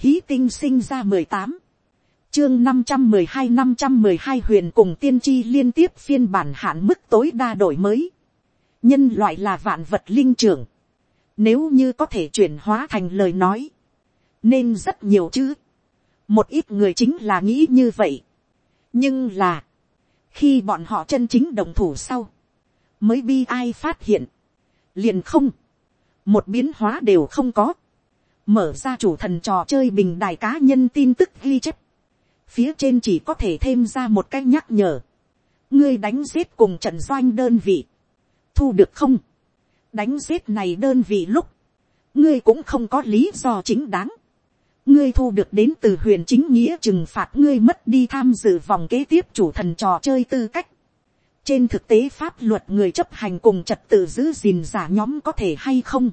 hí tinh sinh ra mười tám, chương năm trăm mười hai năm trăm mười hai huyền cùng tiên tri liên tiếp phiên bản hạn mức tối đa đổi mới. nhân loại là vạn vật linh trưởng. nếu như có thể chuyển hóa thành lời nói, nên rất nhiều chứ. một ít người chính là nghĩ như vậy. nhưng là, khi bọn họ chân chính đồng thủ sau, mới bi ai phát hiện, liền không, một biến hóa đều không có, mở ra chủ thần trò chơi bình đài cá nhân tin tức ghi chép, phía trên chỉ có thể thêm ra một cái nhắc nhở, ngươi đánh giết cùng trận doanh đơn vị, thu được không, đánh giết này đơn vị lúc, ngươi cũng không có lý do chính đáng, ngươi thu được đến từ huyền chính nghĩa trừng phạt ngươi mất đi tham dự vòng kế tiếp chủ thần trò chơi tư cách. trên thực tế pháp luật người chấp hành cùng trật tự giữ gìn giả nhóm có thể hay không,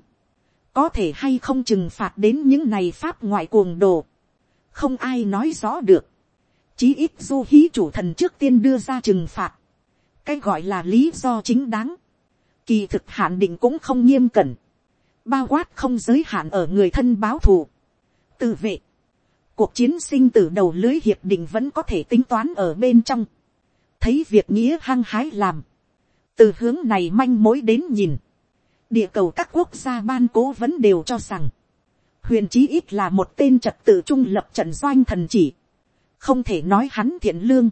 có thể hay không trừng phạt đến những này pháp ngoại cuồng đồ, không ai nói rõ được. Chí ít du hí chủ thần trước tiên đưa ra trừng phạt, cái gọi là lý do chính đáng, kỳ thực hạn định cũng không nghiêm cẩn, bao quát không giới hạn ở người thân báo thù, tự vệ, cuộc chiến sinh từ đầu lưới hiệp định vẫn có thể tính toán ở bên trong, thấy việc nghĩa hăng hái làm, từ hướng này manh mối đến nhìn, địa cầu các quốc gia ban cố vẫn đều cho rằng, huyền chí ít là một tên trật tự trung lập trận doanh thần chỉ, không thể nói hắn thiện lương,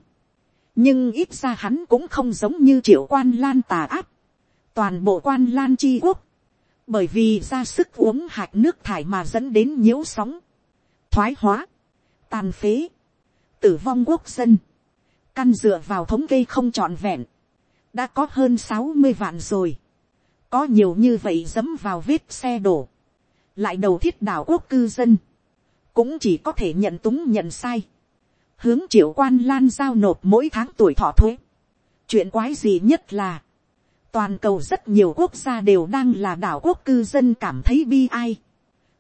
nhưng ít ra hắn cũng không giống như triệu quan lan tà áp, toàn bộ quan lan chi quốc, bởi vì ra sức uống hạt nước thải mà dẫn đến nhiễu sóng, thoái hóa, tàn phế, tử vong quốc dân, căn dựa vào thống kê không trọn vẹn, đã có hơn sáu mươi vạn rồi, có nhiều như vậy dẫm vào vết xe đổ, lại đầu thiết đảo quốc cư dân, cũng chỉ có thể nhận túng nhận sai, hướng triệu quan lan giao nộp mỗi tháng tuổi thọ thuế. chuyện quái gì nhất là, toàn cầu rất nhiều quốc gia đều đang là đảo quốc cư dân cảm thấy bi ai,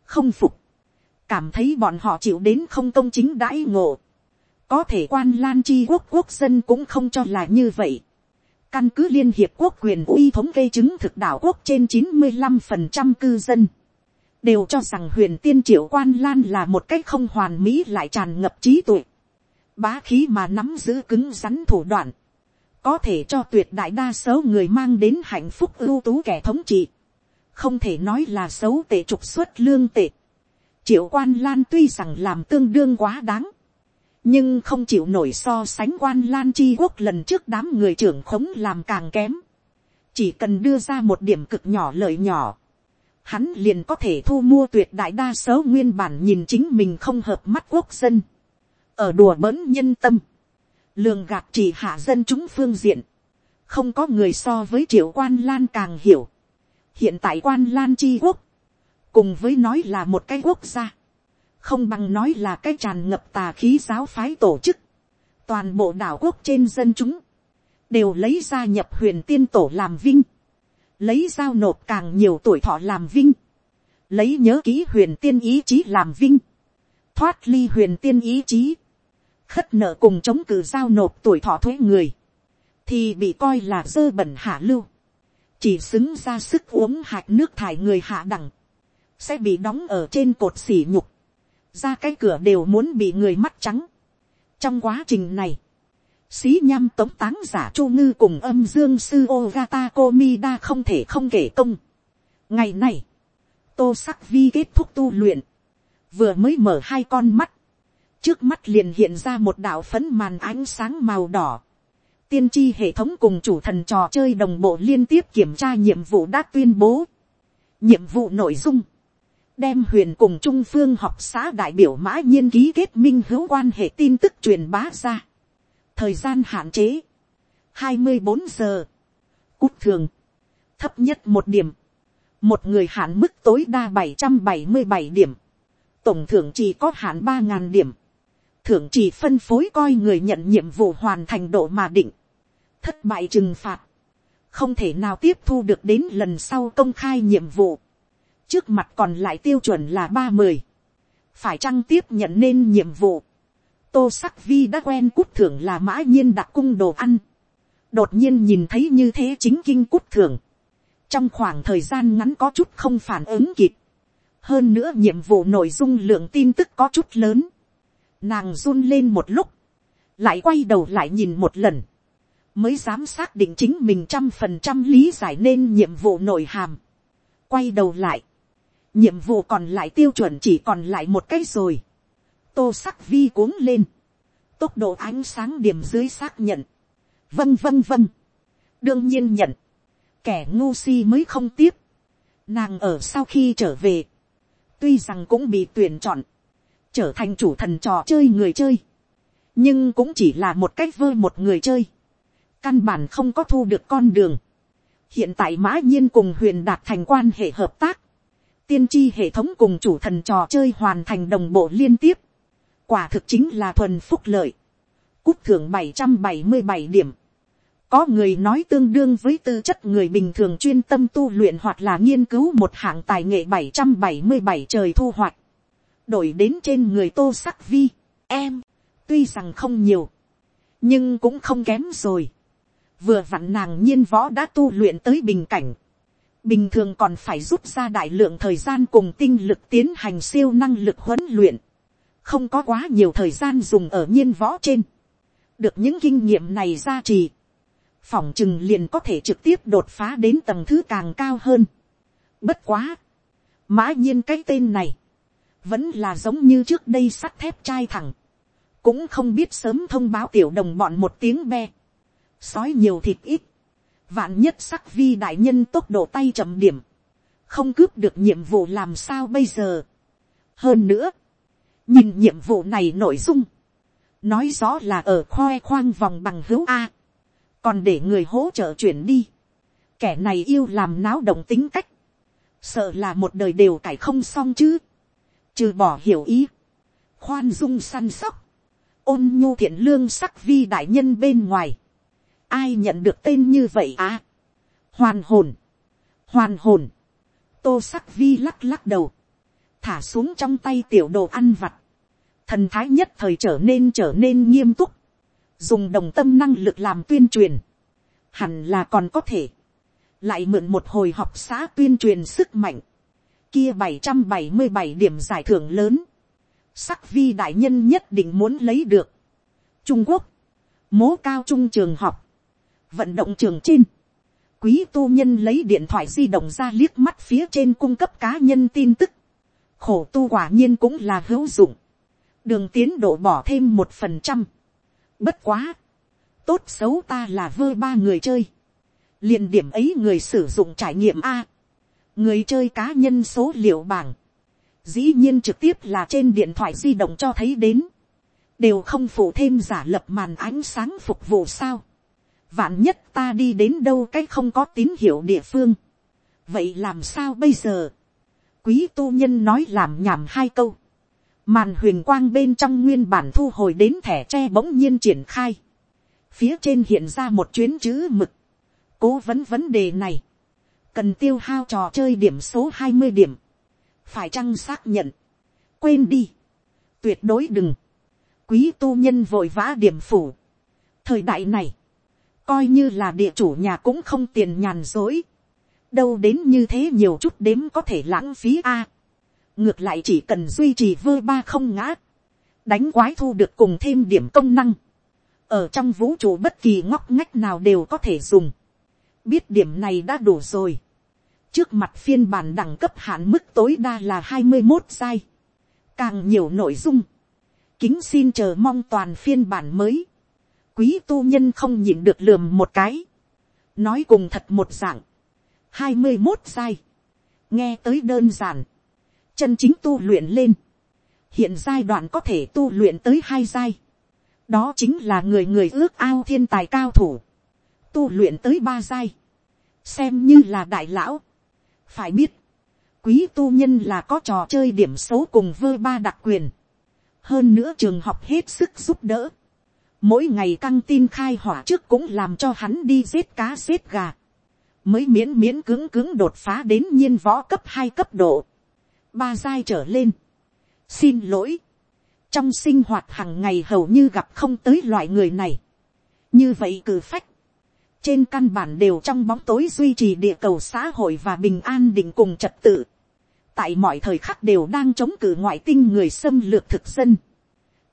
không phục, cảm thấy bọn họ chịu đến không công chính đãi ngộ, có thể quan lan chi quốc quốc dân cũng không cho là như vậy. Căn cứ Liên Hiệp Quốc quyền uy thống kê chứng thực đảo quốc trên chín mươi 95% cư dân. Đều cho rằng huyền tiên triệu quan lan là một cách không hoàn mỹ lại tràn ngập trí tuệ bá khí mà nắm giữ cứng rắn thủ đoạn, có thể cho tuyệt đại đa số người mang đến hạnh phúc ưu tú kẻ thống trị, không thể nói là xấu tệ trục xuất lương tệ. triệu quan lan tuy rằng làm tương đương quá đáng, nhưng không chịu nổi so sánh quan lan chi quốc lần trước đám người trưởng khống làm càng kém. chỉ cần đưa ra một điểm cực nhỏ lợi nhỏ, hắn liền có thể thu mua tuyệt đại đa số nguyên bản nhìn chính mình không hợp mắt quốc dân ở đùa bỡn nhân tâm, lường gạt chỉ hạ dân chúng phương diện, không có người so với triệu quan lan càng hiểu. hiện tại quan lan chi quốc, cùng với nói là một cái quốc gia, không bằng nói là cái tràn ngập tà khí giáo phái tổ chức, toàn bộ đảo quốc trên dân chúng, đều lấy ra nhập huyền tiên tổ làm vinh, lấy giao nộp càng nhiều tuổi thọ làm vinh, lấy nhớ ký huyền tiên ý chí làm vinh, thoát ly huyền tiên ý chí, khất nợ cùng chống cự giao nộp tuổi thọ thuế người, thì bị coi là dơ bẩn hạ lưu, chỉ xứng ra sức uống hạt nước thải người hạ đẳng, sẽ bị đóng ở trên cột xỉ nhục, ra cái cửa đều muốn bị người mắt trắng. trong quá trình này, xí nhăm tống táng giả chu ngư cùng âm dương sư ogata komida không thể không kể công. ngày này, tô sắc vi kết thúc tu luyện, vừa mới mở hai con mắt, trước mắt liền hiện ra một đạo phấn màn ánh sáng màu đỏ. tiên tri hệ thống cùng chủ thần trò chơi đồng bộ liên tiếp kiểm tra nhiệm vụ đã tuyên bố. nhiệm vụ nội dung, đem huyền cùng trung phương học xã đại biểu mã nhiên ký kết minh hữu quan hệ tin tức truyền bá ra. thời gian hạn chế, hai mươi bốn giờ, cút thường, thấp nhất một điểm, một người hạn mức tối đa bảy trăm bảy mươi bảy điểm, tổng thưởng chỉ có hạn ba ngàn điểm, thưởng chỉ phân phối coi người nhận nhiệm vụ hoàn thành độ mà định, thất bại trừng phạt, không thể nào tiếp thu được đến lần sau công khai nhiệm vụ, trước mặt còn lại tiêu chuẩn là ba mươi, phải chăng tiếp nhận nên nhiệm vụ, tô sắc vi đã quen cút thưởng là mã nhiên đặc cung đồ ăn, đột nhiên nhìn thấy như thế chính kinh cút thưởng, trong khoảng thời gian ngắn có chút không phản ứng kịp, hơn nữa nhiệm vụ nội dung lượng tin tức có chút lớn, nàng run lên một lúc, lại quay đầu lại nhìn một lần, mới dám xác định chính mình trăm phần trăm lý giải nên nhiệm vụ nội hàm. quay đầu lại, nhiệm vụ còn lại tiêu chuẩn chỉ còn lại một cái rồi. tô sắc vi cuống lên, tốc độ ánh sáng điểm dưới xác nhận, vâng vâng vâng, đương nhiên nhận, kẻ ngu si mới không tiếp, nàng ở sau khi trở về, tuy rằng cũng bị tuyển chọn, trở thành chủ thần trò chơi người chơi, nhưng cũng chỉ là một cách vơ một người chơi, căn bản không có thu được con đường. hiện tại mã nhiên cùng huyền đạt thành quan hệ hợp tác, tiên tri hệ thống cùng chủ thần trò chơi hoàn thành đồng bộ liên tiếp, quả thực chính là thuần phúc lợi, Cúp thưởng bảy trăm bảy mươi bảy điểm, có người nói tương đương với tư chất người bình thường chuyên tâm tu luyện hoặc là nghiên cứu một hạng tài nghệ bảy trăm bảy mươi bảy trời thu hoạch. Đổi đến trên người tô sắc vi, em, tuy rằng không nhiều, nhưng cũng không kém rồi. Vừa vặn nàng nhiên võ đã tu luyện tới bình cảnh. Bình thường còn phải rút ra đại lượng thời gian cùng tinh lực tiến hành siêu năng lực huấn luyện. Không có quá nhiều thời gian dùng ở nhiên võ trên. Được những kinh nghiệm này ra trì phỏng chừng liền có thể trực tiếp đột phá đến tầng thứ càng cao hơn. Bất quá. Mã nhiên cái tên này. Vẫn là giống như trước đây sắt thép chai thẳng. Cũng không biết sớm thông báo tiểu đồng bọn một tiếng be. Sói nhiều thịt ít. Vạn nhất sắc vi đại nhân tốc độ tay chậm điểm. Không cướp được nhiệm vụ làm sao bây giờ. Hơn nữa. Nhìn nhiệm vụ này nội dung. Nói rõ là ở khoe khoang vòng bằng hữu A còn để người hỗ trợ chuyển đi. kẻ này yêu làm náo động tính cách, sợ là một đời đều cải không xong chứ, trừ bỏ hiểu ý, khoan dung săn sóc, ôn nhu thiện lương sắc vi đại nhân bên ngoài, ai nhận được tên như vậy à, hoàn hồn, hoàn hồn, tô sắc vi lắc lắc đầu, thả xuống trong tay tiểu đồ ăn vặt, thần thái nhất thời trở nên trở nên nghiêm túc, dùng đồng tâm năng lực làm tuyên truyền, hẳn là còn có thể, lại mượn một hồi học xã tuyên truyền sức mạnh, kia bảy trăm bảy mươi bảy điểm giải thưởng lớn, sắc vi đại nhân nhất định muốn lấy được. Trung Quốc, mố cao trung trường học, vận động trường trên, quý tu nhân lấy điện thoại di động ra liếc mắt phía trên cung cấp cá nhân tin tức, khổ tu quả nhiên cũng là hữu dụng, đường tiến độ bỏ thêm một phần trăm, Bất quá. Tốt xấu ta là vơ ba người chơi. liền điểm ấy người sử dụng trải nghiệm A. Người chơi cá nhân số liệu bảng. Dĩ nhiên trực tiếp là trên điện thoại di động cho thấy đến. Đều không phụ thêm giả lập màn ánh sáng phục vụ sao. Vạn nhất ta đi đến đâu cái không có tín hiệu địa phương. Vậy làm sao bây giờ? Quý tu nhân nói làm nhảm hai câu Màn huyền quang bên trong nguyên bản thu hồi đến thẻ tre bỗng nhiên triển khai. Phía trên hiện ra một chuyến chữ mực. Cố vấn vấn đề này. Cần tiêu hao trò chơi điểm số hai mươi điểm. Phải chăng xác nhận. Quên đi. Tuyệt đối đừng. Quý tu nhân vội vã điểm phủ. Thời đại này. Coi như là địa chủ nhà cũng không tiền nhàn dối. Đâu đến như thế nhiều chút đếm có thể lãng phí a. Ngược lại chỉ cần duy trì vơ ba không ngã, đánh quái thu được cùng thêm điểm công năng, ở trong vũ trụ bất kỳ ngóc ngách nào đều có thể dùng, biết điểm này đã đủ rồi, trước mặt phiên bản đẳng cấp hạn mức tối đa là hai mươi một giai, càng nhiều nội dung, kính xin chờ mong toàn phiên bản mới, quý tu nhân không nhìn được lườm một cái, nói cùng thật một dạng, hai mươi một giai, nghe tới đơn giản, chân chính tu luyện lên, hiện giai đoạn có thể tu luyện tới hai giai, đó chính là người người ước ao thiên tài cao thủ, tu luyện tới ba giai, xem như là đại lão, phải biết, quý tu nhân là có trò chơi điểm số cùng vơ ba đặc quyền, hơn nữa trường học hết sức giúp đỡ, mỗi ngày căng tin khai hỏa trước cũng làm cho hắn đi giết cá giết gà, mới miễn miễn cứng cứng đột phá đến nhiên võ cấp hai cấp độ ba giai trở lên. xin lỗi, trong sinh hoạt hàng ngày hầu như gặp không tới loại người này. như vậy cử phách, trên căn bản đều trong bóng tối duy trì địa cầu xã hội và bình an định cùng trật tự. tại mọi thời khắc đều đang chống cự ngoại tinh người xâm lược thực dân,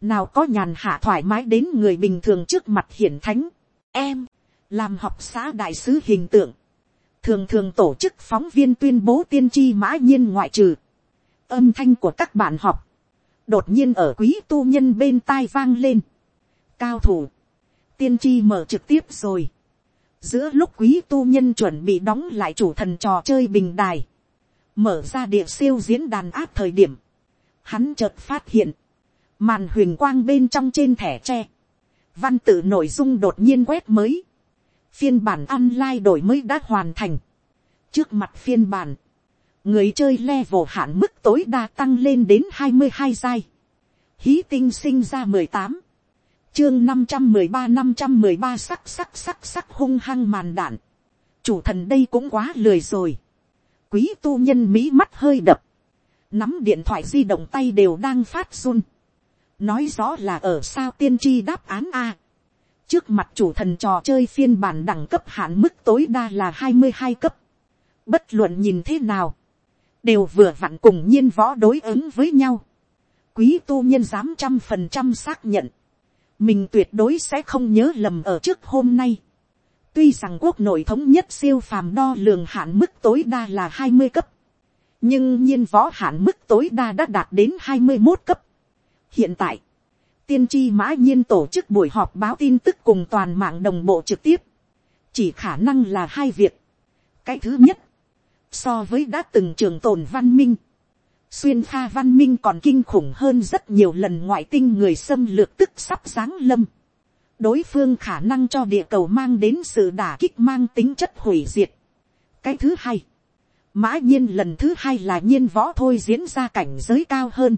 nào có nhàn hạ thoải mái đến người bình thường trước mặt hiển thánh, em, làm học xã đại sứ hình tượng, thường thường tổ chức phóng viên tuyên bố tiên tri mã nhiên ngoại trừ, âm thanh của các bạn học, đột nhiên ở quý tu nhân bên tai vang lên, cao thủ, tiên tri mở trực tiếp rồi, giữa lúc quý tu nhân chuẩn bị đóng lại chủ thần trò chơi bình đài, mở ra địa siêu diễn đàn áp thời điểm, hắn chợt phát hiện, màn huyền quang bên trong trên thẻ tre, văn tự nội dung đột nhiên quét mới, phiên bản online đổi mới đã hoàn thành, trước mặt phiên bản, người chơi level hạn mức tối đa tăng lên đến hai mươi hai giai, hí tinh sinh ra mười tám, chương năm trăm mười ba năm trăm mười ba sắc sắc sắc sắc hung hăng màn đạn, chủ thần đây cũng quá lười rồi, quý tu nhân mỹ mắt hơi đập, nắm điện thoại di động tay đều đang phát run, nói rõ là ở sao tiên tri đáp án a, trước mặt chủ thần trò chơi phiên bản đẳng cấp hạn mức tối đa là hai mươi hai cấp, bất luận nhìn thế nào, đều vừa vặn cùng nhiên võ đối ứng với nhau, quý tu nhân dám trăm phần trăm xác nhận, mình tuyệt đối sẽ không nhớ lầm ở trước hôm nay, Tuy rằng quốc nội thống nhất siêu phàm đo lường hạn mức tối đa là hai mươi cấp. Nhưng nhiên võ hạn mức tối đa đã đạt đến hai mươi một cấp. Hiện tại, tiên tri mã nhiên tổ chức buổi họp báo tin tức cùng toàn mạng đồng bộ trực tiếp. Chỉ khả năng là hai việc. Cái thứ nhất, so với đã từng trường tồn văn minh, xuyên pha văn minh còn kinh khủng hơn rất nhiều lần ngoại tinh người xâm lược tức sắp giáng lâm đối phương khả năng cho địa cầu mang đến sự đả kích mang tính chất hủy diệt. cái thứ hai, mã nhiên lần thứ hai là nhiên võ thôi diễn ra cảnh giới cao hơn,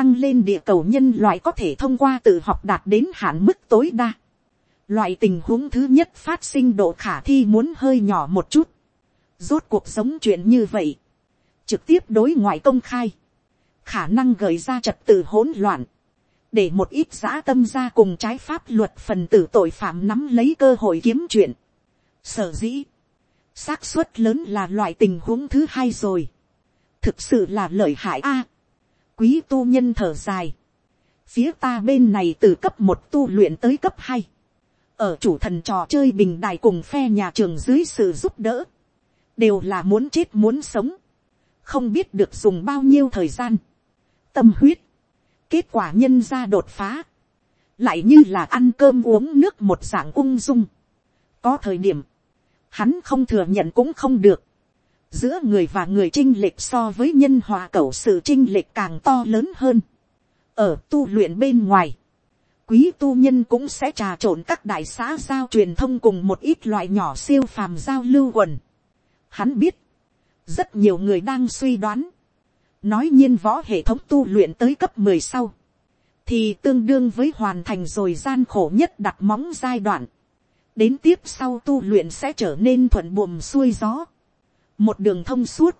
tăng lên địa cầu nhân loại có thể thông qua tự học đạt đến hạn mức tối đa. loại tình huống thứ nhất phát sinh độ khả thi muốn hơi nhỏ một chút, rốt cuộc sống chuyện như vậy, trực tiếp đối ngoại công khai, khả năng gợi ra trật tự hỗn loạn, để một ít giã tâm ra cùng trái pháp luật phần tử tội phạm nắm lấy cơ hội kiếm chuyện. Sở dĩ, xác suất lớn là loại tình huống thứ hai rồi. thực sự là lợi hại a quý tu nhân thở dài. phía ta bên này từ cấp một tu luyện tới cấp hai. ở chủ thần trò chơi bình đài cùng phe nhà trường dưới sự giúp đỡ. đều là muốn chết muốn sống. không biết được dùng bao nhiêu thời gian. tâm huyết Kết quả nhân ra đột phá. Lại như là ăn cơm uống nước một dạng ung dung. Có thời điểm. Hắn không thừa nhận cũng không được. Giữa người và người trinh lệch so với nhân hòa cầu sự trinh lệch càng to lớn hơn. Ở tu luyện bên ngoài quý tu nhân cũng sẽ trà trộn các đại xã giao truyền thông cùng một ít loại nhỏ siêu phàm giao lưu quần. Hắn biết, rất nhiều người đang suy đoán, nói nhiên võ hệ thống tu luyện tới cấp mười sau, thì tương đương với hoàn thành rồi gian khổ nhất đặt móng giai đoạn. đến tiếp sau tu luyện sẽ trở nên thuận buồm xuôi gió một đường thông suốt,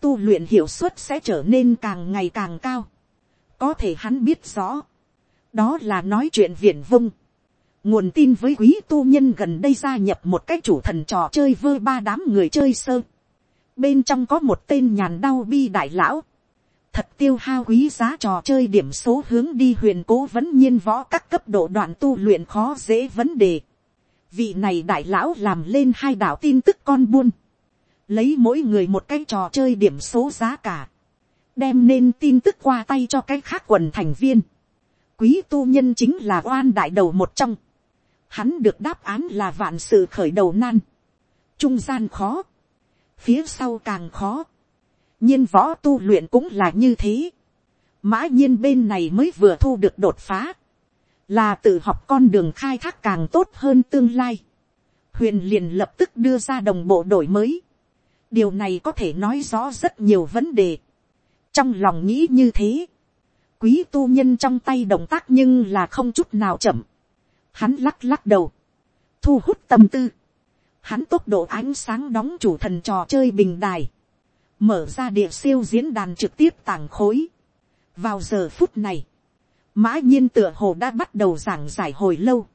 tu luyện hiệu suất sẽ trở nên càng ngày càng cao. có thể hắn biết rõ, đó là nói chuyện viển vung. nguồn tin với quý tu nhân gần đây gia nhập một cái chủ thần trò chơi vơ ba đám người chơi sơ bên trong có một tên nhàn đau bi đại lão, thật tiêu hao quý giá trò chơi điểm số hướng đi huyền cố vẫn nhiên võ các cấp độ đoạn tu luyện khó dễ vấn đề. vị này đại lão làm lên hai đảo tin tức con buôn, lấy mỗi người một cái trò chơi điểm số giá cả, đem nên tin tức qua tay cho cái khác quần thành viên. quý tu nhân chính là oan đại đầu một trong, hắn được đáp án là vạn sự khởi đầu nan, trung gian khó, phía sau càng khó, nhiên võ tu luyện cũng là như thế, mã nhiên bên này mới vừa thu được đột phá, là tự học con đường khai thác càng tốt hơn tương lai, huyền liền lập tức đưa ra đồng bộ đổi mới, điều này có thể nói rõ rất nhiều vấn đề, trong lòng nghĩ như thế, quý tu nhân trong tay động tác nhưng là không chút nào chậm, hắn lắc lắc đầu, thu hút tâm tư, hắn tốc độ ánh sáng đóng chủ thần trò chơi bình đài, mở ra địa siêu diễn đàn trực tiếp tàng khối. vào giờ phút này, mã nhiên tựa hồ đã bắt đầu giảng giải hồi lâu.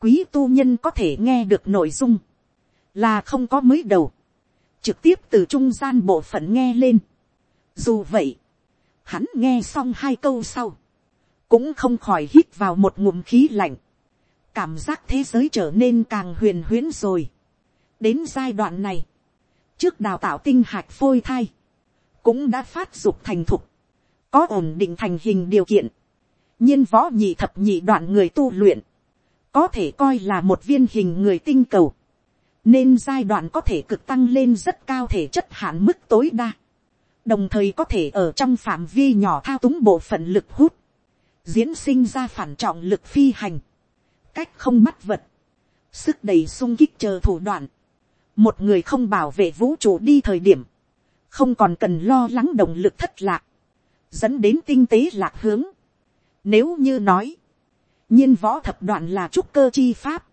quý tu nhân có thể nghe được nội dung, là không có mới đầu, trực tiếp từ trung gian bộ phận nghe lên, Dù vậy, hắn nghe xong hai câu sau, cũng không khỏi hít vào một ngụm khí lạnh, cảm giác thế giới trở nên càng huyền huyễn rồi. đến giai đoạn này, trước đào tạo tinh hạch phôi thai, cũng đã phát dục thành thục, có ổn định thành hình điều kiện, nhiên võ nhị thập nhị đoạn người tu luyện, có thể coi là một viên hình người tinh cầu, nên giai đoạn có thể cực tăng lên rất cao thể chất hạn mức tối đa, đồng thời có thể ở trong phạm vi nhỏ thao túng bộ phận lực hút, diễn sinh ra phản trọng lực phi hành, cách không bắt vật, sức đầy sung kích chờ thủ đoạn, một người không bảo vệ vũ trụ đi thời điểm, không còn cần lo lắng động lực thất lạc, dẫn đến tinh tế lạc hướng. Nếu như nói, nhiên võ thập đoạn là trúc cơ chi pháp,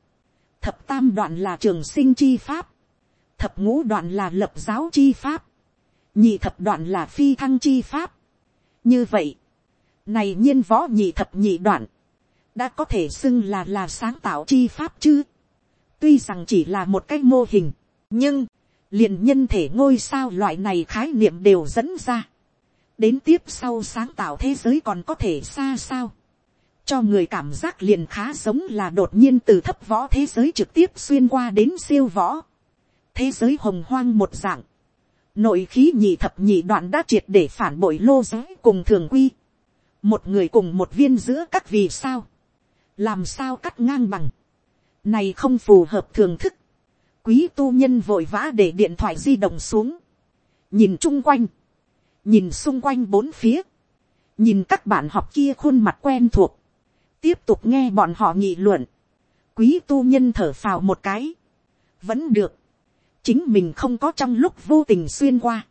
thập tam đoạn là trường sinh chi pháp, thập ngũ đoạn là lập giáo chi pháp, nhị thập đoạn là phi thăng chi pháp. như vậy, này nhiên võ nhị thập nhị đoạn, đã có thể xưng là là sáng tạo chi pháp chứ. tuy rằng chỉ là một cái mô hình, nhưng, liền nhân thể ngôi sao loại này khái niệm đều dẫn ra. đến tiếp sau sáng tạo thế giới còn có thể xa sao cho người cảm giác liền khá giống là đột nhiên từ thấp võ thế giới trực tiếp xuyên qua đến siêu võ. thế giới hồng hoang một dạng. nội khí nhị thập nhị đoạn đã triệt để phản bội lô giới cùng thường quy. một người cùng một viên giữa các vì sao. làm sao cắt ngang bằng. này không phù hợp thường thức Quý tu nhân vội vã để điện thoại di động xuống. Nhìn chung quanh. Nhìn xung quanh bốn phía. Nhìn các bạn học kia khuôn mặt quen thuộc. Tiếp tục nghe bọn họ nghị luận. Quý tu nhân thở phào một cái. Vẫn được. Chính mình không có trong lúc vô tình xuyên qua.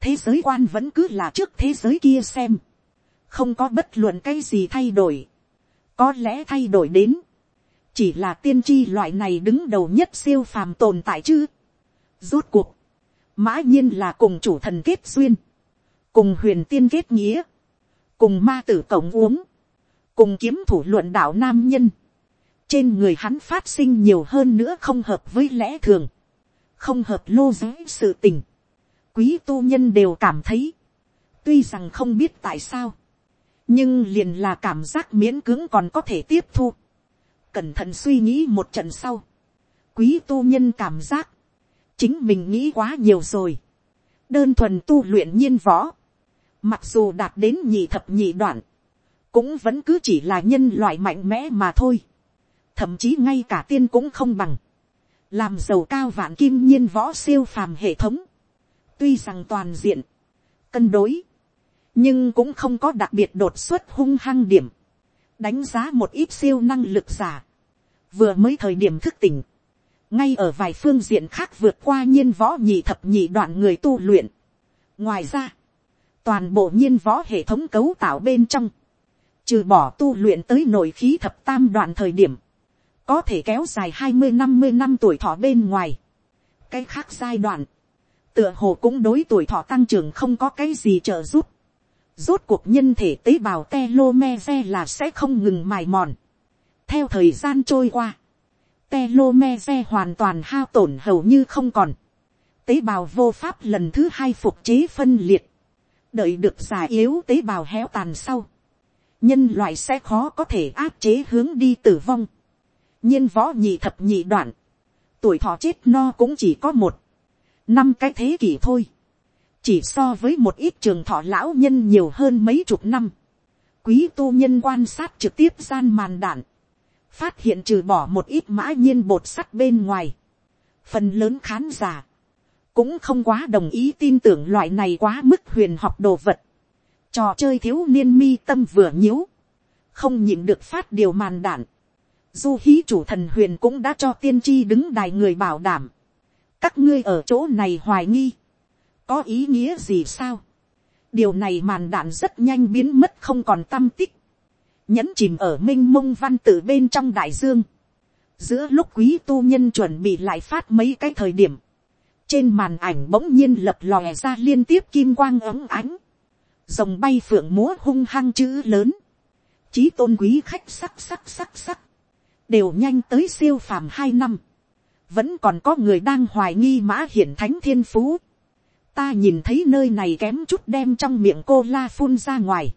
Thế giới quan vẫn cứ là trước thế giới kia xem. Không có bất luận cái gì thay đổi. Có lẽ thay đổi đến chỉ là tiên tri loại này đứng đầu nhất siêu phàm tồn tại chứ. Rốt cuộc, mã nhiên là cùng chủ thần kết duyên, cùng huyền tiên kết nghĩa, cùng ma tử cổng uống, cùng kiếm thủ luận đạo nam nhân. Trên người hắn phát sinh nhiều hơn nữa không hợp với lẽ thường, không hợp lô giới sự tình. Quý tu nhân đều cảm thấy, tuy rằng không biết tại sao, nhưng liền là cảm giác miễn cưỡng còn có thể tiếp thu cẩn thận suy nghĩ một trận sau, quý tu nhân cảm giác, chính mình nghĩ quá nhiều rồi, đơn thuần tu luyện nhiên võ, mặc dù đạt đến nhị thập nhị đoạn, cũng vẫn cứ chỉ là nhân loại mạnh mẽ mà thôi, thậm chí ngay cả tiên cũng không bằng, làm giàu cao vạn kim nhiên võ siêu phàm hệ thống, tuy rằng toàn diện, cân đối, nhưng cũng không có đặc biệt đột xuất hung hăng điểm, đánh giá một ít siêu năng lực giả, vừa mới thời điểm thức tỉnh, ngay ở vài phương diện khác vượt qua nhiên võ nhị thập nhị đoạn người tu luyện. ngoài ra, toàn bộ nhiên võ hệ thống cấu tạo bên trong, trừ bỏ tu luyện tới nội khí thập tam đoạn thời điểm, có thể kéo dài hai mươi năm mươi năm tuổi thọ bên ngoài. cái khác giai đoạn, tựa hồ cũng đối tuổi thọ tăng trưởng không có cái gì trợ giúp. Rốt cuộc nhân thể tế bào telomere là sẽ không ngừng mài mòn. Theo thời gian trôi qua, telomere hoàn toàn hao tổn hầu như không còn. Tế bào vô pháp lần thứ hai phục chế phân liệt. Đợi được già yếu tế bào héo tàn sau. Nhân loại sẽ khó có thể áp chế hướng đi tử vong. nhiên võ nhị thập nhị đoạn. Tuổi thọ chết no cũng chỉ có một. Năm cái thế kỷ thôi chỉ so với một ít trường thọ lão nhân nhiều hơn mấy chục năm. Quý tu nhân quan sát trực tiếp gian màn đạn, phát hiện trừ bỏ một ít mã nhiên bột sắt bên ngoài. Phần lớn khán giả, cũng không quá đồng ý tin tưởng loại này quá mức huyền học đồ vật. Trò chơi thiếu niên mi tâm vừa nhíu, không nhịn được phát điều màn đạn. Du hí chủ thần huyền cũng đã cho tiên tri đứng đài người bảo đảm. Các ngươi ở chỗ này hoài nghi có ý nghĩa gì sao. điều này màn đạn rất nhanh biến mất không còn tâm tích, nhẫn chìm ở m i n h mông văn tự bên trong đại dương, giữa lúc quý tu nhân chuẩn bị lại phát mấy cái thời điểm, trên màn ảnh bỗng nhiên lập lòe ra liên tiếp kim quang ấm ánh, rồng bay phượng múa hung hăng chữ lớn, chí tôn quý khách sắc sắc sắc sắc, đều nhanh tới siêu phàm hai năm, vẫn còn có người đang hoài nghi mã hiển thánh thiên phú, ta nhìn thấy nơi này kém chút đem trong miệng cô la phun ra ngoài.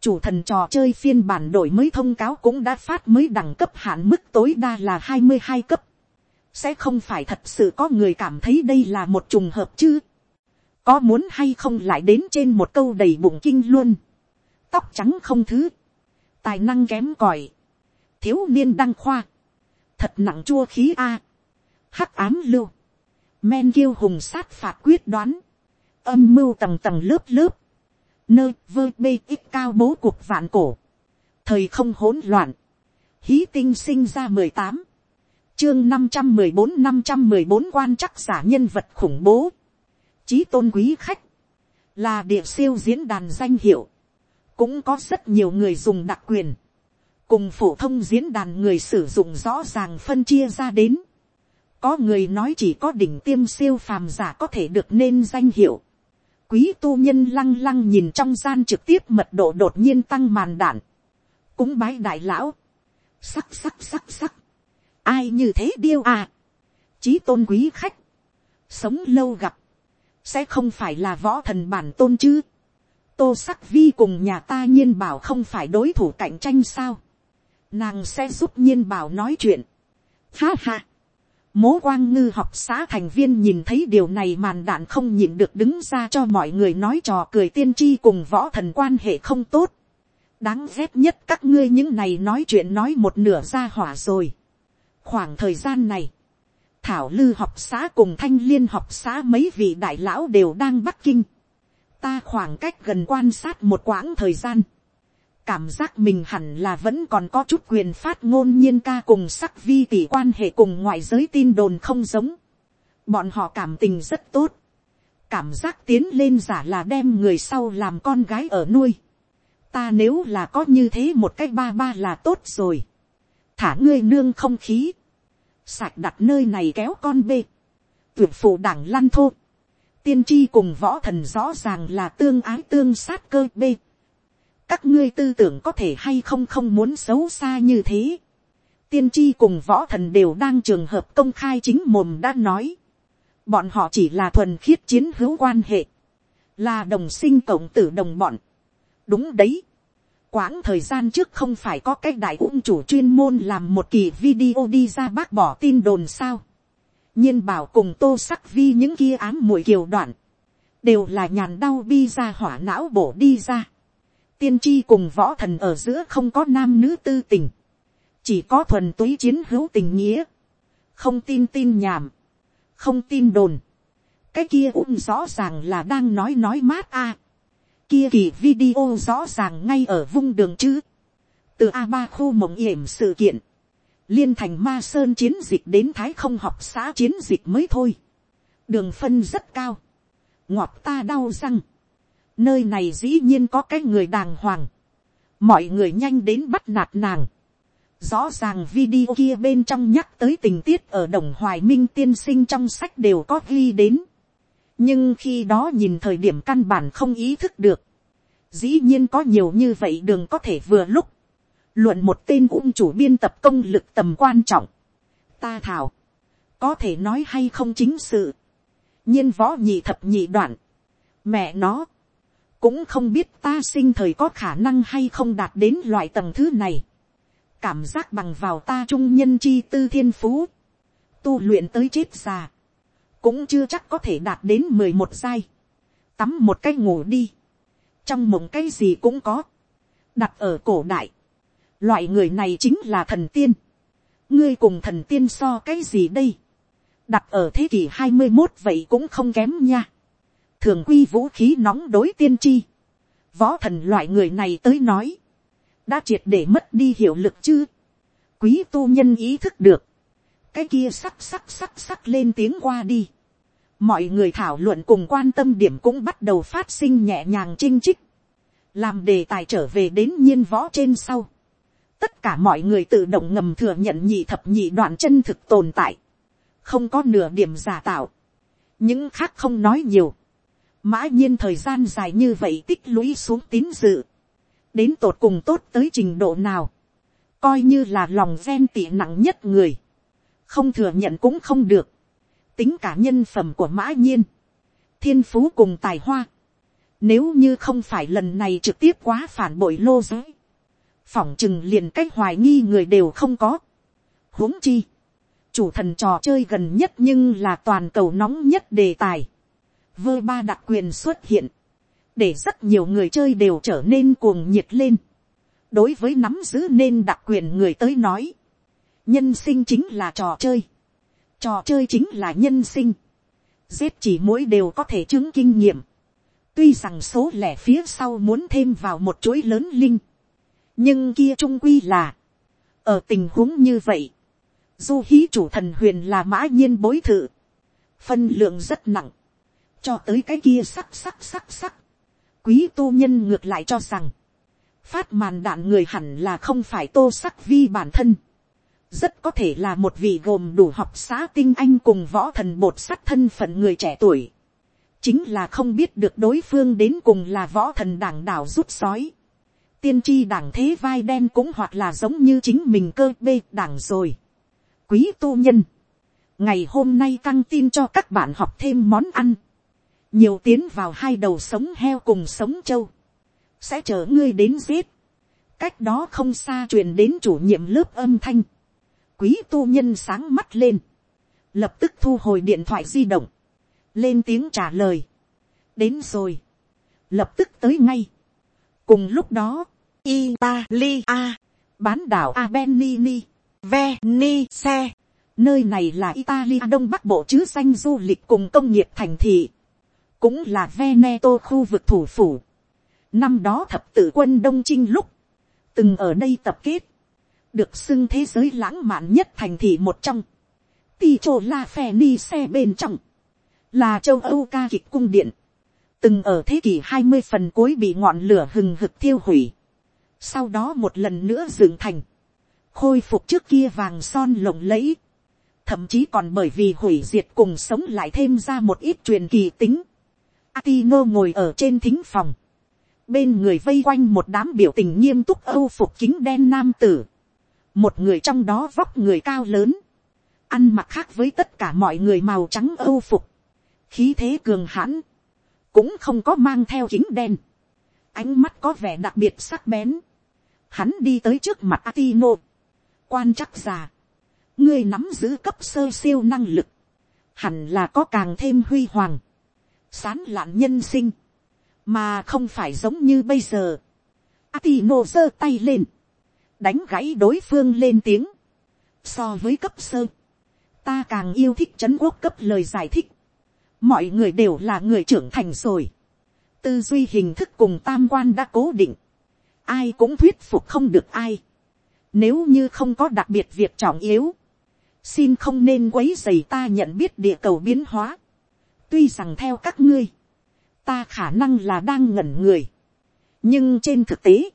chủ thần trò chơi phiên bản đổi mới thông cáo cũng đã phát mới đẳng cấp hạn mức tối đa là hai mươi hai cấp. sẽ không phải thật sự có người cảm thấy đây là một trùng hợp chứ có muốn hay không lại đến trên một câu đầy bụng kinh luôn. tóc trắng không thứ. tài năng kém còi. thiếu niên đăng khoa. thật nặng chua khí a. hắc ám lưu men kiêu hùng sát phạt quyết đoán, âm mưu tầng tầng lớp lớp, nơi vơ bê ít cao bố cuộc vạn cổ, thời không hỗn loạn, hí tinh sinh ra mười tám, chương năm trăm mười bốn năm trăm mười bốn quan chắc giả nhân vật khủng bố, trí tôn quý khách, là địa siêu diễn đàn danh hiệu, cũng có rất nhiều người dùng đặc quyền, cùng phổ thông diễn đàn người sử dụng rõ ràng phân chia ra đến, có người nói chỉ có đỉnh tiêm siêu phàm giả có thể được nên danh hiệu. Quý tu nhân lăng lăng nhìn trong gian trực tiếp mật độ đột nhiên tăng màn đạn. Cúng bái đại lão. Sắc sắc sắc sắc. Ai như thế điêu à. Chí tôn quý khách. Sống lâu gặp. Sẽ không phải là võ thần bản tôn chứ. Tô sắc vi cùng nhà ta nhiên bảo không phải đối thủ cạnh tranh sao. Nàng sẽ giúp nhiên bảo nói chuyện. Ha ha Mố quang ngư học xã thành viên nhìn thấy điều này màn đạn không nhịn được đứng ra cho mọi người nói trò cười tiên tri cùng võ thần quan hệ không tốt. Đáng ghét nhất các ngươi những này nói chuyện nói một nửa ra hỏa rồi. Khoảng thời gian này, Thảo Lư học xã cùng Thanh Liên học xã mấy vị đại lão đều đang Bắc Kinh. Ta khoảng cách gần quan sát một quãng thời gian cảm giác mình hẳn là vẫn còn có chút quyền phát ngôn nhiên ca cùng sắc vi tỷ quan hệ cùng ngoại giới tin đồn không giống. Bọn họ cảm tình rất tốt. Cảm giác tiến lên giả là đem người sau làm con gái ở nuôi. Ta nếu là có như thế một cách ba ba là tốt rồi. Thả ngươi nương không khí. Sạch đặt nơi này kéo con bê. Tuyệt phụ đảng lăn thô. Tiên tri cùng võ thần rõ ràng là tương ái tương sát cơ bê các ngươi tư tưởng có thể hay không không muốn xấu xa như thế. tiên tri cùng võ thần đều đang trường hợp công khai chính mồm đã nói. bọn họ chỉ là thuần khiết chiến hữu quan hệ, là đồng sinh cộng tử đồng bọn. đúng đấy quãng thời gian trước không phải có cái đại ung chủ chuyên môn làm một kỳ video đi ra bác bỏ tin đồn sao. nhiên bảo cùng tô sắc vi những kia ám mùi kiều đoạn, đều là nhàn đau bi ra hỏa não bổ đi ra. Tiên tri cùng võ thần ở giữa không có nam nữ tư tình, chỉ có thuần túy chiến hữu tình nghĩa, không tin tin nhảm, không tin đồn, cái kia cũng rõ ràng là đang nói nói mát a, kia kỳ video rõ ràng ngay ở vung đường chứ, từ a ba khu mộng yểm sự kiện, liên thành ma sơn chiến dịch đến thái không học xã chiến dịch mới thôi, đường phân rất cao, ngọt ta đau răng, nơi này dĩ nhiên có cái người đàng hoàng, mọi người nhanh đến bắt nạt nàng. Rõ ràng video kia bên trong nhắc tới tình tiết ở đồng hoài minh tiên sinh trong sách đều có ghi đến nhưng khi đó nhìn thời điểm căn bản không ý thức được. dĩ nhiên có nhiều như vậy đường có thể vừa lúc. luận một tên ung chủ biên tập công lực tầm quan trọng. ta thảo, có thể nói hay không chính sự. nhiên võ nhị thập nhị đoạn. mẹ nó, cũng không biết ta sinh thời có khả năng hay không đạt đến loại tầng thứ này. cảm giác bằng vào ta trung nhân chi tư thiên phú, tu luyện tới chết già, cũng chưa chắc có thể đạt đến mười một giai, tắm một cái ngủ đi, trong mộng cái gì cũng có, đặt ở cổ đại, loại người này chính là thần tiên, ngươi cùng thần tiên so cái gì đây, đặt ở thế kỷ hai mươi một vậy cũng không kém nha thường quy vũ khí nóng đối tiên tri. Võ thần loại người này tới nói. Đã triệt để mất đi hiệu lực chứ. Quý tu nhân ý thức được. Cái kia sắc sắc sắc sắc lên tiếng qua đi. Mọi người thảo luận cùng quan tâm điểm cũng bắt đầu phát sinh nhẹ nhàng chinh chích. Làm đề tài trở về đến nhiên võ trên sau. Tất cả mọi người tự động ngầm thừa nhận nhị thập nhị đoạn chân thực tồn tại. Không có nửa điểm giả tạo. Những khác không nói nhiều mã nhiên thời gian dài như vậy tích lũy xuống tín dự, đến tột cùng tốt tới trình độ nào, coi như là lòng ven tị nặng nhất người, không thừa nhận cũng không được, tính cả nhân phẩm của mã nhiên, thiên phú cùng tài hoa. Nếu như không phải lần này trực tiếp quá phản bội lô giới. Phỏng chừng liền cách hoài nghi người đều không có. huống chi. Chủ thần trò chơi gần nhất nhưng là toàn cầu nóng nhất đề tài. Vơ ba đặc quyền xuất hiện. Để rất nhiều người chơi đều trở nên cuồng nhiệt lên. Đối với nắm giữ nên đặc quyền người tới nói. Nhân sinh chính là trò chơi. Trò chơi chính là nhân sinh. Giết chỉ mỗi đều có thể chứng kinh nghiệm. Tuy rằng số lẻ phía sau muốn thêm vào một chuỗi lớn linh, nhưng kia trung quy là, ở tình huống như vậy, du hí chủ thần huyền là mã nhiên bối thự, phân lượng rất nặng, cho tới cái kia sắc sắc sắc sắc, quý tu nhân ngược lại cho rằng, phát màn đạn người hẳn là không phải tô sắc vi bản thân, rất có thể là một vị gồm đủ học xã tinh anh cùng võ thần bột sắt thân phận người trẻ tuổi, chính là không biết được đối phương đến cùng là võ thần đảng đảo rút sói. tiên tri đảng thế vai đen cũng hoặc là giống như chính mình cơ bê đảng rồi. quý tu nhân, ngày hôm nay căng tin cho các bạn học thêm món ăn, nhiều tiến vào hai đầu sống heo cùng sống trâu, sẽ chở ngươi đến giết, cách đó không xa truyền đến chủ nhiệm lớp âm thanh, quý tu nhân sáng mắt lên, lập tức thu hồi điện thoại di động, lên tiếng trả lời, đến rồi, lập tức tới ngay. cùng lúc đó, Italia, bán đảo Abenini, Venice, nơi này là Italia đông bắc bộ chứ danh du lịch cùng công nghiệp thành thị, cũng là Veneto khu vực thủ phủ. năm đó thập tự quân đông Trinh lúc, từng ở đây tập kết, được xưng thế giới lãng mạn nhất thành thị một trong, Ti chô la phe ni xe bên trong, là châu âu ca kịch cung điện, từng ở thế kỷ hai mươi phần cuối bị ngọn lửa hừng hực thiêu hủy, sau đó một lần nữa dựng thành, khôi phục trước kia vàng son lộng lẫy, thậm chí còn bởi vì hủy diệt cùng sống lại thêm ra một ít truyền kỳ tính. Atino ngồi ở trên thính phòng, bên người vây quanh một đám biểu tình nghiêm túc âu phục kính đen nam tử, một người trong đó vóc người cao lớn, ăn mặc khác với tất cả mọi người màu trắng âu phục, khí thế cường hãn, cũng không có mang theo kính đen, ánh mắt có vẻ đặc biệt sắc bén, hắn đi tới trước mặt Atino, quan chắc già, ngươi nắm giữ cấp sơ siêu năng lực, hẳn là có càng thêm huy hoàng, sán lạn nhân sinh, mà không phải giống như bây giờ. Atino giơ tay lên, đánh gãy đối phương lên tiếng, so với cấp sơ, ta càng yêu thích trấn quốc cấp lời giải thích, mọi người đều là người trưởng thành rồi, tư duy hình thức cùng tam quan đã cố định, ai cũng thuyết phục không được ai, nếu như không có đặc biệt việc trọng yếu, xin không nên quấy dày ta nhận biết địa cầu biến hóa, tuy rằng theo các ngươi, ta khả năng là đang ngẩn người, nhưng trên thực tế,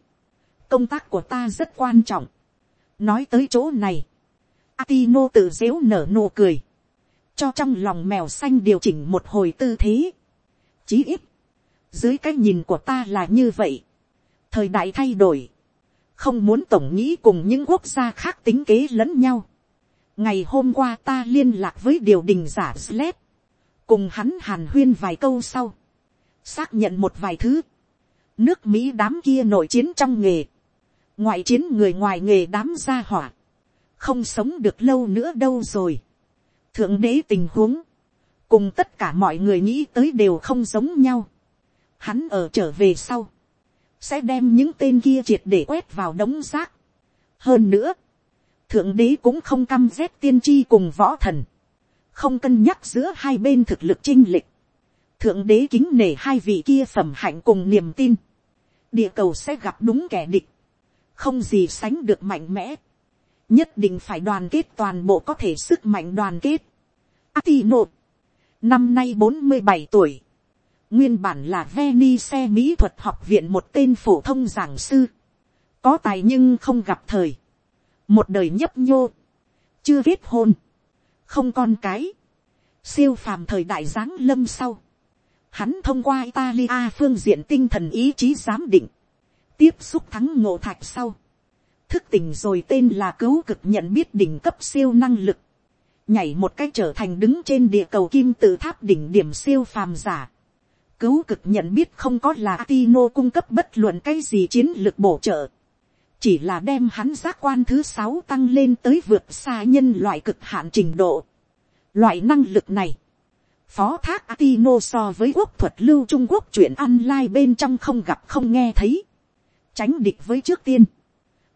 công tác của ta rất quan trọng, nói tới chỗ này, Atino tự dếu nở nụ cười cho trong lòng mèo xanh điều chỉnh một hồi tư thế. Chí ít, dưới cái nhìn của ta là như vậy. Thời đại thay đổi, không muốn tổng nghĩ cùng những quốc gia khác tính kế lẫn nhau. Ngày hôm qua ta liên lạc với điều đình giả Sled, cùng hắn hàn huyên vài câu sau, xác nhận một vài thứ. Nước Mỹ đám kia nổi chiến trong nghề, ngoại chiến người ngoài nghề đám gia hỏa, không sống được lâu nữa đâu rồi. Thượng đế tình huống, cùng tất cả mọi người nghĩ tới đều không giống nhau. Hắn ở trở về sau, sẽ đem những tên kia triệt để quét vào đống rác. hơn nữa, thượng đế cũng không căm rét tiên tri cùng võ thần, không cân nhắc giữa hai bên thực lực chinh lịch. thượng đế kính nể hai vị kia phẩm hạnh cùng niềm tin, địa cầu sẽ gặp đúng kẻ địch, không gì sánh được mạnh mẽ. Nhất định phải đoàn kết toàn bộ có thể sức mạnh đoàn kết. Atino, năm nay bốn mươi bảy tuổi, nguyên bản là Venice mỹ thuật học viện một tên phổ thông giảng sư, có tài nhưng không gặp thời, một đời nhấp nhô, chưa kết hôn, không con cái, siêu phàm thời đại giáng lâm sau, hắn thông qua Italia phương diện tinh thần ý chí giám định, tiếp xúc thắng ngộ thạch sau, thức tỉnh rồi tên là cứu cực nhận biết đỉnh cấp siêu năng lực, nhảy một cách trở thành đứng trên địa cầu kim tự tháp đỉnh điểm siêu phàm giả, Cứu cực nhận biết không có là Atino cung cấp bất luận cái gì chiến lược bổ trợ. Chỉ là đem hắn giác quan thứ sáu tăng lên tới vượt xa nhân loại cực hạn trình độ. Loại năng lực này. Phó thác Atino so với quốc thuật lưu Trung Quốc chuyện online bên trong không gặp không nghe thấy. Tránh địch với trước tiên.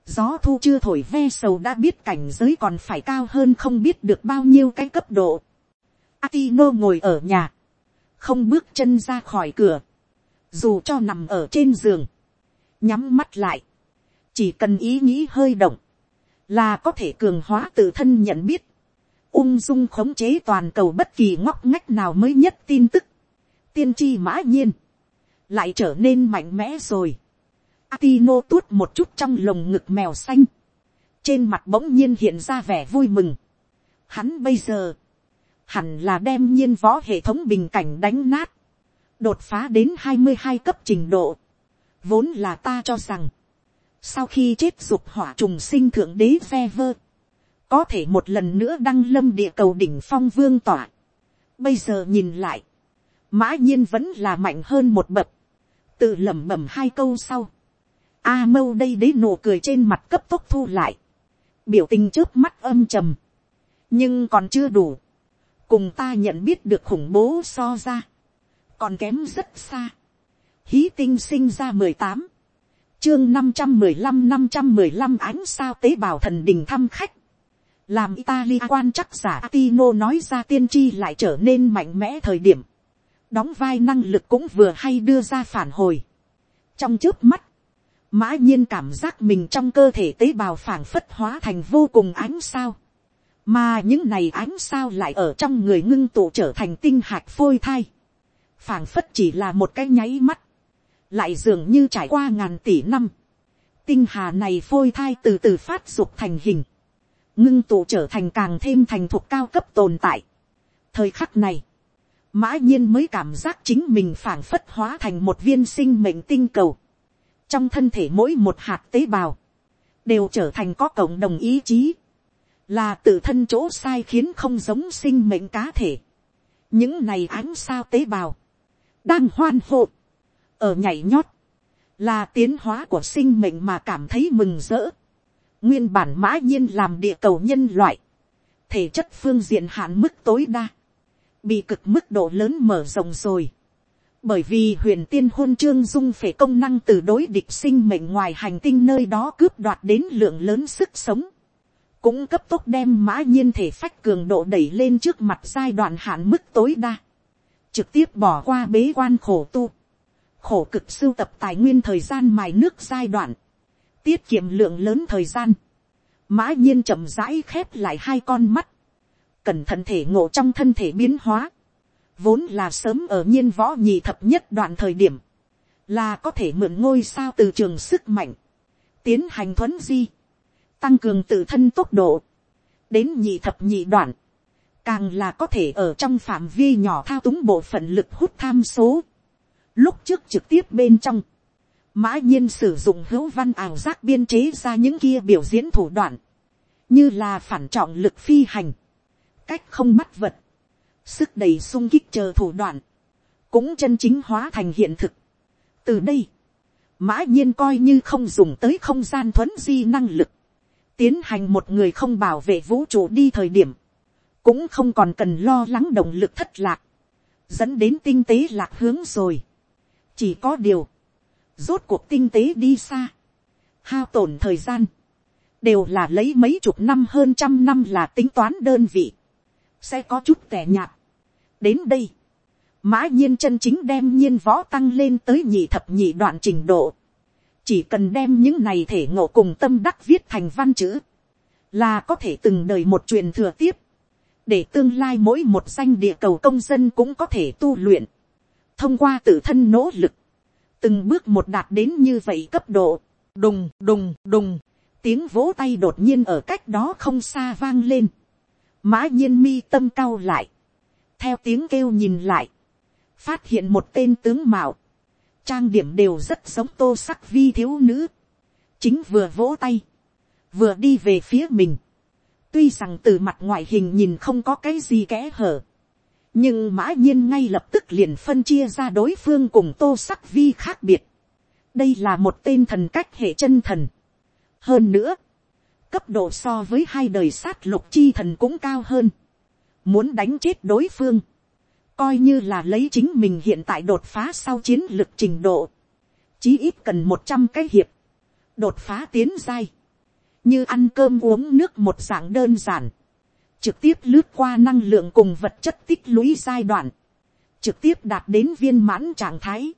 Gió thu chưa thổi ve sầu đã biết cảnh giới còn phải cao hơn không biết được bao nhiêu cái cấp độ. Atino ngồi ở nhà. Không bước chân ra khỏi cửa, dù cho nằm ở trên giường, nhắm mắt lại, chỉ cần ý nghĩ hơi động, là có thể cường hóa tự thân nhận biết, ung dung khống chế toàn cầu bất kỳ ngóc ngách nào mới nhất tin tức, tiên tri mã nhiên, lại trở nên mạnh mẽ rồi. Atino tuốt một chút trong lồng ngực mèo xanh, trên mặt bỗng nhiên hiện ra vẻ vui mừng. Hắn bây giờ, hẳn là đem nhiên võ hệ thống bình cảnh đánh nát, đột phá đến hai mươi hai cấp trình độ, vốn là ta cho rằng, sau khi chết dục hỏa trùng sinh thượng đế ve vơ, có thể một lần nữa đăng lâm địa cầu đỉnh phong vương tỏa. Bây giờ nhìn lại, mã nhiên vẫn là mạnh hơn một bậc, tự lẩm bẩm hai câu sau. A mâu đây đế nụ cười trên mặt cấp tốc thu lại, biểu tình trước mắt âm trầm, nhưng còn chưa đủ cùng ta nhận biết được khủng bố so ra, còn kém rất xa. Hí tinh sinh ra mười tám, chương năm trăm mười lăm năm trăm mười lăm ánh sao tế bào thần đình thăm khách. Làm Italia quan chắc giả Tino nói ra tiên tri lại trở nên mạnh mẽ thời điểm. Đóng vai năng lực cũng vừa hay đưa ra phản hồi. Trong trước mắt, mã nhiên cảm giác mình trong cơ thể tế bào phản phất hóa thành vô cùng ánh sao. Mà những này ánh sao lại ở trong người ngưng tụ trở thành tinh hạt phôi thai, phảng phất chỉ là một cái nháy mắt, lại dường như trải qua ngàn tỷ năm, tinh hà này phôi thai từ từ phát dục thành hình, ngưng tụ trở thành càng thêm thành thuộc cao cấp tồn tại. thời khắc này, mã nhiên mới cảm giác chính mình phảng phất hóa thành một viên sinh mệnh tinh cầu, trong thân thể mỗi một hạt tế bào, đều trở thành có cộng đồng ý chí, là tự thân chỗ sai khiến không giống sinh mệnh cá thể. những này ánh sao tế bào, đang hoan hô, ở nhảy nhót, là tiến hóa của sinh mệnh mà cảm thấy mừng rỡ. nguyên bản mã nhiên làm địa cầu nhân loại, thể chất phương diện hạn mức tối đa, bị cực mức độ lớn mở rộng rồi bởi vì huyền tiên hôn trương dung phải công năng từ đối địch sinh mệnh ngoài hành tinh nơi đó cướp đoạt đến lượng lớn sức sống. Cũng cấp tốc đem mã nhiên thể phách cường độ đẩy lên trước mặt giai đoạn hạn mức tối đa, trực tiếp bỏ qua bế quan khổ tu, khổ cực sưu tập tài nguyên thời gian mài nước giai đoạn, tiết kiệm lượng lớn thời gian, mã nhiên chậm rãi khép lại hai con mắt, cẩn thận thể ngộ trong thân thể biến hóa, vốn là sớm ở nhiên võ nhì thập nhất đoạn thời điểm, là có thể mượn ngôi sao từ trường sức mạnh, tiến hành thuấn di, tăng cường tự thân tốc độ, đến nhị thập nhị đoạn, càng là có thể ở trong phạm vi nhỏ thao túng bộ phận lực hút tham số. Lúc trước trực tiếp bên trong, mã nhiên sử dụng hữu văn ảo giác biên chế ra những kia biểu diễn thủ đoạn, như là phản trọng lực phi hành, cách không mắt vật, sức đầy sung kích chờ thủ đoạn, cũng chân chính hóa thành hiện thực. từ đây, mã nhiên coi như không dùng tới không gian thuấn di năng lực, tiến hành một người không bảo vệ vũ trụ đi thời điểm, cũng không còn cần lo lắng động lực thất lạc, dẫn đến tinh tế lạc hướng rồi. chỉ có điều, rốt cuộc tinh tế đi xa, hao tổn thời gian, đều là lấy mấy chục năm hơn trăm năm là tính toán đơn vị, sẽ có chút tẻ nhạt. đến đây, mã nhiên chân chính đem nhiên võ tăng lên tới nhị thập nhị đoạn trình độ, chỉ cần đem những này thể ngộ cùng tâm đắc viết thành văn chữ, là có thể từng đời một truyền thừa tiếp, để tương lai mỗi một danh địa cầu công dân cũng có thể tu luyện, thông qua tự thân nỗ lực, từng bước một đạt đến như vậy cấp độ, đùng đùng đùng, tiếng vỗ tay đột nhiên ở cách đó không xa vang lên, mã nhiên mi tâm cao lại, theo tiếng kêu nhìn lại, phát hiện một tên tướng mạo, trang điểm đều rất giống tô sắc vi thiếu nữ, chính vừa vỗ tay, vừa đi về phía mình, tuy rằng từ mặt ngoại hình nhìn không có cái gì kẽ hở, nhưng mã nhiên ngay lập tức liền phân chia ra đối phương cùng tô sắc vi khác biệt. đây là một tên thần cách hệ chân thần. hơn nữa, cấp độ so với hai đời sát lục chi thần cũng cao hơn. muốn đánh chết đối phương, coi như là lấy chính mình hiện tại đột phá sau chiến lược trình độ, chí ít cần một trăm cái hiệp, đột phá tiến dai. như ăn cơm uống nước một dạng đơn giản, trực tiếp lướt qua năng lượng cùng vật chất tích lũy giai đoạn, trực tiếp đạt đến viên mãn trạng thái.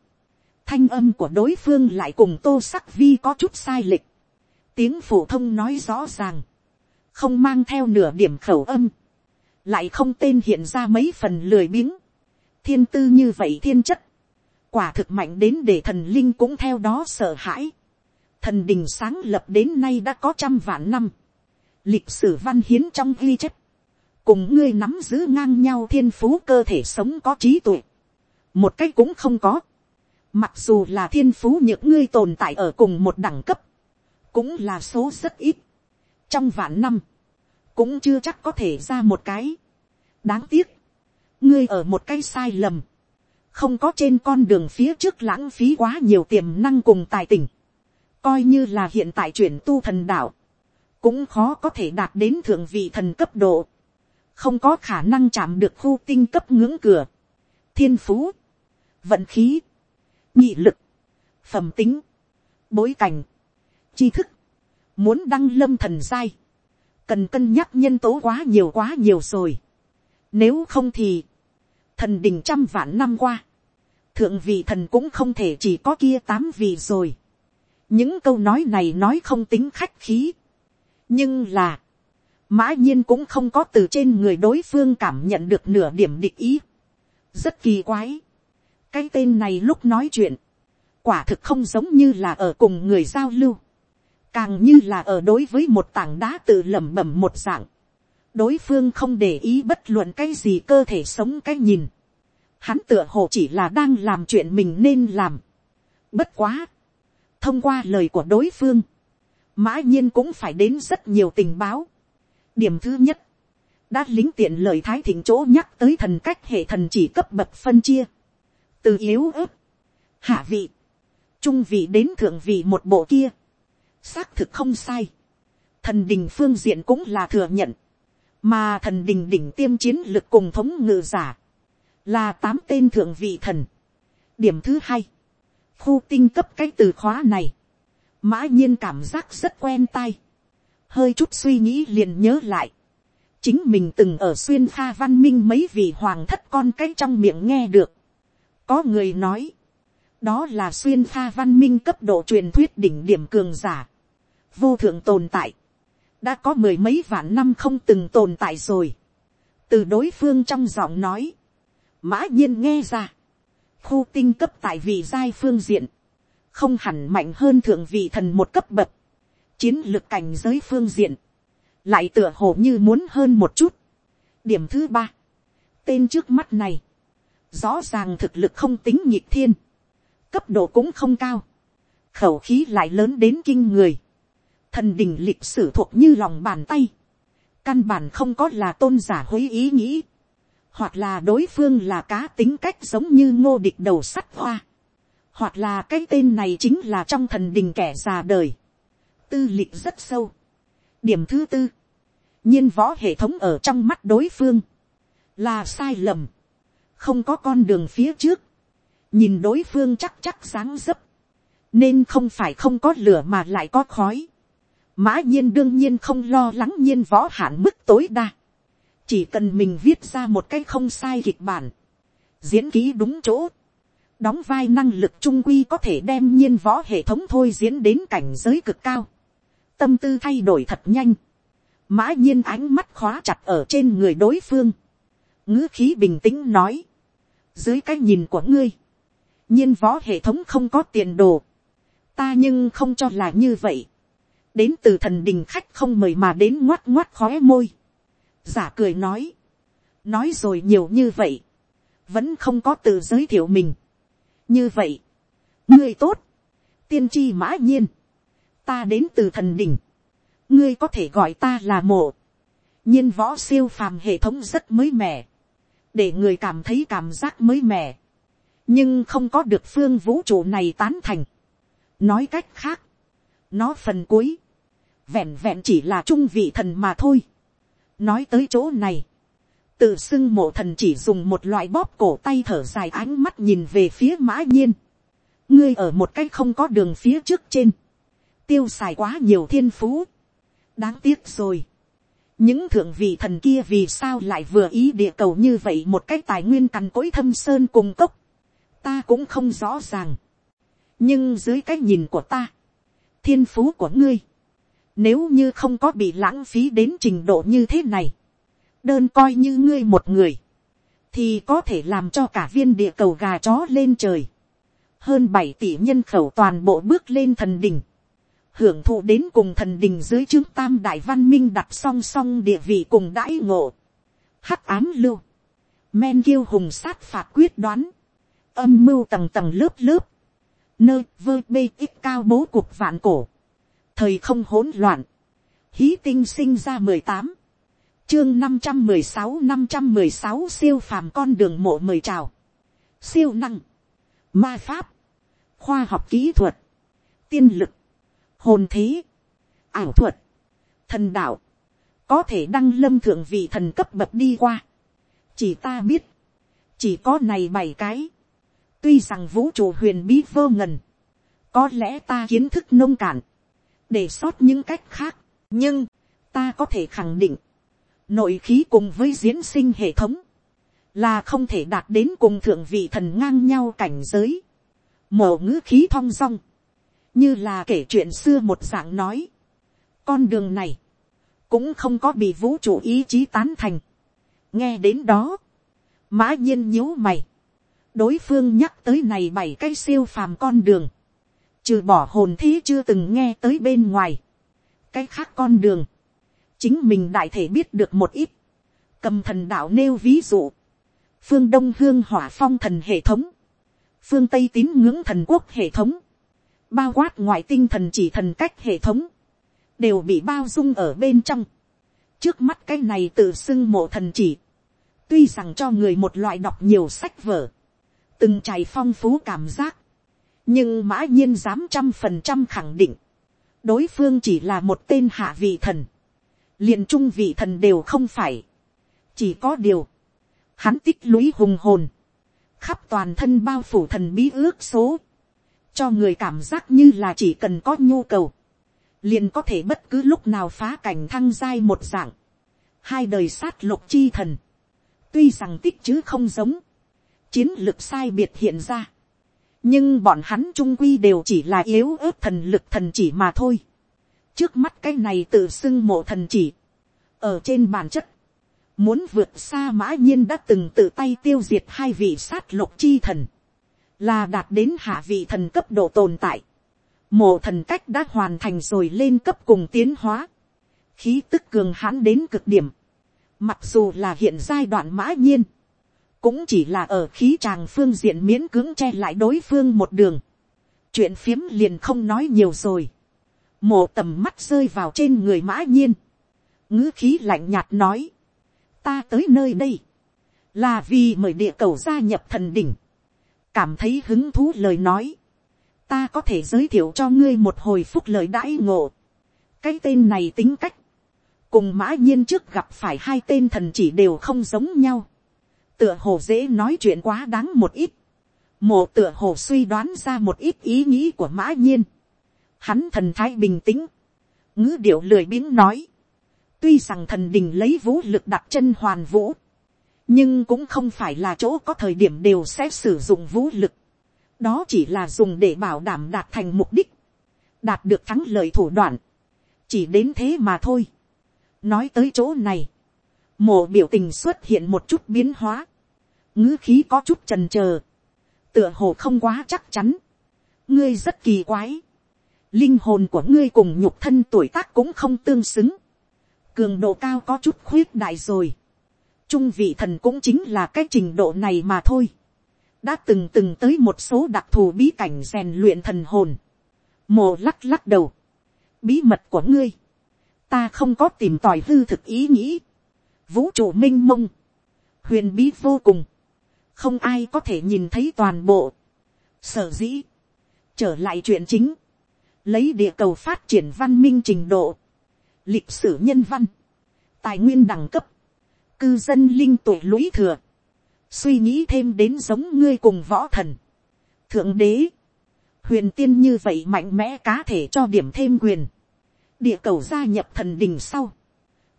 Thanh âm của đối phương lại cùng tô sắc vi có chút sai lệch. Tiếng phổ thông nói rõ ràng, không mang theo nửa điểm khẩu âm, lại không tên hiện ra mấy phần lười biếng. Thiên tư như vậy thiên chất, quả thực mạnh đến để thần linh cũng theo đó sợ hãi. Thần đình sáng lập đến nay đã có trăm vạn năm. Lịch sử văn hiến trong ghi chép. Cùng ngươi nắm giữ ngang nhau thiên phú cơ thể sống có trí tuệ, một cách cũng không có, mặc dù là thiên phú những ngươi tồn tại ở cùng một đẳng cấp, cũng là số rất ít, trong vạn năm, cũng chưa chắc có thể ra một cái, đáng tiếc, ngươi ở một cái sai lầm, không có trên con đường phía trước lãng phí quá nhiều tiềm năng cùng tài tình, coi như là hiện tại chuyển tu thần đạo, cũng khó có thể đạt đến thượng vị thần cấp độ. Không có khả năng chạm được khu tinh cấp ngưỡng cửa, thiên phú, vận khí, nhị lực, phẩm tính, bối cảnh, tri thức, muốn đăng lâm thần giai, cần cân nhắc nhân tố quá nhiều quá nhiều rồi. Nếu không thì, thần đình trăm vạn năm qua, thượng vị thần cũng không thể chỉ có kia tám vị rồi. những câu nói này nói không tính khách khí, nhưng là, mã nhiên cũng không có từ trên người đối phương cảm nhận được nửa điểm địch ý. rất kỳ quái. cái tên này lúc nói chuyện, quả thực không giống như là ở cùng người giao lưu, càng như là ở đối với một tảng đá tự lẩm bẩm một dạng. đối phương không để ý bất luận cái gì cơ thể sống cái nhìn. hắn tựa hồ chỉ là đang làm chuyện mình nên làm. bất quá. thông qua lời của đối phương, mã nhiên cũng phải đến rất nhiều tình báo điểm thứ nhất, đã lính tiện lời thái thịnh chỗ nhắc tới thần cách hệ thần chỉ cấp bậc phân chia, từ yếu ớt, hạ vị, trung vị đến thượng vị một bộ kia, xác thực không sai, thần đình phương diện cũng là thừa nhận, mà thần đình đỉnh tiêm chiến lực cùng thống ngự giả, là tám tên thượng vị thần. điểm thứ hai, khu tinh cấp cái từ khóa này, mã nhiên cảm giác rất quen tai, hơi chút suy nghĩ liền nhớ lại. chính mình từng ở xuyên pha văn minh mấy vị hoàng thất con cái trong miệng nghe được. có người nói, đó là xuyên pha văn minh cấp độ truyền thuyết đỉnh điểm cường giả, vô thượng tồn tại, đã có mười mấy vạn năm không từng tồn tại rồi. từ đối phương trong giọng nói, mã nhiên nghe ra, khu tinh cấp tại vị giai phương diện, không hẳn mạnh hơn thượng vị thần một cấp bậc, chiến lược cảnh giới phương diện, lại tựa hồ như muốn hơn một chút. điểm thứ ba, tên trước mắt này, rõ ràng thực lực không tính nhịp thiên, cấp độ cũng không cao, khẩu khí lại lớn đến kinh người, thần đình lịch sử thuộc như lòng bàn tay, căn bản không có là tôn giả hối ý nghĩ, hoặc là đối phương là cá tính cách giống như ngô địch đầu sắt hoa, hoặc là cái tên này chính là trong thần đình kẻ già đời, tư lịch rất sâu. điểm thứ tư, nhiên võ hệ thống ở trong mắt đối phương, là sai lầm, không có con đường phía trước, nhìn đối phương chắc chắc sáng dấp, nên không phải không có lửa mà lại có khói mã nhiên đương nhiên không lo lắng nhiên võ hạn mức tối đa, chỉ cần mình viết ra một cái không sai kịch bản, diễn ký đúng chỗ, đóng vai năng lực trung quy có thể đem nhiên võ hệ thống thôi diễn đến cảnh giới cực cao. Tâm tư thay đổi thật nhanh, mã nhiên ánh mắt khóa chặt ở trên người đối phương, ngữ khí bình tĩnh nói, dưới cái nhìn của ngươi, nhiên võ hệ thống không có tiền đồ, ta nhưng không cho là như vậy, đến từ thần đình khách không mời mà đến ngoắt ngoắt khó môi, giả cười nói, nói rồi nhiều như vậy, vẫn không có tự giới thiệu mình, như vậy, ngươi tốt, tiên tri mã nhiên, ta đến từ thần đình. Ngươi có thể gọi ta là mộ, nhiên võ siêu phàm hệ thống rất mới mẻ, để người cảm thấy cảm giác mới mẻ, nhưng không có được phương vũ trụ này tán thành. nói cách khác, nó phần cuối, vẹn vẹn chỉ là trung vị thần mà thôi. nói tới chỗ này, tự xưng mộ thần chỉ dùng một loại bóp cổ tay thở dài ánh mắt nhìn về phía mã nhiên. ngươi ở một cái không có đường phía trước trên, tiêu xài quá nhiều thiên phú. đáng tiếc rồi. những thượng vị thần kia vì sao lại vừa ý địa cầu như vậy một cái tài nguyên cằn cỗi thâm sơn cùng cốc. ta cũng không rõ ràng. nhưng dưới cái nhìn của ta, thiên phú của ngươi, nếu như không có bị lãng phí đến trình độ như thế này, đơn coi như ngươi một người, thì có thể làm cho cả viên địa cầu gà chó lên trời. Hơn bảy tỷ nhân khẩu toàn bộ bước lên thần đình. Hưởng thụ đến cùng thần đình dưới chứng tam đại văn minh đặt song song địa vị cùng đãi ngộ. Hắc ám lưu. Men kiêu hùng sát phạt quyết đoán. Âm mưu tầng tầng lớp lớp. Nơi vơ bê ít cao bố cuộc vạn cổ. Thời không hỗn loạn. Hí tinh sinh ra mười tám. Chương năm trăm mười sáu năm trăm mười sáu siêu phàm con đường mộ mời chào. Siêu năng, ma pháp, khoa học kỹ thuật, tiên lực, hồn thế, ảo thuật, thần đạo, có thể đăng lâm thượng vị thần cấp bậc đi qua. Chỉ ta biết, chỉ có này bảy cái. Tuy rằng vũ trụ huyền bí vô ngần, có lẽ ta kiến thức nông cạn, để sót những cách khác, nhưng ta có thể khẳng định, nội khí cùng với diễn sinh hệ thống, là không thể đạt đến cùng thượng vị thần ngang nhau cảnh giới, mổ ngữ khí thong dong, như là kể chuyện xưa một dạng nói, con đường này, cũng không có bị vũ trụ ý chí tán thành. nghe đến đó, mã nhiên nhíu mày, đối phương nhắc tới này bảy cái siêu phàm con đường, trừ bỏ hồn thế chưa từng nghe tới bên ngoài, cái khác con đường, chính mình đại thể biết được một ít, cầm thần đạo nêu ví dụ, phương đông hương hỏa phong thần hệ thống, phương tây tín ngưỡng thần quốc hệ thống, bao quát ngoại tinh thần chỉ thần cách hệ thống, đều bị bao dung ở bên trong. trước mắt cái này tự xưng mộ thần chỉ, tuy rằng cho người một loại đọc nhiều sách vở, từng trải phong phú cảm giác, nhưng mã nhiên dám trăm phần trăm khẳng định, đối phương chỉ là một tên hạ vị thần, liền trung vị thần đều không phải, chỉ có điều, hắn tích lũy hùng hồn, khắp toàn thân bao phủ thần bí ước số, cho người cảm giác như là chỉ cần có nhu cầu, liền có thể bất cứ lúc nào phá cảnh thăng giai một dạng, hai đời sát lục chi thần, tuy rằng tích chứ không giống, chiến lược sai biệt hiện ra, nhưng bọn hắn trung quy đều chỉ là yếu ớt thần lực thần chỉ mà thôi. Trước mắt cái này tự xưng mộ thần chỉ, ở trên bản chất, muốn vượt xa mã nhiên đã từng tự tay tiêu diệt hai vị sát lục chi thần, là đạt đến hạ vị thần cấp độ tồn tại, mộ thần cách đã hoàn thành rồi lên cấp cùng tiến hóa, khí tức cường hãn đến cực điểm, mặc dù là hiện giai đoạn mã nhiên, cũng chỉ là ở khí tràng phương diện miễn cưỡng che lại đối phương một đường, chuyện phiếm liền không nói nhiều rồi, mộ tầm mắt rơi vào trên người mã nhiên, ngữ khí lạnh nhạt nói, ta tới nơi đây, là vì mời địa cầu gia nhập thần đỉnh, cảm thấy hứng thú lời nói, ta có thể giới thiệu cho ngươi một hồi phúc lời đãi ngộ, cái tên này tính cách, cùng mã nhiên trước gặp phải hai tên thần chỉ đều không giống nhau, tựa hồ dễ nói chuyện quá đáng một ít, mộ tựa hồ suy đoán ra một ít ý nghĩ của mã nhiên, Hắn thần thái bình tĩnh. ngữ điệu lười biếng nói. Tuy rằng thần đình lấy vũ lực đặt chân hoàn vũ. Nhưng cũng không phải là chỗ có thời điểm đều sẽ sử dụng vũ lực. Đó chỉ là dùng để bảo đảm đạt thành mục đích. Đạt được thắng lợi thủ đoạn. Chỉ đến thế mà thôi. Nói tới chỗ này. Mộ biểu tình xuất hiện một chút biến hóa. ngữ khí có chút trần chờ Tựa hồ không quá chắc chắn. Ngươi rất kỳ quái. Linh hồn của ngươi cùng nhục thân tuổi tác cũng không tương xứng, cường độ cao có chút khuyết đại rồi, trung vị thần cũng chính là cái trình độ này mà thôi, đã từng từng tới một số đặc thù bí cảnh rèn luyện thần hồn, mồ lắc lắc đầu, bí mật của ngươi, ta không có tìm tòi hư thực ý nghĩ, vũ trụ m i n h mông, huyền bí vô cùng, không ai có thể nhìn thấy toàn bộ, sở dĩ, trở lại chuyện chính, lấy địa cầu phát triển văn minh trình độ, lịch sử nhân văn, tài nguyên đẳng cấp, cư dân linh tuổi lũy thừa, suy nghĩ thêm đến giống ngươi cùng võ thần, thượng đế, huyền tiên như vậy mạnh mẽ cá thể cho điểm thêm quyền, địa cầu gia nhập thần đình sau,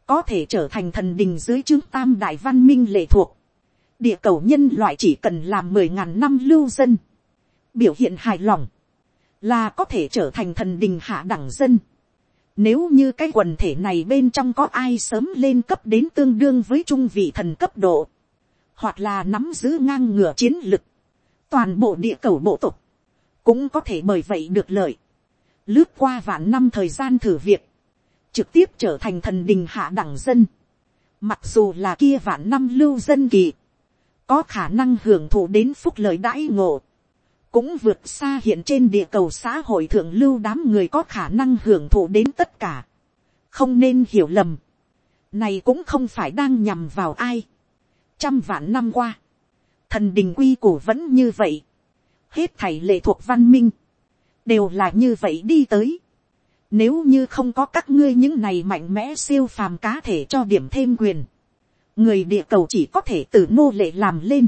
có thể trở thành thần đình dưới chứng tam đại văn minh lệ thuộc, địa cầu nhân loại chỉ cần làm mười ngàn năm lưu dân, biểu hiện hài lòng, là có thể trở thành thần đình hạ đẳng dân. Nếu như cái quần thể này bên trong có ai sớm lên cấp đến tương đương với trung vị thần cấp độ, hoặc là nắm giữ ngang ngửa chiến lực, toàn bộ địa cầu bộ tục, cũng có thể bởi vậy được lợi. Lướt qua vạn năm thời gian thử việc, trực tiếp trở thành thần đình hạ đẳng dân. Mặc dù là kia vạn năm lưu dân kỳ, có khả năng hưởng thụ đến phúc lợi đãi ngộ, cũng vượt xa hiện trên địa cầu xã hội thượng lưu đám người có khả năng hưởng thụ đến tất cả. không nên hiểu lầm. này cũng không phải đang nhằm vào ai. trăm vạn năm qua, thần đình quy củ vẫn như vậy. hết thảy lệ thuộc văn minh, đều là như vậy đi tới. Nếu như không có các ngươi những này mạnh mẽ siêu phàm cá thể cho điểm thêm quyền. Người địa cầu chỉ có thể từ nô lệ làm lên.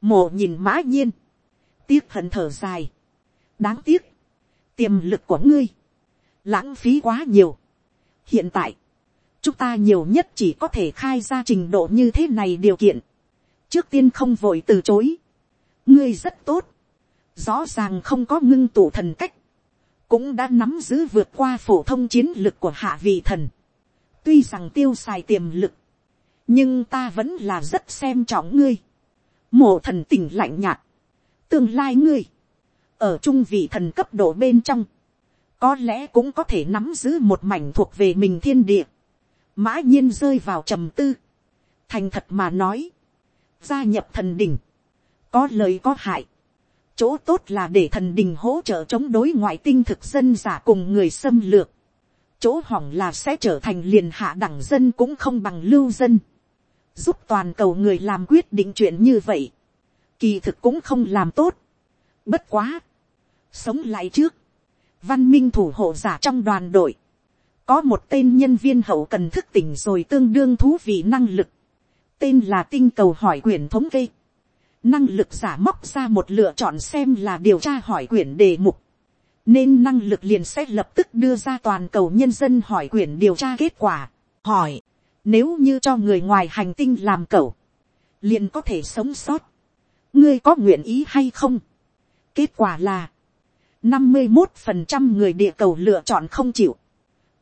Mộ nhìn mã nhiên tiếc hận thở dài. đáng tiếc, tiềm lực của ngươi, lãng phí quá nhiều. hiện tại, chúng ta nhiều nhất chỉ có thể khai ra trình độ như thế này điều kiện. trước tiên không vội từ chối. ngươi rất tốt, rõ ràng không có ngưng tụ thần cách, cũng đã nắm giữ vượt qua phổ thông chiến lực của hạ vị thần. tuy rằng tiêu xài tiềm lực, nhưng ta vẫn là rất xem trọng ngươi. mộ thần tỉnh lạnh nhạt, tương lai ngươi, ở trung vị thần cấp độ bên trong, có lẽ cũng có thể nắm giữ một mảnh thuộc về mình thiên địa, mã nhiên rơi vào trầm tư, thành thật mà nói, gia nhập thần đình, có lời có hại, chỗ tốt là để thần đình hỗ trợ chống đối ngoại tinh thực dân giả cùng người xâm lược, chỗ hỏng là sẽ trở thành liền hạ đẳng dân cũng không bằng lưu dân, giúp toàn cầu người làm quyết định chuyện như vậy, kỳ thực cũng không làm tốt. Bất quá, sống lại trước, văn minh thủ hộ giả trong đoàn đội, có một tên nhân viên hậu cần thức tỉnh rồi tương đương thú vị năng lực, tên là tinh cầu hỏi quyển thống kê. Năng lực giả móc ra một lựa chọn xem là điều tra hỏi quyển đề mục, nên năng lực liền sẽ lập tức đưa ra toàn cầu nhân dân hỏi quyển điều tra kết quả, hỏi, nếu như cho người ngoài hành tinh làm cẩu, liền có thể sống sót ngươi có nguyện ý hay không. kết quả là, năm mươi một phần trăm người địa cầu lựa chọn không chịu,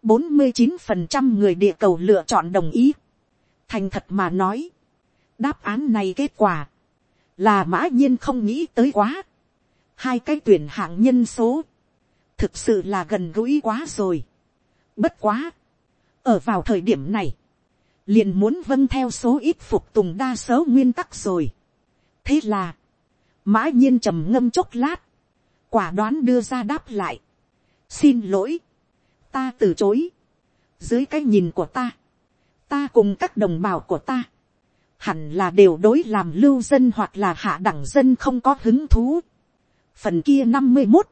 bốn mươi chín phần trăm người địa cầu lựa chọn đồng ý. thành thật mà nói, đáp án này kết quả, là mã nhiên không nghĩ tới quá. hai cái tuyển hạng nhân số, thực sự là gần gũi quá rồi. bất quá, ở vào thời điểm này, liền muốn vâng theo số ít phục tùng đa số nguyên tắc rồi thế là, mã nhiên trầm ngâm chốc lát, quả đoán đưa ra đáp lại. xin lỗi, ta từ chối, dưới cái nhìn của ta, ta cùng các đồng bào của ta, hẳn là đều đối làm lưu dân hoặc là hạ đẳng dân không có hứng thú. phần kia năm mươi một,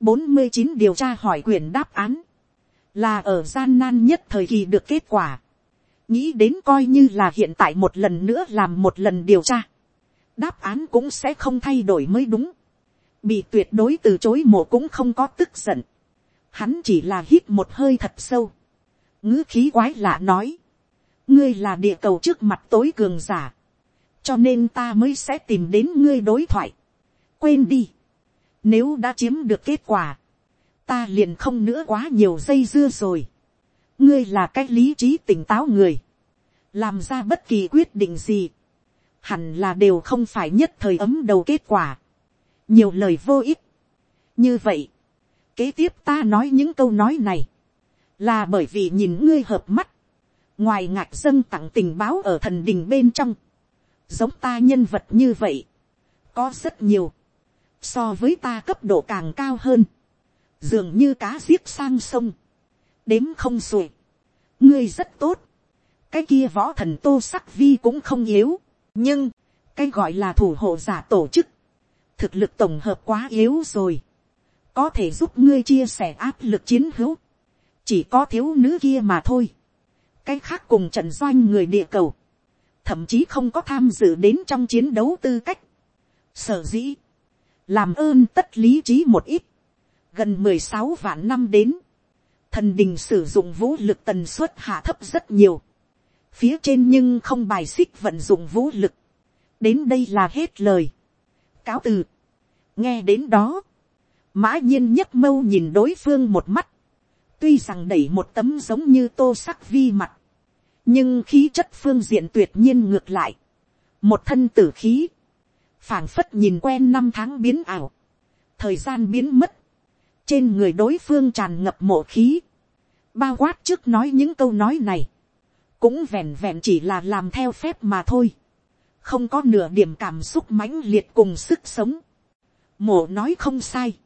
bốn mươi chín điều tra hỏi quyền đáp án, là ở gian nan nhất thời kỳ được kết quả. nghĩ đến coi như là hiện tại một lần nữa làm một lần điều tra đáp án cũng sẽ không thay đổi mới đúng. bị tuyệt đối từ chối mộ cũng không có tức giận. hắn chỉ là hít một hơi thật sâu. ngữ khí quái lạ nói ngươi là địa cầu trước mặt tối cường giả. cho nên ta mới sẽ tìm đến ngươi đối thoại. quên đi. nếu đã chiếm được kết quả, ta liền không nữa quá nhiều dây dưa rồi. ngươi là cái lý trí tỉnh táo người. làm ra bất kỳ quyết định gì hẳn là đều không phải nhất thời ấm đầu kết quả. nhiều lời vô ích. như vậy, kế tiếp ta nói những câu nói này, là bởi vì nhìn ngươi hợp mắt, ngoài ngạc dân tặng tình báo ở thần đình bên trong, giống ta nhân vật như vậy, có rất nhiều, so với ta cấp độ càng cao hơn, dường như cá giết sang sông, đếm không xuể, ngươi rất tốt, cái kia võ thần tô sắc vi cũng không yếu, nhưng, cái gọi là thủ hộ giả tổ chức, thực lực tổng hợp quá yếu rồi, có thể giúp ngươi chia sẻ áp lực chiến hữu, chỉ có thiếu nữ kia mà thôi, cái khác cùng trận doanh người địa cầu, thậm chí không có tham dự đến trong chiến đấu tư cách, sở dĩ, làm ơn tất lý trí một ít, gần mười sáu vạn năm đến, thần đình sử dụng vũ lực tần suất hạ thấp rất nhiều, phía trên nhưng không bài xích vận dụng vũ lực, đến đây là hết lời, cáo từ, nghe đến đó, mã nhiên nhất mâu nhìn đối phương một mắt, tuy rằng đẩy một tấm giống như tô sắc vi mặt, nhưng khí chất phương diện tuyệt nhiên ngược lại, một thân tử khí, phảng phất nhìn quen năm tháng biến ảo, thời gian biến mất, trên người đối phương tràn ngập mộ khí, bao quát trước nói những câu nói này, cũng vẹn vẹn chỉ là làm theo phép mà thôi, không có nửa điểm cảm xúc mãnh liệt cùng sức sống, mộ nói không sai,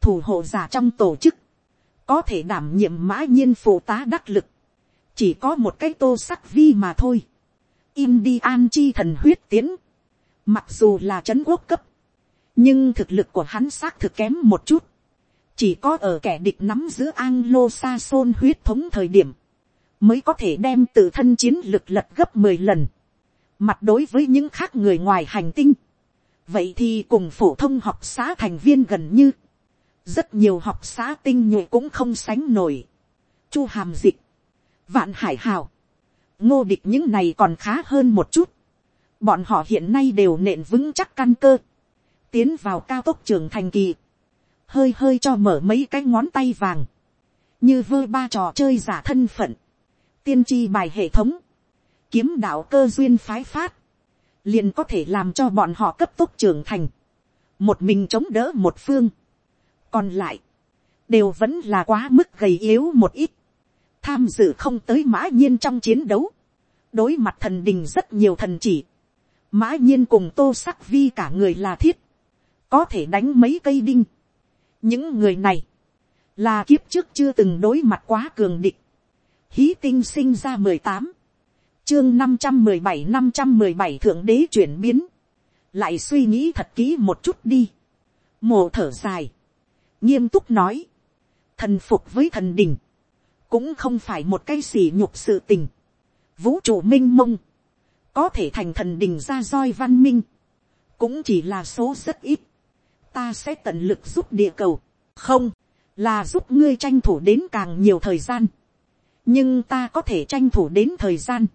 thủ hộ giả trong tổ chức, có thể đảm nhiệm mã nhiên phụ tá đắc lực, chỉ có một cái tô sắc vi mà thôi, im đi an chi thần huyết tiến, mặc dù là c h ấ n quốc cấp, nhưng thực lực của hắn xác thực kém một chút, chỉ có ở kẻ địch nắm giữ Anglo Sa sôn huyết thống thời điểm, mới có thể đem tự thân chiến lực lật gấp mười lần, mặt đối với những khác người ngoài hành tinh, vậy thì cùng phổ thông học xã thành viên gần như, rất nhiều học xã tinh nhuệ cũng không sánh nổi, chu hàm dịch, vạn hải hào, ngô địch những này còn khá hơn một chút, bọn họ hiện nay đều nện vững chắc căn cơ, tiến vào cao tốc trường thành kỳ, hơi hơi cho mở mấy cái ngón tay vàng, như vơ ba trò chơi giả thân phận, tiên tri bài hệ thống, kiếm đạo cơ duyên phái phát, liền có thể làm cho bọn họ cấp tốc trưởng thành, một mình chống đỡ một phương, còn lại, đều vẫn là quá mức gầy yếu một ít, tham dự không tới mã nhiên trong chiến đấu, đối mặt thần đình rất nhiều thần chỉ, mã nhiên cùng tô sắc vi cả người là thiết, có thể đánh mấy cây đinh. những người này, là kiếp trước chưa từng đối mặt quá cường địch. hí tinh sinh ra mười tám, chương năm trăm mười bảy năm trăm mười bảy thượng đế chuyển biến, lại suy nghĩ thật kỹ một chút đi. mồ thở dài, nghiêm túc nói, thần phục với thần đình, cũng không phải một cái xỉ nhục sự tình. vũ trụ m i n h mông, có thể thành thần đình ra roi văn minh, cũng chỉ là số rất ít. ta sẽ tận lực giúp địa cầu, không, là giúp ngươi tranh thủ đến càng nhiều thời gian. nhưng ta có thể tranh thủ đến thời gian,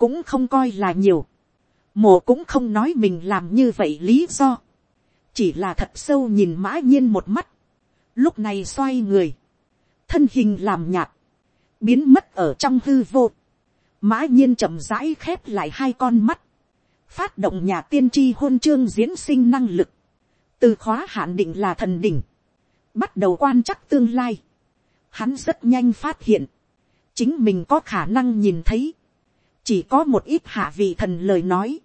cũng không coi là nhiều. mổ cũng không nói mình làm như vậy lý do, chỉ là thật sâu nhìn mã nhiên một mắt, lúc này xoay người, thân hình làm nhạt, biến mất ở trong hư vô, mã nhiên chậm rãi khép lại hai con mắt, phát động nhà tiên tri hôn chương diễn sinh năng lực, từ khóa hạn định là thần đỉnh, bắt đầu quan chắc tương lai. Hắn rất nhanh phát hiện, chính mình có khả năng nhìn thấy, chỉ có một ít hạ vị thần lời nói,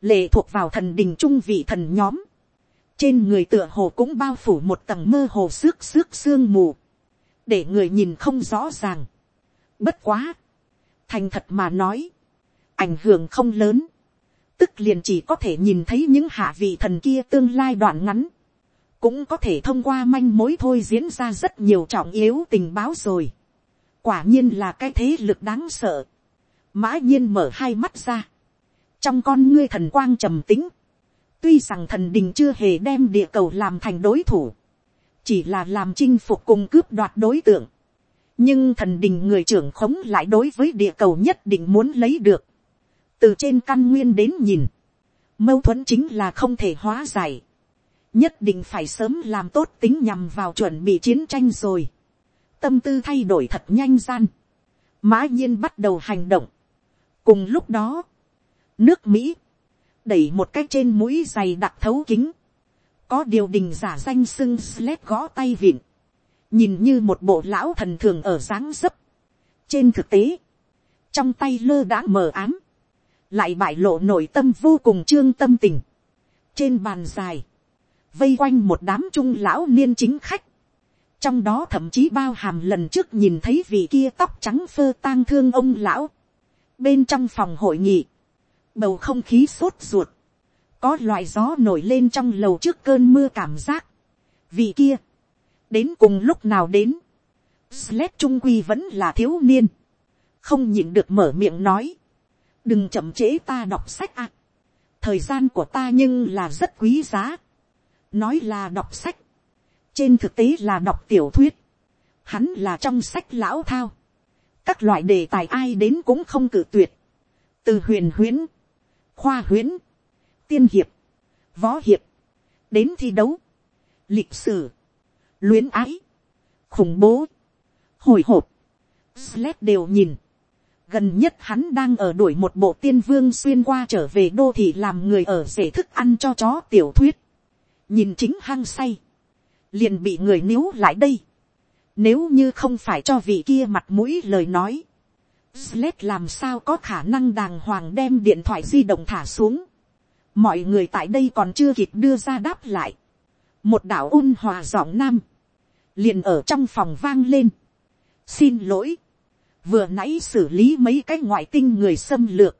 lệ thuộc vào thần đình trung vị thần nhóm, trên người tựa hồ cũng bao phủ một tầng mơ hồ xước xước sương mù, để người nhìn không rõ ràng. Bất quá, thành thật mà nói, ảnh hưởng không lớn, tức liền chỉ có thể nhìn thấy những hạ vị thần kia tương lai đoạn ngắn, cũng có thể thông qua manh mối thôi diễn ra rất nhiều trọng yếu tình báo rồi. quả nhiên là cái thế lực đáng sợ. mã nhiên mở hai mắt ra, trong con ngươi thần quang trầm tính, tuy rằng thần đình chưa hề đem địa cầu làm thành đối thủ, chỉ là làm chinh phục cùng cướp đoạt đối tượng, nhưng thần đình người trưởng khống lại đối với địa cầu nhất định muốn lấy được. từ trên căn nguyên đến nhìn, mâu thuẫn chính là không thể hóa giải. nhất định phải sớm làm tốt tính nhằm vào chuẩn bị chiến tranh rồi. tâm tư thay đổi thật nhanh gian. mã nhiên bắt đầu hành động. cùng lúc đó, nước mỹ, đẩy một cái trên mũi giày đặc thấu kính, có điều đình giả danh sưng sled gõ tay vịn, nhìn như một bộ lão thần thường ở dáng dấp. trên thực tế, trong tay lơ đã mờ ám, lại bại lộ nội tâm vô cùng trương tâm tình. trên bàn dài, vây quanh một đám trung lão niên chính khách, trong đó thậm chí bao hàm lần trước nhìn thấy vị kia tóc trắng phơ tang thương ông lão, bên trong phòng hội nghị, bầu không khí sốt ruột, có loại gió nổi lên trong lầu trước cơn mưa cảm giác, vị kia, đến cùng lúc nào đến, Sled trung quy vẫn là thiếu niên, không nhịn được mở miệng nói, đừng chậm trễ ta đọc sách ạ, thời gian của ta nhưng là rất quý giá, nói là đọc sách, trên thực tế là đọc tiểu thuyết, hắn là trong sách lão thao, các loại đề tài ai đến cũng không cử tuyệt, từ huyền huyễn, khoa huyễn, tiên hiệp, võ hiệp, đến thi đấu, lịch sử, luyến ái, khủng bố, hồi hộp, Sled đều nhìn. Gần nhất hắn đang ở đuổi một bộ tiên vương xuyên qua trở về đô thị làm người ở rể thức ăn cho chó tiểu thuyết. Nhìn chính hăng say. Liền bị người níu lại đây. Nếu như không phải cho vị kia mặt mũi lời nói. Sled làm sao có khả năng đàng hoàng đem điện thoại di động thả xuống. Mọi người tại đây còn chưa kịp đưa ra đáp lại. Một đạo ôn hòa giọng nam. Liền ở trong phòng vang lên. Xin lỗi. Vừa nãy xử lý mấy cái ngoại tinh người xâm lược.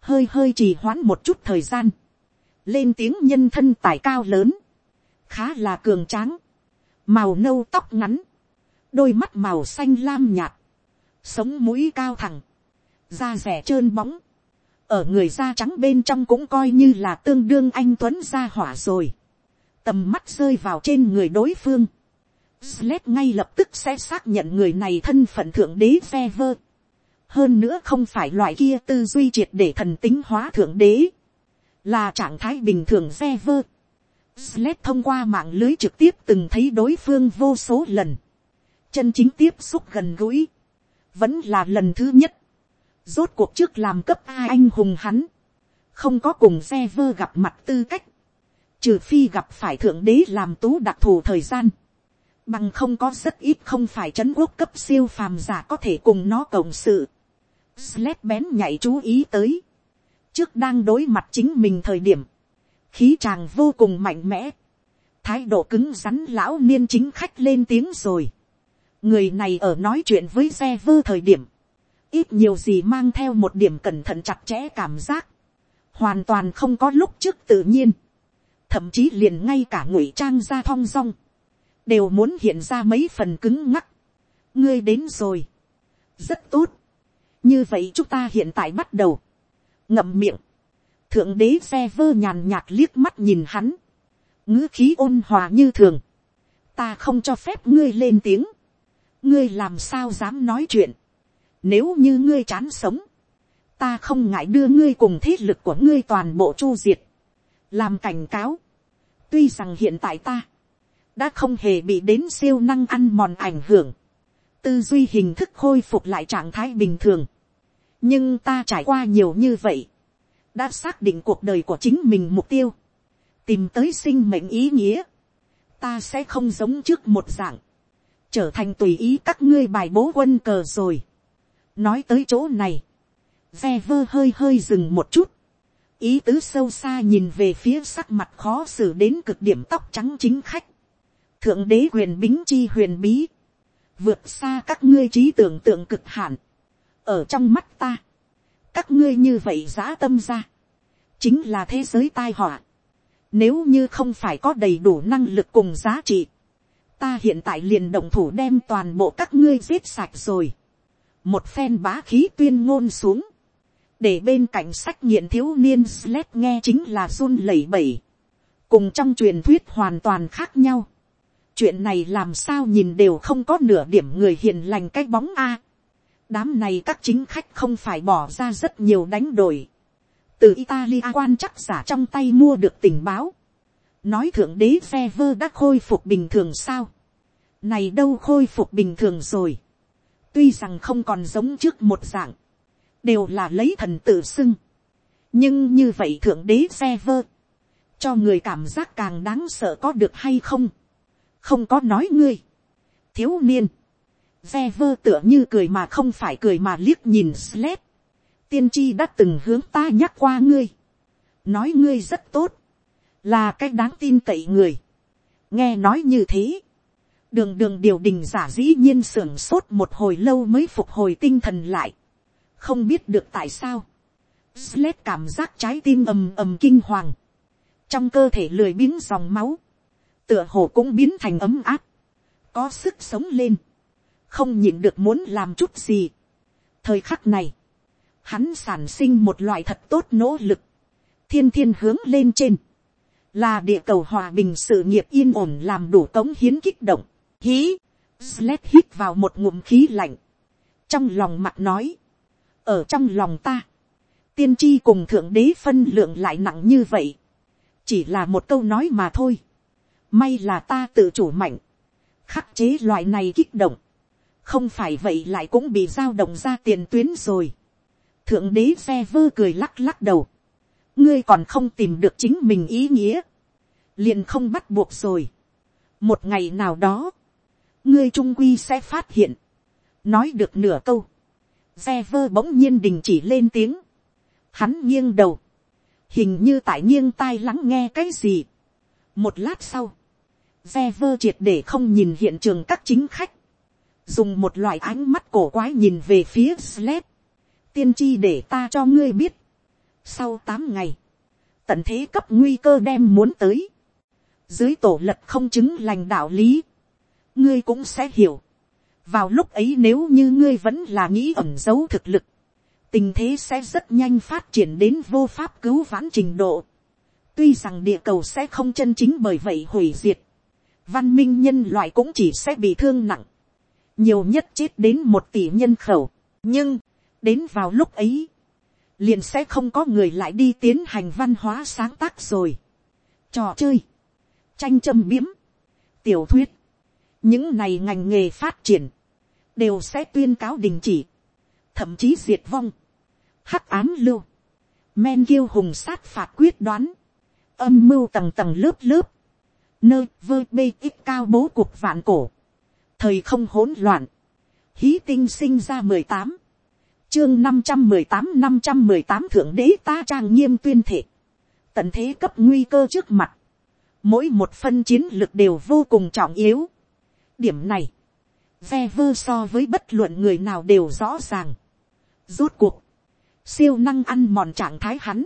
Hơi hơi trì hoãn một chút thời gian. Lên tiếng nhân thân tài cao lớn. Khá là cường tráng. Màu nâu tóc ngắn. Đôi mắt màu xanh lam nhạt. Sống mũi cao thẳng. Da rẻ trơn bóng ở người da trắng bên trong cũng coi như là tương đương anh tuấn ra hỏa rồi. tầm mắt rơi vào trên người đối phương. Sled ngay lập tức sẽ xác nhận người này thân phận thượng đế ve vơ. hơn nữa không phải loại kia tư duy triệt để thần tính hóa thượng đế. là trạng thái bình thường ve vơ. Sled thông qua mạng lưới trực tiếp từng thấy đối phương vô số lần. chân chính tiếp xúc gần gũi vẫn là lần thứ nhất Rốt cuộc trước làm cấp ai anh hùng hắn. Không có cùng xe vơ gặp mặt tư cách. Trừ phi gặp phải thượng đế làm tú đặc thù thời gian. Bằng không có rất ít không phải trấn quốc cấp siêu phàm giả có thể cùng nó cộng sự. Sled bén nhảy chú ý tới. Trước đang đối mặt chính mình thời điểm. Khí chàng vô cùng mạnh mẽ. Thái độ cứng rắn lão niên chính khách lên tiếng rồi. Người này ở nói chuyện với xe vơ thời điểm. Ít nhiều gì mang theo một điểm cẩn thận chặt chẽ cảm giác, hoàn toàn không có lúc trước tự nhiên, thậm chí liền ngay cả ngụy trang ra thong dong, đều muốn hiện ra mấy phần cứng ngắc. ngươi đến rồi, rất tốt, như vậy chúng ta hiện tại bắt đầu, ngậm miệng, thượng đế xe vơ nhàn nhạt liếc mắt nhìn hắn, ngữ khí ôn hòa như thường, ta không cho phép ngươi lên tiếng, ngươi làm sao dám nói chuyện, nếu như ngươi chán sống, ta không ngại đưa ngươi cùng thế lực của ngươi toàn bộ chu diệt. Làm cảnh cáo. Tuy rằng hiện tại ta đã không hề bị đến siêu năng ăn mòn ảnh hưởng. Tư duy hình thức khôi phục lại trạng thái bình thường. Nhưng ta trải qua nhiều như vậy. Đã xác định cuộc đời của chính mình mục tiêu. Tìm tới sinh mệnh ý nghĩa. Ta sẽ không giống trước một dạng. Trở thành tùy ý các ngươi bài bố quân cờ rồi. Nói tới chỗ này, ve vơ hơi hơi dừng một chút, ý tứ sâu xa nhìn về phía sắc mặt khó xử đến cực điểm tóc trắng chính khách, thượng đế huyền bính chi huyền bí, vượt xa các ngươi trí tưởng tượng cực hạn, ở trong mắt ta, các ngươi như vậy giã tâm ra, chính là thế giới tai họa, nếu như không phải có đầy đủ năng lực cùng giá trị, ta hiện tại liền động thủ đem toàn bộ các ngươi giết sạch rồi một phen bá khí tuyên ngôn xuống, để bên cạnh sách nghiện thiếu niên Sled nghe chính là run lẩy bẩy, cùng trong truyền thuyết hoàn toàn khác nhau. chuyện này làm sao nhìn đều không có nửa điểm người hiền lành cái bóng a. đám này các chính khách không phải bỏ ra rất nhiều đánh đổi. từ italia quan chắc giả trong tay mua được tình báo nói thượng đế phe vơ đã khôi phục bình thường sao. này đâu khôi phục bình thường rồi? Tuy rằng không còn giống trước một dạng, đều là lấy thần tự xưng. nhưng như vậy thượng đế phe vơ, cho người cảm giác càng đáng sợ có được hay không, không có nói ngươi, thiếu niên, phe vơ tựa như cười mà không phải cười mà liếc nhìn Sled. tiên tri đã từng hướng ta nhắc qua ngươi, nói ngươi rất tốt, là cái đáng tin cậy người, nghe nói như thế, đường đường điều đình giả dĩ nhiên sưởng sốt một hồi lâu mới phục hồi tinh thần lại. không biết được tại sao. Sled cảm giác trái tim ầm ầm kinh hoàng. Trong cơ thể lười biếng dòng máu. Tựa hồ cũng biến thành ấm áp. Có sức sống lên. Không nhịn được muốn làm chút gì. Thời khắc này. Hắn sản sinh một loại thật tốt nỗ lực. Thiên thiên hướng lên trên. Là địa cầu hòa bình sự nghiệp yên ổn làm đủ cống hiến kích động. Hí. Sled hít vào một ngụm khí lạnh. Trong lòng mặt nói. Ở trong lòng ta, tiên tri cùng thượng đế phân lượng lại nặng như vậy. chỉ là một câu nói mà thôi. may là ta tự chủ mạnh. khắc chế loại này kích động. không phải vậy lại cũng bị giao động ra tiền tuyến rồi. thượng đế xe vơ cười lắc lắc đầu. ngươi còn không tìm được chính mình ý nghĩa liền không bắt buộc rồi. một ngày nào đó, ngươi trung quy sẽ phát hiện. nói được nửa câu. xe vơ bỗng nhiên đình chỉ lên tiếng Hắn nghiêng đầu. Hình như tại nghiêng tai lắng nghe cái gì. Một lát sau. xe vơ triệt để không nhìn hiện trường các chính khách. Dùng một loại ánh mắt cổ quái nhìn về phía Sled. Tiên tri để ta cho ngươi biết. Sau tám ngày. Tận thế cấp nguy cơ đem muốn tới. Dưới tổ lật không chứng lành đạo lý. Ngươi cũng sẽ hiểu. Vào lúc ấy nếu như ngươi vẫn là nghĩ ẩn giấu thực lực tình thế sẽ rất nhanh phát triển đến vô pháp cứu vãn trình độ. tuy rằng địa cầu sẽ không chân chính bởi vậy hủy diệt, văn minh nhân loại cũng chỉ sẽ bị thương nặng, nhiều nhất chết đến một tỷ nhân khẩu, nhưng, đến vào lúc ấy, liền sẽ không có người lại đi tiến hành văn hóa sáng tác rồi. Trò chơi, tranh châm biếm, tiểu thuyết, những này ngành nghề phát triển, đều sẽ tuyên cáo đình chỉ thậm chí diệt vong, hắc ám lưu, men kiêu hùng sát phạt quyết đoán, âm mưu tầng tầng lớp lớp, nơi vơ bê ít cao bố cuộc vạn cổ, thời không hỗn loạn, hí tinh sinh ra mười tám, chương năm trăm mười tám năm trăm mười tám thượng đế ta trang nghiêm tuyên thể, tận thế cấp nguy cơ trước mặt, mỗi một phân chiến lực đều vô cùng trọng yếu. điểm này, ve vơ so với bất luận người nào đều rõ ràng. Rốt cuộc, siêu năng ăn mòn trạng thái hắn,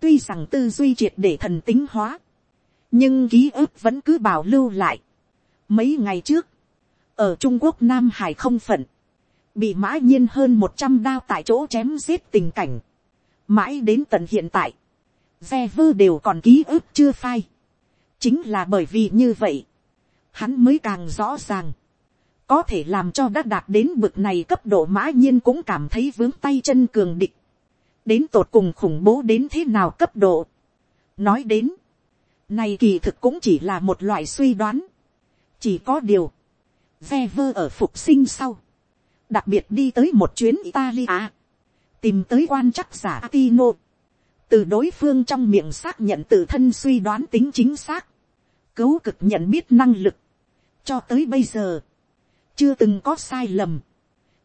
tuy rằng tư duy triệt để thần tính hóa, nhưng ký ức vẫn cứ bảo lưu lại. Mấy ngày trước, ở trung quốc nam hải không phận, bị mã nhiên hơn một trăm đao tại chỗ chém giết tình cảnh, mãi đến tận hiện tại, ve vơ đều còn ký ức chưa phai chính là bởi vì như vậy, hắn mới càng rõ ràng, có thể làm cho đã đạt đến bực này cấp độ mã nhiên cũng cảm thấy vướng tay chân cường địch, đến tột cùng khủng bố đến thế nào cấp độ. nói đến, này kỳ thực cũng chỉ là một loại suy đoán, chỉ có điều, ve vơ ở phục sinh sau, đặc biệt đi tới một chuyến italia, tìm tới quan chắc giả Atino, từ đối phương trong miệng xác nhận tự thân suy đoán tính chính xác, cấu cực nhận biết năng lực, cho tới bây giờ, chưa từng có sai lầm,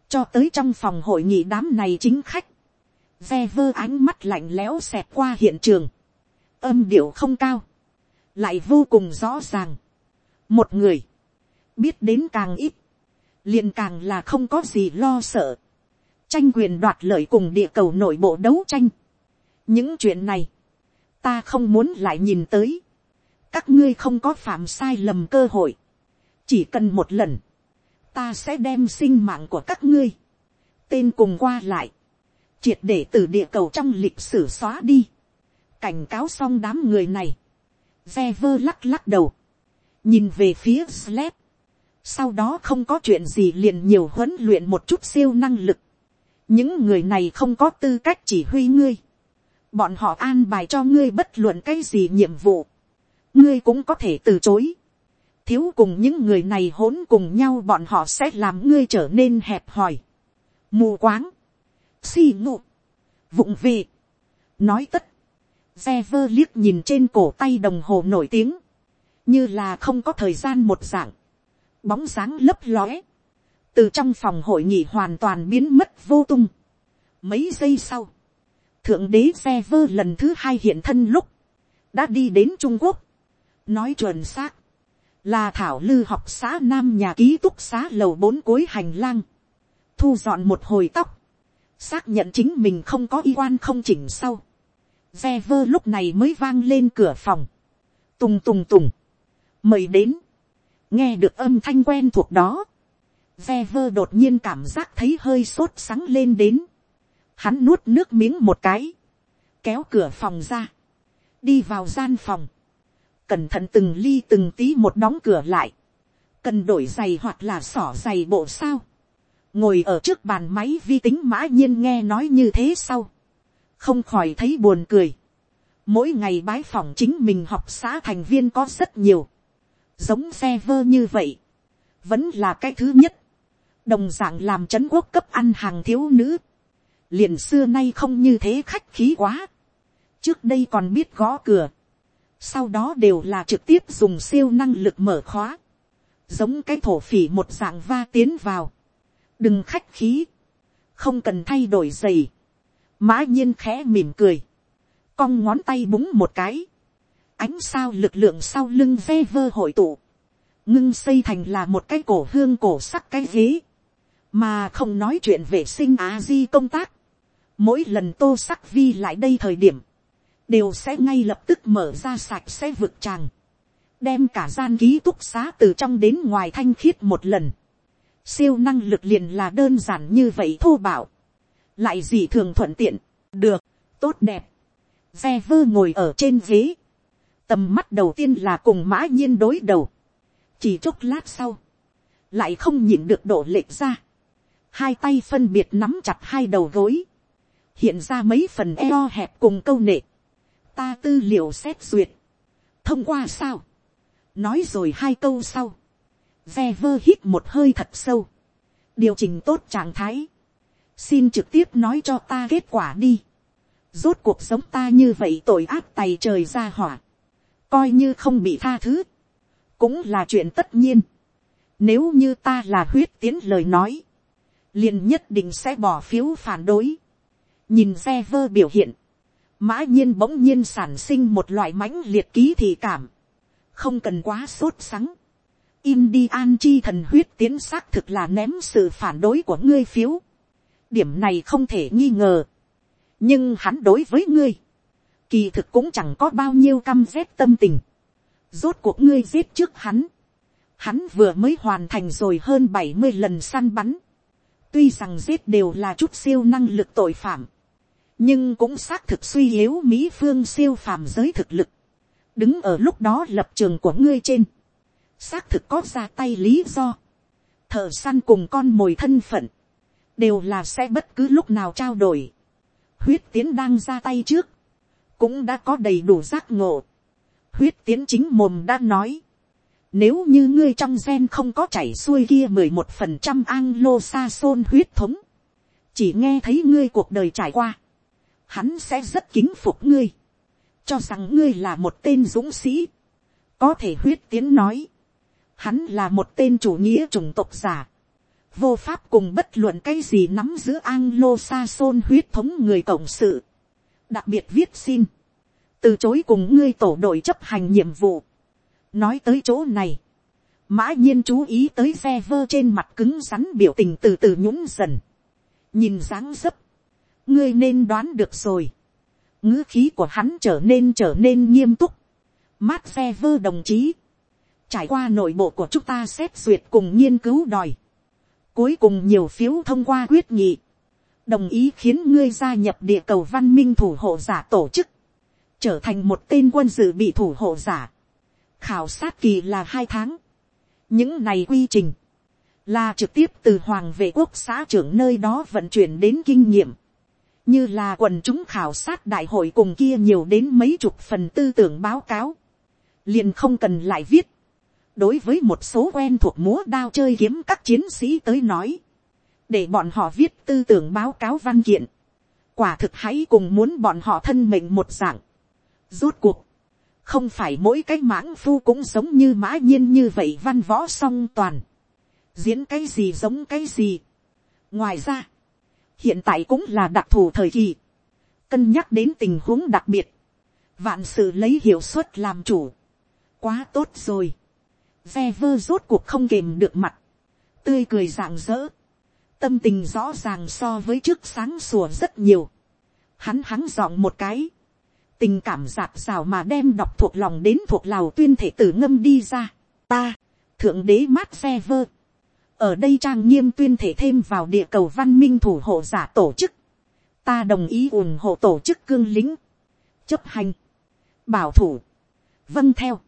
cho tới trong phòng hội nghị đám này chính khách, ve vơ ánh mắt lạnh lẽo xẹt qua hiện trường, âm điệu không cao, lại vô cùng rõ ràng. một người, biết đến càng ít, liền càng là không có gì lo sợ, tranh quyền đoạt lợi cùng địa cầu nội bộ đấu tranh những chuyện này, ta không muốn lại nhìn tới, các ngươi không có phạm sai lầm cơ hội, chỉ cần một lần, ta sẽ đem sinh mạng của các ngươi, tên cùng qua lại, triệt để từ địa cầu trong lịch sử xóa đi, cảnh cáo xong đám người này, ve vơ lắc lắc đầu, nhìn về phía Sled, sau đó không có chuyện gì liền nhiều huấn luyện một chút siêu năng lực, những người này không có tư cách chỉ huy ngươi, bọn họ an bài cho ngươi bất luận cái gì nhiệm vụ, ngươi cũng có thể từ chối, thiếu cùng những người này hỗn cùng nhau bọn họ sẽ làm ngươi trở nên hẹp hòi, mù quáng, xì ngụ, vụng về, nói tất, xe vơ liếc nhìn trên cổ tay đồng hồ nổi tiếng, như là không có thời gian một dạng, bóng dáng lấp lóe, từ trong phòng hội nghị hoàn toàn biến mất vô tung. Mấy giây sau, thượng đế xe vơ lần thứ hai hiện thân lúc, đã đi đến trung quốc, nói chuẩn xác, là thảo lư học xã nam nhà ký túc xá lầu bốn cuối hành lang, thu dọn một hồi tóc, xác nhận chính mình không có y quan không chỉnh sau, xe vơ lúc này mới vang lên cửa phòng, tùng tùng tùng, mời đến, nghe được âm thanh quen thuộc đó, xe vơ đột nhiên cảm giác thấy hơi sốt sắng lên đến, hắn nuốt nước miếng một cái, kéo cửa phòng ra, đi vào gian phòng, cẩn thận từng ly từng tí một đóng cửa lại, cần đổi giày hoặc là sỏ giày bộ sao, ngồi ở trước bàn máy vi tính mã nhiên nghe nói như thế sau, không khỏi thấy buồn cười, mỗi ngày bái phòng chính mình học xã thành viên có rất nhiều, giống xe vơ như vậy, vẫn là cái thứ nhất, đồng d ạ n g làm c h ấ n quốc cấp ăn hàng thiếu nữ, liền xưa nay không như thế khách khí quá, trước đây còn biết gõ cửa, sau đó đều là trực tiếp dùng siêu năng lực mở khóa, giống cái thổ phỉ một dạng va tiến vào, đừng khách khí, không cần thay đổi giày, mã nhiên khẽ mỉm cười, cong ngón tay búng một cái, ánh sao lực lượng sau lưng ve vơ hội tụ, ngưng xây thành là một cái cổ hương cổ sắc cái ghế, mà không nói chuyện vệ sinh á di công tác, mỗi lần tô sắc vi lại đây thời điểm, đều sẽ ngay lập tức mở ra sạch sẽ vực tràng, đem cả gian ký túc xá từ trong đến ngoài thanh khiết một lần, siêu năng lực liền là đơn giản như vậy thô bảo, lại gì thường thuận tiện, được, tốt đẹp, ve vơ ngồi ở trên ghế, tầm mắt đầu tiên là cùng mã nhiên đối đầu, chỉ chốc lát sau, lại không nhịn được độ lệch ra, hai tay phân biệt nắm chặt hai đầu gối, hiện ra mấy phần eo hẹp cùng câu nệ, ta tư liệu xét duyệt, thông qua sao, nói rồi hai câu sau, ve vơ hít một hơi thật sâu, điều chỉnh tốt trạng thái, xin trực tiếp nói cho ta kết quả đi, rốt cuộc sống ta như vậy tội ác tày trời ra hỏa, coi như không bị tha thứ, cũng là chuyện tất nhiên, nếu như ta là huyết tiến lời nói, liền nhất định sẽ bỏ phiếu phản đối nhìn xe vơ biểu hiện, mã nhiên bỗng nhiên sản sinh một loại mãnh liệt ký thị cảm, không cần quá sốt sắng. Indian chi thần huyết tiến xác thực là ném sự phản đối của ngươi phiếu. điểm này không thể nghi ngờ. nhưng hắn đối với ngươi, kỳ thực cũng chẳng có bao nhiêu căm rét tâm tình. rốt cuộc ngươi giết trước hắn. hắn vừa mới hoàn thành rồi hơn bảy mươi lần săn bắn Tuy rằng giết đều là chút siêu năng lực tội phạm. Nhưng cũng xác thực suy yếu Mỹ phương siêu phàm giới thực lực. Đứng ở lúc đó lập trường của ngươi trên. Xác thực có ra tay lý do. Thợ săn cùng con mồi thân phận. Đều là sẽ bất cứ lúc nào trao đổi. Huyết tiến đang ra tay trước. Cũng đã có đầy đủ giác ngộ. Huyết tiến chính mồm đã nói nếu như ngươi trong gen không có chảy xuôi kia mười một phần trăm anglo sa sôn huyết thống. Chỉ nghe thấy ngươi cuộc đời trải qua. Hắn sẽ rất kính phục ngươi. Cho rằng ngươi là một tên dũng sĩ. Có thể huyết tiến nói. Hắn là một tên chủ nghĩa chủng tộc giả. Vô pháp cùng bất luận cái gì nắm giữ anglo sa sôn huyết thống người cộng sự. Đặc biệt viết xin. Từ chối cùng ngươi tổ đội chấp hành nhiệm vụ nói tới chỗ này, mã nhiên chú ý tới xe vơ trên mặt cứng rắn biểu tình từ từ nhũng dần, nhìn dáng dấp, ngươi nên đoán được rồi, ngữ khí của hắn trở nên trở nên nghiêm túc, mát ve vơ đồng chí, trải qua nội bộ của chúng ta xét duyệt cùng nghiên cứu đòi, cuối cùng nhiều phiếu thông qua quyết nghị, đồng ý khiến ngươi gia nhập địa cầu văn minh thủ hộ giả tổ chức, trở thành một tên quân dự bị thủ hộ giả, khảo sát kỳ là hai tháng. những này quy trình, là trực tiếp từ hoàng vệ quốc xã trưởng nơi đó vận chuyển đến kinh nghiệm, như là quần chúng khảo sát đại hội cùng kia nhiều đến mấy chục phần tư tưởng báo cáo, liền không cần lại viết. đối với một số quen thuộc múa đao chơi kiếm các chiến sĩ tới nói, để bọn họ viết tư tưởng báo cáo văn kiện, quả thực hãy cùng muốn bọn họ thân mình một dạng. rút cuộc, không phải mỗi cái mãng phu cũng giống như mã nhiên như vậy văn võ song toàn, diễn cái gì giống cái gì. ngoài ra, hiện tại cũng là đặc thù thời kỳ, cân nhắc đến tình huống đặc biệt, vạn sự lấy hiệu suất làm chủ, quá tốt rồi, ve vơ rốt cuộc không kềm được mặt, tươi cười rạng rỡ, tâm tình rõ ràng so với trước sáng sủa rất nhiều, hắn hắn dọn một cái, tình cảm giạt rào mà đem đọc thuộc lòng đến thuộc lào tuyên thể tử ngâm đi ra, ta, thượng đế mát xe vơ, ở đây trang nghiêm tuyên thể thêm vào địa cầu văn minh thủ hộ giả tổ chức, ta đồng ý ủng hộ tổ chức cương lính, chấp hành, bảo thủ, vâng theo,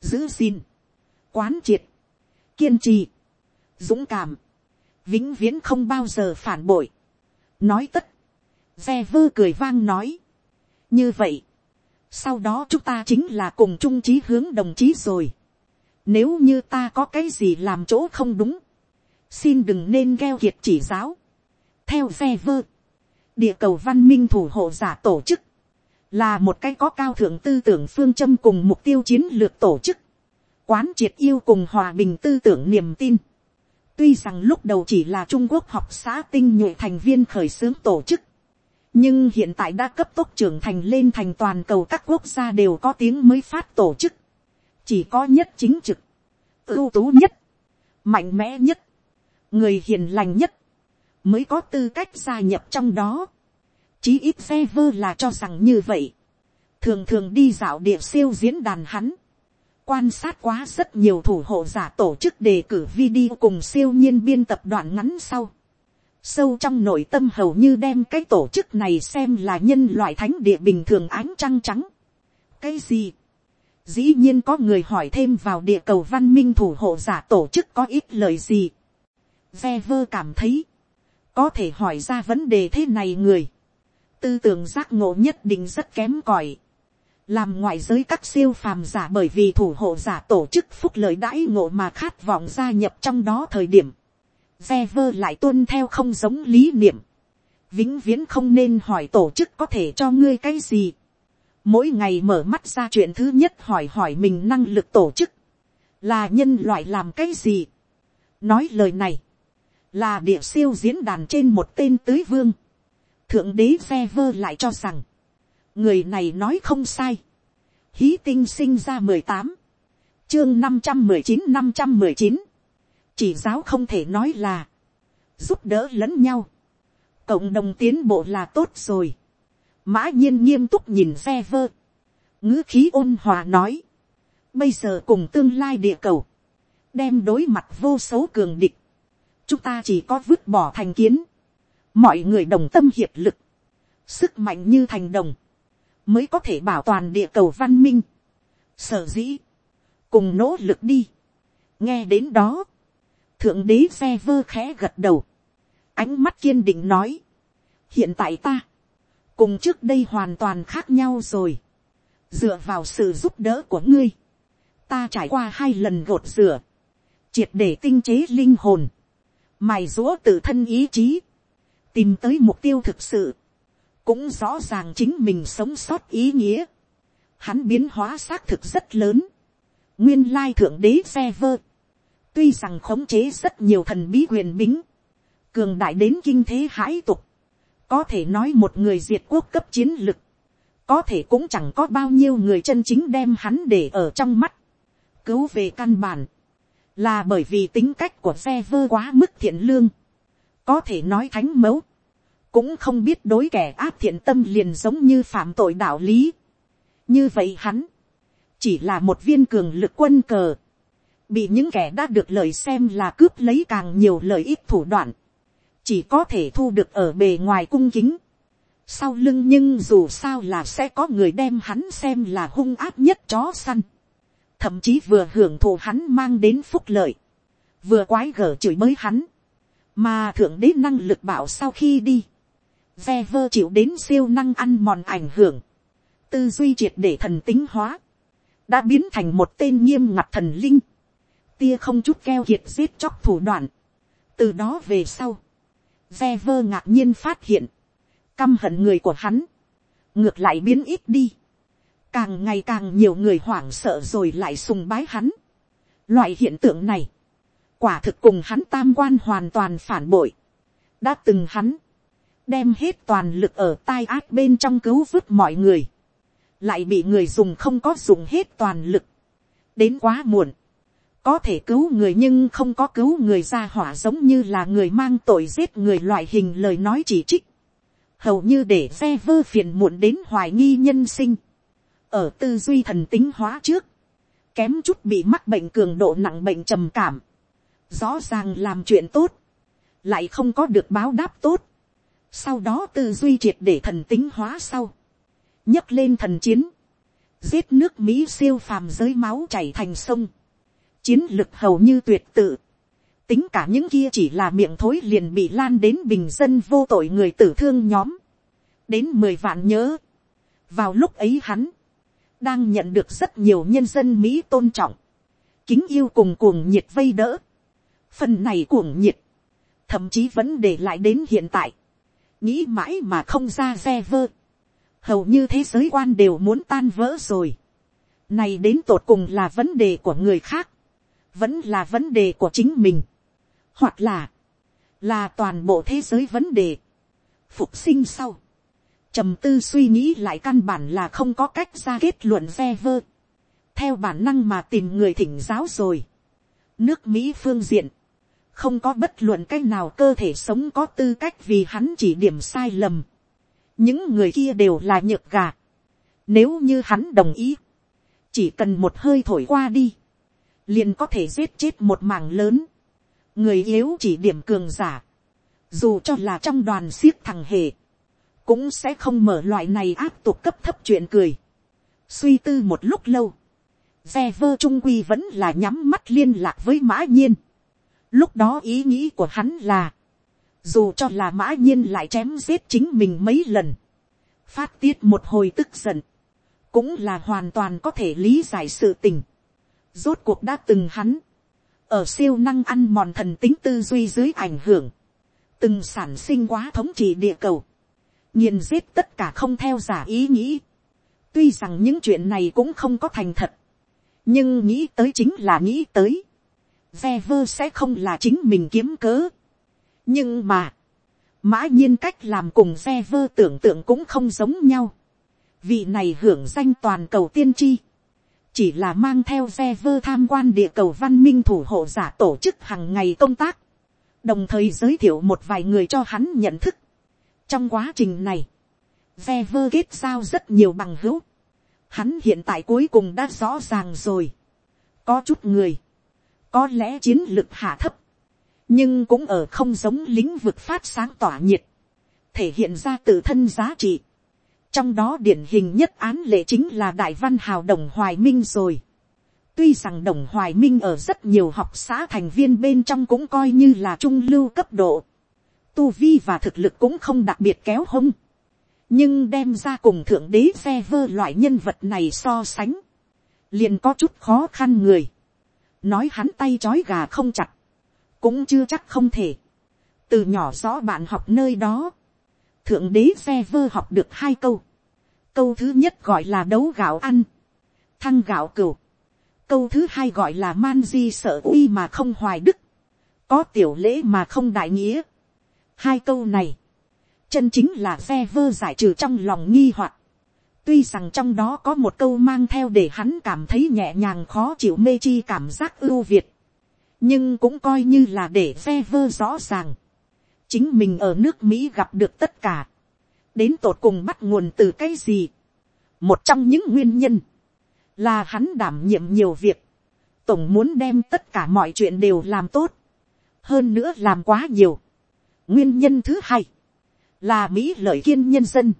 giữ xin, quán triệt, kiên trì, dũng cảm, vĩnh viễn không bao giờ phản bội, nói tất, ve vơ cười vang nói, như vậy, sau đó chúng ta chính là cùng chung chí hướng đồng chí rồi, nếu như ta có cái gì làm chỗ không đúng, xin đừng nên gheo kiệt chỉ giáo, theo phe vơ, địa cầu văn minh thủ hộ giả tổ chức, là một cái có cao thượng tư tưởng phương châm cùng mục tiêu chiến lược tổ chức, quán triệt yêu cùng hòa bình tư tưởng niềm tin. tuy rằng lúc đầu chỉ là trung quốc học xã tinh nhuệ thành viên khởi xướng tổ chức, nhưng hiện tại đã cấp tốc trưởng thành lên thành toàn cầu các quốc gia đều có tiếng mới phát tổ chức, chỉ có nhất chính trực, ưu tú nhất, mạnh mẽ nhất, người hiền lành nhất, mới có tư cách gia nhập trong đó. Chí ít phe vơ là cho rằng như vậy. Thường thường đi dạo địa siêu diễn đàn hắn. Quan sát quá rất nhiều thủ hộ giả tổ chức đề cử video cùng siêu nhiên biên tập đoạn ngắn sau. Sâu trong nội tâm hầu như đem cái tổ chức này xem là nhân loại thánh địa bình thường ánh trăng trắng. Cái gì? Dĩ nhiên có người hỏi thêm vào địa cầu văn minh thủ hộ giả tổ chức có ít lời gì. Ve vơ cảm thấy. Có thể hỏi ra vấn đề thế này người, tư tưởng giác ngộ nhất định rất kém cỏi, làm ngoại giới các siêu phàm giả bởi vì thủ hộ giả tổ chức phúc lợi đãi ngộ mà khát vọng gia nhập trong đó thời điểm, ve vơ lại tuân theo không giống lý niệm, vĩnh viễn không nên hỏi tổ chức có thể cho ngươi cái gì, mỗi ngày mở mắt ra chuyện thứ nhất hỏi hỏi mình năng lực tổ chức, là nhân loại làm cái gì. nói lời này, là địa siêu diễn đàn trên một tên tưới vương. thượng đế phe vơ lại cho rằng, người này nói không sai. hí tinh sinh ra mười tám, chương năm trăm mười chín năm trăm mười chín, chỉ giáo không thể nói là, giúp đỡ lẫn nhau, cộng đồng tiến bộ là tốt rồi. mã nhiên nghiêm túc nhìn phe vơ, ngữ khí ôn hòa nói, bây giờ cùng tương lai địa cầu, đem đối mặt vô số cường địch, chúng ta chỉ có vứt bỏ thành kiến, mọi người đồng tâm hiệp lực, sức mạnh như thành đồng, mới có thể bảo toàn địa cầu văn minh, sở dĩ, cùng nỗ lực đi, nghe đến đó, thượng đế xe vơ khẽ gật đầu, ánh mắt kiên định nói, hiện tại ta, cùng trước đây hoàn toàn khác nhau rồi, dựa vào sự giúp đỡ của ngươi, ta trải qua hai lần gột rửa, triệt để tinh chế linh hồn, mài rũa tự thân ý chí, tìm tới mục tiêu thực sự, cũng rõ ràng chính mình sống sót ý nghĩa. Hắn biến hóa xác thực rất lớn. Nguyên lai thượng đế xe vơ. Tuy rằng khống chế rất nhiều thần bí quyền bính. Cường đại đến kinh thế hãi tục. Có thể nói một người diệt quốc cấp chiến lực. Có thể cũng chẳng có bao nhiêu người chân chính đem hắn để ở trong mắt. Cứu về căn bản là bởi vì tính cách của xe vơ quá mức thiện lương, có thể nói thánh mẫu, cũng không biết đối kẻ áp thiện tâm liền giống như phạm tội đạo lý. như vậy hắn, chỉ là một viên cường lực quân cờ, bị những kẻ đã được lời xem là cướp lấy càng nhiều lợi ích thủ đoạn, chỉ có thể thu được ở bề ngoài cung kính. sau lưng nhưng dù sao là sẽ có người đem hắn xem là hung áp nhất chó săn thậm chí vừa hưởng thụ hắn mang đến phúc lợi, vừa quái gở chửi mới hắn, mà thượng đế năng lực bảo sau khi đi, ve vơ chịu đến siêu năng ăn mòn ảnh hưởng, tư duy triệt để thần tính hóa, đã biến thành một tên nghiêm ngặt thần linh, tia không chút keo kiệt giết chóc thủ đoạn. từ đó về sau, ve vơ ngạc nhiên phát hiện, căm hận người của hắn, ngược lại biến ít đi, càng ngày càng nhiều người hoảng sợ rồi lại sùng bái hắn. Loại hiện tượng này, quả thực cùng hắn tam quan hoàn toàn phản bội. đã từng hắn, đem hết toàn lực ở tai ác bên trong cứu vứt mọi người, lại bị người dùng không có dùng hết toàn lực, đến quá muộn, có thể cứu người nhưng không có cứu người ra hỏa giống như là người mang tội giết người loại hình lời nói chỉ trích, hầu như để xe vơ phiền muộn đến hoài nghi nhân sinh, ở tư duy thần tính hóa trước, kém chút bị mắc bệnh cường độ nặng bệnh trầm cảm, rõ ràng làm chuyện tốt, lại không có được báo đáp tốt, sau đó tư duy triệt để thần tính hóa sau, nhấc lên thần chiến, giết nước mỹ siêu phàm giới máu chảy thành sông, chiến lực hầu như tuyệt tự, tính cả những kia chỉ là miệng thối liền bị lan đến bình dân vô tội người tử thương nhóm, đến mười vạn nhớ, vào lúc ấy hắn, đang nhận được rất nhiều nhân dân mỹ tôn trọng, kính yêu cùng cuồng nhiệt vây đỡ, phần này cuồng nhiệt, thậm chí vẫn để lại đến hiện tại, nghĩ mãi mà không ra xe vơ, hầu như thế giới quan đều muốn tan vỡ rồi, này đến tột cùng là vấn đề của người khác, vẫn là vấn đề của chính mình, hoặc là, là toàn bộ thế giới vấn đề, phục sinh sau, trầm tư suy nghĩ lại căn bản là không có cách ra kết luận ve vơ, theo bản năng mà tìm người thỉnh giáo rồi, nước mỹ phương diện, không có bất luận cái nào cơ thể sống có tư cách vì hắn chỉ điểm sai lầm, những người kia đều là nhược gà, nếu như hắn đồng ý, chỉ cần một hơi thổi qua đi, liền có thể giết chết một mảng lớn, người yếu chỉ điểm cường giả, dù cho là trong đoàn siếc thằng hề, cũng sẽ không mở loại này áp tục cấp thấp chuyện cười. suy tư một lúc lâu, ve vơ trung quy vẫn là nhắm mắt liên lạc với mã nhiên. lúc đó ý nghĩ của hắn là, dù cho là mã nhiên lại chém giết chính mình mấy lần, phát tiết một hồi tức giận, cũng là hoàn toàn có thể lý giải sự tình. Rốt cuộc đã từng hắn, ở siêu năng ăn mòn thần tính tư duy dưới ảnh hưởng, từng sản sinh quá thống trị địa cầu, nghiền giết tất cả không theo giả ý nghĩ. tuy rằng những chuyện này cũng không có thành thật, nhưng nghĩ tới chính là nghĩ tới. ve vơ sẽ không là chính mình kiếm cớ. nhưng mà, mã nhiên cách làm cùng ve vơ tưởng tượng cũng không giống nhau. vị này hưởng danh toàn cầu tiên tri chỉ là mang theo ve vơ tham quan địa cầu văn minh thủ hộ giả tổ chức hàng ngày công tác, đồng thời giới thiệu một vài người cho hắn nhận thức trong quá trình này, ve vơ kết giao rất nhiều bằng hữu, hắn hiện tại cuối cùng đã rõ ràng rồi. có chút người, có lẽ chiến lược hạ thấp, nhưng cũng ở không giống lĩnh vực phát sáng tỏa nhiệt, thể hiện ra tự thân giá trị trong đó điển hình nhất án lệ chính là đại văn hào đồng hoài minh rồi. tuy rằng đồng hoài minh ở rất nhiều học xã thành viên bên trong cũng coi như là trung lưu cấp độ tu vi và thực lực cũng không đặc biệt kéo hông. nhưng đem ra cùng thượng đế xe vơ loại nhân vật này so sánh. liền có chút khó khăn người. nói hắn tay c h ó i gà không chặt. cũng chưa chắc không thể. từ nhỏ rõ bạn học nơi đó thượng đế xe vơ học được hai câu. câu thứ nhất gọi là đấu gạo ăn, thăng gạo cừu. câu thứ hai gọi là man di sợ uy mà không hoài đức, có tiểu lễ mà không đại nghĩa hai câu này, chân chính là xe vơ giải trừ trong lòng nghi hoặc. tuy rằng trong đó có một câu mang theo để hắn cảm thấy nhẹ nhàng khó chịu mê chi cảm giác ưu việt, nhưng cũng coi như là để xe vơ rõ ràng chính mình ở nước mỹ gặp được tất cả, đến tột cùng bắt nguồn từ cái gì. một trong những nguyên nhân, là hắn đảm nhiệm nhiều việc, tổng muốn đem tất cả mọi chuyện đều làm tốt, hơn nữa làm quá nhiều nguyên nhân thứ hai, là mỹ lợi kiên nhân dân,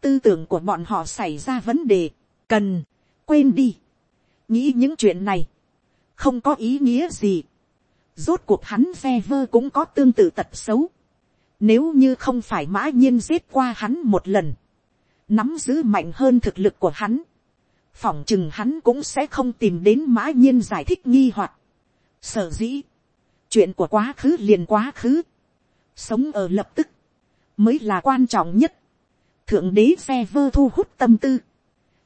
tư tưởng của bọn họ xảy ra vấn đề, cần, quên đi, nghĩ những chuyện này, không có ý nghĩa gì, Rốt cuộc hắn ve vơ cũng có tương tự tật xấu. Nếu như không phải mã nhiên giết qua hắn một lần. Nắm giữ mạnh hơn thực lực của hắn. Phỏng chừng hắn cũng sẽ không tìm đến mã nhiên giải thích nghi hoặc. Sở dĩ. Chuyện của quá khứ liền quá khứ. Sống ở lập tức. Mới là quan trọng nhất. Thượng đế xe vơ thu hút tâm tư.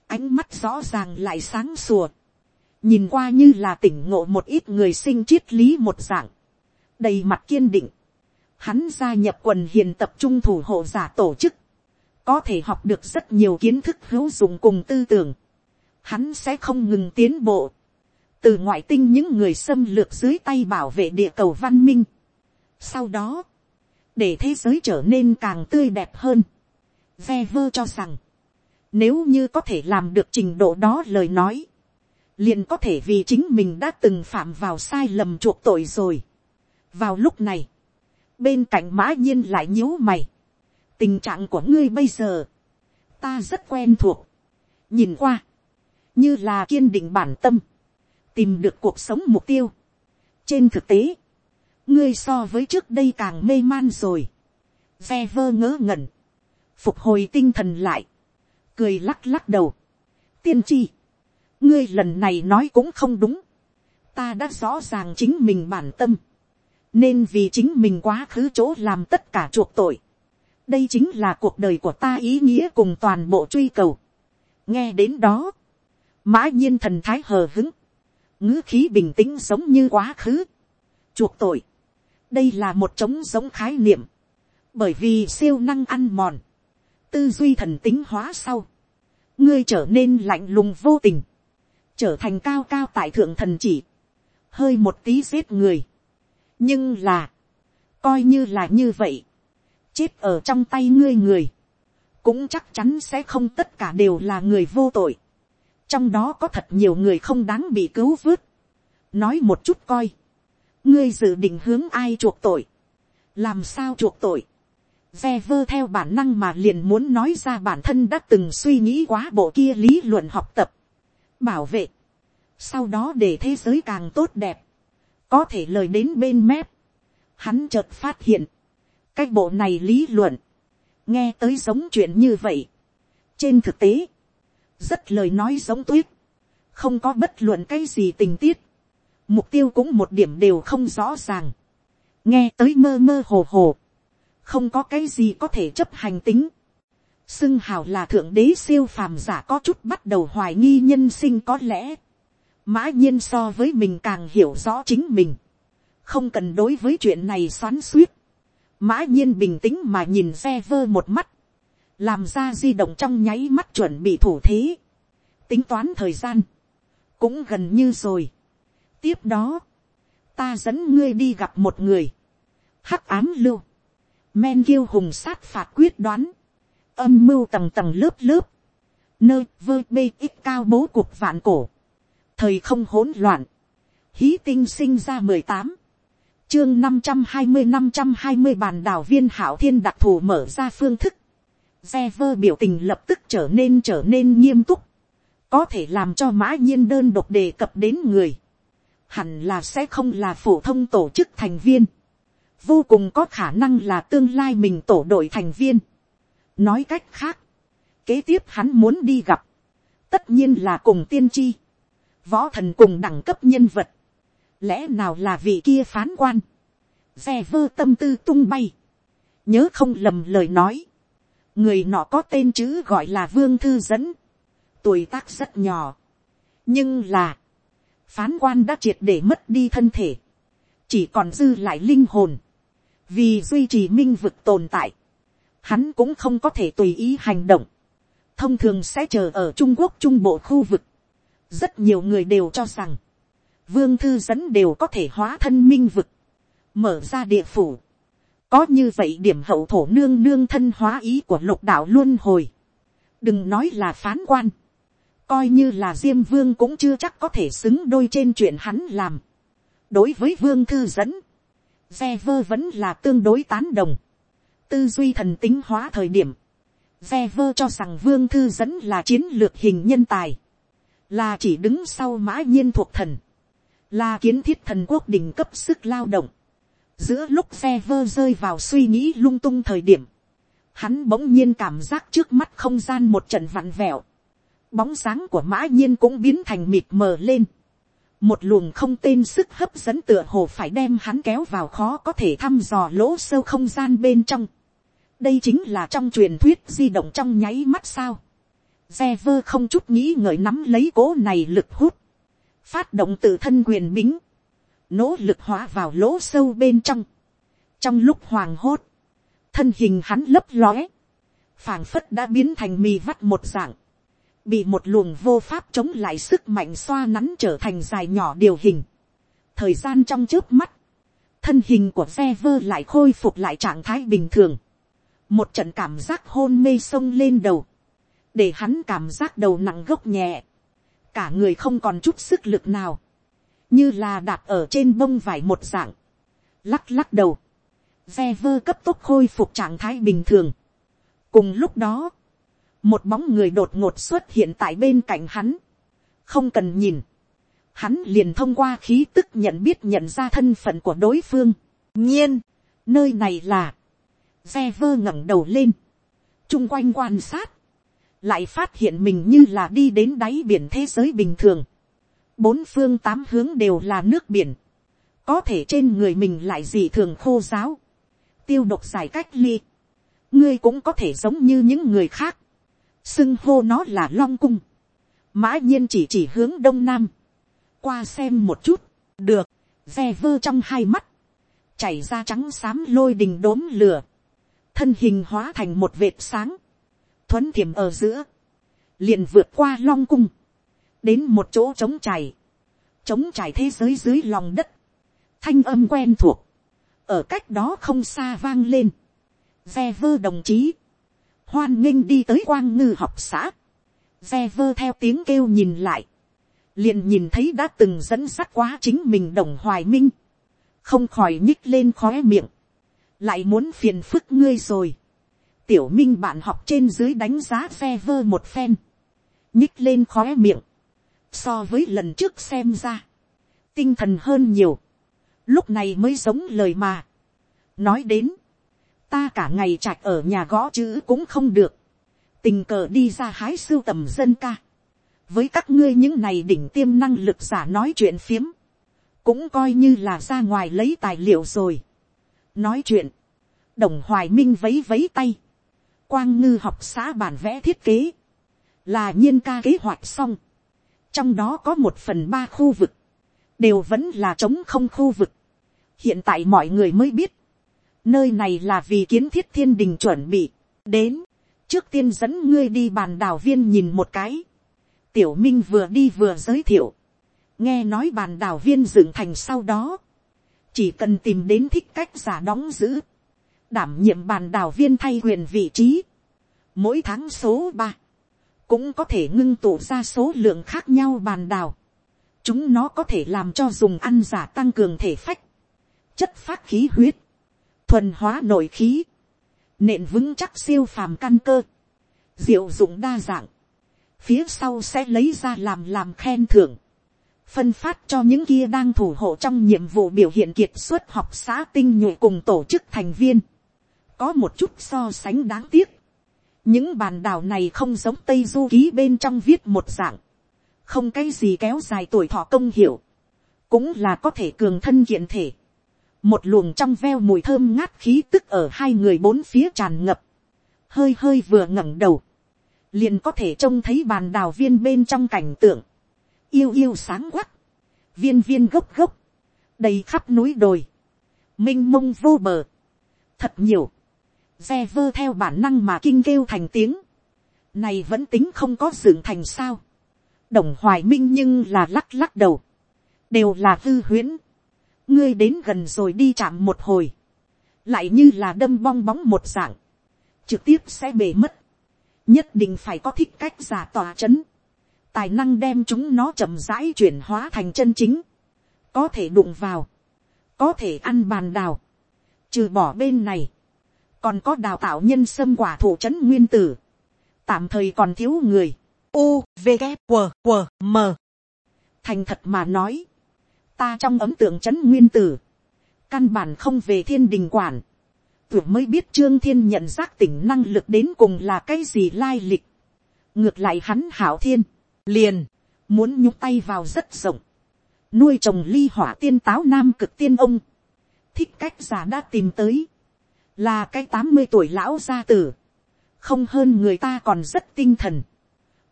Ánh mắt rõ ràng lại sáng sủa nhìn qua như là tỉnh ngộ một ít người sinh triết lý một dạng, đầy mặt kiên định, hắn gia nhập quần hiền tập trung thủ hộ giả tổ chức, có thể học được rất nhiều kiến thức hữu dụng cùng tư tưởng, hắn sẽ không ngừng tiến bộ, từ ngoại tinh những người xâm lược dưới tay bảo vệ địa cầu văn minh. sau đó, để thế giới trở nên càng tươi đẹp hơn. ve vơ cho rằng, nếu như có thể làm được trình độ đó lời nói, liền có thể vì chính mình đã từng phạm vào sai lầm chuộc tội rồi. vào lúc này, bên cạnh mã nhiên lại nhíu mày. tình trạng của ngươi bây giờ, ta rất quen thuộc. nhìn qua, như là kiên định bản tâm, tìm được cuộc sống mục tiêu. trên thực tế, ngươi so với trước đây càng mê man rồi. ve vơ ngớ ngẩn, phục hồi tinh thần lại, cười lắc lắc đầu. tiên tri, ngươi lần này nói cũng không đúng. ta đã rõ ràng chính mình bản tâm, nên vì chính mình quá khứ chỗ làm tất cả chuộc tội. đây chính là cuộc đời của ta ý nghĩa cùng toàn bộ truy cầu. nghe đến đó, mã nhiên thần thái hờ hứng, ngữ khí bình tĩnh giống như quá khứ, chuộc tội đây là một trống giống khái niệm, bởi vì siêu năng ăn mòn, tư duy thần tính hóa sau, ngươi trở nên lạnh lùng vô tình, trở thành cao cao tại thượng thần chỉ, hơi một tí giết người. nhưng là, coi như là như vậy, chết ở trong tay ngươi người, cũng chắc chắn sẽ không tất cả đều là người vô tội. trong đó có thật nhiều người không đáng bị cứu vớt. nói một chút coi, ngươi dự định hướng ai chuộc tội, làm sao chuộc tội, ve vơ theo bản năng mà liền muốn nói ra bản thân đã từng suy nghĩ quá bộ kia lý luận học tập. Bảo vệ, sau đó để thế giới càng tốt đẹp, có thể lời đến bên mép, hắn chợt phát hiện, cái bộ này lý luận, nghe tới giống chuyện như vậy. trên thực tế, rất lời nói giống tuyết, không có bất luận cái gì tình tiết, mục tiêu cũng một điểm đều không rõ ràng, nghe tới mơ mơ hồ hồ, không có cái gì có thể chấp hành tính, xưng hào là thượng đế siêu phàm giả có chút bắt đầu hoài nghi nhân sinh có lẽ. mã nhiên so với mình càng hiểu rõ chính mình. không cần đối với chuyện này xoắn suýt. mã nhiên bình tĩnh mà nhìn xe vơ một mắt. làm ra di động trong nháy mắt chuẩn bị thủ thế. tính toán thời gian. cũng gần như rồi tiếp đó, ta dẫn ngươi đi gặp một người. hắc ám lưu. men kiêu hùng sát phạt quyết đoán. Âm mưu tầng tầng lớp lớp, nơi vơ bê ít cao bố cuộc vạn cổ, thời không hỗn loạn, hí tinh sinh ra mười tám, chương năm trăm hai mươi năm trăm hai mươi bàn đảo viên hảo thiên đặc thù mở ra phương thức, xe vơ biểu tình lập tức trở nên trở nên nghiêm túc, có thể làm cho mã nhiên đơn độc đề cập đến người, hẳn là sẽ không là phổ thông tổ chức thành viên, vô cùng có khả năng là tương lai mình tổ đội thành viên, nói cách khác, kế tiếp hắn muốn đi gặp, tất nhiên là cùng tiên tri, võ thần cùng đẳng cấp nhân vật, lẽ nào là vị kia phán quan, xe vơ tâm tư tung bay, nhớ không lầm lời nói, người nọ có tên chữ gọi là vương thư dẫn, tuổi tác rất nhỏ, nhưng là, phán quan đã triệt để mất đi thân thể, chỉ còn dư lại linh hồn, vì duy trì minh vực tồn tại, hắn cũng không có thể tùy ý hành động, thông thường sẽ chờ ở trung quốc trung bộ khu vực. rất nhiều người đều cho rằng, vương thư dẫn đều có thể hóa thân minh vực, mở ra địa phủ. có như vậy điểm hậu thổ nương nương thân hóa ý của lục đạo luôn hồi. đừng nói là phán quan, coi như là diêm vương cũng chưa chắc có thể xứng đôi trên chuyện hắn làm. đối với vương thư dẫn, xe vơ vẫn là tương đối tán đồng tư duy thần tính hóa thời điểm, ve vơ cho rằng vương thư dẫn là chiến lược hình nhân tài, là chỉ đứng sau mã nhiên thuộc thần, là kiến thiết thần quốc đỉnh cấp sức lao động. giữa lúc ve vơ rơi vào suy nghĩ lung tung thời điểm, hắn bỗng nhiên cảm giác trước mắt không gian một trận vặn vẹo, bóng sáng của mã nhiên cũng biến thành mịt mờ lên, một luồng không tên sức hấp dẫn tựa hồ phải đem hắn kéo vào khó có thể thăm dò lỗ sâu không gian bên trong đây chính là trong truyền thuyết di động trong nháy mắt sao. Xe vơ không chút nghĩ ngợi nắm lấy cố này lực hút. Phát động tự thân quyền bính. Nỗ lực hóa vào lỗ sâu bên trong. Trong lúc hoàng hốt. Thân hình hắn lấp lóe. phảng phất đã biến thành mì vắt một dạng bị một luồng vô pháp chống lại sức mạnh xoa nắn trở thành dài nhỏ điều hình. thời gian trong trước mắt, thân hình của xe vơ lại khôi phục lại trạng thái bình thường. một trận cảm giác hôn mê sông lên đầu, để hắn cảm giác đầu nặng gốc nhẹ, cả người không còn chút sức lực nào, như là đạp ở trên bông vải một dạng, lắc lắc đầu, xe vơ cấp tốc khôi phục trạng thái bình thường. cùng lúc đó, một bóng người đột ngột xuất hiện tại bên cạnh hắn, không cần nhìn, hắn liền thông qua khí tức nhận biết nhận ra thân phận của đối phương. nhiên, nơi này là, xe vơ ngẩng đầu lên, chung quanh quan sát, lại phát hiện mình như là đi đến đáy biển thế giới bình thường. bốn phương tám hướng đều là nước biển, có thể trên người mình lại dị thường khô giáo, tiêu độc giải cách ly, ngươi cũng có thể giống như những người khác, xưng hô nó là long cung, mã nhiên chỉ chỉ hướng đông nam, qua xem một chút, được, ve vơ trong hai mắt, chảy ra trắng xám lôi đình đốm lửa, thân hình hóa thành một vệt sáng, thuấn thiểm ở giữa, liền vượt qua long cung, đến một chỗ trống chảy, trống chảy thế giới dưới lòng đất, thanh âm quen thuộc, ở cách đó không xa vang lên, ve vơ đồng chí, hoan nghênh đi tới quang ngư học xã, ve vơ theo tiếng kêu nhìn lại, liền nhìn thấy đã từng dẫn sắt quá chính mình đồng hoài minh, không khỏi nhích lên khóe miệng, lại muốn phiền phức ngươi rồi. tiểu minh bạn học trên dưới đánh giá ve vơ một phen, nhích lên khóe miệng, so với lần trước xem ra, tinh thần hơn nhiều, lúc này mới giống lời mà, nói đến, ta cả ngày trạch ở nhà gõ chữ cũng không được, tình cờ đi ra hái sưu tầm dân ca, với các ngươi những này đỉnh tiêm năng lực giả nói chuyện phiếm, cũng coi như là ra ngoài lấy tài liệu rồi. nói chuyện, đồng hoài minh vấy vấy tay, quang ngư học xã bản vẽ thiết kế, là nhiên ca kế hoạch xong, trong đó có một phần ba khu vực, đều vẫn là trống không khu vực. hiện tại mọi người mới biết, nơi này là vì kiến thiết thiên đình chuẩn bị, đến, trước tiên dẫn ngươi đi bàn đào viên nhìn một cái, tiểu minh vừa đi vừa giới thiệu, nghe nói bàn đào viên dựng thành sau đó, chỉ cần tìm đến thích cách giả đóng giữ, đảm nhiệm bàn đào viên thay quyền vị trí, mỗi tháng số ba, cũng có thể ngưng tụ ra số lượng khác nhau bàn đào chúng nó có thể làm cho dùng ăn giả tăng cường thể phách, chất phát khí huyết, thuần hóa nội khí, nện vững chắc siêu phàm căn cơ, diệu dụng đa dạng, phía sau sẽ lấy ra làm làm khen thưởng, phân phát cho những kia đang thủ hộ trong nhiệm vụ biểu hiện kiệt xuất học xã tinh nhuệ cùng tổ chức thành viên. Có một chút so sánh đáng tiếc. Những bàn đảo này không giống Tây Du ký bên trong viết một dạng. Không cái gì kéo dài tuổi thọ công hiệu, Cũng là có thể cường thân kiện thể. Một luồng trong veo mùi thơm ngát khí tức ở hai người bốn phía tràn ngập. Hơi hơi vừa ngẩng đầu. Liền có thể trông thấy bàn đào viên bên trong cảnh tượng, yêu yêu sáng quắc, viên viên gốc gốc, đầy khắp núi đồi, m i n h mông vô bờ, thật nhiều, xe vơ theo bản năng mà kinh kêu thành tiếng, này vẫn tính không có dựng thành sao, đồng hoài minh nhưng là lắc lắc đầu, đều là hư huyễn, ngươi đến gần rồi đi chạm một hồi, lại như là đâm bong bóng một dạng, trực tiếp sẽ bể mất, nhất định phải có thích cách giả tòa c h ấ n tài năng đem chúng nó chậm rãi chuyển hóa thành chân chính, có thể đụng vào, có thể ăn bàn đào, trừ bỏ bên này, còn có đào tạo nhân sâm quả thủ c h ấ n nguyên tử, tạm thời còn thiếu người, u v g q q m. Thành thật mà nói, ta trong ấm tượng c h ấ n nguyên tử, căn bản không về thiên đình quản, vừa mới biết trương thiên nhận giác tỉnh năng lực đến cùng là cái gì lai lịch. ngược lại hắn hảo thiên, liền, muốn nhúc tay vào rất rộng, nuôi trồng ly hỏa tiên táo nam cực tiên ông, thích cách già đã tìm tới, là cái tám mươi tuổi lão gia tử, không hơn người ta còn rất tinh thần,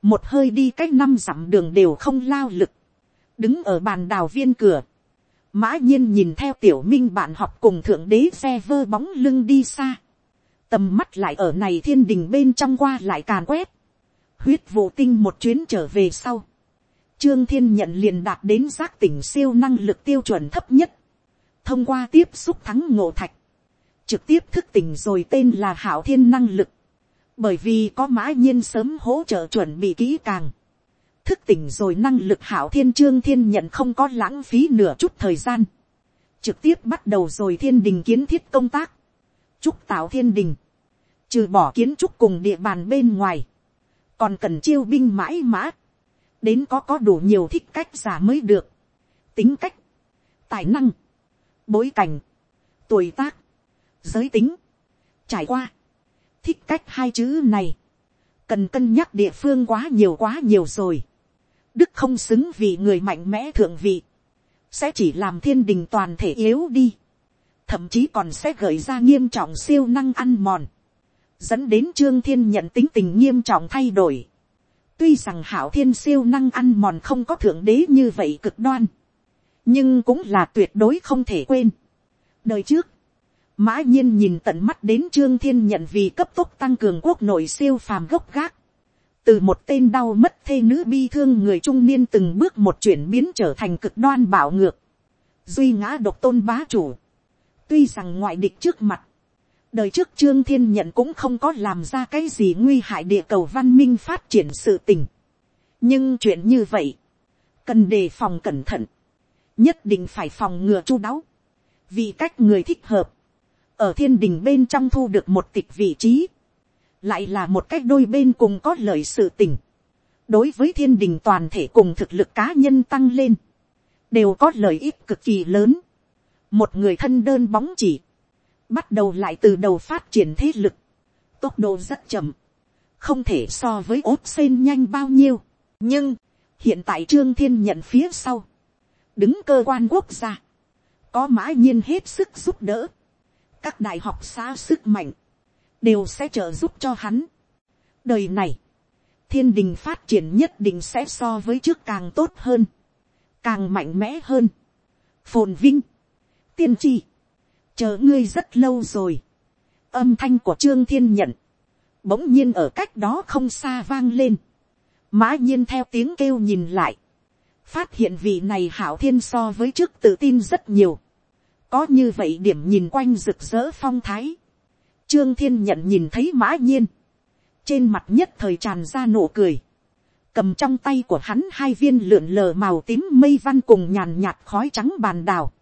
một hơi đi cách năm dặm đường đều không lao lực, đứng ở bàn đào viên cửa, mã nhiên nhìn theo tiểu minh bạn học cùng thượng đế xe vơ bóng lưng đi xa, tầm mắt lại ở này thiên đình bên trong qua lại càn quét, huyết vụ tinh một chuyến trở về sau, trương thiên nhận liền đạt đến giác tỉnh siêu năng lực tiêu chuẩn thấp nhất, thông qua tiếp xúc thắng ngộ thạch, trực tiếp thức tỉnh rồi tên là hảo thiên năng lực, bởi vì có mã nhiên sớm hỗ trợ chuẩn bị kỹ càng, thức tỉnh rồi năng lực hảo thiên trương thiên nhận không có lãng phí nửa chút thời gian, trực tiếp bắt đầu rồi thiên đình kiến thiết công tác, trúc tạo thiên đình, trừ bỏ kiến trúc cùng địa bàn bên ngoài, còn cần chiêu binh mãi mã, đến có có đủ nhiều thích cách giả mới được, tính cách, tài năng, bối cảnh, tuổi tác, giới tính, trải qua, thích cách hai chữ này, cần cân nhắc địa phương quá nhiều quá nhiều rồi, đức không xứng vì người mạnh mẽ thượng vị, sẽ chỉ làm thiên đình toàn thể yếu đi, thậm chí còn sẽ gợi ra nghiêm trọng siêu năng ăn mòn, dẫn đến trương thiên nhận tính tình nghiêm trọng thay đổi. tuy rằng hảo thiên siêu năng ăn mòn không có thượng đế như vậy cực đoan, nhưng cũng là tuyệt đối không thể quên. đời trước, mã nhiên nhìn tận mắt đến trương thiên nhận vì cấp tốc tăng cường quốc nội siêu phàm gốc gác, từ một tên đau mất thê nữ bi thương người trung niên từng bước một chuyển biến trở thành cực đoan bảo ngược, duy ngã độc tôn bá chủ, tuy rằng ngoại địch trước mặt, đời trước trương thiên nhận cũng không có làm ra cái gì nguy hại địa cầu văn minh phát triển sự tình, nhưng chuyện như vậy, cần đề phòng cẩn thận, nhất định phải phòng ngừa chu đáo, vì cách người thích hợp, ở thiên đình bên trong thu được một tịch vị trí, lại là một cách đôi bên cùng có lợi sự tình. đối với thiên đình toàn thể cùng thực lực cá nhân tăng lên, đều có lợi ích cực kỳ lớn. một người thân đơn bóng chỉ, bắt đầu lại từ đầu phát triển thế lực, tốc độ rất chậm, không thể so với ốt sen nhanh bao nhiêu. nhưng, hiện tại trương thiên nhận phía sau, đứng cơ quan quốc gia, có mã nhiên hết sức giúp đỡ, các đại học xa sức mạnh, đều sẽ trợ giúp cho hắn. đời này, thiên đình phát triển nhất định sẽ so với trước càng tốt hơn, càng mạnh mẽ hơn. phồn vinh, tiên tri, chờ ngươi rất lâu rồi. âm thanh của trương thiên nhận, bỗng nhiên ở cách đó không xa vang lên. mã nhiên theo tiếng kêu nhìn lại, phát hiện vị này hảo thiên so với trước tự tin rất nhiều. có như vậy điểm nhìn quanh rực rỡ phong thái. Trương Thiên nhận nhìn thấy mã nhiên. Trên mặt nhất thời tràn ra nụ cười. Cầm trong tay của hắn hai viên lượn lờ màu tím mây văn cùng nhàn nhạt khói trắng bàn đào.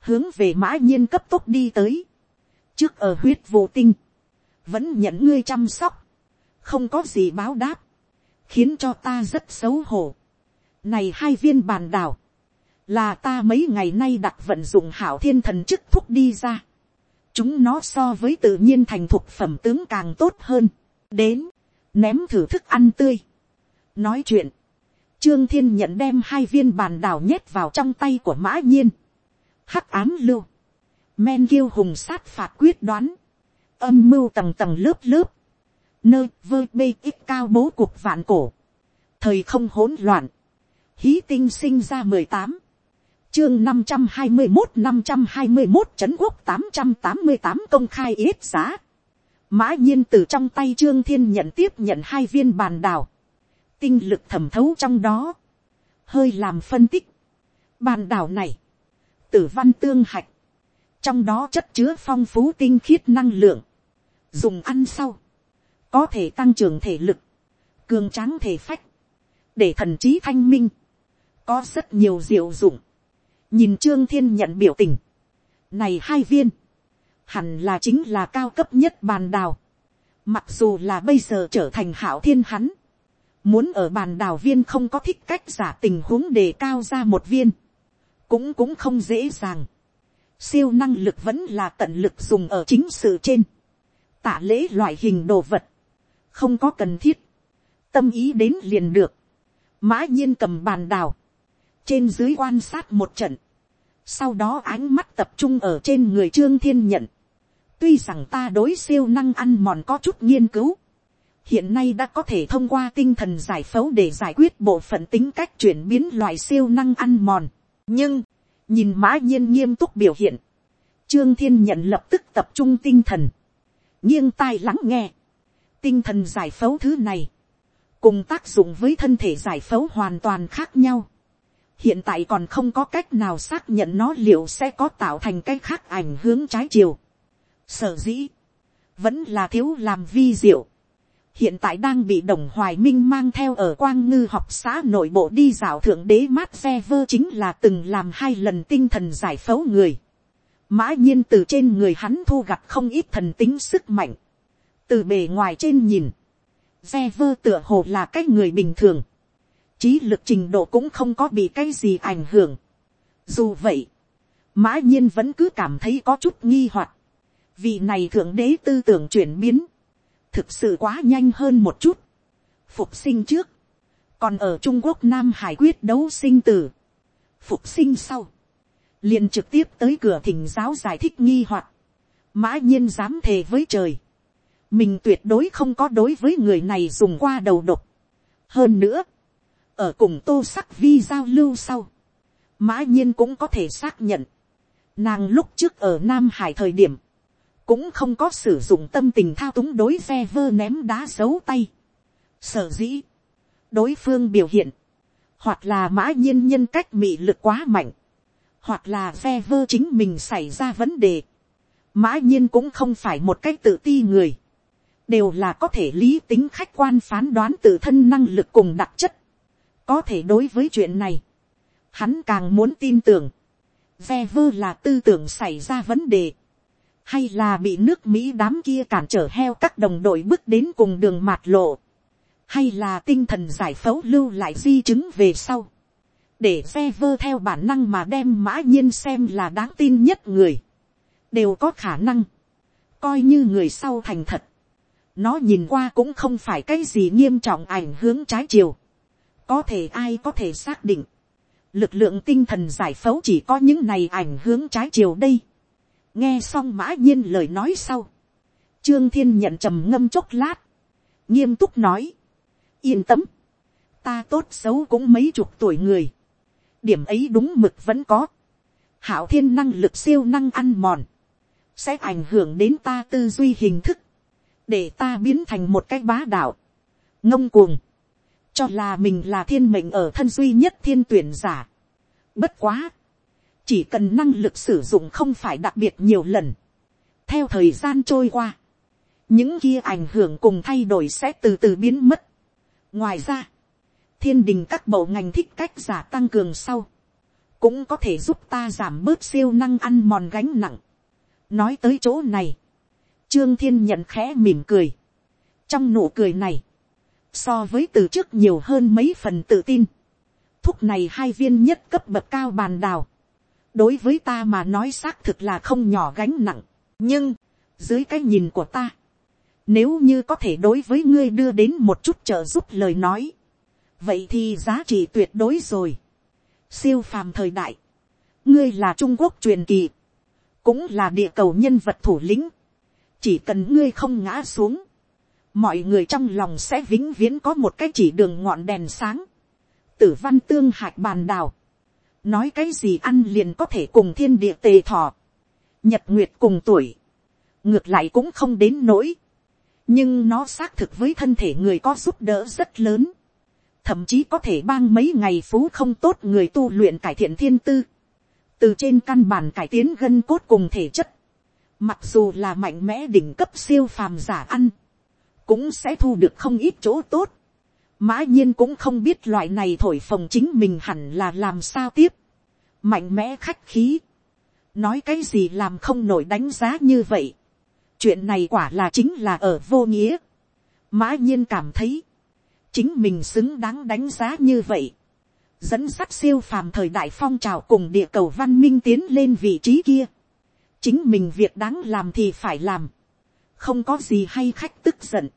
Hướng về mã nhiên cấp tốc đi tới. Trước ở huyết vô tinh. Vẫn nhận ngươi chăm sóc. Không có gì báo đáp. Khiến cho ta rất xấu hổ. Này hai viên bàn đào. Là ta mấy ngày nay đặt vận dụng hảo thiên thần chức thúc đi ra chúng nó so với tự nhiên thành thuộc phẩm tướng càng tốt hơn. đến, ném thử thức ăn tươi. nói chuyện, trương thiên nhận đem hai viên bàn đào nhét vào trong tay của mã nhiên. hắc ám lưu, men kiêu hùng sát phạt quyết đoán, âm mưu tầng tầng lớp lớp, nơi vơ bê ít cao bố cuộc vạn cổ, thời không hỗn loạn, hí tinh sinh ra mười tám, chương năm trăm hai mươi một năm trăm hai mươi một trấn quốc tám trăm tám mươi tám công khai ít giá. Mã nhiên từ trong tay trương thiên nhận tiếp nhận hai viên bàn đào. Tinh lực thẩm thấu trong đó. Hơi làm phân tích. Bàn đào này. Tử văn tương hạch. Trong đó chất chứa phong phú tinh khiết năng lượng. Dùng ăn sau. Có thể tăng trưởng thể lực. Cường tráng thể phách. Để thần trí thanh minh. Có rất nhiều diệu dụng nhìn trương thiên nhận biểu tình, này hai viên, hẳn là chính là cao cấp nhất bàn đào, mặc dù là bây giờ trở thành hảo thiên hắn, muốn ở bàn đào viên không có thích cách giả tình huống để cao ra một viên, cũng cũng không dễ dàng, siêu năng lực vẫn là tận lực dùng ở chính sự trên, tả lễ loại hình đồ vật, không có cần thiết, tâm ý đến liền được, mã nhiên cầm bàn đào, trên dưới quan sát một trận, sau đó ánh mắt tập trung ở trên người trương thiên nhận, tuy rằng ta đối siêu năng ăn mòn có chút nghiên cứu, hiện nay đã có thể thông qua tinh thần giải phẫu để giải quyết bộ phận tính cách chuyển biến loại siêu năng ăn mòn. nhưng, nhìn mã nhiên nghiêm túc biểu hiện, trương thiên nhận lập tức tập trung tinh thần, nghiêng tai lắng nghe, tinh thần giải phẫu thứ này, cùng tác dụng với thân thể giải phẫu hoàn toàn khác nhau hiện tại còn không có cách nào xác nhận nó liệu sẽ có tạo thành cái khác ảnh hướng trái chiều. sở dĩ, vẫn là thiếu làm vi diệu. hiện tại đang bị đồng hoài minh mang theo ở quang ngư học xã nội bộ đi dạo thượng đế mát xe vơ chính là từng làm hai lần tinh thần giải phẫu người. mã nhiên từ trên người hắn thu gặt không ít thần tính sức mạnh. từ bề ngoài trên nhìn, xe vơ tựa hồ là cái người bình thường trí lực trình độ cũng không có bị cái gì ảnh hưởng. dù vậy, mã nhiên vẫn cứ cảm thấy có chút nghi hoặc vì này thượng đế tư tưởng chuyển biến. Thực sự quá nhanh hơn một chút. Phục sinh trước. Còn ở Trung Quốc Nam Hải quyết đấu sinh tử. Phục sinh sau. liền trực tiếp tới cửa thỉnh giáo giải thích nghi hoặc Mã nhiên dám thề với trời. Mình tuyệt đối không có đối với người này dùng qua đầu độc. Hơn nữa. Ở cùng tô sắc vi giao lưu sau. Mã nhiên cũng có thể xác nhận. Nàng lúc trước ở Nam Hải thời điểm cũng không có sử dụng tâm tình thao túng đối phe vơ ném đá giấu tay. Sở dĩ, đối phương biểu hiện, hoặc là mã nhiên nhân cách mị lực quá mạnh, hoặc là phe vơ chính mình xảy ra vấn đề. Mã nhiên cũng không phải một cách tự ti người, đều là có thể lý tính khách quan phán đoán tự thân năng lực cùng đặc chất. Có thể đối với chuyện này, hắn càng muốn tin tưởng, ve vơ là tư tưởng xảy ra vấn đề. Hay là bị nước mỹ đám kia cản trở heo các đồng đội bước đến cùng đường mạt lộ, hay là tinh thần giải phẫu lưu lại di chứng về sau, để ve vơ theo bản năng mà đem mã nhiên xem là đáng tin nhất người, đều có khả năng, coi như người sau thành thật, nó nhìn qua cũng không phải cái gì nghiêm trọng ảnh hướng trái chiều, có thể ai có thể xác định, lực lượng tinh thần giải phẫu chỉ có những này ảnh hướng trái chiều đây, nghe xong mã nhiên lời nói sau, trương thiên nhận trầm ngâm chốc lát, nghiêm túc nói, yên tâm, ta tốt xấu cũng mấy chục tuổi người, điểm ấy đúng mực vẫn có, hảo thiên năng lực siêu năng ăn mòn, sẽ ảnh hưởng đến ta tư duy hình thức, để ta biến thành một cái bá đạo, ngông cuồng, cho là mình là thiên mệnh ở thân duy nhất thiên tuyển giả. Bất quá, chỉ cần năng lực sử dụng không phải đặc biệt nhiều lần, theo thời gian trôi qua, những kia ảnh hưởng cùng thay đổi sẽ từ từ biến mất. ngoài ra, thiên đình các bộ ngành thích cách giả tăng cường sau, cũng có thể giúp ta giảm bớt siêu năng ăn mòn gánh nặng. nói tới chỗ này, trương thiên nhận khẽ mỉm cười. trong nụ cười này, so với từ trước nhiều hơn mấy phần tự tin, thúc này hai viên nhất cấp bậc cao bàn đào, đối với ta mà nói xác thực là không nhỏ gánh nặng, nhưng, dưới cái nhìn của ta, nếu như có thể đối với ngươi đưa đến một chút trợ giúp lời nói, vậy thì giá trị tuyệt đối rồi. siêu phàm thời đại, ngươi là trung quốc truyền kỳ, cũng là địa cầu nhân vật thủ lĩnh, chỉ cần ngươi không ngã xuống, mọi người trong lòng sẽ vĩnh viễn có một cái chỉ đường ngọn đèn sáng, tử văn tương hạt bàn đào, nói cái gì ăn liền có thể cùng thiên địa tề thọ, nhật nguyệt cùng tuổi, ngược lại cũng không đến nỗi, nhưng nó xác thực với thân thể người có giúp đỡ rất lớn, thậm chí có thể bang mấy ngày phú không tốt người tu luyện cải thiện thiên tư, từ trên căn bản cải tiến gân cốt cùng thể chất, mặc dù là mạnh mẽ đỉnh cấp siêu phàm giả ăn, cũng sẽ thu được không ít chỗ tốt, mã nhiên cũng không biết loại này thổi phồng chính mình hẳn là làm sao tiếp. mạnh mẽ khách khí. nói cái gì làm không nổi đánh giá như vậy. chuyện này quả là chính là ở vô nghĩa. mã nhiên cảm thấy, chính mình xứng đáng đánh giá như vậy. dẫn sắt siêu phàm thời đại phong trào cùng địa cầu văn minh tiến lên vị trí kia. chính mình việc đáng làm thì phải làm không có gì hay khách tức giận.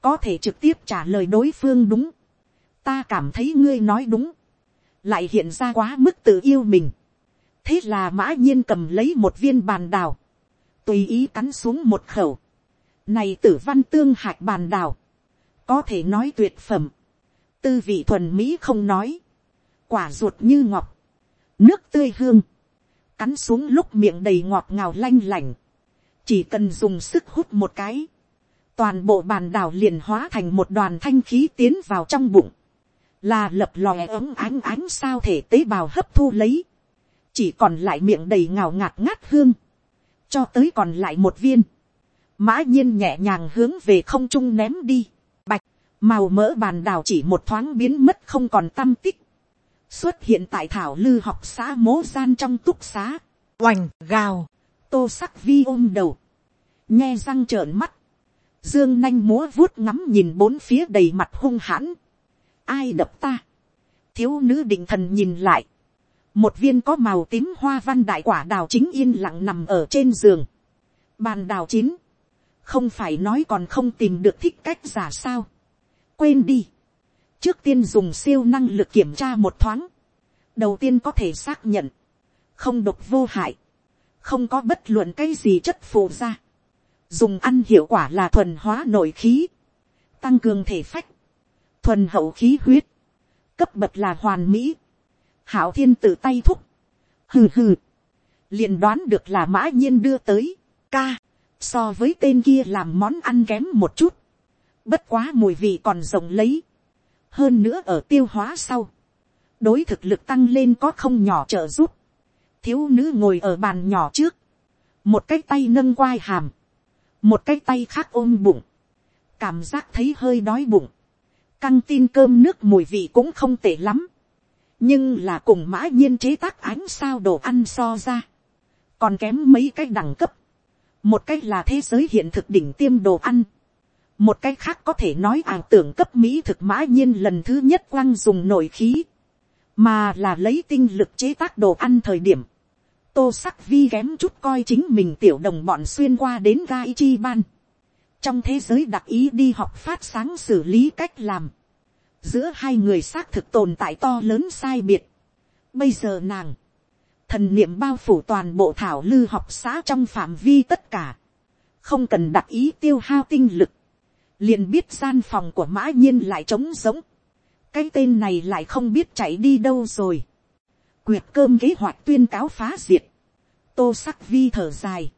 Có thể trực tiếp trả lời đối phương đúng. ta cảm thấy ngươi nói đúng, lại hiện ra quá mức tự yêu mình. thế là mã nhiên cầm lấy một viên bàn đào, tùy ý cắn xuống một khẩu. này tử văn tương hạc bàn đào, có thể nói tuyệt phẩm, tư vị thuần mỹ không nói, quả ruột như ngọc, nước tươi hương, cắn xuống lúc miệng đầy ngọt ngào lanh lành, chỉ cần dùng sức hút một cái, toàn bộ bàn đảo liền hóa thành một đoàn thanh khí tiến vào trong bụng, là lập lòe ấm ánh ánh sao thể tế bào hấp thu lấy, chỉ còn lại miệng đầy ngào ngạt ngát hương, cho tới còn lại một viên, mã nhiên nhẹ nhàng hướng về không trung ném đi, bạch, màu mỡ bàn đào chỉ một thoáng biến mất không còn tâm tích, xuất hiện tại thảo lư học xã mố gian trong túc xá, oành gào, tô sắc vi ôm đầu, nghe răng trợn mắt, dương nanh múa vuốt ngắm nhìn bốn phía đầy mặt hung hãn, ai đập ta, thiếu nữ định thần nhìn lại, một viên có màu tím hoa văn đại quả đào chính yên lặng nằm ở trên giường, bàn đào chín, không phải nói còn không tìm được thích cách giả sao, quên đi, trước tiên dùng siêu năng lực kiểm tra một thoáng, đầu tiên có thể xác nhận, không độc vô hại, không có bất luận cái gì chất phụ ra, dùng ăn hiệu quả là thuần hóa nội khí, tăng cường thể phách, thuần hậu khí huyết, cấp bậc là hoàn mỹ, hảo thiên tự tay thúc, hừ hừ, liền đoán được là mã nhiên đưa tới, ca, so với tên kia làm món ăn kém một chút, bất quá mùi vị còn rộng lấy, hơn nữa ở tiêu hóa sau, đối thực lực tăng lên có không nhỏ trợ giúp, thiếu nữ ngồi ở bàn nhỏ trước, một cái tay nâng quai hàm, một cái tay khác ôm bụng, cảm giác thấy hơi đói bụng, căng tin cơm nước mùi vị cũng không tệ lắm, nhưng là cùng mã nhiên chế tác ánh sao đồ ăn so ra, còn kém mấy cái đẳng cấp, một cách là thế giới hiện thực đỉnh tiêm đồ ăn, một cách khác có thể nói ảo tưởng cấp mỹ thực mã nhiên lần thứ nhất quăng dùng nội khí, mà là lấy tinh lực chế tác đồ ăn thời điểm, tô sắc vi kém chút coi chính mình tiểu đồng bọn xuyên qua đến gai chi ban, trong thế giới đặc ý đi học phát sáng xử lý cách làm, giữa hai người xác thực tồn tại to lớn sai biệt. Bây giờ nàng, thần niệm bao phủ toàn bộ thảo lư học xã trong phạm vi tất cả, không cần đặc ý tiêu hao tinh lực, liền biết gian phòng của mã nhiên lại trống giống, cái tên này lại không biết chạy đi đâu rồi, quyệt cơm kế hoạch tuyên cáo phá diệt, tô sắc vi thở dài,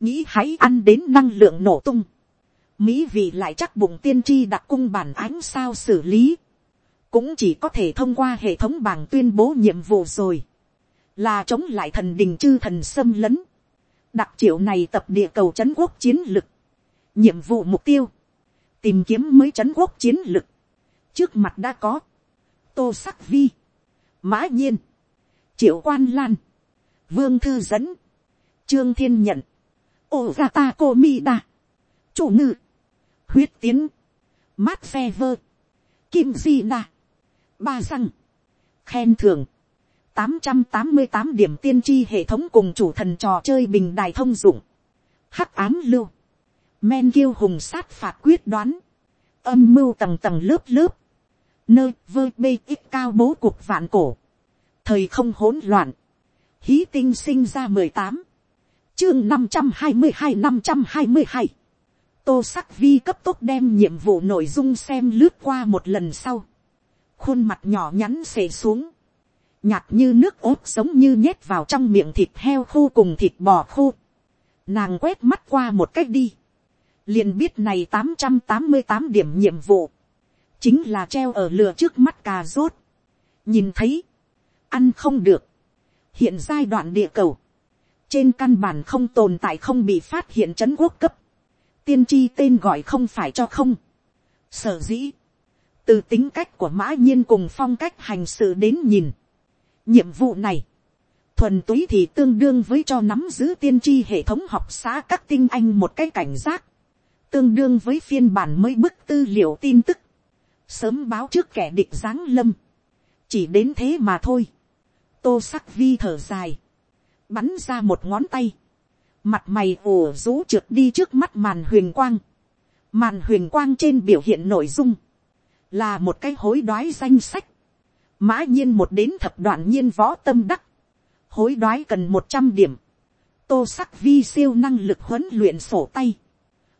nghĩ hãy ăn đến năng lượng nổ tung, mỹ vị lại chắc bụng tiên tri đặc cung bản ánh sao xử lý, cũng chỉ có thể thông qua hệ thống bảng tuyên bố nhiệm vụ rồi, là chống lại thần đình chư thần xâm lấn, đặc triệu này tập địa cầu chấn quốc chiến lực, nhiệm vụ mục tiêu, tìm kiếm mới chấn quốc chiến lực, trước mặt đã có, tô sắc vi, mã nhiên, triệu quan lan, vương thư dẫn, trương thiên nhận, ô ra ta cô mi đa, chủ ngự, huyết tiến, mát phe vơ, kim di đa, ba răng, khen thưởng, tám trăm tám mươi tám điểm tiên tri hệ thống cùng chủ thần trò chơi bình đài thông dụng. Hắc án lưu. Men kiêu hùng sát phạt quyết đoán. Âm mưu tầng tầng lớp lớp. Nơi vơ bê ít cao bố cuộc vạn cổ. Thời không hỗn loạn. Hí tinh sinh ra mười tám Chương năm trăm hai mươi hai, năm trăm hai mươi hai Tô sắc vi cấp tốc đem nhiệm vụ nội dung xem lướt qua một lần sau. Khuôn mặt nhỏ nhắn xề xuống nhạt như nước ốt giống như nhét vào trong miệng thịt heo khô cùng thịt bò khô. Nàng quét mắt qua một cách đi. liền biết này tám trăm tám mươi tám điểm nhiệm vụ. Chính là treo ở lửa trước mắt cà rốt. Nhìn thấy. Ăn không được. Hiện giai đoạn địa cầu. Trên căn bản không tồn tại không bị phát hiện trấn quốc cấp. Tiên tri tên gọi không phải cho không. Sở dĩ. Từ tính cách của mã nhiên cùng phong cách hành sự đến nhìn nhiệm vụ này, thuần túy thì tương đương với cho nắm giữ tiên tri hệ thống học xã các tinh anh một cái cảnh giác, tương đương với phiên bản mới bức tư liệu tin tức, sớm báo trước kẻ địch giáng lâm, chỉ đến thế mà thôi, tô sắc vi thở dài, bắn ra một ngón tay, mặt mày ồ rú trượt đi trước mắt màn huyền quang, màn huyền quang trên biểu hiện nội dung, là một cái hối đoái danh sách, mã nhiên một đến thập đoạn nhiên võ tâm đắc, hối đoái cần một trăm điểm, tô sắc vi siêu năng lực huấn luyện sổ tay,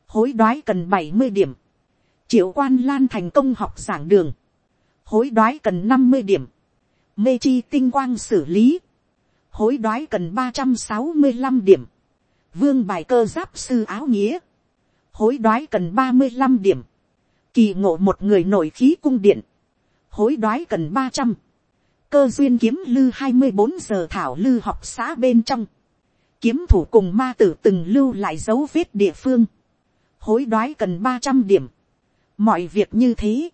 hối đoái cần bảy mươi điểm, triệu quan lan thành công học giảng đường, hối đoái cần năm mươi điểm, mê chi tinh quang xử lý, hối đoái cần ba trăm sáu mươi năm điểm, vương bài cơ giáp sư áo nghĩa, hối đoái cần ba mươi năm điểm, kỳ ngộ một người nổi khí cung điện, hối đoái cần ba trăm, cơ duyên kiếm lư hai mươi bốn giờ thảo lư học xã bên trong, kiếm thủ cùng ma tử từng lưu lại dấu vết địa phương, hối đoái cần ba trăm điểm, mọi việc như thế,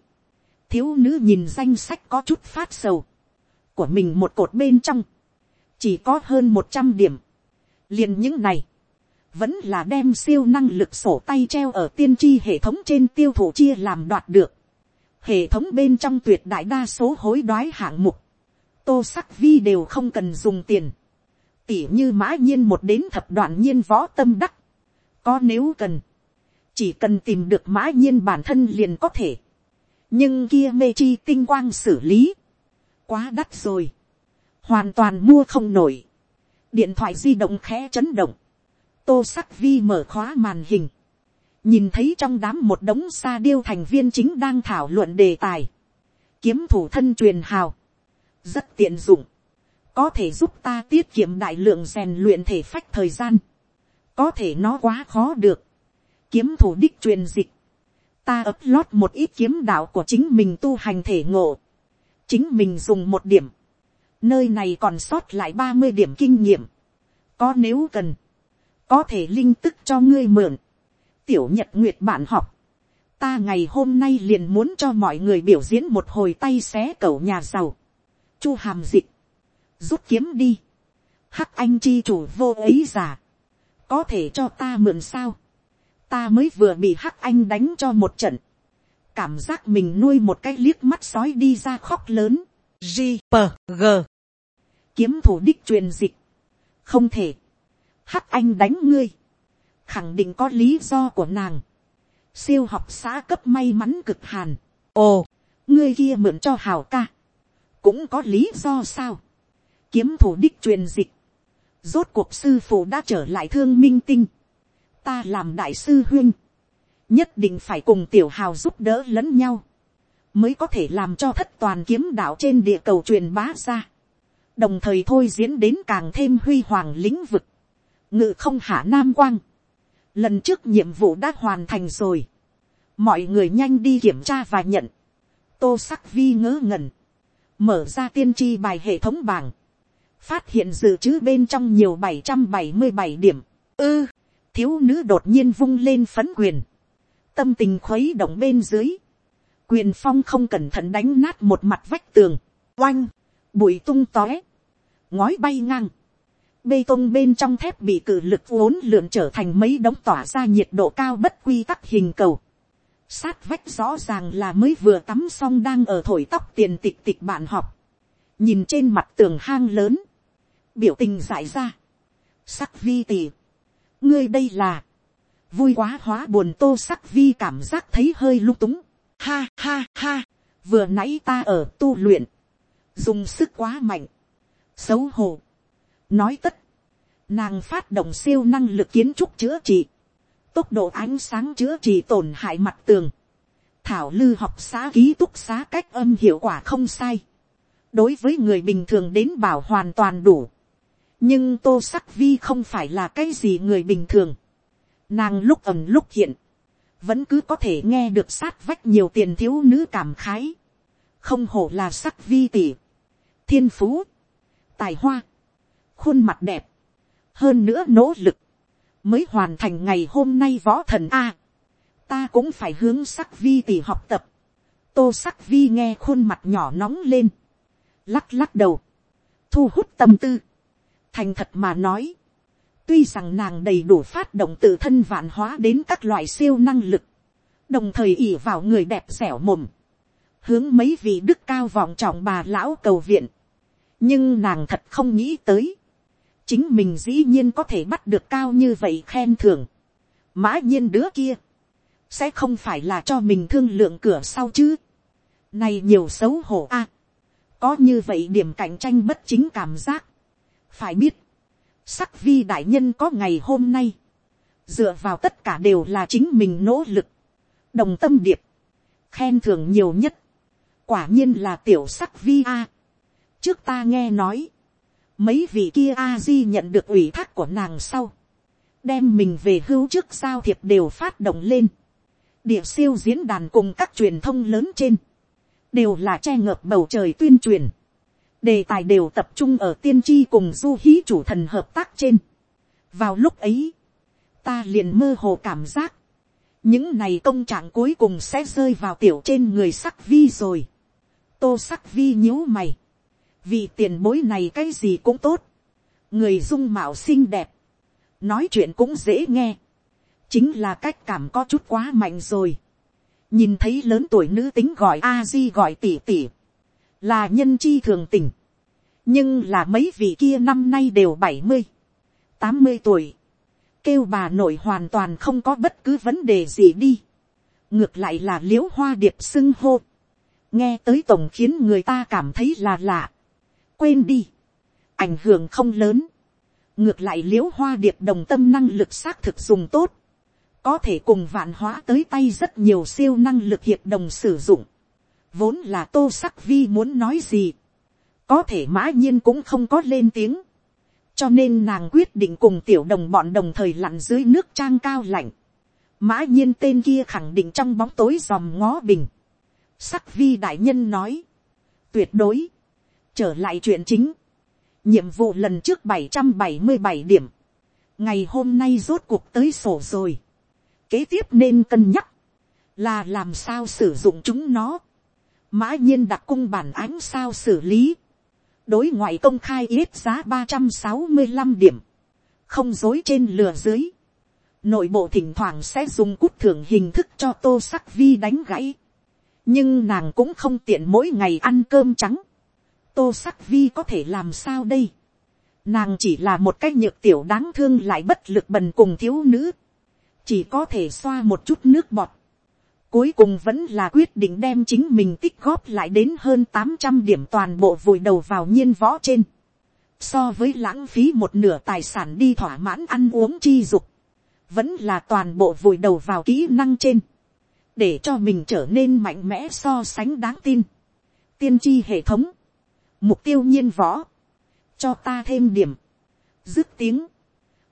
thiếu nữ nhìn danh sách có chút phát sầu, của mình một cột bên trong, chỉ có hơn một trăm điểm, liền những này, vẫn là đem siêu năng lực sổ tay treo ở tiên tri hệ thống trên tiêu thụ chia làm đoạt được. Hệ thống bên trong tuyệt đại đa số hối đoái hạng mục, tô sắc vi đều không cần dùng tiền. Tỉ như mã nhiên một đến thập đoạn nhiên võ tâm đắc. Có nếu cần, chỉ cần tìm được mã nhiên bản thân liền có thể. Nhưng kia mê chi tinh quang xử lý, quá đắt rồi. Hoàn toàn mua không nổi. Điện thoại di động khẽ chấn động. Tô sắc vi mở khóa màn hình, nhìn thấy trong đám một đống sa điêu thành viên chính đang thảo luận đề tài, kiếm thủ thân truyền hào, rất tiện dụng, có thể giúp ta tiết kiệm đại lượng rèn luyện thể phách thời gian, có thể nó quá khó được, kiếm thủ đích truyền dịch, ta ấp lót một ít kiếm đạo của chính mình tu hành thể ngộ, chính mình dùng một điểm, nơi này còn sót lại ba mươi điểm kinh nghiệm, có nếu cần, có thể linh tức cho ngươi mượn, tiểu nhật nguyệt bạn học, ta ngày hôm nay liền muốn cho mọi người biểu diễn một hồi tay xé cầu nhà giàu, chu hàm dịch, rút kiếm đi, hắc anh chi chủ vô ấy già, có thể cho ta mượn sao, ta mới vừa bị hắc anh đánh cho một trận, cảm giác mình nuôi một cái liếc mắt sói đi ra khóc lớn, g p g. Kiếm thủ đích truyền dịch, không thể, hắc anh đánh ngươi, khẳng định có lý do của nàng, siêu học xã cấp may mắn cực hàn, ồ, ngươi kia mượn cho hào ca, cũng có lý do sao, kiếm thủ đích truyền dịch, rốt cuộc sư phụ đã trở lại thương minh tinh, ta làm đại sư huynh nhất định phải cùng tiểu hào giúp đỡ lẫn nhau, mới có thể làm cho thất toàn kiếm đạo trên địa cầu truyền bá ra, đồng thời thôi diễn đến càng thêm huy hoàng lĩnh vực, ngự không hạ nam quang, lần trước nhiệm vụ đã hoàn thành rồi, mọi người nhanh đi kiểm tra và nhận, tô sắc vi ngớ ngẩn, mở ra tiên tri bài hệ thống bảng, phát hiện dự trữ bên trong nhiều bảy trăm bảy mươi bảy điểm, ư, thiếu nữ đột nhiên vung lên phấn quyền, tâm tình khuấy động bên dưới, quyền phong không cẩn thận đánh nát một mặt vách tường, oanh, bụi tung tóe, ngói bay ngang, Bê tông bên trong thép bị cử lực uốn lượn trở thành mấy đống tỏa ra nhiệt độ cao bất quy tắc hình cầu. Sát vách rõ ràng là mới vừa tắm xong đang ở thổi tóc tiền tịch tịch bạn học. Nhìn trên mặt tường hang lớn. Biểu tình giải ra. Sắc vi tỉ. Ngươi đây là. Vui quá hóa buồn tô sắc vi cảm giác thấy hơi lung túng. Ha ha ha. Vừa nãy ta ở tu luyện. Dùng sức quá mạnh. Xấu hổ nói tất, nàng phát động siêu năng lực kiến trúc chữa trị, tốc độ ánh sáng chữa trị tổn hại mặt tường, thảo lư học xá ký túc xá cách âm hiệu quả không sai, đối với người bình thường đến bảo hoàn toàn đủ, nhưng tô sắc vi không phải là cái gì người bình thường, nàng lúc ẩn lúc hiện, vẫn cứ có thể nghe được sát vách nhiều tiền thiếu nữ cảm khái, không hổ là sắc vi tỷ, thiên phú, tài hoa, khuôn mặt đẹp, hơn nữa nỗ lực, mới hoàn thành ngày hôm nay võ thần a. ta cũng phải hướng sắc vi tỷ học tập. tô sắc vi nghe khuôn mặt nhỏ nóng lên, lắc lắc đầu, thu hút tâm tư, thành thật mà nói, tuy rằng nàng đầy đủ phát động tự thân vạn hóa đến các loại siêu năng lực, đồng thời ỉ vào người đẹp dẻo mồm, hướng mấy vị đức cao vọng trọng bà lão cầu viện, nhưng nàng thật không nghĩ tới, chính mình dĩ nhiên có thể bắt được cao như vậy khen thưởng. mã nhiên đứa kia, sẽ không phải là cho mình thương lượng cửa sau chứ. này nhiều xấu hổ a. có như vậy điểm cạnh tranh bất chính cảm giác. phải biết, sắc vi đại nhân có ngày hôm nay, dựa vào tất cả đều là chính mình nỗ lực, đồng tâm điệp, khen thưởng nhiều nhất, quả nhiên là tiểu sắc vi a. trước ta nghe nói, mấy vị kia a di nhận được ủy thác của nàng sau, đem mình về hưu trước giao thiệp đều phát động lên, địa siêu diễn đàn cùng các truyền thông lớn trên, đều là che ngợp bầu trời tuyên truyền, đề tài đều tập trung ở tiên tri cùng du hí chủ thần hợp tác trên. vào lúc ấy, ta liền mơ hồ cảm giác, những này công trạng cuối cùng sẽ rơi vào tiểu trên người sắc vi rồi. tô sắc vi nhíu mày, vì tiền bối này cái gì cũng tốt, người dung mạo xinh đẹp, nói chuyện cũng dễ nghe, chính là cách cảm có chút quá mạnh rồi. nhìn thấy lớn tuổi nữ tính gọi a di gọi tỉ tỉ, là nhân chi thường tình, nhưng là mấy vị kia năm nay đều bảy mươi, tám mươi tuổi, kêu bà nội hoàn toàn không có bất cứ vấn đề gì đi, ngược lại là l i ễ u hoa điệp xưng hô, nghe tới tổng khiến người ta cảm thấy là lạ, quên đi, ảnh hưởng không lớn, ngược lại l i ễ u hoa điệp đồng tâm năng lực xác thực dùng tốt, có thể cùng vạn hóa tới tay rất nhiều siêu năng lực hiệp đồng sử dụng, vốn là tô sắc vi muốn nói gì, có thể mã nhiên cũng không có lên tiếng, cho nên nàng quyết định cùng tiểu đồng bọn đồng thời lặn dưới nước trang cao lạnh. mã nhiên tên kia khẳng định trong bóng tối dòm ngó bình. sắc vi đại nhân nói, tuyệt đối, trở lại chuyện chính, nhiệm vụ lần trước bảy trăm bảy mươi bảy điểm, ngày hôm nay rốt cuộc tới sổ rồi, kế tiếp nên cân nhắc, là làm sao sử dụng chúng nó, mã nhiên đặc cung bản ánh sao xử lý, đối ngoại công khai yết giá ba trăm sáu mươi 365 điểm, không dối trên lừa dưới. Nội bộ thỉnh thoảng sẽ dùng cút thưởng hình thức cho tô sắc vi đánh gãy. Nhưng nàng cũng không tiện mỗi ngày ăn cơm trắng. Tô sắc vi có thể làm sao đây? Nàng chỉ là một cái nhược tiểu đáng thương lại bất lực bần cùng thiếu nữ. Chỉ có thể xoa một chút nước bọt. Cuối cùng vẫn là quyết định đem chính mình tích góp lại đến hơn tám trăm điểm toàn bộ vùi đầu vào nhiên võ trên. So với lãng phí một nửa tài sản đi thỏa mãn ăn uống chi dục. Vẫn là toàn bộ vùi đầu vào kỹ năng trên. Để cho mình trở nên mạnh mẽ so sánh đáng tin. Tiên tri hệ thống. Mục tiêu nhiên võ. Cho ta thêm điểm. Dứt tiếng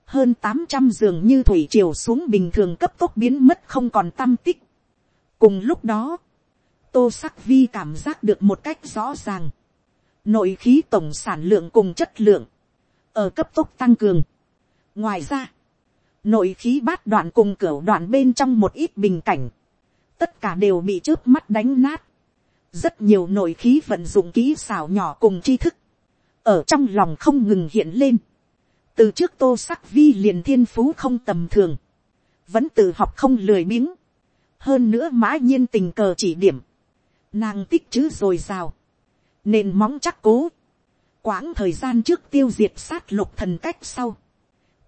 hơn tám trăm giường như thủy triều xuống bình thường cấp tốc biến mất không còn tâm tích cùng lúc đó, tô sắc vi cảm giác được một cách rõ ràng, nội khí tổng sản lượng cùng chất lượng, ở cấp tốc tăng cường. ngoài ra, nội khí bát đoạn cùng cửa đoạn bên trong một ít bình cảnh, tất cả đều bị trước mắt đánh nát, rất nhiều nội khí vận dụng kỹ xảo nhỏ cùng tri thức, ở trong lòng không ngừng hiện lên, từ trước tô sắc vi liền thiên phú không tầm thường, vẫn tự học không lười biếng, hơn nữa mã nhiên tình cờ chỉ điểm, nàng tích chứ rồi rào, nền móng chắc cố, quãng thời gian trước tiêu diệt sát lục thần cách sau,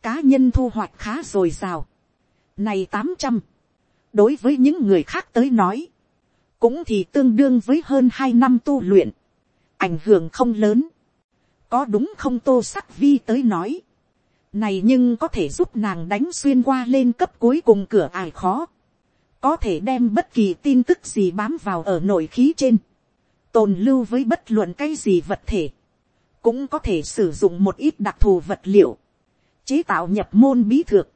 cá nhân thu hoạch khá rồi rào, này tám trăm, đối với những người khác tới nói, cũng thì tương đương với hơn hai năm tu luyện, ảnh hưởng không lớn, có đúng không tô sắc vi tới nói, này nhưng có thể giúp nàng đánh xuyên qua lên cấp cuối cùng cửa ải khó, có thể đem bất kỳ tin tức gì bám vào ở nội khí trên, tồn lưu với bất luận cái gì vật thể, cũng có thể sử dụng một ít đặc thù vật liệu, chế tạo nhập môn bí thược,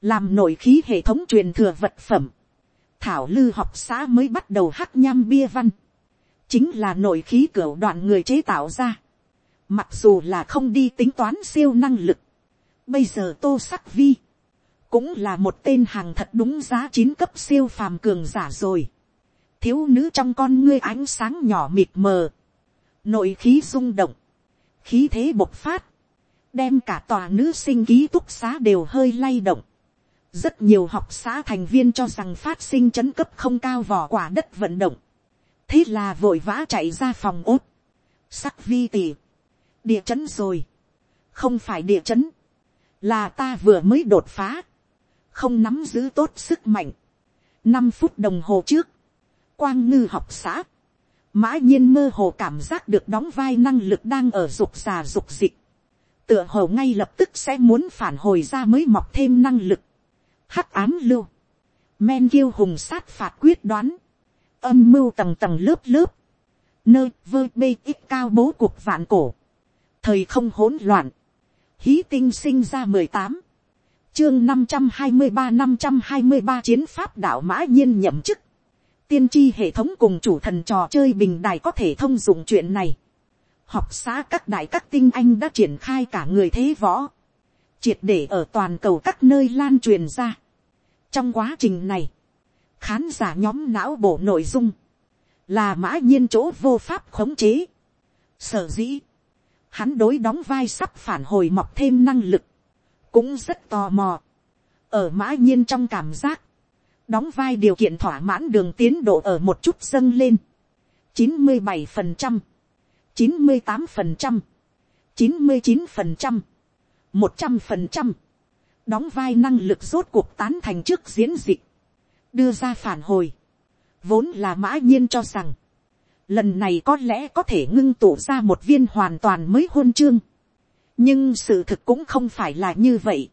làm nội khí hệ thống truyền thừa vật phẩm, thảo lư học xã mới bắt đầu hắc nham bia văn, chính là nội khí cửa đoạn người chế tạo ra, mặc dù là không đi tính toán siêu năng lực, bây giờ tô sắc vi, cũng là một tên hàng thật đúng giá chín cấp siêu phàm cường giả rồi. thiếu nữ trong con ngươi ánh sáng nhỏ mịt mờ, nội khí rung động, khí thế bộc phát, đem cả tòa nữ sinh ký túc xá đều hơi lay động. rất nhiều học xã thành viên cho rằng phát sinh chấn cấp không cao vỏ quả đất vận động. thế là vội vã chạy ra phòng ốt. sắc vi tỉ. địa chấn rồi. không phải địa chấn. là ta vừa mới đột phá không nắm giữ tốt sức mạnh. năm phút đồng hồ trước, quang ngư học xã, mã nhiên mơ hồ cảm giác được đóng vai năng lực đang ở dục già dục dịch. tựa hồ ngay lập tức sẽ muốn phản hồi ra mới mọc thêm năng lực. hắc ám lưu, men kiêu hùng sát phạt quyết đoán, âm mưu tầng tầng lớp lớp, nơi vơ bê ít cao bố cuộc vạn cổ, thời không hỗn loạn, hí tinh sinh ra mười tám, chương năm trăm hai mươi ba năm trăm hai mươi ba chiến pháp đạo mã nhiên nhậm chức. tiên tri hệ thống cùng chủ thần trò chơi bình đài có thể thông dụng chuyện này. học xã các đại các tinh anh đã triển khai cả người thế võ. triệt để ở toàn cầu các nơi lan truyền ra. trong quá trình này, khán giả nhóm não bộ nội dung, là mã nhiên chỗ vô pháp khống chế. sở dĩ, hắn đối đóng vai sắp phản hồi mọc thêm năng lực, cũng rất tò mò. ở mã nhiên trong cảm giác, đóng vai điều kiện thỏa mãn đường tiến độ ở một chút dâng lên. chín mươi bảy phần trăm, chín mươi tám phần trăm, chín mươi chín phần trăm, một trăm phần trăm, đóng vai năng lực rốt cuộc tán thành trước diễn dịch, đưa ra phản hồi, vốn là mã nhiên cho rằng, lần này có lẽ có thể ngưng tụ ra một viên hoàn toàn mới hôn chương nhưng sự thực cũng không phải là như vậy.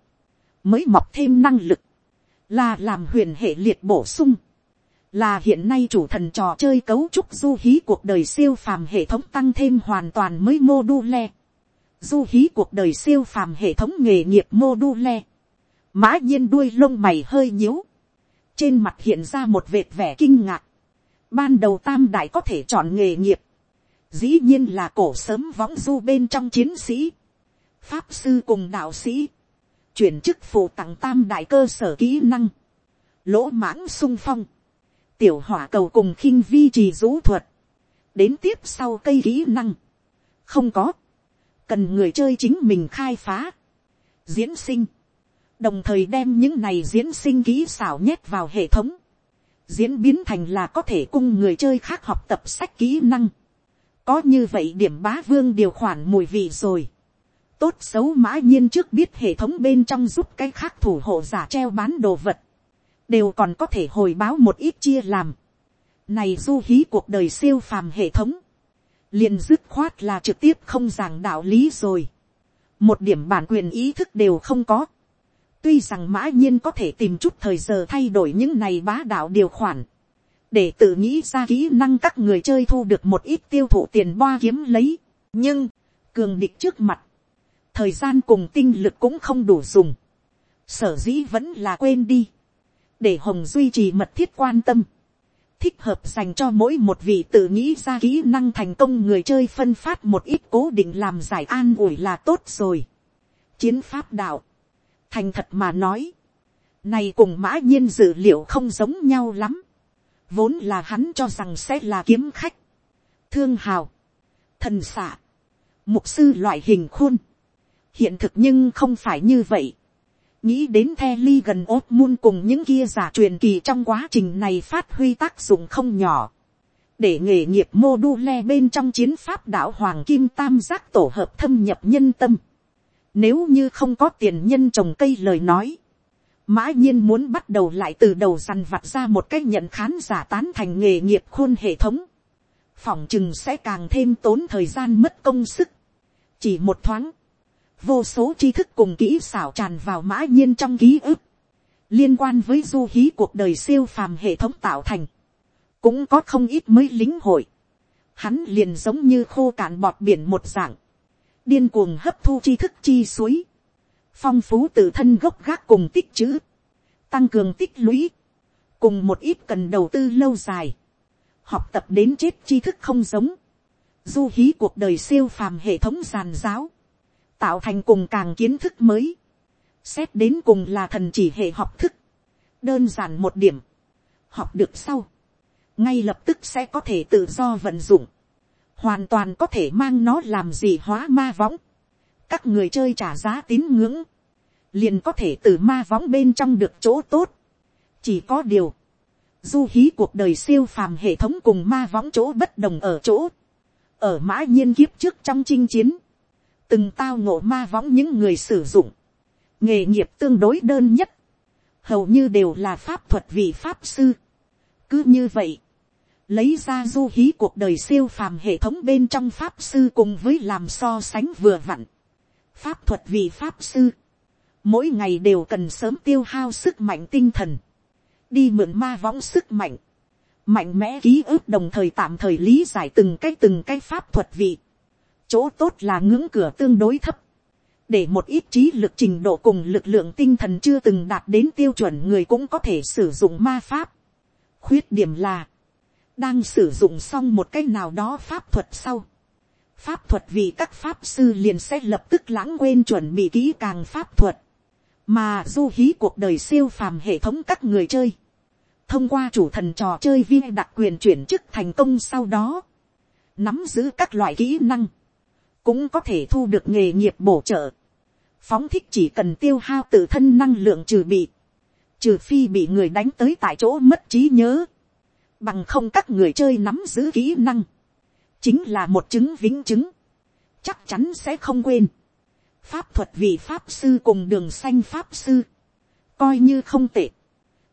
mới mọc thêm năng lực, là làm huyền hệ liệt bổ sung, là hiện nay chủ thần trò chơi cấu trúc du hí cuộc đời siêu phàm hệ thống tăng thêm hoàn toàn mới mô đu le. du hí cuộc đời siêu phàm hệ thống nghề nghiệp mô đu le. mã nhiên đuôi lông mày hơi nhíu. trên mặt hiện ra một vệt vẻ kinh ngạc Ban đầu tam đại có thể chọn nghề nghiệp. Dĩ nhiên là cổ sớm võng du bên trong chiến sĩ. Pháp sư cùng đạo sĩ. Chuyển chức phụ tặng tam đại cơ sở kỹ năng. Lỗ mãng sung phong. Tiểu hỏa cầu cùng khinh vi trì rũ thuật. Đến tiếp sau cây kỹ năng. Không có. Cần người chơi chính mình khai phá. Diễn sinh đồng thời đem những này diễn sinh kỹ xảo nhét vào hệ thống, diễn biến thành là có thể cung người chơi khác học tập sách kỹ năng. có như vậy điểm bá vương điều khoản mùi vị rồi tốt xấu mã nhiên trước biết hệ thống bên trong giúp cái khác thủ hộ giả treo bán đồ vật. đều còn có thể hồi báo một ít chia làm. này du hí cuộc đời siêu phàm hệ thống. liền dứt khoát là trực tiếp không giảng đạo lý rồi. một điểm bản quyền ý thức đều không có Tuy rằng mã nhiên có thể tìm chút thời giờ thay đổi những này bá đạo điều khoản. Để tự nghĩ ra kỹ năng các người chơi thu được một ít tiêu thụ tiền boa kiếm lấy. Nhưng, cường địch trước mặt. Thời gian cùng tinh lực cũng không đủ dùng. Sở dĩ vẫn là quên đi. Để Hồng duy trì mật thiết quan tâm. Thích hợp dành cho mỗi một vị tự nghĩ ra kỹ năng thành công người chơi phân phát một ít cố định làm giải an ủi là tốt rồi. Chiến pháp đạo thành thật mà nói, này cùng mã nhiên dự liệu không giống nhau lắm, vốn là hắn cho rằng sẽ là kiếm khách, thương hào, thần xạ, mục sư loại hình khuôn, hiện thực nhưng không phải như vậy, nghĩ đến the ly gần ốt muôn cùng những kia giả truyền kỳ trong quá trình này phát huy tác dụng không nhỏ, để nghề nghiệp mô đu le bên trong chiến pháp đạo hoàng kim tam giác tổ hợp thâm nhập nhân tâm, nếu như không có tiền nhân trồng cây lời nói. Mã nhiên muốn bắt đầu lại từ đầu săn vặt ra một cách nhận khán giả tán thành nghề nghiệp khuôn hệ thống. Phỏng chừng sẽ càng thêm tốn thời gian mất công sức. Chỉ một thoáng. Vô số tri thức cùng kỹ xảo tràn vào mã nhiên trong ký ức. Liên quan với du hí cuộc đời siêu phàm hệ thống tạo thành. Cũng có không ít mới lính hội. Hắn liền giống như khô cạn bọt biển một dạng. Điên cuồng hấp thu tri thức chi suối, phong phú tự thân gốc gác cùng tích chữ, tăng cường tích lũy, cùng một ít cần đầu tư lâu dài, học tập đến chết tri thức không giống, du hí cuộc đời siêu phàm hệ thống giàn giáo, tạo thành cùng càng kiến thức mới, xét đến cùng là thần chỉ hệ học thức, đơn giản một điểm, học được sau, ngay lập tức sẽ có thể tự do vận dụng, hoàn toàn có thể mang nó làm gì hóa ma võng. các người chơi trả giá tín ngưỡng, liền có thể từ ma võng bên trong được chỗ tốt. chỉ có điều, du hí cuộc đời siêu phàm hệ thống cùng ma võng chỗ bất đồng ở chỗ, ở mã nhiên kiếp trước trong chinh chiến, từng tao ngộ ma võng những người sử dụng, nghề nghiệp tương đối đơn nhất, hầu như đều là pháp thuật vị pháp sư. cứ như vậy, lấy ra du hí cuộc đời siêu phàm hệ thống bên trong pháp sư cùng với làm so sánh vừa vặn. pháp thuật vị pháp sư, mỗi ngày đều cần sớm tiêu hao sức mạnh tinh thần, đi mượn ma võng sức mạnh, mạnh mẽ ký ức đồng thời tạm thời lý giải từng cái từng cái pháp thuật vị chỗ tốt là ngưỡng cửa tương đối thấp, để một ít trí lực trình độ cùng lực lượng tinh thần chưa từng đạt đến tiêu chuẩn người cũng có thể sử dụng ma pháp. khuyết điểm là, đang sử dụng xong một cái nào đó pháp thuật sau. pháp thuật vì các pháp sư liền sẽ lập tức lãng quên chuẩn bị kỹ càng pháp thuật, mà du hí cuộc đời siêu phàm hệ thống các người chơi. thông qua chủ thần trò chơi viên đặc quyền chuyển chức thành công sau đó, nắm giữ các loại kỹ năng, cũng có thể thu được nghề nghiệp bổ trợ. Phóng thích chỉ cần tiêu hao tự thân năng lượng trừ bị, trừ phi bị người đánh tới tại chỗ mất trí nhớ, bằng không các người chơi nắm giữ kỹ năng, chính là một chứng vĩnh chứng, chắc chắn sẽ không quên. pháp thuật vị pháp sư cùng đường xanh pháp sư, coi như không tệ,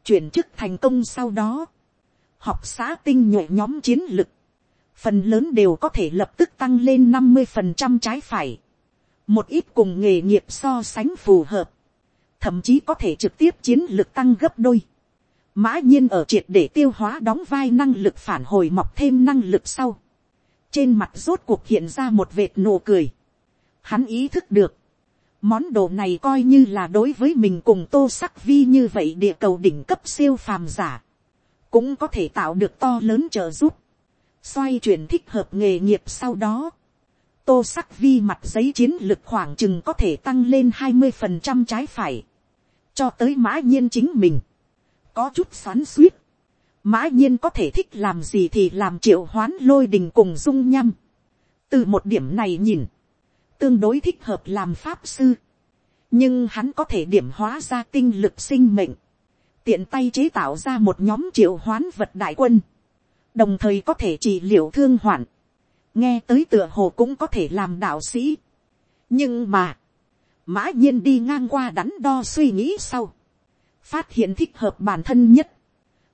chuyển chức thành công sau đó, học xã tinh nhuệ nhóm chiến lực, phần lớn đều có thể lập tức tăng lên năm mươi phần trăm trái phải một ít cùng nghề nghiệp so sánh phù hợp, thậm chí có thể trực tiếp chiến lược tăng gấp đôi. Mã nhiên ở triệt để tiêu hóa đóng vai năng lực phản hồi mọc thêm năng lực sau. Trên mặt rốt cuộc hiện ra một vệt nụ cười. Hắn ý thức được. Món đồ này coi như là đối với mình cùng tô sắc vi như vậy địa cầu đỉnh cấp siêu phàm giả. Cũng có thể tạo được to lớn trợ giúp. Xoay chuyển thích hợp nghề nghiệp sau đó. Tô sắc vi mặt giấy chiến lực khoảng chừng có thể tăng lên hai mươi phần trăm trái phải, cho tới mã nhiên chính mình, có chút xoắn suýt, mã nhiên có thể thích làm gì thì làm triệu hoán lôi đình cùng dung nhăm, từ một điểm này nhìn, tương đối thích hợp làm pháp sư, nhưng hắn có thể điểm hóa ra tinh lực sinh mệnh, tiện tay chế tạo ra một nhóm triệu hoán vật đại quân, đồng thời có thể trị liệu thương hoạn, nghe tới tựa hồ cũng có thể làm đạo sĩ. nhưng mà, mã nhiên đi ngang qua đắn đo suy nghĩ sau, phát hiện thích hợp bản thân nhất,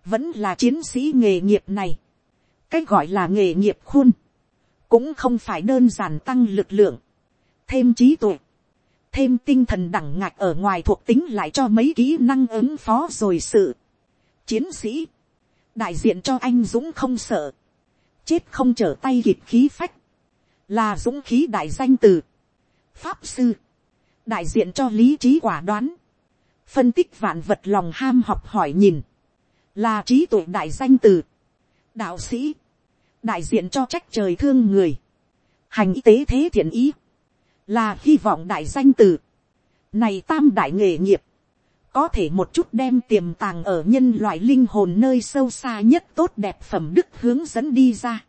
vẫn là chiến sĩ nghề nghiệp này. cái gọi là nghề nghiệp khuôn, cũng không phải đơn giản tăng lực lượng, thêm trí tuệ, thêm tinh thần đẳng ngạch ở ngoài thuộc tính lại cho mấy kỹ năng ứng phó rồi sự. chiến sĩ, đại diện cho anh dũng không sợ, chết không trở tay kịp khí phách, là dũng khí đại danh từ, pháp sư, đại diện cho lý trí quả đoán, phân tích vạn vật lòng ham học hỏi nhìn, là trí tuệ đại danh từ, đạo sĩ, đại diện cho trách trời thương người, hành y tế thế thiện ý, là hy vọng đại danh từ, này tam đại nghề nghiệp, có thể một chút đem tiềm tàng ở nhân loại linh hồn nơi sâu xa nhất tốt đẹp phẩm đức hướng dẫn đi ra.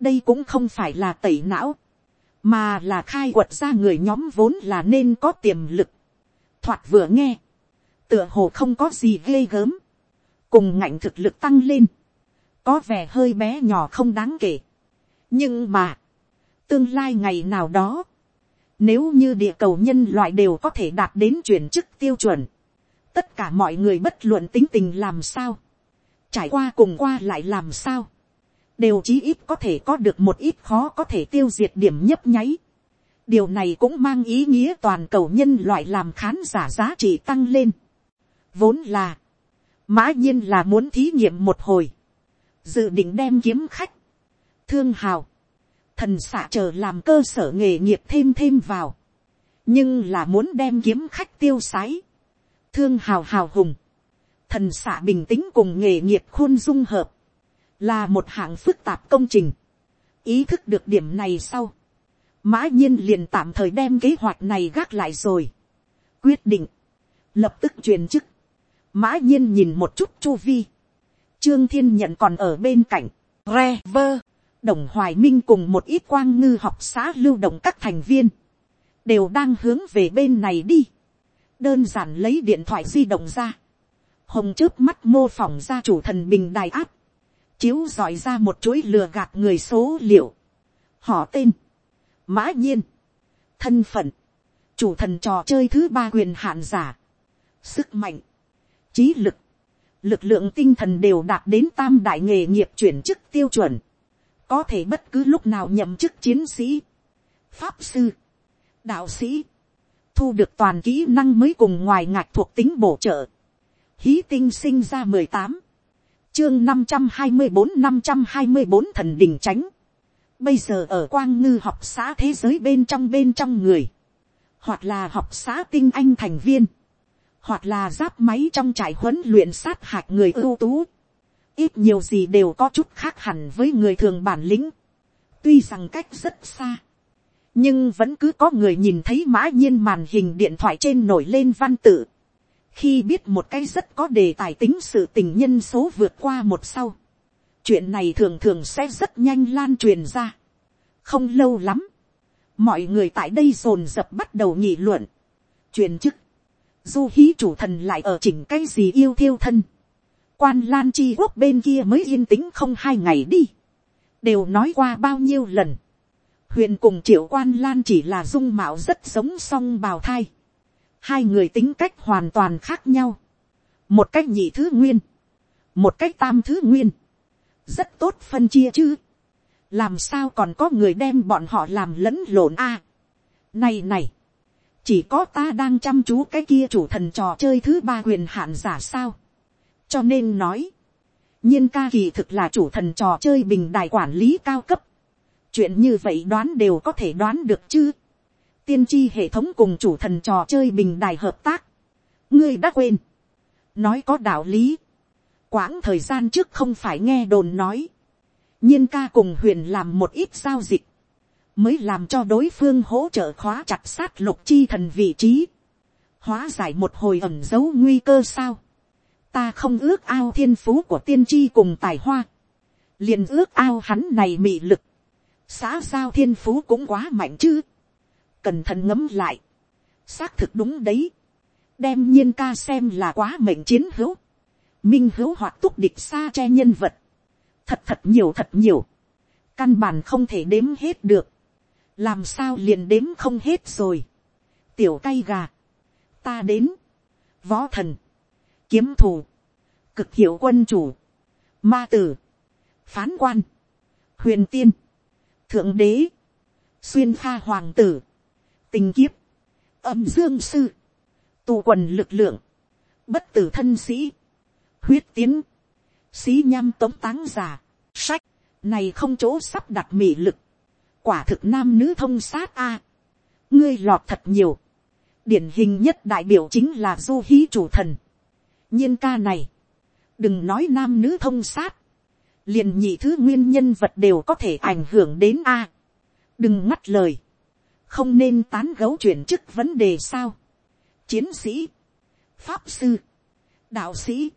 đây cũng không phải là tẩy não, mà là khai quật ra người nhóm vốn là nên có tiềm lực. thoạt vừa nghe, tựa hồ không có gì ghê gớm, cùng ngạnh thực lực tăng lên, có vẻ hơi bé nhỏ không đáng kể. nhưng mà, tương lai ngày nào đó, nếu như địa cầu nhân loại đều có thể đạt đến chuyển chức tiêu chuẩn, tất cả mọi người bất luận tính tình làm sao, trải qua cùng qua lại làm sao, đều chí ít có thể có được một ít khó có thể tiêu diệt điểm nhấp nháy. điều này cũng mang ý nghĩa toàn cầu nhân loại làm khán giả giá trị tăng lên. vốn là, mã nhiên là muốn thí nghiệm một hồi, dự định đem kiếm khách, thương hào, thần xạ chờ làm cơ sở nghề nghiệp thêm thêm vào, nhưng là muốn đem kiếm khách tiêu sái, thương hào hào hùng, thần xạ bình tĩnh cùng nghề nghiệp khôn dung hợp, là một hạng phức tạp công trình. ý thức được điểm này sau, mã nhiên liền tạm thời đem kế hoạch này gác lại rồi. quyết định, lập tức truyền chức, mã nhiên nhìn một chút chu vi, trương thiên nhận còn ở bên cạnh, re vơ, đồng hoài minh cùng một ít quang ngư học xã lưu động các thành viên, đều đang hướng về bên này đi đơn giản lấy điện thoại di động ra, hồng trước mắt mô phỏng ra chủ thần bình đài áp, chiếu dọi ra một chuỗi lừa gạt người số liệu, họ tên, mã nhiên, thân phận, chủ thần trò chơi thứ ba quyền hạn giả, sức mạnh, trí lực, lực lượng tinh thần đều đạt đến tam đại nghề nghiệp chuyển chức tiêu chuẩn, có thể bất cứ lúc nào nhậm chức chiến sĩ, pháp sư, đạo sĩ, thu được toàn kỹ năng mới cùng ngoài ngạch thuộc tính bổ trợ. Hí tinh sinh ra mười tám chương năm trăm hai mươi bốn năm trăm hai mươi bốn thần đình tránh. Bây giờ ở quang ngư học xã thế giới bên trong bên trong người. hoặc là học xã tinh anh thành viên, hoặc là giáp máy trong trại huấn luyện sát hạch người ưu tú, ít nhiều gì đều có chút khác hẳn với người thường bản lĩnh, tuy rằng cách rất xa, nhưng vẫn cứ có người nhìn thấy mã nhiên màn hình điện thoại trên nổi lên văn tự, khi biết một cái rất có đề tài tính sự tình nhân số vượt qua một sau, chuyện này thường thường sẽ rất nhanh lan truyền ra. không lâu lắm, mọi người tại đây dồn dập bắt đầu nghị luận, truyền chức, du hí chủ thần lại ở chỉnh cái gì yêu thiêu thân, quan lan chi quốc bên kia mới yên tĩnh không hai ngày đi, đều nói qua bao nhiêu lần, huyền cùng triệu quan lan chỉ là dung mạo rất giống song bào thai, hai người tính cách hoàn toàn khác nhau, một cách nhị thứ nguyên, một cách tam thứ nguyên, rất tốt phân chia chứ, làm sao còn có người đem bọn họ làm lẫn lộn a, này này, chỉ có ta đang chăm chú cái kia chủ thần trò chơi thứ ba quyền hạn giả sao, cho nên nói, nhiên ca kỳ thực là chủ thần trò chơi bình đài quản lý cao cấp, chuyện như vậy đoán đều có thể đoán được chứ, tiên tri hệ thống cùng chủ thần trò chơi bình đài hợp tác. ngươi đã quên. nói có đạo lý. quãng thời gian trước không phải nghe đồn nói. nhiên ca cùng huyền làm một ít giao dịch. mới làm cho đối phương hỗ trợ khóa chặt sát lục chi thần vị trí. hóa giải một hồi ẩm dấu nguy cơ sao. ta không ước ao thiên phú của tiên tri cùng tài hoa. liền ước ao hắn này mị lực xã giao thiên phú cũng quá mạnh chứ? Cẩn thận ngấm lại, xác thực đúng đấy, đem nhiên ca xem là quá mệnh chiến hữu, minh hữu hoặc túc địch xa che nhân vật, thật thật nhiều thật nhiều, căn bản không thể đếm hết được, làm sao liền đếm không hết rồi, tiểu cay gà, ta đến, võ thần, kiếm thù, cực hiệu quân chủ, ma tử, phán quan, huyền tiên, thượng đế, xuyên pha hoàng tử, tình kiếp, âm dương sư, tù quần lực lượng, bất tử thân sĩ, huyết tiến, sĩ nham tống táng giả, sách, này không chỗ sắp đặt mị lực, quả thực nam nữ thông sát a, ngươi lọt thật nhiều, điển hình nhất đại biểu chính là du hí chủ thần, nhiên ca này, đừng nói nam nữ thông sát, liền nhị thứ nguyên nhân vật đều có thể ảnh hưởng đến a, đừng ngắt lời, không nên tán gấu chuyển chức vấn đề sao. chiến sĩ, pháp sư, đạo sĩ,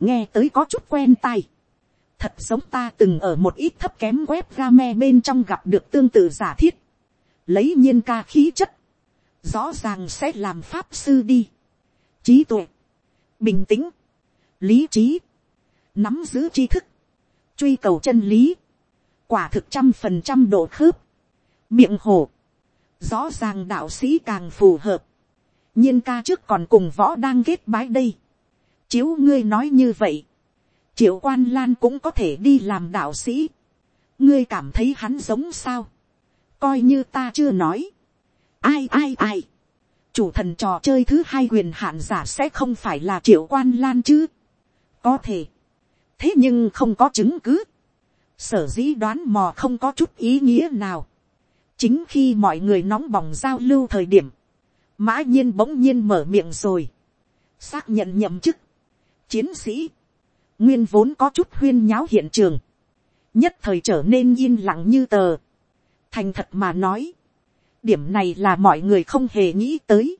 nghe tới có chút quen tai. thật giống ta từng ở một ít thấp kém web game bên trong gặp được tương tự giả thiết. lấy nhiên ca khí chất, rõ ràng sẽ làm pháp sư đi. trí tuệ, bình tĩnh, lý trí, nắm giữ tri thức, truy cầu chân lý, quả thực trăm phần trăm độ khớp, miệng hồ, rõ ràng đạo sĩ càng phù hợp, nhiên ca trước còn cùng võ đang kết bái đây, chiếu ngươi nói như vậy, triệu quan lan cũng có thể đi làm đạo sĩ, ngươi cảm thấy hắn giống sao, coi như ta chưa nói, ai ai ai, chủ thần trò chơi thứ hai quyền hạn giả sẽ không phải là triệu quan lan chứ, có thể, thế nhưng không có chứng cứ, sở dĩ đoán mò không có chút ý nghĩa nào, chính khi mọi người nóng bỏng giao lưu thời điểm, mã nhiên bỗng nhiên mở miệng rồi, xác nhận nhậm chức, chiến sĩ, nguyên vốn có chút huyên nháo hiện trường, nhất thời trở nên yên lặng như tờ, thành thật mà nói, điểm này là mọi người không hề nghĩ tới,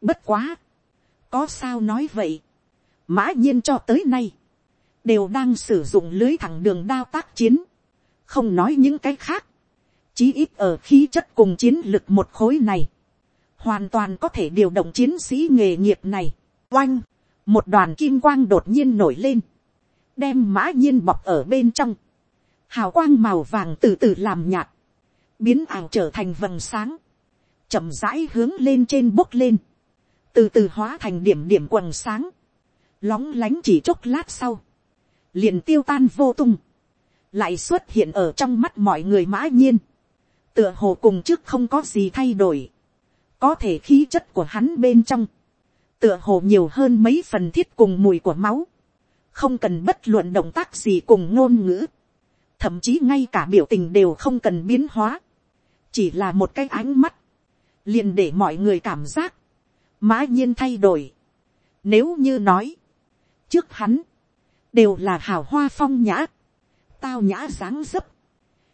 bất quá, có sao nói vậy, mã nhiên cho tới nay, đều đang sử dụng lưới thẳng đường đao tác chiến, không nói những cái khác, chí ít ở khí chất cùng chiến lực một khối này, hoàn toàn có thể điều động chiến sĩ nghề nghiệp này. Oanh, một đoàn kim quang đột nhiên nổi lên, đem mã nhiên bọc ở bên trong, hào quang màu vàng từ từ làm nhạt, biến ảo trở thành vầng sáng, chậm rãi hướng lên trên bốc lên, từ từ hóa thành điểm điểm quầng sáng, lóng lánh chỉ chốc lát sau, liền tiêu tan vô tung, lại xuất hiện ở trong mắt mọi người mã nhiên, tựa hồ cùng trước không có gì thay đổi, có thể khí chất của hắn bên trong, tựa hồ nhiều hơn mấy phần thiết cùng mùi của máu, không cần bất luận động tác gì cùng ngôn ngữ, thậm chí ngay cả biểu tình đều không cần biến hóa, chỉ là một cái ánh mắt, liền để mọi người cảm giác, mã nhiên thay đổi. Nếu như nói, trước hắn, đều là hào hoa phong nhã, tao nhã dáng dấp,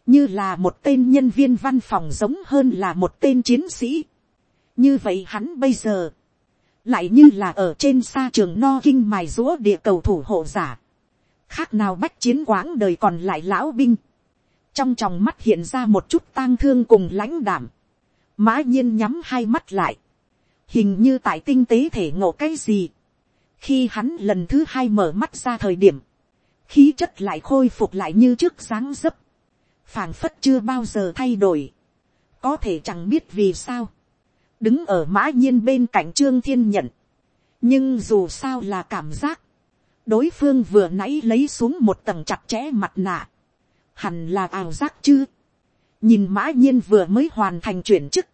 như là một tên nhân viên văn phòng giống hơn là một tên chiến sĩ. như vậy hắn bây giờ, lại như là ở trên xa trường no kinh mài rũa địa cầu thủ hộ giả, khác nào bách chiến quãng đời còn lại lão binh, trong tròng mắt hiện ra một chút tang thương cùng lãnh đảm, mã nhiên nhắm hai mắt lại, hình như tại tinh tế thể ngộ cái gì, khi hắn lần thứ hai mở mắt ra thời điểm, khí chất lại khôi phục lại như trước sáng dấp, phảng phất chưa bao giờ thay đổi, có thể chẳng biết vì sao, đứng ở mã nhiên bên cạnh trương thiên nhận, nhưng dù sao là cảm giác, đối phương vừa nãy lấy xuống một tầng chặt chẽ mặt nạ, hẳn là ảo giác chứ, nhìn mã nhiên vừa mới hoàn thành chuyển chức,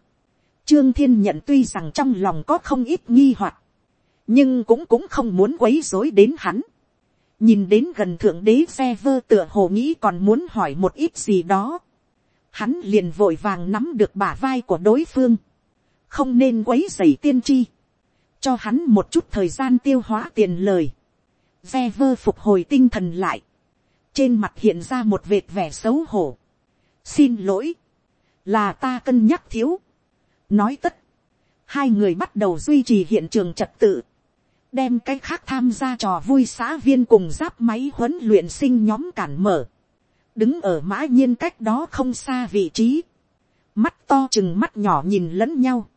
trương thiên nhận tuy rằng trong lòng có không ít nghi hoặc, nhưng cũng cũng không muốn quấy rối đến hắn, nhìn đến gần thượng đế xe vơ tựa hồ nghĩ còn muốn hỏi một ít gì đó, hắn liền vội vàng nắm được bả vai của đối phương, không nên quấy dày tiên tri, cho hắn một chút thời gian tiêu hóa tiền lời, xe vơ phục hồi tinh thần lại, trên mặt hiện ra một vệt vẻ xấu hổ. xin lỗi, là ta cân nhắc thiếu. nói tất, hai người bắt đầu duy trì hiện trường trật tự, đem cái khác tham gia trò vui xã viên cùng giáp máy huấn luyện sinh nhóm cản mở, đứng ở mã nhiên cách đó không xa vị trí, mắt to chừng mắt nhỏ nhìn lẫn nhau,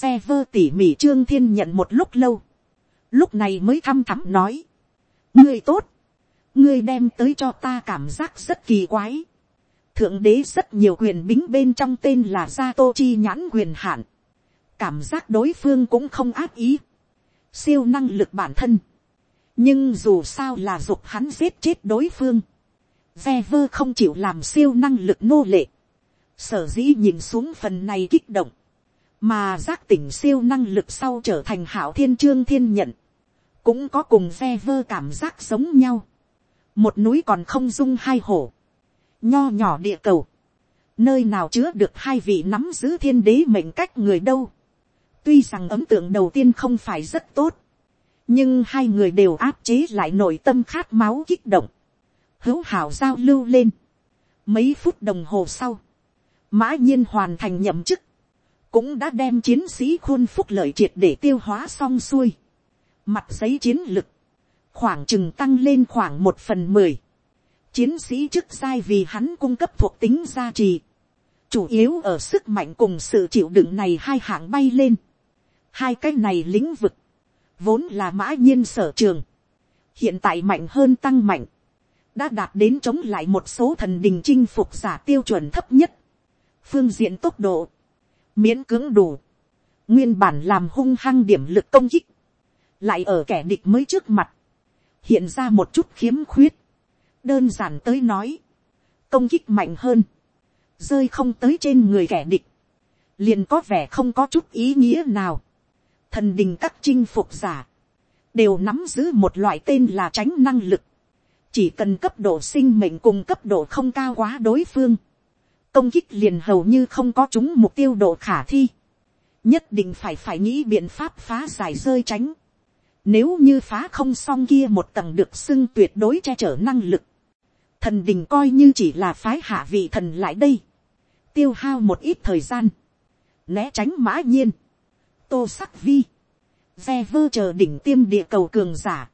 ve vơ tỉ mỉ trương thiên nhận một lúc lâu, lúc này mới thăm thắm nói, ngươi tốt, ngươi đem tới cho ta cảm giác rất kỳ quái. thượng đế rất nhiều quyền bính bên trong tên là gia tô chi nhãn quyền hạn. cảm giác đối phương cũng không ác ý siêu năng lực bản thân. nhưng dù sao là dục hắn giết chết đối phương. ve vơ không chịu làm siêu năng lực nô lệ. sở dĩ nhìn xuống phần này kích động. mà giác tỉnh siêu năng lực sau trở thành hảo thiên trương thiên nhận cũng có cùng ve vơ cảm giác giống nhau. một núi còn không dung hai hổ, nho nhỏ địa cầu, nơi nào chứa được hai vị nắm giữ thiên đế mệnh cách người đâu tuy rằng ấn tượng đầu tiên không phải rất tốt, nhưng hai người đều áp chế lại nội tâm khát máu kích động, hữu hảo giao lưu lên. mấy phút đồng hồ sau, mã nhiên hoàn thành nhậm chức, cũng đã đem chiến sĩ khuôn phúc lợi triệt để tiêu hóa xong xuôi. Mặt giấy chiến lực, khoảng chừng tăng lên khoảng một phần mười, chiến sĩ chức sai vì hắn cung cấp thuộc tính gia trì, chủ yếu ở sức mạnh cùng sự chịu đựng này hai hạng bay lên, hai cái này lĩnh vực, vốn là mã nhiên sở trường, hiện tại mạnh hơn tăng mạnh, đã đạt đến chống lại một số thần đình chinh phục giả tiêu chuẩn thấp nhất, phương diện tốc độ, miễn cưỡng đủ, nguyên bản làm hung hăng điểm lực công kích, lại ở kẻ địch mới trước mặt, hiện ra một chút khiếm khuyết, đơn giản tới nói, công kích mạnh hơn, rơi không tới trên người kẻ địch, liền có vẻ không có chút ý nghĩa nào. Thần đình các chinh phục giả, đều nắm giữ một loại tên là tránh năng lực, chỉ cần cấp độ sinh mệnh cùng cấp độ không cao quá đối phương, công kích liền hầu như không có chúng mục tiêu độ khả thi, nhất định phải phải nghĩ biện pháp phá giải rơi tránh, nếu như phá không xong kia một tầng được xưng tuyệt đối che chở năng lực. Thần đình coi như chỉ là phái hạ vị thần lại đây. Tiêu hao một ít thời gian. Né tránh mã nhiên. Tô sắc vi. Ve vơ chờ đỉnh tiêm địa cầu cường giả.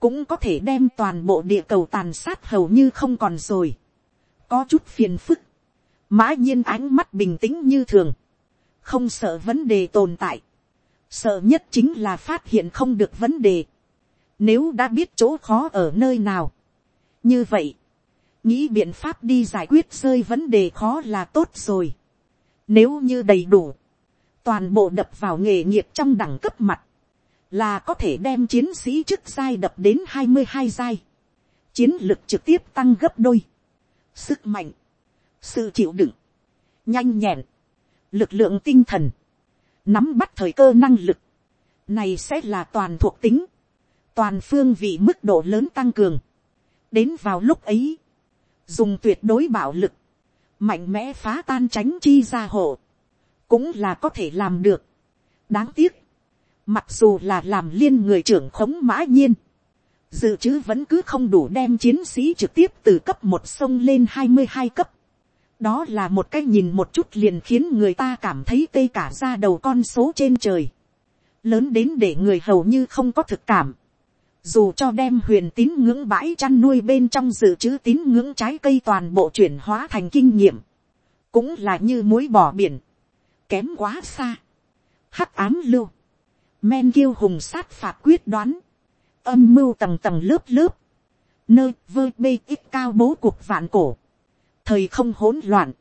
Cũng có thể đem toàn bộ địa cầu tàn sát hầu như không còn rồi. Có chút phiền phức. Mã nhiên ánh mắt bình tĩnh như thường. Không sợ vấn đề tồn tại sợ nhất chính là phát hiện không được vấn đề. Nếu đã biết chỗ khó ở nơi nào. Như vậy, nghĩ biện pháp đi giải quyết rơi vấn đề khó là tốt rồi. Nếu như đầy đủ, toàn bộ đập vào nghề nghiệp trong đẳng cấp mặt, là có thể đem chiến sĩ chức giai đập đến hai mươi hai giai. Chiến lực trực tiếp tăng gấp đôi. Sức mạnh, sự chịu đựng, nhanh nhẹn, lực lượng tinh thần nắm bắt thời cơ năng lực, này sẽ là toàn thuộc tính, toàn phương vị mức độ lớn tăng cường. đến vào lúc ấy, dùng tuyệt đối bạo lực, mạnh mẽ phá tan tránh chi ra hộ, cũng là có thể làm được. đáng tiếc, mặc dù là làm liên người trưởng khống mã nhiên, dự trữ vẫn cứ không đủ đem chiến sĩ trực tiếp từ cấp một sông lên hai mươi hai cấp. đó là một cái nhìn một chút liền khiến người ta cảm thấy tê cả ra đầu con số trên trời. lớn đến để người hầu như không có thực cảm. dù cho đem huyền tín ngưỡng bãi chăn nuôi bên trong dự trữ tín ngưỡng trái cây toàn bộ chuyển hóa thành kinh nghiệm, cũng là như muối bỏ biển, kém quá xa. hắc ám lưu, men kiêu hùng sát phạt quyết đoán, âm mưu tầng tầng lớp lớp, nơi vơ bê ít cao bố cuộc vạn cổ, thời không hỗn loạn,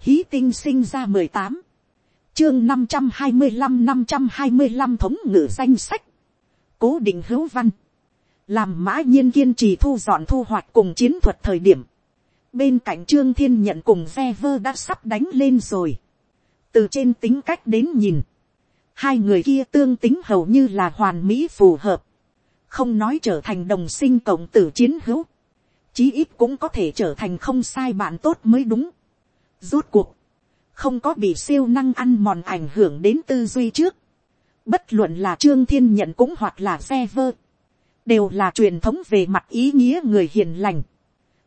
hí tinh sinh ra mười tám, chương năm trăm hai mươi năm năm trăm hai mươi năm thống ngữ danh sách, cố định hữu văn, làm mã nhiên kiên trì thu dọn thu hoạch cùng chiến thuật thời điểm, bên cạnh trương thiên nhận cùng ve vơ đã sắp đánh lên rồi, từ trên tính cách đến nhìn, hai người kia tương tính hầu như là hoàn mỹ phù hợp, không nói trở thành đồng sinh cộng tử chiến hữu, chí ít cũng có thể trở thành không sai bạn tốt mới đúng. Rốt cuộc, không có bị siêu năng ăn mòn ảnh hưởng đến tư duy trước. Bất luận là trương thiên nhận cũng hoặc là xe vơ, đều là truyền thống về mặt ý nghĩa người hiền lành.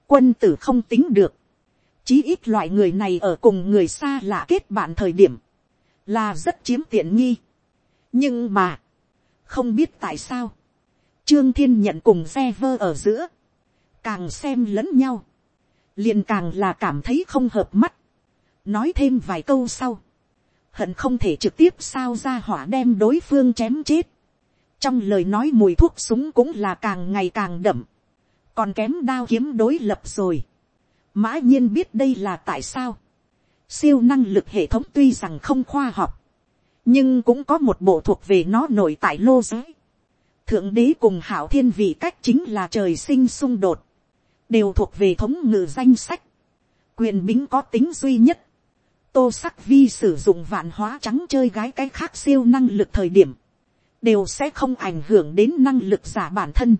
Quân tử không tính được. Chí ít loại người này ở cùng người xa lạ kết bạn thời điểm, là rất chiếm tiện nghi. Nhưng mà, không biết tại sao, Trương Thiên nhận cùng xe vơ ở giữa. Càng xem lẫn nhau. liền càng là cảm thấy không hợp mắt. Nói thêm vài câu sau. Hận không thể trực tiếp sao ra hỏa đem đối phương chém chết. Trong lời nói mùi thuốc súng cũng là càng ngày càng đậm. Còn kém đao kiếm đối lập rồi. Mã nhiên biết đây là tại sao. Siêu năng lực hệ thống tuy rằng không khoa học. Nhưng cũng có một bộ thuộc về nó nổi tại lô giới thượng đế cùng hảo thiên vị cách chính là trời sinh xung đột, đều thuộc về thống ngự danh sách, quyền bính có tính duy nhất, tô sắc vi sử dụng vạn hóa trắng chơi gái cái khác siêu năng lực thời điểm, đều sẽ không ảnh hưởng đến năng lực giả bản thân,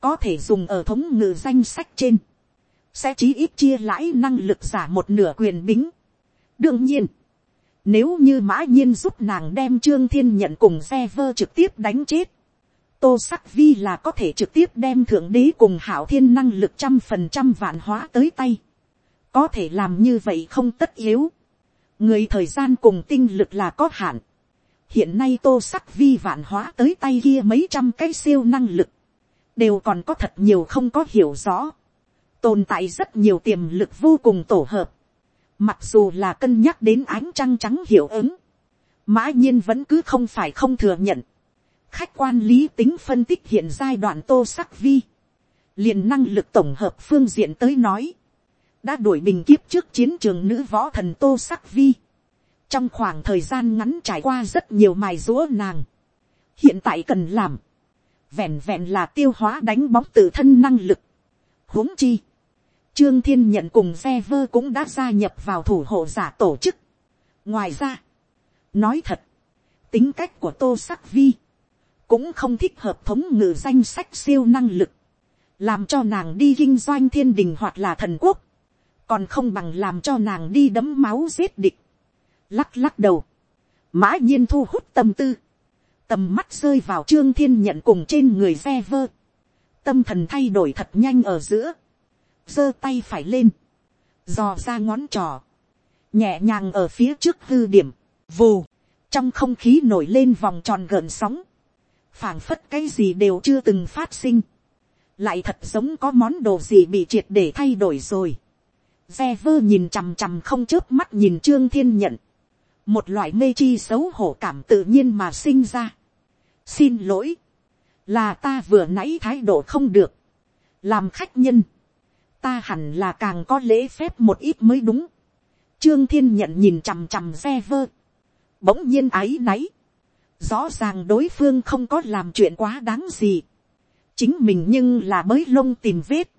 có thể dùng ở thống ngự danh sách trên, sẽ chí ít chia lãi năng lực giả một nửa quyền bính. đương nhiên, nếu như mã nhiên giúp nàng đem trương thiên nhận cùng xe vơ trực tiếp đánh chết, tô sắc vi là có thể trực tiếp đem thượng đế cùng hảo thiên năng lực trăm phần trăm vạn hóa tới tay. có thể làm như vậy không tất yếu. người thời gian cùng tinh lực là có hạn. hiện nay tô sắc vi vạn hóa tới tay kia mấy trăm cái siêu năng lực. đều còn có thật nhiều không có hiểu rõ tồn tại rất nhiều tiềm lực vô cùng tổ hợp. mặc dù là cân nhắc đến ánh trăng trắng hiệu ứng. mã nhiên vẫn cứ không phải không thừa nhận khách quan lý tính phân tích hiện giai đoạn tô sắc vi, liền năng lực tổng hợp phương diện tới nói, đã đuổi bình kiếp trước chiến trường nữ võ thần tô sắc vi, trong khoảng thời gian ngắn trải qua rất nhiều mài rũa nàng, hiện tại cần làm, vẹn vẹn là tiêu hóa đánh bóng tự thân năng lực, huống chi, trương thiên nhận cùng Phe vơ cũng đã gia nhập vào thủ hộ giả tổ chức. ngoài ra, nói thật, tính cách của tô sắc vi, cũng không thích hợp thống ngự danh sách siêu năng lực, làm cho nàng đi kinh doanh thiên đình hoặc là thần quốc, còn không bằng làm cho nàng đi đấm máu giết địch, lắc lắc đầu, mã nhiên thu hút tâm tư, tầm mắt rơi vào trương thiên nhận cùng trên người ve vơ, tâm thần thay đổi thật nhanh ở giữa, giơ tay phải lên, dò ra ngón trò, nhẹ nhàng ở phía trước hư điểm, vù, trong không khí nổi lên vòng tròn gợn sóng, phảng phất cái gì đều chưa từng phát sinh, lại thật giống có món đồ gì bị triệt để thay đổi rồi. Ve vơ nhìn chằm chằm không chớp mắt nhìn trương thiên nhận, một loại mê chi xấu hổ cảm tự nhiên mà sinh ra. xin lỗi, là ta vừa nãy thái độ không được, làm khách nhân, ta hẳn là càng có lễ phép một ít mới đúng. Trương thiên nhận nhìn chằm chằm xe vơ, bỗng nhiên áy náy, rõ ràng đối phương không có làm chuyện quá đáng gì, chính mình nhưng là mới lông tìm vết,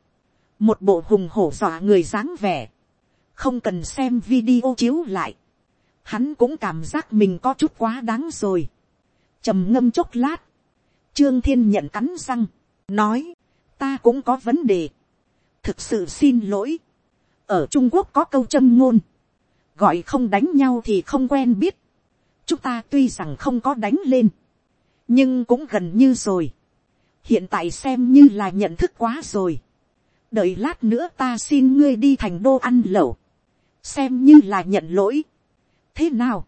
một bộ hùng hổ dọa người dáng vẻ, không cần xem video chiếu lại, hắn cũng cảm giác mình có chút quá đáng rồi, trầm ngâm chốc lát, trương thiên nhận cắn răng, nói, ta cũng có vấn đề, thực sự xin lỗi, ở trung quốc có câu châm ngôn, gọi không đánh nhau thì không quen biết, chúng ta tuy rằng không có đánh lên, nhưng cũng gần như rồi, hiện tại xem như là nhận thức quá rồi, đợi lát nữa ta xin ngươi đi thành đô ăn lẩu, xem như là nhận lỗi. thế nào,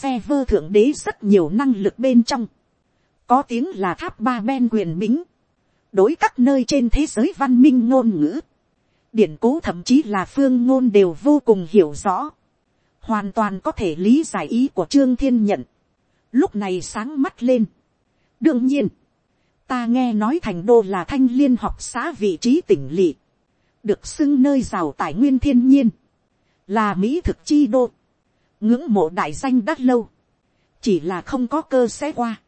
ve vơ thượng đế rất nhiều năng lực bên trong, có tiếng là tháp ba ben quyền bính, đối các nơi trên thế giới văn minh ngôn ngữ, điển cố thậm chí là phương ngôn đều vô cùng hiểu rõ, hoàn toàn có thể lý giải ý của trương thiên nhận, lúc này sáng mắt lên. đương nhiên, ta nghe nói thành đô là thanh liên học xã vị trí tỉnh lỵ, được xưng nơi giàu tài nguyên thiên nhiên, là mỹ thực chi đô, ngưỡng mộ đại danh đắt lâu, chỉ là không có cơ sẽ qua.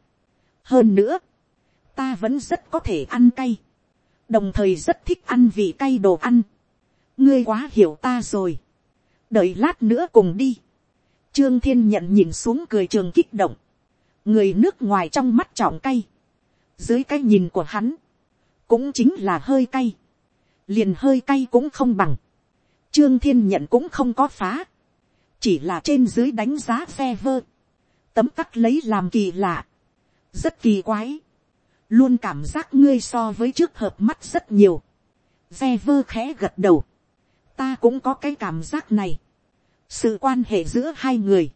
hơn nữa, ta vẫn rất có thể ăn cay, đồng thời rất thích ăn vị cay đồ ăn. ngươi quá hiểu ta rồi, đợi lát nữa cùng đi. trương thiên nhận nhìn xuống cười trường kích động, người nước ngoài trong mắt trọng cay, dưới cái nhìn của hắn, cũng chính là hơi cay, liền hơi cay cũng không bằng, trương thiên nhận cũng không có phá, chỉ là trên dưới đánh giá phe vơ, tấm tắc lấy làm kỳ lạ, rất kỳ quái, luôn cảm giác ngươi so với trước hợp mắt rất nhiều, ve vơ khẽ gật đầu, ta cũng có cái cảm giác này, sự quan hệ giữa hai người,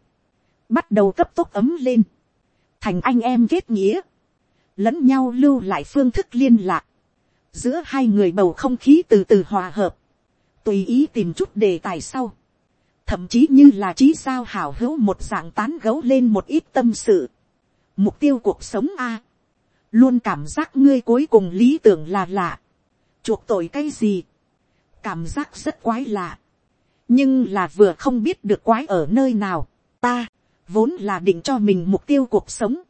bắt đầu cấp tốc ấm lên, thành anh em kết nghĩa, lẫn nhau lưu lại phương thức liên lạc, giữa hai người bầu không khí từ từ hòa hợp, tùy ý tìm chút đề tài sau, thậm chí như là trí sao hảo hữu một dạng tán gấu lên một ít tâm sự, mục tiêu cuộc sống a, luôn cảm giác ngươi cuối cùng lý tưởng là lạ, chuộc tội cái gì, cảm giác rất quái lạ, nhưng là vừa không biết được quái ở nơi nào, ta, vốn là định cho mình mục tiêu cuộc sống,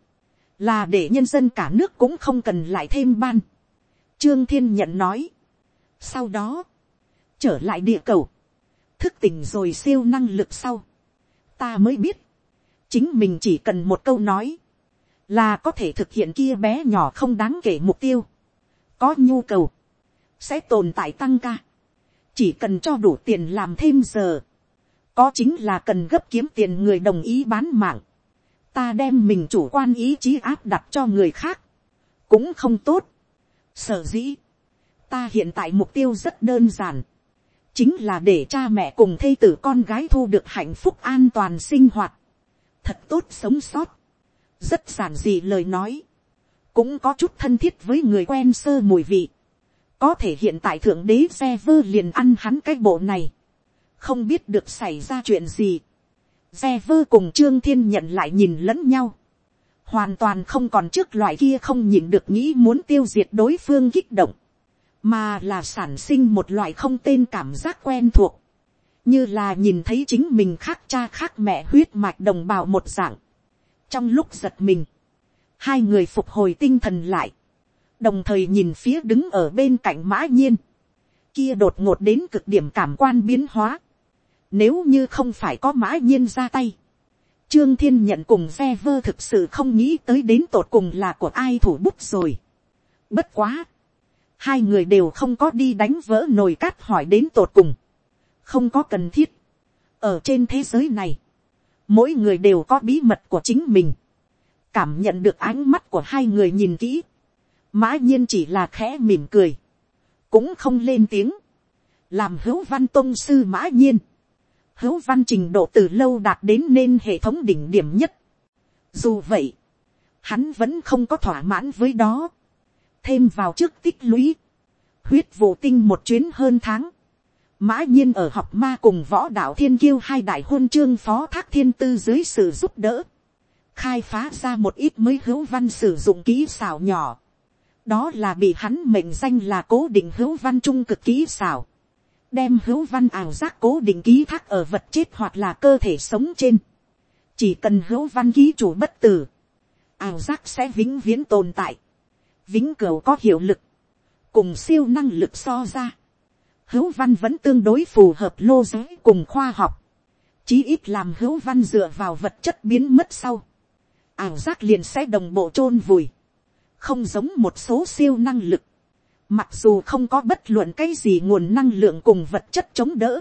là để nhân dân cả nước cũng không cần lại thêm ban. Trương Thiên nhận nói, sau đó, trở lại địa cầu, thức tỉnh rồi siêu năng lực sau, ta mới biết, chính mình chỉ cần một câu nói, là có thể thực hiện kia bé nhỏ không đáng kể mục tiêu, có nhu cầu, sẽ tồn tại tăng ca, chỉ cần cho đủ tiền làm thêm giờ, có chính là cần gấp kiếm tiền người đồng ý bán mạng, ta đem mình chủ quan ý chí áp đặt cho người khác, cũng không tốt. Sở dĩ, ta hiện tại mục tiêu rất đơn giản, chính là để cha mẹ cùng thây tử con gái thu được hạnh phúc an toàn sinh hoạt, thật tốt sống sót, rất giản dị lời nói, cũng có chút thân thiết với người quen sơ mùi vị, có thể hiện tại thượng đế xe vơ liền ăn hắn cái bộ này, không biết được xảy ra chuyện gì, xe vơ cùng trương thiên nhận lại nhìn lẫn nhau, hoàn toàn không còn trước loại kia không nhìn được nghĩ muốn tiêu diệt đối phương kích động, mà là sản sinh một loại không tên cảm giác quen thuộc, như là nhìn thấy chính mình khác cha khác mẹ huyết mạch đồng bào một dạng trong lúc giật mình, hai người phục hồi tinh thần lại, đồng thời nhìn phía đứng ở bên cạnh mã nhiên, kia đột ngột đến cực điểm cảm quan biến hóa, nếu như không phải có mã nhiên ra tay, Trương Thiên nhận cùng xe vơ thực sự không nghĩ tới đến tột cùng là của ai thủ bút rồi. Bất quá hai người đều không có đi đánh vỡ nồi cát hỏi đến tột cùng, không có cần thiết. ở trên thế giới này, mỗi người đều có bí mật của chính mình, cảm nhận được ánh mắt của hai người nhìn kỹ, mã nhiên chỉ là khẽ mỉm cười, cũng không lên tiếng, làm hữu văn tôn sư mã nhiên, hữu văn trình độ từ lâu đạt đến nên hệ thống đỉnh điểm nhất. Dù vậy, hắn vẫn không có thỏa mãn với đó. Thêm vào trước tích lũy, huyết vụ tinh một chuyến hơn tháng, mã nhiên ở học ma cùng võ đạo thiên kiêu hai đại hôn chương phó thác thiên tư dưới sự giúp đỡ, khai phá ra một ít mới hữu văn sử dụng kỹ xảo nhỏ, đó là bị hắn mệnh danh là cố định hữu văn trung cực kỹ xảo, đem hữu văn ảo giác cố định ký thác ở vật chết hoặc là cơ thể sống trên, chỉ cần hữu văn ký chủ bất tử, ảo giác sẽ vĩnh viễn tồn tại, vĩnh cửu có hiệu lực, cùng siêu năng lực so ra, hữu văn vẫn tương đối phù hợp lô giới cùng khoa học, chí ít làm hữu văn dựa vào vật chất biến mất sau, ảo giác liền sẽ đồng bộ chôn vùi, không giống một số siêu năng lực, mặc dù không có bất luận cái gì nguồn năng lượng cùng vật chất chống đỡ,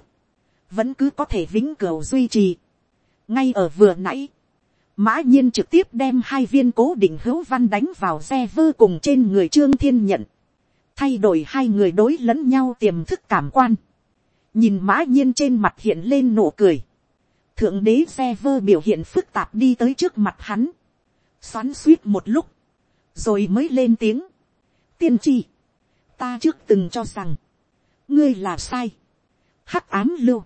vẫn cứ có thể vĩnh cửu duy trì. ngay ở vừa nãy, mã nhiên trực tiếp đem hai viên cố định hữu văn đánh vào xe vơ cùng trên người trương thiên nhận, thay đổi hai người đối lẫn nhau tiềm thức cảm quan, nhìn mã nhiên trên mặt hiện lên nụ cười, thượng đế xe vơ biểu hiện phức tạp đi tới trước mặt hắn, xoắn suýt một lúc, rồi mới lên tiếng, tiên tri, ta trước từng cho rằng, ngươi là sai, hắc ám lưu,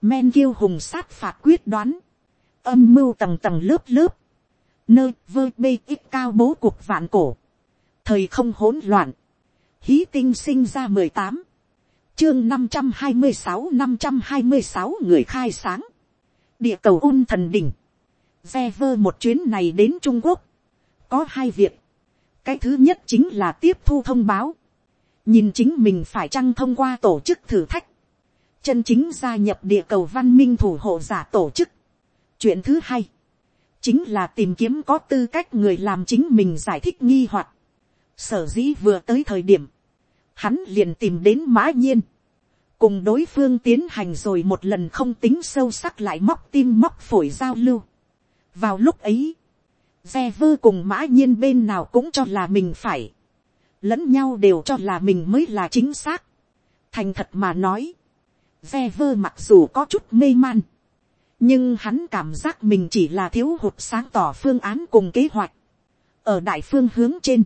men kiêu hùng sát phạt quyết đoán, âm mưu tầng tầng lớp lớp, nơi vơ bê ít cao bố cuộc vạn cổ, thời không hỗn loạn, hí tinh sinh ra mười tám, chương năm trăm hai mươi sáu năm trăm hai mươi sáu người khai sáng, địa cầu un thần đỉnh, ve vơ một chuyến này đến trung quốc, có hai việc, cái thứ nhất chính là tiếp thu thông báo, nhìn chính mình phải chăng thông qua tổ chức thử thách, chân chính gia nhập địa cầu văn minh thủ hộ giả tổ chức. chuyện thứ hai, chính là tìm kiếm có tư cách người làm chính mình giải thích nghi hoặc. sở dĩ vừa tới thời điểm, hắn liền tìm đến mã nhiên, cùng đối phương tiến hành rồi một lần không tính sâu sắc lại móc tim móc phổi giao lưu. vào lúc ấy, xe vơ cùng mã nhiên bên nào cũng cho là mình phải, lẫn nhau đều cho là mình mới là chính xác. thành thật mà nói, xe vơ mặc dù có chút mê man, nhưng hắn cảm giác mình chỉ là thiếu hụt sáng tỏ phương án cùng kế hoạch. ở đại phương hướng trên,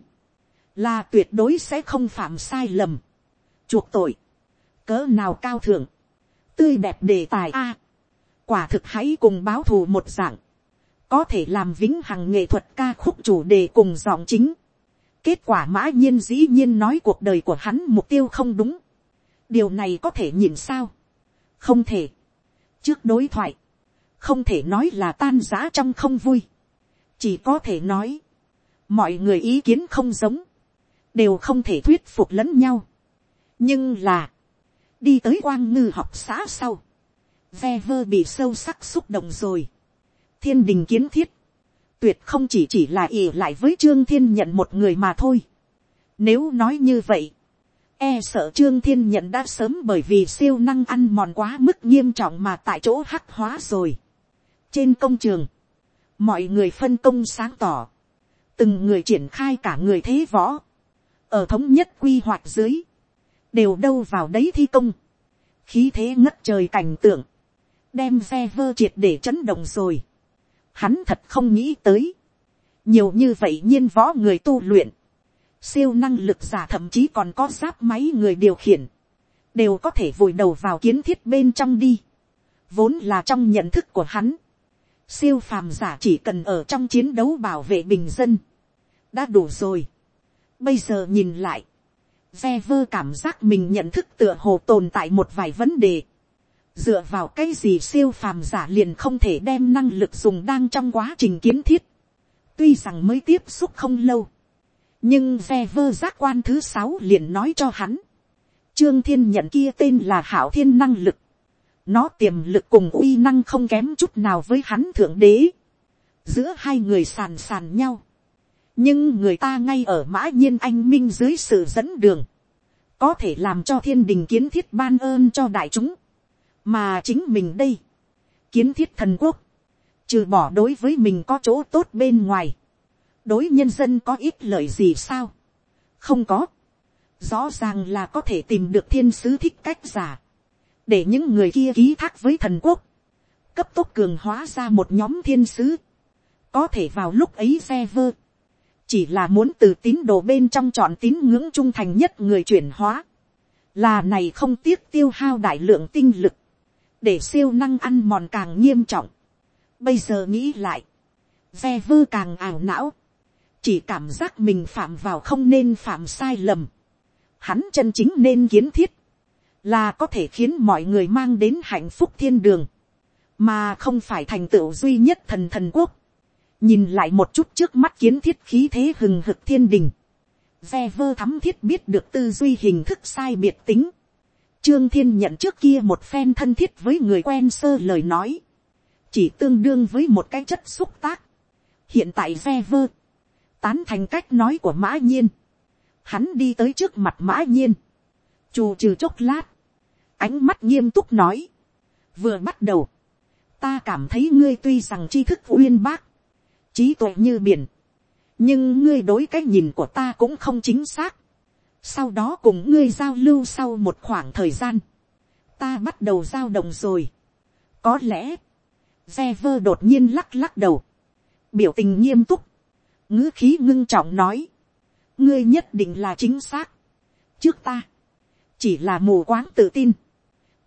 là tuyệt đối sẽ không phạm sai lầm, chuộc tội, cỡ nào cao thượng, tươi đẹp đề tài a, quả thực hãy cùng báo thù một dạng, có thể làm vĩnh hằng nghệ thuật ca khúc chủ đề cùng giọng chính. Kết quả mã nhiên dĩ nhiên nói cuộc đời của hắn mục tiêu không đúng. Điều này có thể nhìn sao? Không thể. Trước đối thoại, không thể nói là tan giã trong không vui. Chỉ có thể nói, mọi người ý kiến không giống, đều không thể thuyết phục lẫn nhau. Nhưng là, đi tới quang ngư học xã sau, ve vơ bị sâu sắc xúc động rồi thiên đình kiến thiết, tuyệt không chỉ chỉ là ỉ lại với trương thiên nhận một người mà thôi. Nếu nói như vậy, e sợ trương thiên nhận đã sớm bởi vì siêu năng ăn mòn quá mức nghiêm trọng mà tại chỗ hắc hóa rồi. trên công trường, mọi người phân công sáng tỏ, từng người triển khai cả người thế võ, ở thống nhất quy hoạch dưới, đều đâu vào đấy thi công, khí thế ngất trời cảnh tượng, đem xe vơ triệt để chấn động rồi. Hắn thật không nghĩ tới. Nhiều như vậy nhiên võ người tu luyện. Siêu năng lực giả thậm chí còn có giáp máy người điều khiển. Đều có thể vùi đầu vào kiến thiết bên trong đi. Vốn là trong nhận thức của hắn. Siêu phàm giả chỉ cần ở trong chiến đấu bảo vệ bình dân. Đã đủ rồi. Bây giờ nhìn lại. Ve vơ cảm giác mình nhận thức tựa hồ tồn tại một vài vấn đề dựa vào cái gì siêu phàm giả liền không thể đem năng lực dùng đang trong quá trình kiến thiết. tuy rằng mới tiếp xúc không lâu, nhưng ve vơ giác quan thứ sáu liền nói cho hắn. Trương thiên nhận kia tên là hảo thiên năng lực. nó tiềm lực cùng uy năng không kém chút nào với hắn thượng đế. giữa hai người sàn sàn nhau nhưng người ta ngay ở mã nhiên anh minh dưới sự dẫn đường. có thể làm cho thiên đình kiến thiết ban ơn cho đại chúng. Mà chính mình đây, kiến thiết thần quốc, trừ bỏ đối với mình có chỗ tốt bên ngoài, đối nhân dân có ít lợi gì sao, không có, rõ ràng là có thể tìm được thiên sứ thích cách giả, để những người kia ký thác với thần quốc, cấp tốc cường hóa ra một nhóm thiên sứ, có thể vào lúc ấy xe vơ, chỉ là muốn từ tín đồ bên trong chọn tín ngưỡng trung thành nhất người chuyển hóa, là này không tiếc tiêu hao đại lượng tinh lực, để siêu năng ăn mòn càng nghiêm trọng. Bây giờ nghĩ lại, ve vơ càng ảo não, chỉ cảm giác mình phạm vào không nên phạm sai lầm. Hắn chân chính nên kiến thiết, là có thể khiến mọi người mang đến hạnh phúc thiên đường, mà không phải thành tựu duy nhất thần thần quốc nhìn lại một chút trước mắt kiến thiết khí thế hừng hực thiên đình, ve vơ thắm thiết biết được tư duy hình thức sai biệt tính, Trương Thiên nhận trước kia một phen thân thiết với người quen sơ lời nói. Chỉ tương đương với một cái chất xúc tác. Hiện tại ve vơ. Tán thành cách nói của mã nhiên. Hắn đi tới trước mặt mã nhiên. Chù trừ chốc lát. Ánh mắt nghiêm túc nói. vừa bắt đầu, ta cảm thấy ngươi tuy rằng tri thức uyên bác, trí tuệ như biển, nhưng ngươi đối cái nhìn của ta cũng không chính xác. sau đó cùng ngươi giao lưu sau một khoảng thời gian, ta bắt đầu giao động rồi. có lẽ, ve vơ đột nhiên lắc lắc đầu, biểu tình nghiêm túc, ngữ khí ngưng trọng nói, ngươi nhất định là chính xác. trước ta, chỉ là mù quáng tự tin,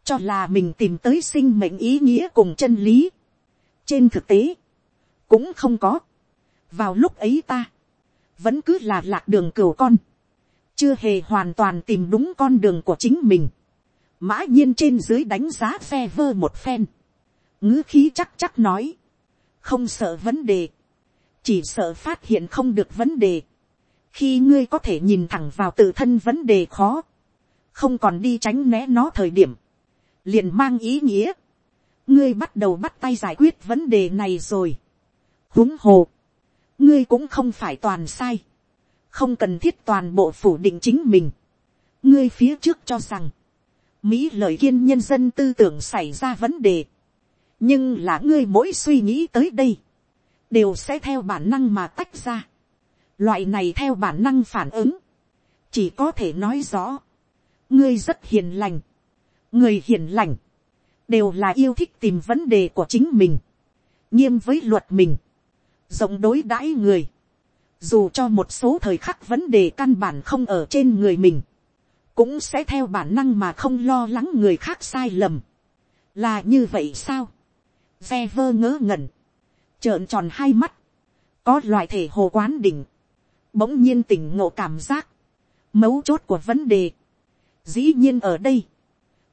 cho là mình tìm tới sinh mệnh ý nghĩa cùng chân lý. trên thực tế, cũng không có. vào lúc ấy ta, vẫn cứ là lạc đường cửu con, chưa hề hoàn toàn tìm đúng con đường của chính mình. mã nhiên trên dưới đánh giá phe vơ một phen, ngữ khí chắc chắc nói, không sợ vấn đề, chỉ sợ phát hiện không được vấn đề. khi ngươi có thể nhìn thẳng vào tự thân vấn đề khó, không còn đi tránh né nó thời điểm, liền mang ý nghĩa, ngươi bắt đầu bắt tay giải quyết vấn đề này rồi huống hồ, ngươi cũng không phải toàn sai, không cần thiết toàn bộ phủ định chính mình. ngươi phía trước cho rằng, mỹ lời kiên nhân dân tư tưởng xảy ra vấn đề, nhưng là ngươi mỗi suy nghĩ tới đây, đều sẽ theo bản năng mà tách ra. loại này theo bản năng phản ứng, chỉ có thể nói rõ, ngươi rất hiền lành, người hiền lành, đều là yêu thích tìm vấn đề của chính mình, nghiêm với luật mình, rộng đối đãi người, dù cho một số thời khắc vấn đề căn bản không ở trên người mình, cũng sẽ theo bản năng mà không lo lắng người khác sai lầm. là như vậy sao, xe vơ ngớ ngẩn, trợn tròn hai mắt, có loại thể hồ quán đỉnh, bỗng nhiên tỉnh ngộ cảm giác, mấu chốt của vấn đề, dĩ nhiên ở đây,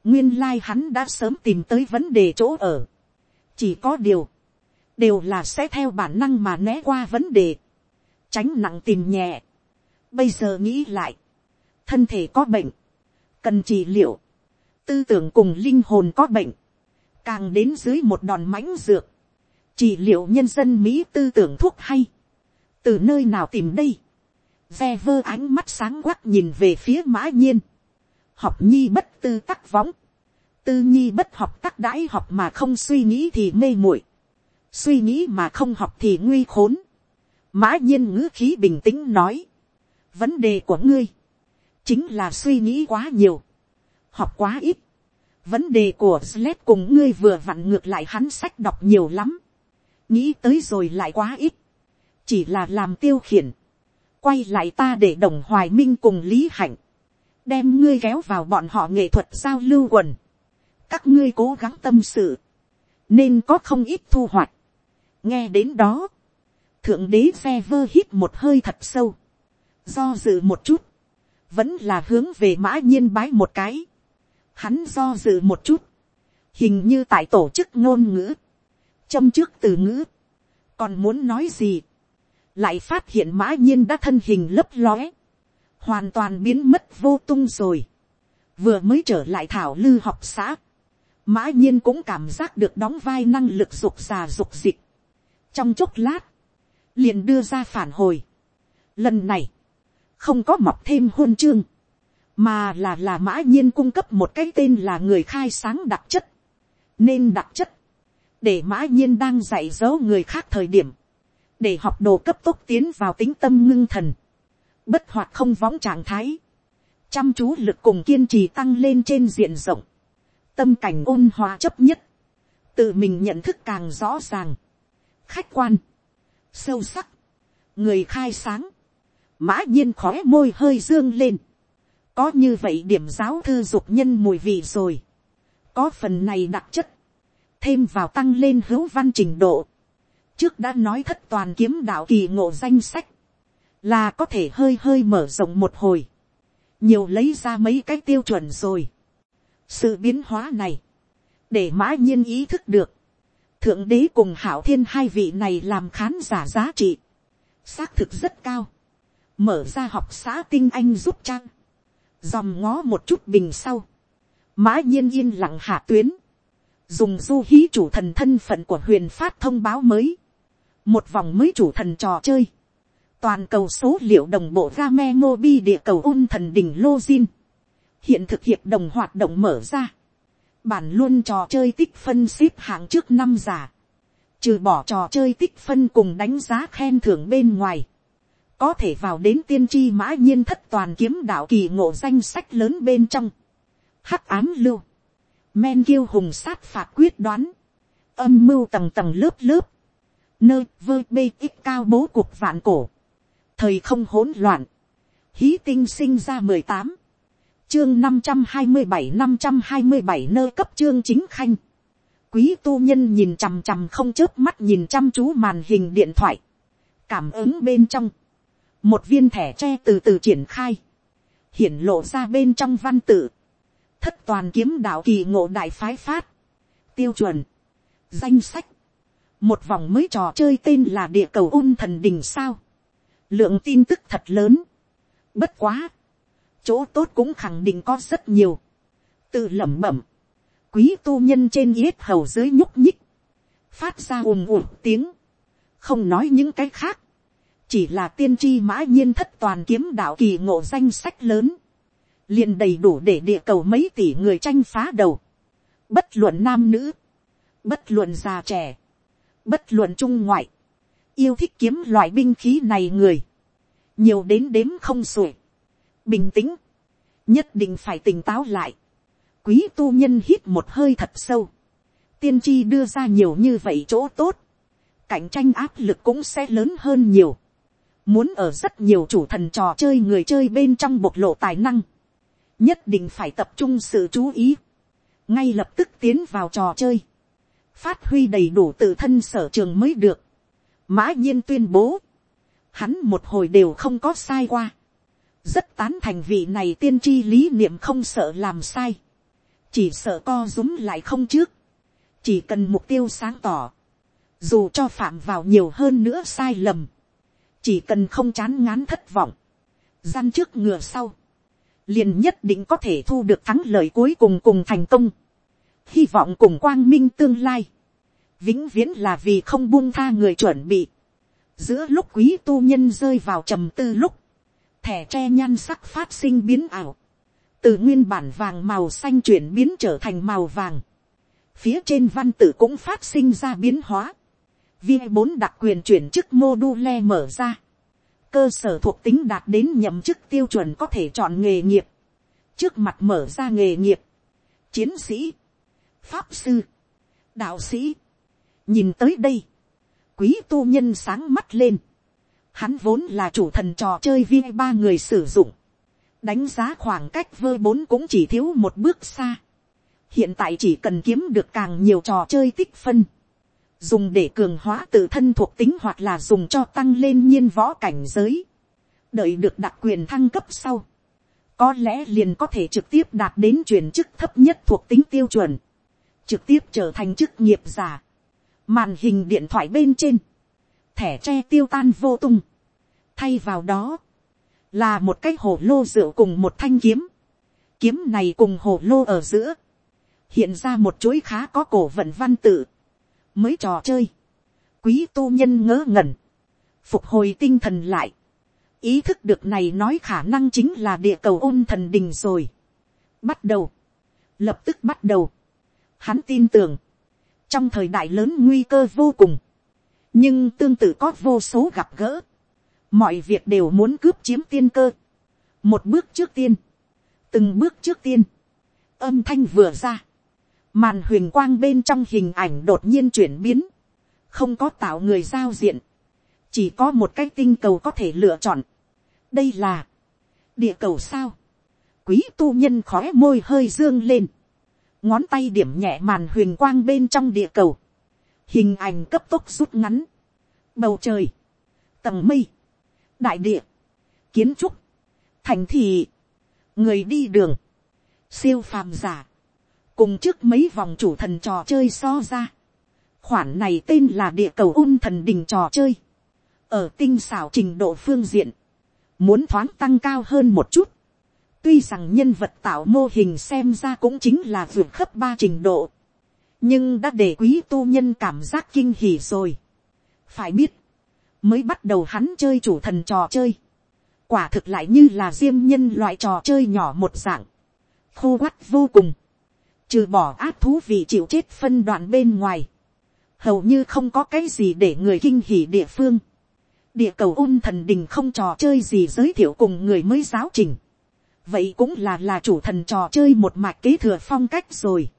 nguyên lai hắn đã sớm tìm tới vấn đề chỗ ở, chỉ có điều, đều là sẽ theo bản năng mà né qua vấn đề, tránh nặng tìm nhẹ. Bây giờ nghĩ lại, thân thể có bệnh, cần trị liệu, tư tưởng cùng linh hồn có bệnh, càng đến dưới một đòn mãnh dược, trị liệu nhân dân mỹ tư tưởng thuốc hay, từ nơi nào tìm đây, ve vơ ánh mắt sáng quắc nhìn về phía mã nhiên, học nhi bất tư tắc võng, tư nhi bất học tắc đãi học mà không suy nghĩ thì mê muội, suy nghĩ mà không học thì nguy khốn, mã nhiên ngữ khí bình tĩnh nói, vấn đề của ngươi, chính là suy nghĩ quá nhiều, học quá ít, vấn đề của Sled cùng ngươi vừa vặn ngược lại hắn sách đọc nhiều lắm, nghĩ tới rồi lại quá ít, chỉ là làm tiêu khiển, quay lại ta để đồng hoài minh cùng lý hạnh, đem ngươi kéo vào bọn họ nghệ thuật giao lưu quần, các ngươi cố gắng tâm sự, nên có không ít thu hoạch nghe đến đó, thượng đế xe vơ hít một hơi thật sâu, do dự một chút, vẫn là hướng về mã nhiên bái một cái, hắn do dự một chút, hình như tại tổ chức ngôn ngữ, châm trước từ ngữ, còn muốn nói gì, lại phát hiện mã nhiên đã thân hình lấp lóe, hoàn toàn biến mất vô tung rồi, vừa mới trở lại thảo lư học xã, mã nhiên cũng cảm giác được đóng vai năng lực dục già dục dịch, trong chốc lát, liền đưa ra phản hồi, lần này, không có mọc thêm hôn chương, mà là là mã nhiên cung cấp một cái tên là người khai sáng đặc chất, nên đặc chất, để mã nhiên đang dạy dỗ người khác thời điểm, để học đồ cấp tốc tiến vào tính tâm ngưng thần, bất hoạt không võng trạng thái, chăm chú lực cùng kiên trì tăng lên trên diện rộng, tâm cảnh ôn hòa chấp nhất, tự mình nhận thức càng rõ ràng, khách quan, sâu sắc, người khai sáng, mã nhiên khói môi hơi dương lên, có như vậy điểm giáo thư dục nhân mùi vị rồi, có phần này đặc chất, thêm vào tăng lên hữu văn trình độ, trước đã nói thất toàn kiếm đạo kỳ ngộ danh sách, là có thể hơi hơi mở rộng một hồi, nhiều lấy ra mấy cái tiêu chuẩn rồi. sự biến hóa này, để mã nhiên ý thức được, thượng đế cùng hảo thiên hai vị này làm khán giả giá trị, xác thực rất cao, mở ra học xã tinh anh giúp trang, dòm ngó một chút bình sau, mã nhiên yên lặng hạ tuyến, dùng du hí chủ thần thân phận của huyền phát thông báo mới, một vòng mới chủ thần trò chơi, toàn cầu số liệu đồng bộ game mobi địa cầu un thần đỉnh lô zin, hiện thực hiệp đồng hoạt động mở ra, bản luôn trò chơi tích phân xếp hạng trước năm giả, trừ bỏ trò chơi tích phân cùng đánh giá khen thưởng bên ngoài, có thể vào đến tiên tri mã nhiên thất toàn kiếm đạo kỳ ngộ danh sách lớn bên trong, hắc ám lưu, men kiêu hùng sát phạt quyết đoán, âm mưu tầng tầng lớp lớp, nơi vơ bê ít cao bố cuộc vạn cổ, thời không hỗn loạn, hí tinh sinh ra mười tám, chương năm trăm hai mươi bảy năm trăm hai mươi bảy nơi cấp chương chính khanh, quý tu nhân nhìn chằm chằm không chớp mắt nhìn chăm chú màn hình điện thoại, cảm ứng bên trong, một viên thẻ tre từ từ triển khai, hiển lộ ra bên trong văn tự, thất toàn kiếm đạo kỳ ngộ đại phái phát, tiêu chuẩn, danh sách, một vòng mới trò chơi tên là địa cầu un thần đình sao, lượng tin tức thật lớn, bất quá, chỗ tốt cũng khẳng định có rất nhiều, tự lẩm bẩm, quý tu nhân trên yết hầu dưới nhúc nhích, phát ra ùm ùm tiếng, không nói những cái khác, chỉ là tiên tri mã nhiên thất toàn kiếm đạo kỳ ngộ danh sách lớn, liền đầy đủ để địa cầu mấy tỷ người tranh phá đầu, bất luận nam nữ, bất luận già trẻ, bất luận trung ngoại, yêu thích kiếm loại binh khí này người, nhiều đến đếm không xuể, bình tĩnh, nhất định phải tỉnh táo lại, quý tu nhân hít một hơi thật sâu, tiên tri đưa ra nhiều như vậy chỗ tốt, cạnh tranh áp lực cũng sẽ lớn hơn nhiều, muốn ở rất nhiều chủ thần trò chơi người chơi bên trong bộc lộ tài năng, nhất định phải tập trung sự chú ý, ngay lập tức tiến vào trò chơi, phát huy đầy đủ tự thân sở trường mới được. mã nhiên tuyên bố, hắn một hồi đều không có sai qua, rất tán thành vị này tiên tri lý niệm không sợ làm sai, chỉ sợ co rúm lại không trước, chỉ cần mục tiêu sáng tỏ, dù cho phạm vào nhiều hơn nữa sai lầm, chỉ cần không chán ngán thất vọng, gian trước ngừa sau, liền nhất định có thể thu được thắng lợi cuối cùng cùng thành công. Hy vọng cùng quang minh tương lai. Vĩnh viễn là vì không buông tha người chuẩn bị. Giữa lúc quý tu nhân rơi vào trầm tư lúc. Thẻ tre nhan sắc phát sinh biến ảo. Từ nguyên bản vàng màu xanh chuyển biến trở thành màu vàng. Phía trên văn tự cũng phát sinh ra biến hóa. Viên bốn đặc quyền chuyển chức mô đu le mở ra. Cơ sở thuộc tính đạt đến nhậm chức tiêu chuẩn có thể chọn nghề nghiệp, trước mặt mở ra nghề nghiệp, chiến sĩ, pháp sư, đạo sĩ, nhìn tới đây, quý tu nhân sáng mắt lên, hắn vốn là chủ thần trò chơi viên ba người sử dụng, đánh giá khoảng cách vơ bốn cũng chỉ thiếu một bước xa, hiện tại chỉ cần kiếm được càng nhiều trò chơi tích phân, dùng để cường hóa tự thân thuộc tính hoặc là dùng cho tăng lên nhiên võ cảnh giới, đợi được đặc quyền thăng cấp sau, có lẽ liền có thể trực tiếp đạt đến chuyển chức thấp nhất thuộc tính tiêu chuẩn, trực tiếp trở thành chức nghiệp giả, màn hình điện thoại bên trên, thẻ tre tiêu tan vô tung, thay vào đó, là một cái hồ lô rượu cùng một thanh kiếm, kiếm này cùng hồ lô ở giữa, hiện ra một chuỗi khá có cổ vận văn tự, mới trò chơi, quý tu nhân ngớ ngẩn, phục hồi tinh thần lại, ý thức được này nói khả năng chính là địa cầu ôn thần đình rồi. bắt đầu, lập tức bắt đầu, hắn tin tưởng, trong thời đại lớn nguy cơ vô cùng, nhưng tương tự có vô số gặp gỡ, mọi việc đều muốn cướp chiếm tiên cơ, một bước trước tiên, từng bước trước tiên, âm thanh vừa ra, màn huyền quang bên trong hình ảnh đột nhiên chuyển biến, không có tạo người giao diện, chỉ có một cái tinh cầu có thể lựa chọn. đây là, địa cầu sao, quý tu nhân khó môi hơi dương lên, ngón tay điểm nhẹ màn huyền quang bên trong địa cầu, hình ảnh cấp tốc rút ngắn, bầu trời, tầng mây, đại địa, kiến trúc, thành thị, người đi đường, siêu phàm giả, cùng trước mấy vòng chủ thần trò chơi so ra. khoản này tên là địa cầu ung thần đình trò chơi. ở tinh xảo trình độ phương diện, muốn thoáng tăng cao hơn một chút. tuy rằng nhân vật tạo mô hình xem ra cũng chính là vượt khắp ba trình độ. nhưng đã để quý tu nhân cảm giác kinh hỉ rồi. phải biết, mới bắt đầu hắn chơi chủ thần trò chơi. quả thực lại như là diêm nhân loại trò chơi nhỏ một dạng. khô quắt vô cùng trừ bỏ ác thú vị chịu chết phân đoạn bên ngoài, hầu như không có cái gì để người kinh hỉ địa phương. địa cầu ôn thần đình không trò chơi gì giới thiệu cùng người mới giáo trình. vậy cũng là là chủ thần trò chơi một mạch kế thừa phong cách rồi.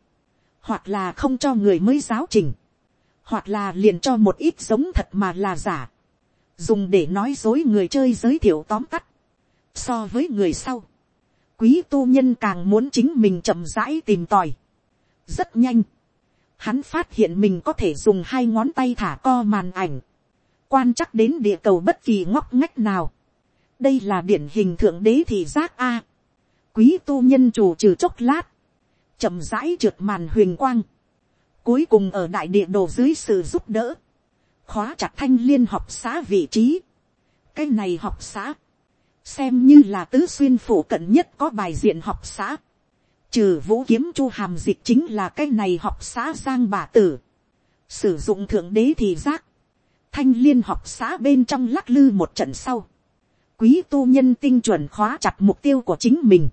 hoặc là không cho người mới giáo trình. hoặc là liền cho một ít giống thật mà là giả dùng để nói dối người chơi giới thiệu tóm tắt. so với người sau, quý tu nhân càng muốn chính mình chậm rãi tìm tòi. rất nhanh hắn phát hiện mình có thể dùng hai ngón tay thả co màn ảnh, quan chắc đến địa cầu bất kỳ ngóc ngách nào. đây là điển hình thượng đế thị giác a. quý tu nhân chủ trừ chốc lát, chậm rãi trượt màn huyền quang, cuối cùng ở đại địa đồ dưới sự giúp đỡ, khóa chặt thanh liên học xã vị trí. cái này học xã, xem như là tứ xuyên phủ cận nhất có bài diện học xã Trừ vũ kiếm chu hàm dịch chính là cái này học xã giang bà tử. Sử dụng thượng đế thì giác. Thanh liên học xã bên trong lắc lư một trận sau. Quý tu nhân tinh chuẩn khóa chặt mục tiêu của chính mình.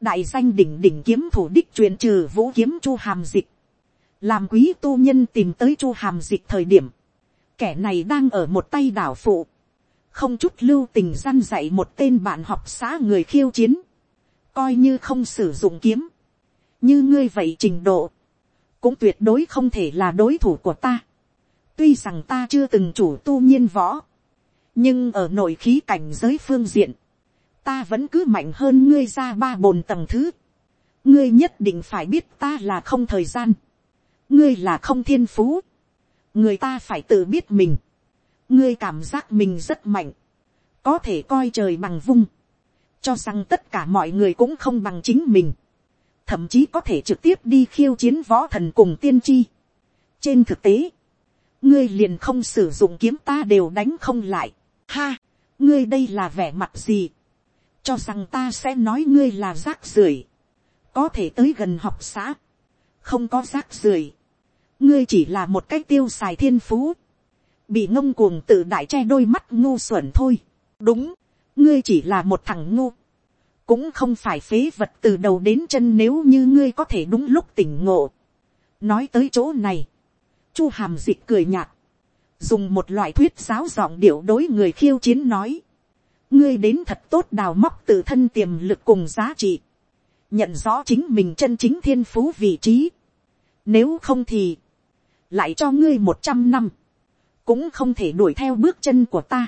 Đại danh đỉnh đỉnh kiếm thủ đích truyền trừ vũ kiếm chu hàm dịch. Làm quý tu nhân tìm tới chu hàm dịch thời điểm. Kẻ này đang ở một tay đảo phụ. Không chút lưu tình gian dạy một tên bạn học xã người khiêu chiến. Coi như không sử dụng kiếm, như ngươi vậy trình độ, cũng tuyệt đối không thể là đối thủ của ta. tuy rằng ta chưa từng chủ tu nhiên võ, nhưng ở nội khí cảnh giới phương diện, ta vẫn cứ mạnh hơn ngươi ra ba bồn tầng thứ. ngươi nhất định phải biết ta là không thời gian, ngươi là không thiên phú, người ta phải tự biết mình, ngươi cảm giác mình rất mạnh, có thể coi trời bằng vung, cho rằng tất cả mọi người cũng không bằng chính mình, thậm chí có thể trực tiếp đi khiêu chiến võ thần cùng tiên tri. trên thực tế, ngươi liền không sử dụng kiếm ta đều đánh không lại. Ha, ngươi đây là vẻ mặt gì, cho rằng ta sẽ nói ngươi là rác rưởi, có thể tới gần học xã, không có rác rưởi, ngươi chỉ là một cái tiêu xài thiên phú, bị ngông cuồng tự đại che đôi mắt ngu xuẩn thôi. đúng, ngươi chỉ là một thằng ngu, cũng không phải phế vật từ đầu đến chân nếu như ngươi có thể đúng lúc tỉnh ngộ. nói tới chỗ này, chu hàm d ị cười nhạt, dùng một loại thuyết giáo giọng điệu đối người khiêu chiến nói, ngươi đến thật tốt đào móc tự thân tiềm lực cùng giá trị, nhận rõ chính mình chân chính thiên phú vị trí, nếu không thì, lại cho ngươi một trăm năm, cũng không thể đuổi theo bước chân của ta.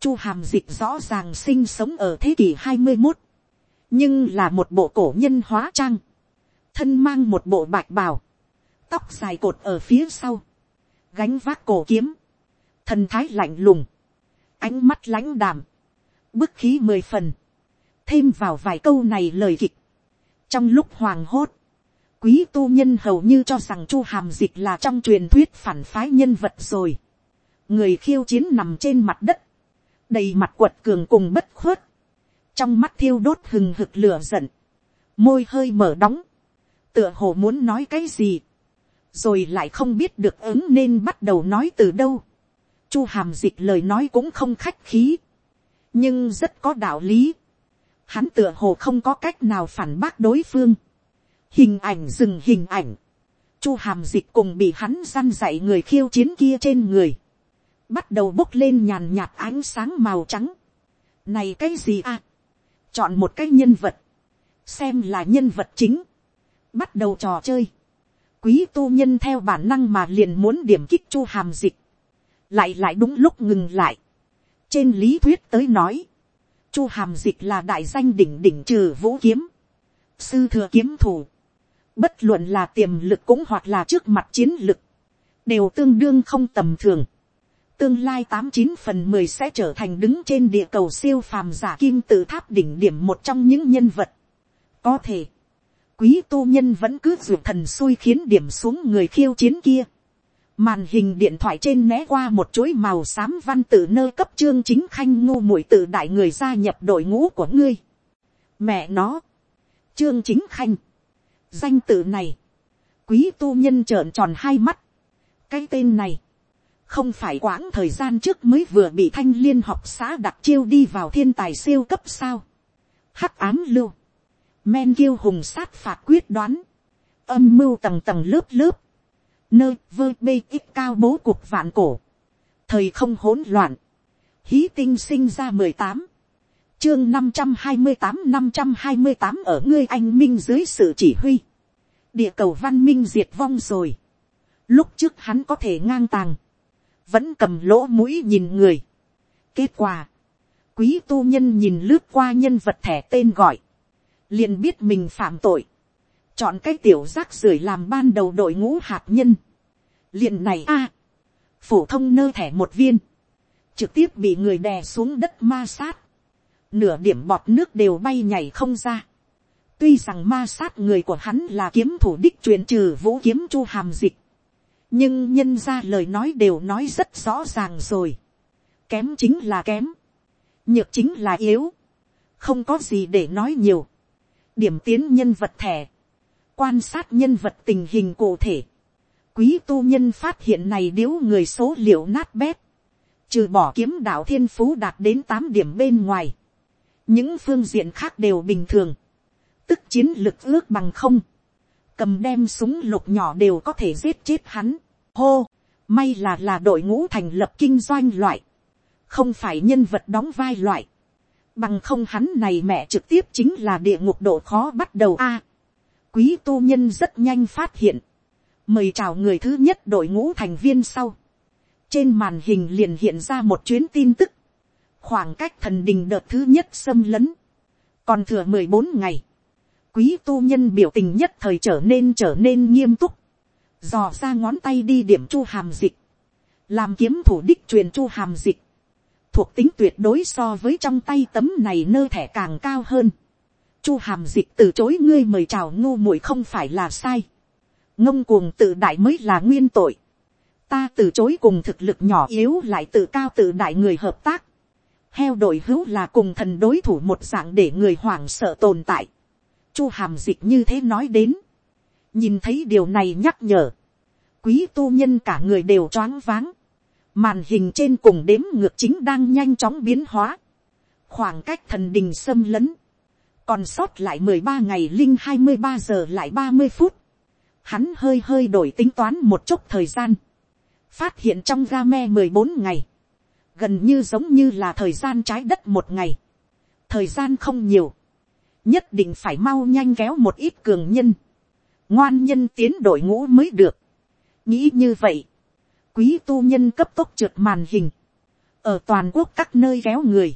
Chu hàm dịch rõ ràng sinh sống ở thế kỷ hai mươi một, nhưng là một bộ cổ nhân hóa trang, thân mang một bộ bạch bào, tóc dài cột ở phía sau, gánh vác cổ kiếm, thần thái lạnh lùng, ánh mắt lãnh đàm, bức khí mười phần, thêm vào vài câu này lời kịch. trong lúc hoàng hốt, quý tu nhân hầu như cho rằng chu hàm dịch là trong truyền thuyết phản phái nhân vật rồi. người khiêu chiến nằm trên mặt đất, đầy mặt quật cường cùng bất khuất, trong mắt thiêu đốt hừng hực lửa giận, môi hơi mở đóng, tựa hồ muốn nói cái gì, rồi lại không biết được ứng nên bắt đầu nói từ đâu. Chu hàm dịch lời nói cũng không khách khí, nhưng rất có đạo lý. Hắn tựa hồ không có cách nào phản bác đối phương. Hình ảnh dừng hình ảnh. Chu hàm dịch cùng bị hắn săn dạy người khiêu chiến kia trên người. Bắt đầu bốc lên nhàn nhạt ánh sáng màu trắng. Này cái gì à? chọn một cái nhân vật, xem là nhân vật chính, bắt đầu trò chơi, quý tu nhân theo bản năng mà liền muốn điểm kích chu hàm dịch, lại lại đúng lúc ngừng lại, trên lý thuyết tới nói, chu hàm dịch là đại danh đỉnh đỉnh trừ vũ kiếm, sư thừa kiếm thủ, bất luận là tiềm lực cũng hoặc là trước mặt chiến lực, đều tương đương không tầm thường tương lai tám chín phần mười sẽ trở thành đứng trên địa cầu siêu phàm giả kim tự tháp đỉnh điểm một trong những nhân vật. Có thể, quý tu nhân vẫn cứ dù thần xui khiến điểm xuống người khiêu chiến kia. Màn hình điện thoại trên né qua một chuỗi màu xám văn tự nơ cấp trương chính khanh ngu muội tự đại người gia nhập đội ngũ của ngươi. Mẹ nó. trương chính khanh. Danh tự này. Quý tu nhân trợn tròn hai mắt. Cái tên này không phải quãng thời gian trước mới vừa bị thanh liên học xã đặc chiêu đi vào thiên tài siêu cấp sao. hắc ám lưu, men kiêu hùng sát phạt quyết đoán, âm mưu tầng tầng lớp lớp, nơi vơ bê ít cao bố cuộc vạn cổ, thời không hỗn loạn, hí tinh sinh ra mười tám, chương năm trăm hai mươi tám năm trăm hai mươi tám ở ngươi anh minh dưới sự chỉ huy, địa cầu văn minh diệt vong rồi, lúc trước hắn có thể ngang tàng, vẫn cầm lỗ mũi nhìn người. kết quả, quý tu nhân nhìn lướt qua nhân vật thẻ tên gọi, liền biết mình phạm tội, chọn cái tiểu rác rưởi làm ban đầu đội ngũ hạt nhân, liền này a, phổ thông nơ thẻ một viên, trực tiếp bị người đè xuống đất ma sát, nửa điểm bọt nước đều bay nhảy không ra. tuy rằng ma sát người của hắn là kiếm thủ đích truyền trừ vũ kiếm chu hàm dịch, nhưng nhân ra lời nói đều nói rất rõ ràng rồi. kém chính là kém, nhược chính là yếu, không có gì để nói nhiều. điểm tiến nhân vật thẻ, quan sát nhân vật tình hình cụ thể, quý tu nhân phát hiện này điếu người số liệu nát bét, trừ bỏ kiếm đạo thiên phú đạt đến tám điểm bên ngoài, những phương diện khác đều bình thường, tức chiến lực ước bằng không, cầm đem súng lục nhỏ đều có thể giết chết hắn. Hô, may là là đội ngũ thành lập kinh doanh loại, không phải nhân vật đóng vai loại. Bằng không hắn này mẹ trực tiếp chính là địa ngục độ khó bắt đầu a. quý tu nhân rất nhanh phát hiện. Mời chào người thứ nhất đội ngũ thành viên sau. Trên màn hình liền hiện ra một chuyến tin tức. Khoảng cách thần đình đợt thứ nhất xâm lấn. Còn thừa mười bốn ngày. Quý tu nhân biểu tình nhất thời trở nên trở nên nghiêm túc, dò ra ngón tay đi điểm chu hàm dịch, làm kiếm thủ đích truyền chu hàm dịch, thuộc tính tuyệt đối so với trong tay tấm này nơ thẻ càng cao hơn. chu hàm dịch từ chối ngươi mời chào ngu muội không phải là sai, ngông cuồng tự đại mới là nguyên tội, ta từ chối cùng thực lực nhỏ yếu lại tự cao tự đại người hợp tác, heo đội hữu là cùng thần đối thủ một dạng để người hoảng sợ tồn tại, chu hàm dịch như thế nói đến, nhìn thấy điều này nhắc nhở, quý tu nhân cả người đều choáng váng, màn hình trên cùng đếm ngược chính đang nhanh chóng biến hóa, khoảng cách thần đình xâm lấn, còn sót lại mười ba ngày linh hai mươi ba giờ lại ba mươi phút, hắn hơi hơi đổi tính toán một chút thời gian, phát hiện trong ga me mười bốn ngày, gần như giống như là thời gian trái đất một ngày, thời gian không nhiều, nhất định phải mau nhanh kéo một ít cường nhân, ngoan nhân tiến đội ngũ mới được. nghĩ như vậy, quý tu nhân cấp tốc trượt màn hình, ở toàn quốc các nơi kéo người.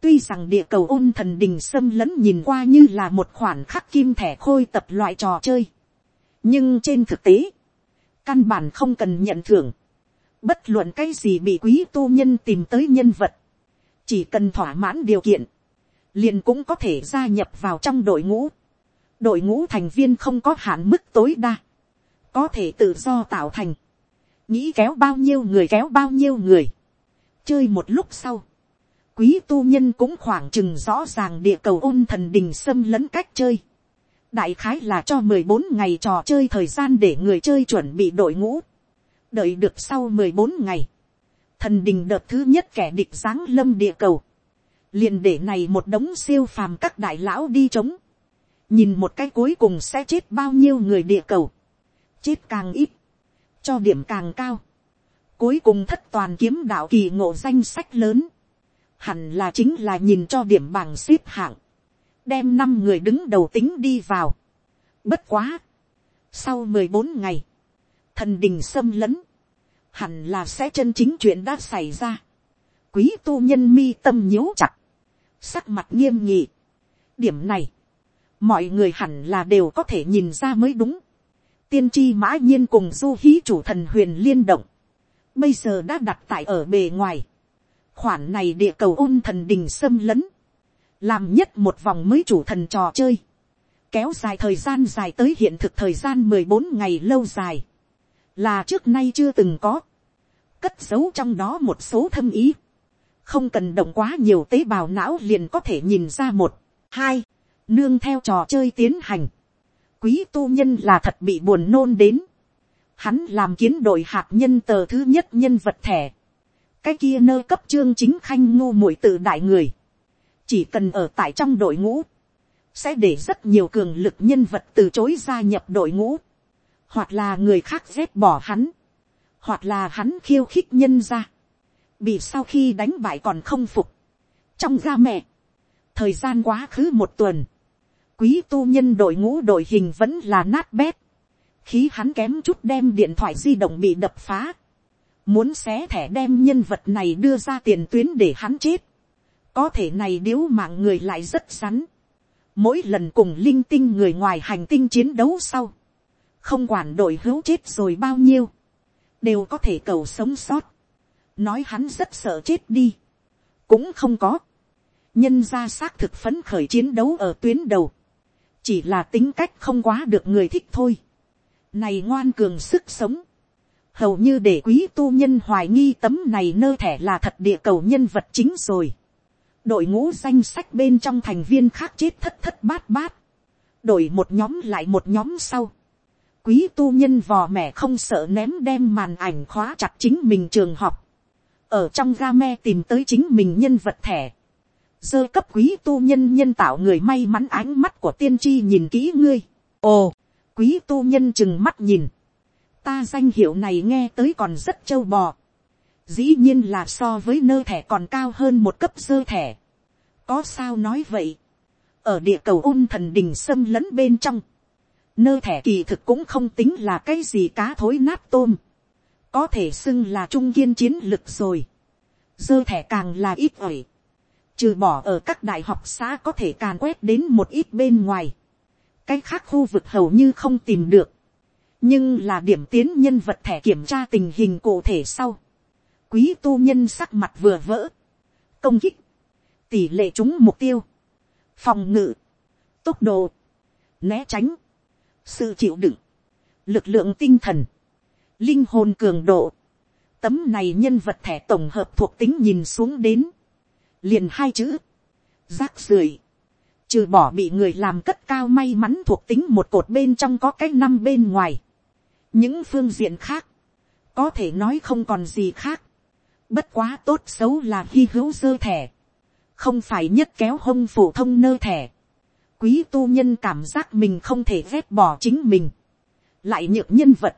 tuy rằng địa cầu ôn thần đình xâm lấn nhìn qua như là một khoản khắc kim thẻ khôi tập loại trò chơi, nhưng trên thực tế, căn bản không cần nhận thưởng, bất luận cái gì bị quý tu nhân tìm tới nhân vật, chỉ cần thỏa mãn điều kiện, liền cũng có thể gia nhập vào trong đội ngũ. đội ngũ thành viên không có hạn mức tối đa, có thể tự do tạo thành, nghĩ kéo bao nhiêu người kéo bao nhiêu người. chơi một lúc sau, quý tu nhân cũng khoảng chừng rõ ràng địa cầu ôn thần đình xâm lấn cách chơi. đại khái là cho mười bốn ngày trò chơi thời gian để người chơi chuẩn bị đội ngũ đợi được sau mười bốn ngày, thần đình đợt thứ nhất kẻ địch giáng lâm địa cầu. Liền để này một đống siêu phàm các đại lão đi chống. nhìn một cái cuối cùng sẽ chết bao nhiêu người địa cầu, chết càng ít, cho điểm càng cao, cuối cùng thất toàn kiếm đạo kỳ ngộ danh sách lớn, hẳn là chính là nhìn cho điểm bằng xếp hạng, đem năm người đứng đầu tính đi vào. Bất quá, sau mười bốn ngày, thần đình xâm lấn, hẳn là sẽ chân chính chuyện đã xảy ra. Quý tu nhân mi tâm nhíu chặt, sắc mặt nghiêm nghị. điểm này, mọi người hẳn là đều có thể nhìn ra mới đúng. tiên tri mã nhiên cùng du hí chủ thần huyền liên động, bây giờ đã đặt tại ở bề ngoài. khoản này địa cầu ôn thần đình xâm lấn, làm nhất một vòng mới chủ thần trò chơi, kéo dài thời gian dài tới hiện thực thời gian mười bốn ngày lâu dài, là trước nay chưa từng có, cất giấu trong đó một số thâm ý, không cần động quá nhiều tế bào não liền có thể nhìn ra một, hai, nương theo trò chơi tiến hành. Quý tu nhân là thật bị buồn nôn đến. Hắn làm kiến đội hạt nhân tờ thứ nhất nhân vật thẻ. Cái kia nơ cấp trương chính khanh ngu muội tự đại người. Chỉ cần ở tại trong đội ngũ. sẽ để rất nhiều cường lực nhân vật từ chối gia nhập đội ngũ, hoặc là người khác dép bỏ hắn, hoặc là hắn khiêu khích nhân ra, bị sau khi đánh bại còn không phục. trong ga mẹ, thời gian quá khứ một tuần, quý tu nhân đội ngũ đội hình vẫn là nát bét, khí hắn kém chút đem điện thoại di động bị đập phá, muốn xé thẻ đem nhân vật này đưa ra tiền tuyến để hắn chết, có thể này điếu mạng người lại rất sắn, mỗi lần cùng linh tinh người ngoài hành tinh chiến đấu sau, không quản đội hữu chết rồi bao nhiêu, đều có thể cầu sống sót, nói hắn rất sợ chết đi, cũng không có, nhân ra xác thực phấn khởi chiến đấu ở tuyến đầu, chỉ là tính cách không quá được người thích thôi, này ngoan cường sức sống, hầu như để quý tu nhân hoài nghi tấm này nơ thẻ là thật địa cầu nhân vật chính rồi. đội ngũ danh sách bên trong thành viên khác chết thất thất bát bát, đổi một nhóm lại một nhóm sau quý tu nhân vò mẹ không sợ ném đem màn ảnh khóa chặt chính mình trường học, ở trong ga me tìm tới chính mình nhân vật thẻ, dơ cấp quý tu nhân nhân tạo người may mắn ánh mắt của tiên tri nhìn kỹ ngươi. ồ, quý tu nhân chừng mắt nhìn, ta danh hiệu này nghe tới còn rất trâu bò. dĩ nhiên là so với nơ thẻ còn cao hơn một cấp dơ thẻ. có sao nói vậy. ở địa cầu ôn thần đình xâm lẫn bên trong nơ thẻ kỳ thực cũng không tính là cái gì cá thối nát tôm. có thể xưng là trung kiên chiến lực rồi. dơ thẻ càng là ít ỏi. trừ bỏ ở các đại học xã có thể càn quét đến một ít bên ngoài. cái khác khu vực hầu như không tìm được nhưng là điểm tiến nhân vật thẻ kiểm tra tình hình cụ thể sau. quý tu nhân sắc mặt vừa vỡ, công kích, tỷ lệ trúng mục tiêu, phòng ngự, tốc độ, né tránh, sự chịu đựng, lực lượng tinh thần, linh hồn cường độ, tấm này nhân vật thẻ tổng hợp thuộc tính nhìn xuống đến, liền hai chữ, rác rưởi, trừ bỏ bị người làm cất cao may mắn thuộc tính một cột bên trong có cái năm bên ngoài, những phương diện khác, có thể nói không còn gì khác, bất quá tốt xấu là hy hữu dơ thẻ, không phải nhất kéo hông phổ thông nơ thẻ, quý tu nhân cảm giác mình không thể ghét bỏ chính mình, lại nhược nhân vật,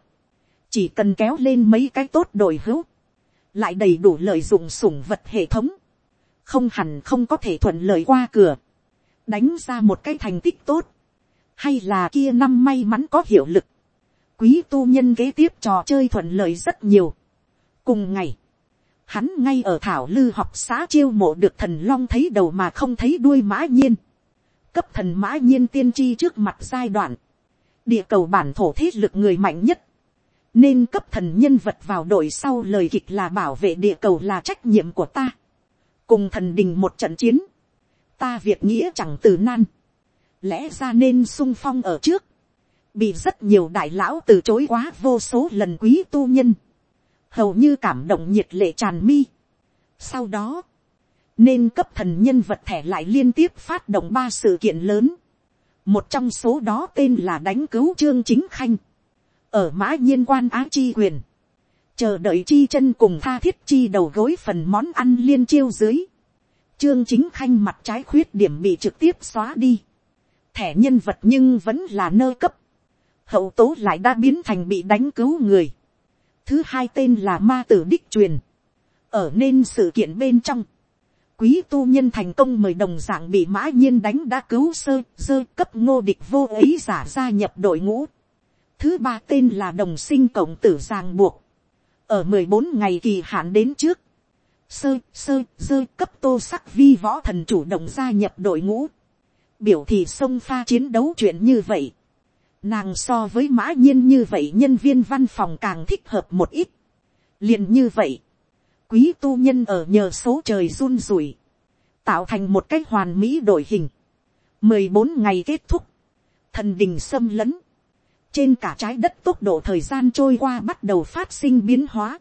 chỉ cần kéo lên mấy cái tốt đổi hữu, lại đầy đủ lợi dụng sủng vật hệ thống, không hẳn không có thể thuận lợi qua cửa, đánh ra một cái thành tích tốt, hay là kia năm may mắn có hiệu lực, quý tu nhân kế tiếp trò chơi thuận lợi rất nhiều. cùng ngày, hắn ngay ở thảo lư học xã chiêu mộ được thần long thấy đầu mà không thấy đuôi mã nhiên cấp thần mã nhiên tiên tri trước mặt giai đoạn. địa cầu bản thổ thiết lực người mạnh nhất. nên cấp thần nhân vật vào đội sau lời kịch là bảo vệ địa cầu là trách nhiệm của ta. cùng thần đình một trận chiến. ta việc nghĩa chẳng từ nan. lẽ ra nên sung phong ở trước bị rất nhiều đại lão từ chối quá vô số lần quý tu nhân, hầu như cảm động nhiệt lệ tràn mi. Sau đó, nên cấp thần nhân vật thẻ lại liên tiếp phát động ba sự kiện lớn. Một trong số đó tên là đánh cứu trương chính khanh. Ở mã nhiên quan á chi quyền. Chờ đợi chi chân cùng tha thiết chi đầu gối phần món ăn liên chiêu dưới. Trương chính khanh mặt trái khuyết điểm bị trực tiếp xóa đi. Thẻ nhân vật nhưng vẫn là nơ cấp hậu tố lại đã biến thành bị đánh cứu người. thứ hai tên là ma tử đích truyền. ở nên sự kiện bên trong, quý tu nhân thành công mời đồng dạng bị mã nhiên đánh đã cứu sơ sơ cấp ngô địch vô ấy giả gia nhập đội ngũ. thứ ba tên là đồng sinh cộng tử giàng buộc. ở mười bốn ngày kỳ hạn đến trước, sơ sơ sơ cấp tô sắc vi võ thần chủ động gia nhập đội ngũ. biểu thị sông pha chiến đấu chuyện như vậy Nàng so với mã nhiên như vậy nhân viên văn phòng càng thích hợp một ít. liền như vậy. Quý tu nhân ở nhờ số trời run rủi. Tạo thành một cái hoàn mỹ đội hình. mười bốn ngày kết thúc. Thần đình xâm lấn. Trên cả trái đất tốc độ thời gian trôi qua bắt đầu phát sinh biến hóa.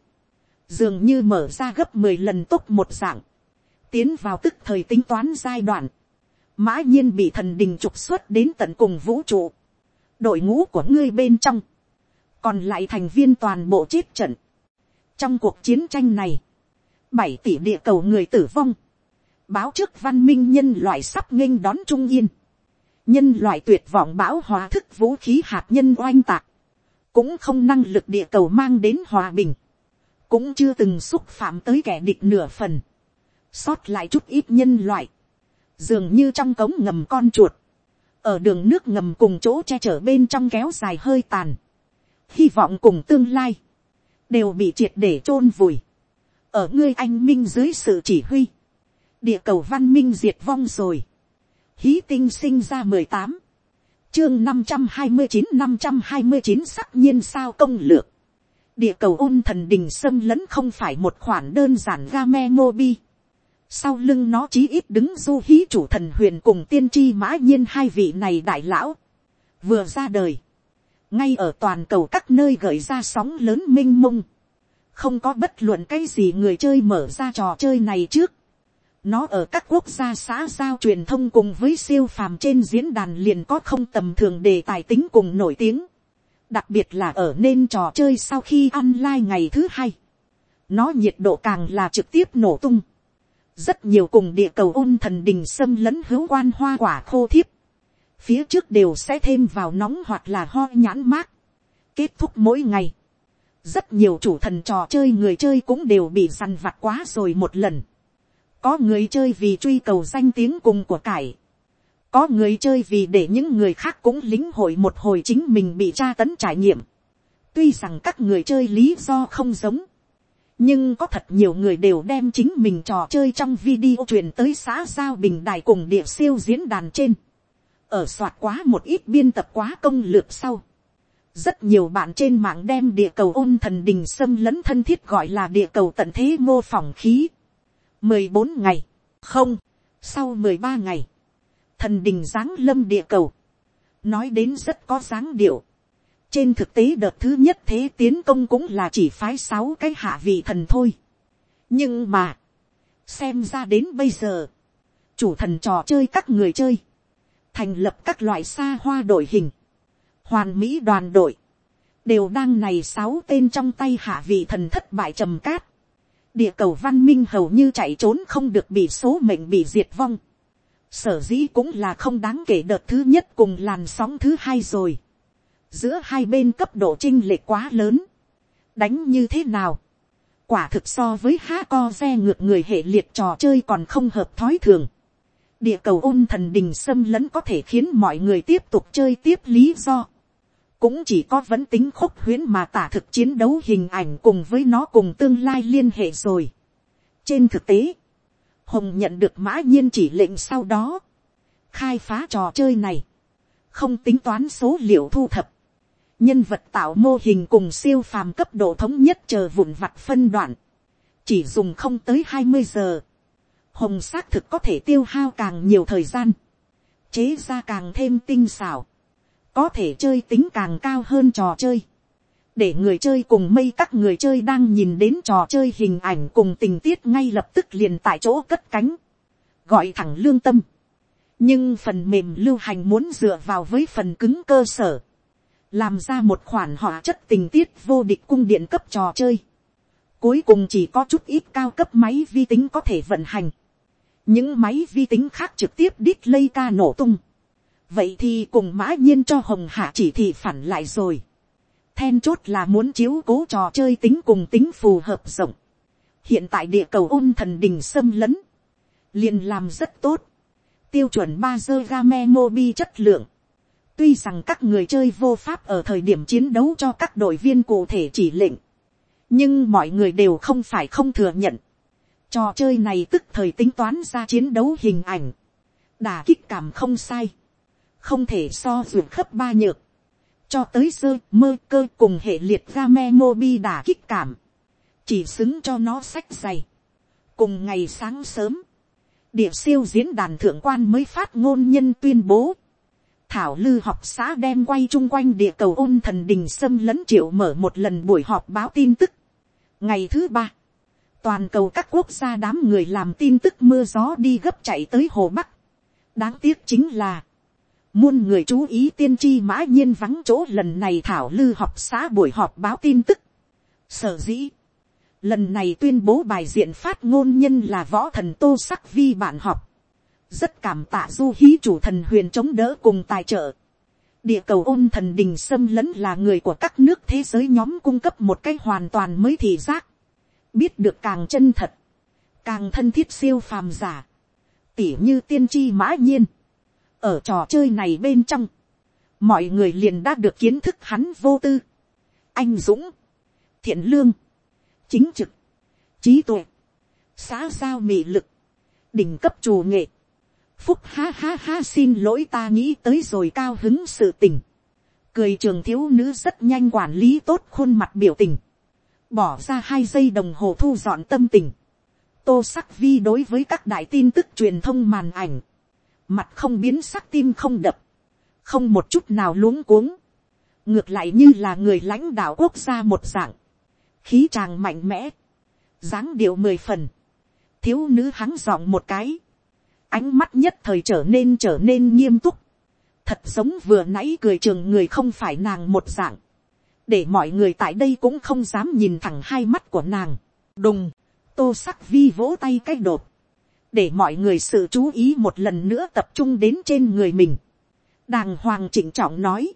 Dường như mở ra gấp mười lần tốc một dạng. Tiến vào tức thời tính toán giai đoạn. Mã nhiên bị thần đình trục xuất đến tận cùng vũ trụ đội ngũ của ngươi bên trong, còn lại thành viên toàn bộ chết trận. trong cuộc chiến tranh này, bảy tỷ địa cầu người tử vong, báo trước văn minh nhân loại sắp nghênh đón trung yên, nhân loại tuyệt vọng bão hòa thức vũ khí hạt nhân oanh tạc, cũng không năng lực địa cầu mang đến hòa bình, cũng chưa từng xúc phạm tới kẻ địch nửa phần, sót lại chút ít nhân loại, dường như trong cống ngầm con chuột, ở đường nước ngầm cùng chỗ che chở bên trong kéo dài hơi tàn, hy vọng cùng tương lai, đều bị triệt để chôn vùi, ở ngươi anh minh dưới sự chỉ huy, địa cầu văn minh diệt vong rồi, hí tinh sinh ra mười tám, chương năm trăm hai mươi chín năm trăm hai mươi chín sắc nhiên sao công lược, địa cầu ôn thần đình xâm lấn không phải một khoản đơn giản ga game mobi, sau lưng nó chí ít đứng du hí chủ thần huyền cùng tiên tri mã nhiên hai vị này đại lão, vừa ra đời, ngay ở toàn cầu các nơi gợi ra sóng lớn m i n h mông, không có bất luận cái gì người chơi mở ra trò chơi này trước, nó ở các quốc gia xã giao truyền thông cùng với siêu phàm trên diễn đàn liền có không tầm thường đề tài tính cùng nổi tiếng, đặc biệt là ở nên trò chơi sau khi ăn lai ngày thứ hai, nó nhiệt độ càng là trực tiếp nổ tung, rất nhiều cùng địa cầu ôn thần đình xâm lấn hữu quan hoa quả khô thiếp, phía trước đều sẽ thêm vào nóng hoặc là ho nhãn mát, kết thúc mỗi ngày, rất nhiều chủ thần trò chơi người chơi cũng đều bị dằn vặt quá rồi một lần, có người chơi vì truy cầu danh tiếng cùng của cải, có người chơi vì để những người khác cũng lính hội một hồi chính mình bị tra tấn trải nghiệm, tuy rằng các người chơi lý do không giống, nhưng có thật nhiều người đều đem chính mình trò chơi trong video truyền tới xã giao bình đài cùng địa siêu diễn đàn trên. ở soạt quá một ít biên tập quá công lược sau rất nhiều bạn trên mạng đem địa cầu ôn thần đình xâm lấn thân thiết gọi là địa cầu tận thế mô phỏng khí. mười bốn ngày, không, sau mười ba ngày, thần đình giáng lâm địa cầu, nói đến rất có dáng điệu. Trên thực tế đợt thứ nhất thế tiến công cũng là chỉ phái sáu cái hạ vị thần thôi. nhưng mà, xem ra đến bây giờ, chủ thần trò chơi các người chơi, thành lập các loại xa hoa đội hình, hoàn mỹ đoàn đội, đều đang này sáu tên trong tay hạ vị thần thất bại trầm cát. địa cầu văn minh hầu như chạy trốn không được bị số mệnh bị diệt vong. sở dĩ cũng là không đáng kể đợt thứ nhất cùng làn sóng thứ hai rồi giữa hai bên cấp độ chinh lệch quá lớn, đánh như thế nào, quả thực so với há co xe ngược người hệ liệt trò chơi còn không hợp thói thường. địa cầu ôn thần đình xâm lấn có thể khiến mọi người tiếp tục chơi tiếp lý do cũng chỉ có vấn tính khúc huyến mà tả thực chiến đấu hình ảnh cùng với nó cùng tương lai liên hệ rồi. trên thực tế, hồng nhận được mã nhiên chỉ lệnh sau đó, khai phá trò chơi này, không tính toán số liệu thu thập, nhân vật tạo mô hình cùng siêu phàm cấp độ thống nhất chờ vụn vặt phân đoạn, chỉ dùng không tới hai mươi giờ, hồng xác thực có thể tiêu hao càng nhiều thời gian, chế ra càng thêm tinh xảo, có thể chơi tính càng cao hơn trò chơi, để người chơi cùng mây các người chơi đang nhìn đến trò chơi hình ảnh cùng tình tiết ngay lập tức liền tại chỗ cất cánh, gọi thẳng lương tâm. nhưng phần mềm lưu hành muốn dựa vào với phần cứng cơ sở, làm ra một khoản họa chất tình tiết vô địch cung điện cấp trò chơi. Cuối cùng chỉ có chút ít cao cấp máy vi tính có thể vận hành. Những máy vi tính khác trực tiếp đít lây ca nổ tung. Vậy thì cùng mã nhiên cho hồng hạ chỉ thị phản lại rồi. Then chốt là muốn chiếu cố trò chơi tính cùng tính phù hợp rộng. Hiện tại địa cầu ôn thần đình xâm lấn. liền làm rất tốt. Tiêu chuẩn ba dơ game mobi chất lượng Tuy rằng các người chơi vô pháp ở thời điểm chiến đấu cho các đội viên cụ thể chỉ lệnh. Nhưng mọi người đều không phải không thừa nhận. Trò chơi này tức thời tính toán ra chiến đấu hình ảnh. Đà kích cảm không sai. Không thể so duyệt khắp ba nhược. Cho tới sơ mơ cơ cùng hệ liệt game bi đà kích cảm. Chỉ xứng cho nó sách dày. Cùng ngày sáng sớm. Địa siêu diễn đàn thượng quan mới phát ngôn nhân tuyên bố thảo lư học xã đem quay chung quanh địa cầu ôn thần đình xâm lấn triệu mở một lần buổi họp báo tin tức. ngày thứ ba, toàn cầu các quốc gia đám người làm tin tức mưa gió đi gấp chạy tới hồ bắc. đáng tiếc chính là, muôn người chú ý tiên tri mã nhiên vắng chỗ lần này thảo lư họp xã buổi họp báo tin tức. sở dĩ, lần này tuyên bố bài diện phát ngôn nhân là võ thần tô sắc vi bạn họp rất cảm tạ du hí chủ thần huyền chống đỡ cùng tài trợ. địa cầu ôn thần đình xâm lấn là người của các nước thế giới nhóm cung cấp một cách hoàn toàn mới thị giác. biết được càng chân thật, càng thân thiết siêu phàm giả, tỉ như tiên tri mã nhiên ở trò chơi này bên trong, mọi người liền đã được kiến thức hắn vô tư, anh dũng, thiện lương, chính trực, trí tuệ, xã giao mị lực, đỉnh cấp chủ nghệ, phúc ha ha ha xin lỗi ta nghĩ tới rồi cao hứng sự tình, cười trường thiếu nữ rất nhanh quản lý tốt khuôn mặt biểu tình, bỏ ra hai giây đồng hồ thu dọn tâm tình, tô sắc vi đối với các đại tin tức truyền thông màn ảnh, mặt không biến sắc tim không đập, không một chút nào luống cuống, ngược lại như là người lãnh đạo quốc gia một dạng, khí tràng mạnh mẽ, dáng điệu mười phần, thiếu nữ hắng giọng một cái, ánh mắt nhất thời trở nên trở nên nghiêm túc, thật giống vừa nãy cười trường người không phải nàng một dạng, để mọi người tại đây cũng không dám nhìn thẳng hai mắt của nàng, đùng, tô sắc vi vỗ tay cái đột, để mọi người sự chú ý một lần nữa tập trung đến trên người mình, đàng hoàng chỉnh trọng nói,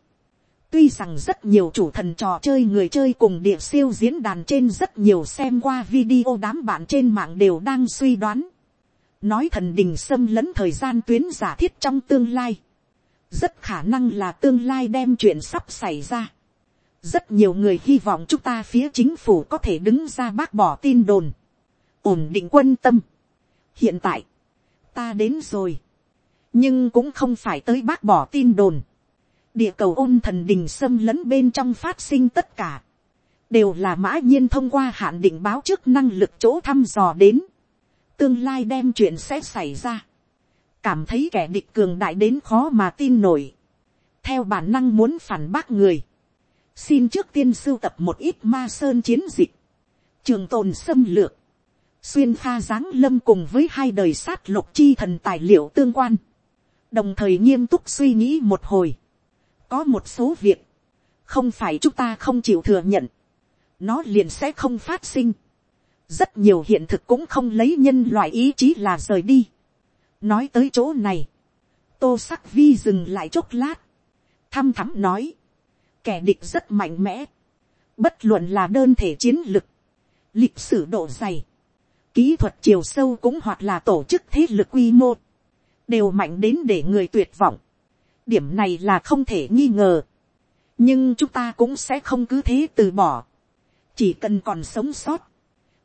tuy rằng rất nhiều chủ thần trò chơi người chơi cùng địa siêu diễn đàn trên rất nhiều xem qua video đám bạn trên mạng đều đang suy đoán, nói thần đình xâm lấn thời gian tuyến giả thiết trong tương lai, rất khả năng là tương lai đem chuyện sắp xảy ra. rất nhiều người hy vọng chúng ta phía chính phủ có thể đứng ra bác bỏ tin đồn, ổn định quân tâm hiện tại, ta đến rồi, nhưng cũng không phải tới bác bỏ tin đồn. địa cầu ôn thần đình xâm lấn bên trong phát sinh tất cả, đều là mã nhiên thông qua hạn định báo trước năng lực chỗ thăm dò đến. Tương lai đem chuyện sẽ xảy ra, cảm thấy kẻ địch cường đại đến khó mà tin nổi, theo bản năng muốn phản bác người, xin trước tiên sưu tập một ít ma sơn chiến dịch, trường tồn xâm lược, xuyên pha giáng lâm cùng với hai đời sát lục chi thần tài liệu tương quan, đồng thời nghiêm túc suy nghĩ một hồi, có một số việc, không phải chúng ta không chịu thừa nhận, nó liền sẽ không phát sinh. Rất nhiều hiện thực cũng không lấy nhân loại ý chí là rời đi. nói tới chỗ này, tô sắc vi dừng lại chốc lát, thăm thắm nói, kẻ địch rất mạnh mẽ, bất luận là đơn thể chiến lực, lịch sử độ dày, kỹ thuật chiều sâu cũng hoặc là tổ chức thế lực quy mô, đều mạnh đến để người tuyệt vọng. điểm này là không thể nghi ngờ, nhưng chúng ta cũng sẽ không cứ thế từ bỏ, chỉ cần còn sống sót,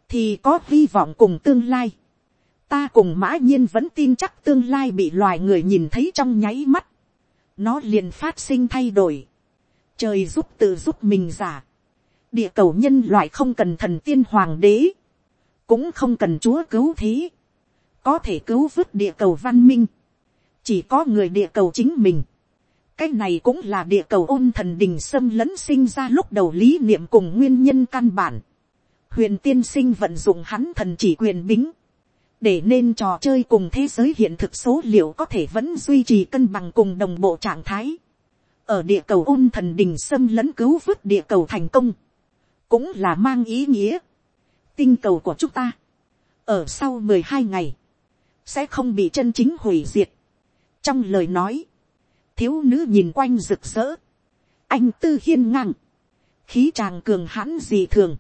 thì có hy vọng cùng tương lai. Ta cùng mã nhiên vẫn tin chắc tương lai bị loài người nhìn thấy trong nháy mắt. Nó liền phát sinh thay đổi. Trời giúp tự giúp mình giả. Địa cầu nhân loại không cần thần tiên hoàng đế. Cũng không cần chúa cứu thế. Có thể cứu vớt địa cầu văn minh. Chỉ có người địa cầu chính mình. Cái này cũng là địa cầu ôn thần đình xâm lấn sinh ra lúc đầu lý niệm cùng nguyên nhân căn bản huyền tiên sinh vận dụng hắn thần chỉ quyền bính, để nên trò chơi cùng thế giới hiện thực số liệu có thể vẫn duy trì cân bằng cùng đồng bộ trạng thái. ở địa cầu ôn thần đình xâm lấn cứu vớt địa cầu thành công, cũng là mang ý nghĩa tinh cầu của chúng ta, ở sau mười hai ngày, sẽ không bị chân chính hủy diệt. trong lời nói, thiếu nữ nhìn quanh rực rỡ, anh tư hiên ngang, khí tràng cường hãn gì thường,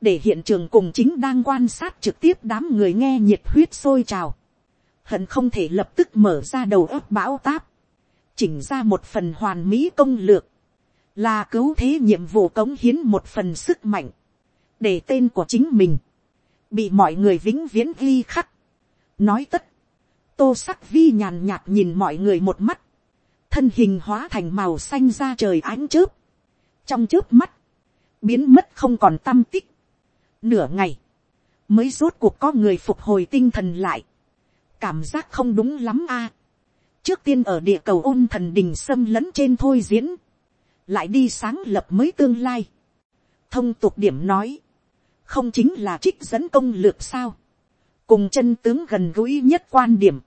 để hiện trường cùng chính đang quan sát trực tiếp đám người nghe nhiệt huyết sôi trào, hận không thể lập tức mở ra đầu óc bão táp, chỉnh ra một phần hoàn mỹ công lược, là cứu thế nhiệm vụ cống hiến một phần sức mạnh, để tên của chính mình, bị mọi người vĩnh viễn ghi khắc. nói tất, tô sắc vi nhàn nhạt nhìn mọi người một mắt, thân hình hóa thành màu xanh ra trời ánh chớp, trong chớp mắt, biến mất không còn tâm tích, nửa ngày, mới rốt cuộc có người phục hồi tinh thần lại, cảm giác không đúng lắm a. trước tiên ở địa cầu ôn thần đình xâm lấn trên thôi diễn, lại đi sáng lập mới tương lai. thông tục điểm nói, không chính là trích dẫn công lược sao, cùng chân tướng gần gũi nhất quan điểm,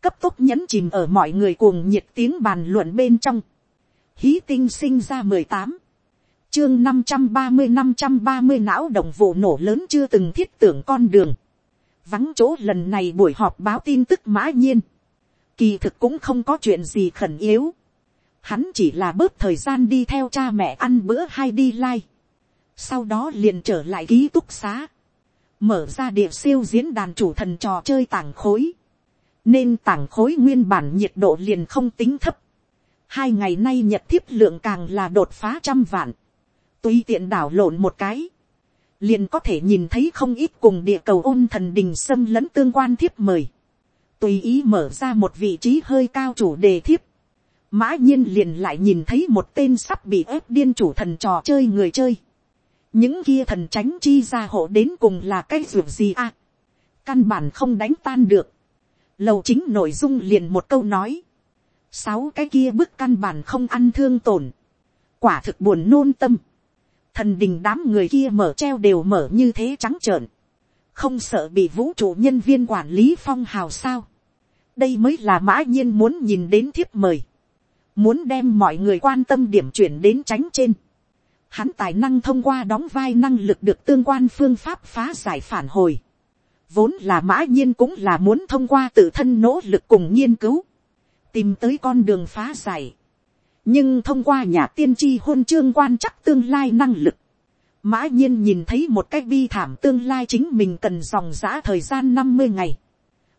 cấp tốc nhấn chìm ở mọi người cuồng nhiệt tiếng bàn luận bên trong, hí tinh sinh ra mười tám, chương năm trăm ba mươi năm trăm ba mươi não động vụ nổ lớn chưa từng thiết tưởng con đường. Vắng chỗ lần này buổi họp báo tin tức mã nhiên. kỳ thực cũng không có chuyện gì khẩn yếu, hắn chỉ là bớt thời gian đi theo cha mẹ ăn bữa hay đi lai, sau đó liền trở lại ký túc xá, mở ra địa siêu diễn đàn chủ thần trò chơi tảng khối, nên tảng khối nguyên bản nhiệt độ liền không tính thấp, hai ngày nay nhật thiếp lượng càng là đột phá trăm vạn, tùy tiện đảo lộn một cái, liền có thể nhìn thấy không ít cùng địa cầu ôn thần đình xâm lẫn tương quan thiếp mời, tùy ý mở ra một vị trí hơi cao chủ đề thiếp, mã nhiên liền lại nhìn thấy một tên sắp bị ép điên chủ thần trò chơi người chơi, những kia thần tránh chi ra hộ đến cùng là cái ruột gì à, căn bản không đánh tan được, lầu chính nội dung liền một câu nói, sáu cái kia bức căn bản không ăn thương tổn, quả thực buồn nôn tâm, thần đình đám người kia mở treo đều mở như thế trắng trợn, không sợ bị vũ trụ nhân viên quản lý phong hào sao. đây mới là mã nhiên muốn nhìn đến thiếp mời, muốn đem mọi người quan tâm điểm chuyển đến tránh trên. Hắn tài năng thông qua đóng vai năng lực được tương quan phương pháp phá giải phản hồi. Vốn là mã nhiên cũng là muốn thông qua tự thân nỗ lực cùng nghiên cứu. Tìm tới con đường phá giải nhưng thông qua nhà tiên tri hôn chương quan chắc tương lai năng lực, mã nhiên nhìn thấy một cách bi thảm tương lai chính mình cần dòng giã thời gian năm mươi ngày,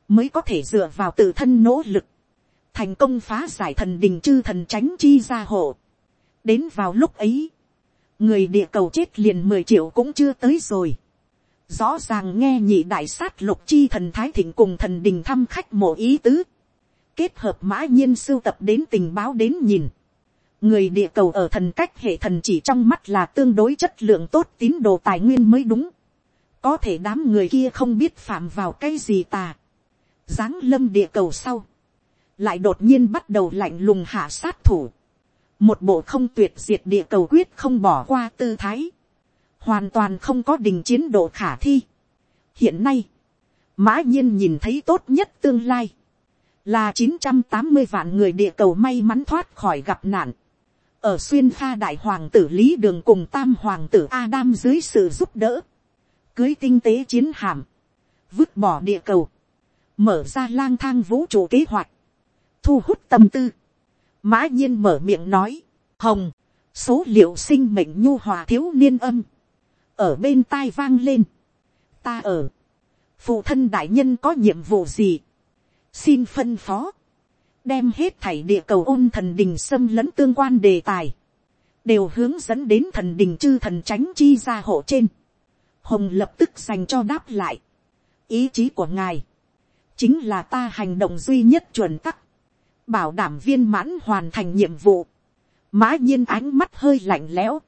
mới có thể dựa vào tự thân nỗ lực, thành công phá giải thần đình chư thần tránh chi gia hộ. đến vào lúc ấy, người địa cầu chết liền mười triệu cũng chưa tới rồi. rõ ràng nghe nhị đại sát lục chi thần thái thịnh cùng thần đình thăm khách mộ ý tứ, kết hợp mã nhiên sưu tập đến tình báo đến nhìn, người địa cầu ở thần cách hệ thần chỉ trong mắt là tương đối chất lượng tốt tín đồ tài nguyên mới đúng. có thể đám người kia không biết phạm vào cái gì tà. giáng lâm địa cầu sau. lại đột nhiên bắt đầu lạnh lùng hạ sát thủ một bộ không tuyệt diệt địa cầu quyết không bỏ qua tư thái. hoàn toàn không có đình chiến độ khả thi. hiện nay, mã nhiên nhìn thấy tốt nhất tương lai. Là chín trăm tám mươi vạn người địa cầu may mắn thoát khỏi gặp nạn. Ở xuyên pha đại hoàng tử lý đường cùng tam hoàng tử Adam dưới sự giúp đỡ, cưới tinh tế chiến hạm, vứt bỏ địa cầu, mở ra lang thang vũ trụ kế hoạch, thu hút tâm tư, mã nhiên mở miệng nói, hồng, số liệu sinh mệnh nhu hòa thiếu niên âm, ở bên tai vang lên, ta ở, phụ thân đại nhân có nhiệm vụ gì, xin phân phó, đem hết thảy địa cầu ôn thần đình xâm lẫn tương quan đề tài, đều hướng dẫn đến thần đình chư thần tránh chi ra hộ trên. Hồng lập tức dành cho đáp lại. Ý chí của ngài, chính là ta hành động duy nhất chuẩn tắc, bảo đảm viên mãn hoàn thành nhiệm vụ. Mã nhiên ánh mắt hơi lạnh lẽo,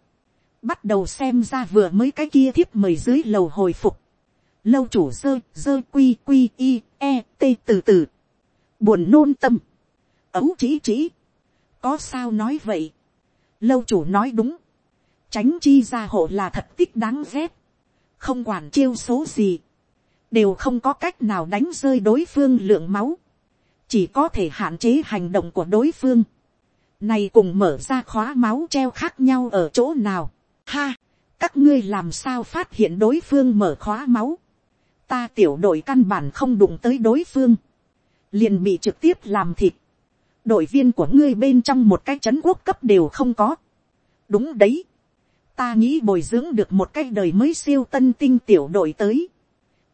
bắt đầu xem ra vừa mới cái kia thiếp mời dưới lầu hồi phục. Lâu chủ dơ, dơ quy quy y, e, t từ từ. Buồn nôn tâm ấu chỉ chỉ. có sao nói vậy. lâu chủ nói đúng. tránh chi ra hộ là thật tích đáng ghét. không quản chiêu số gì. đều không có cách nào đánh rơi đối phương lượng máu chỉ có thể hạn chế hành động của đối phương. này cùng mở ra khóa máu treo khác nhau ở chỗ nào. ha, các ngươi làm sao phát hiện đối phương mở khóa máu. ta tiểu đội căn bản không đụng tới đối phương liền bị trực tiếp làm thịt đội viên của ngươi bên trong một cái chấn quốc cấp đều không có. đúng đấy. ta nghĩ bồi dưỡng được một cái đời mới siêu tân tinh tiểu đội tới.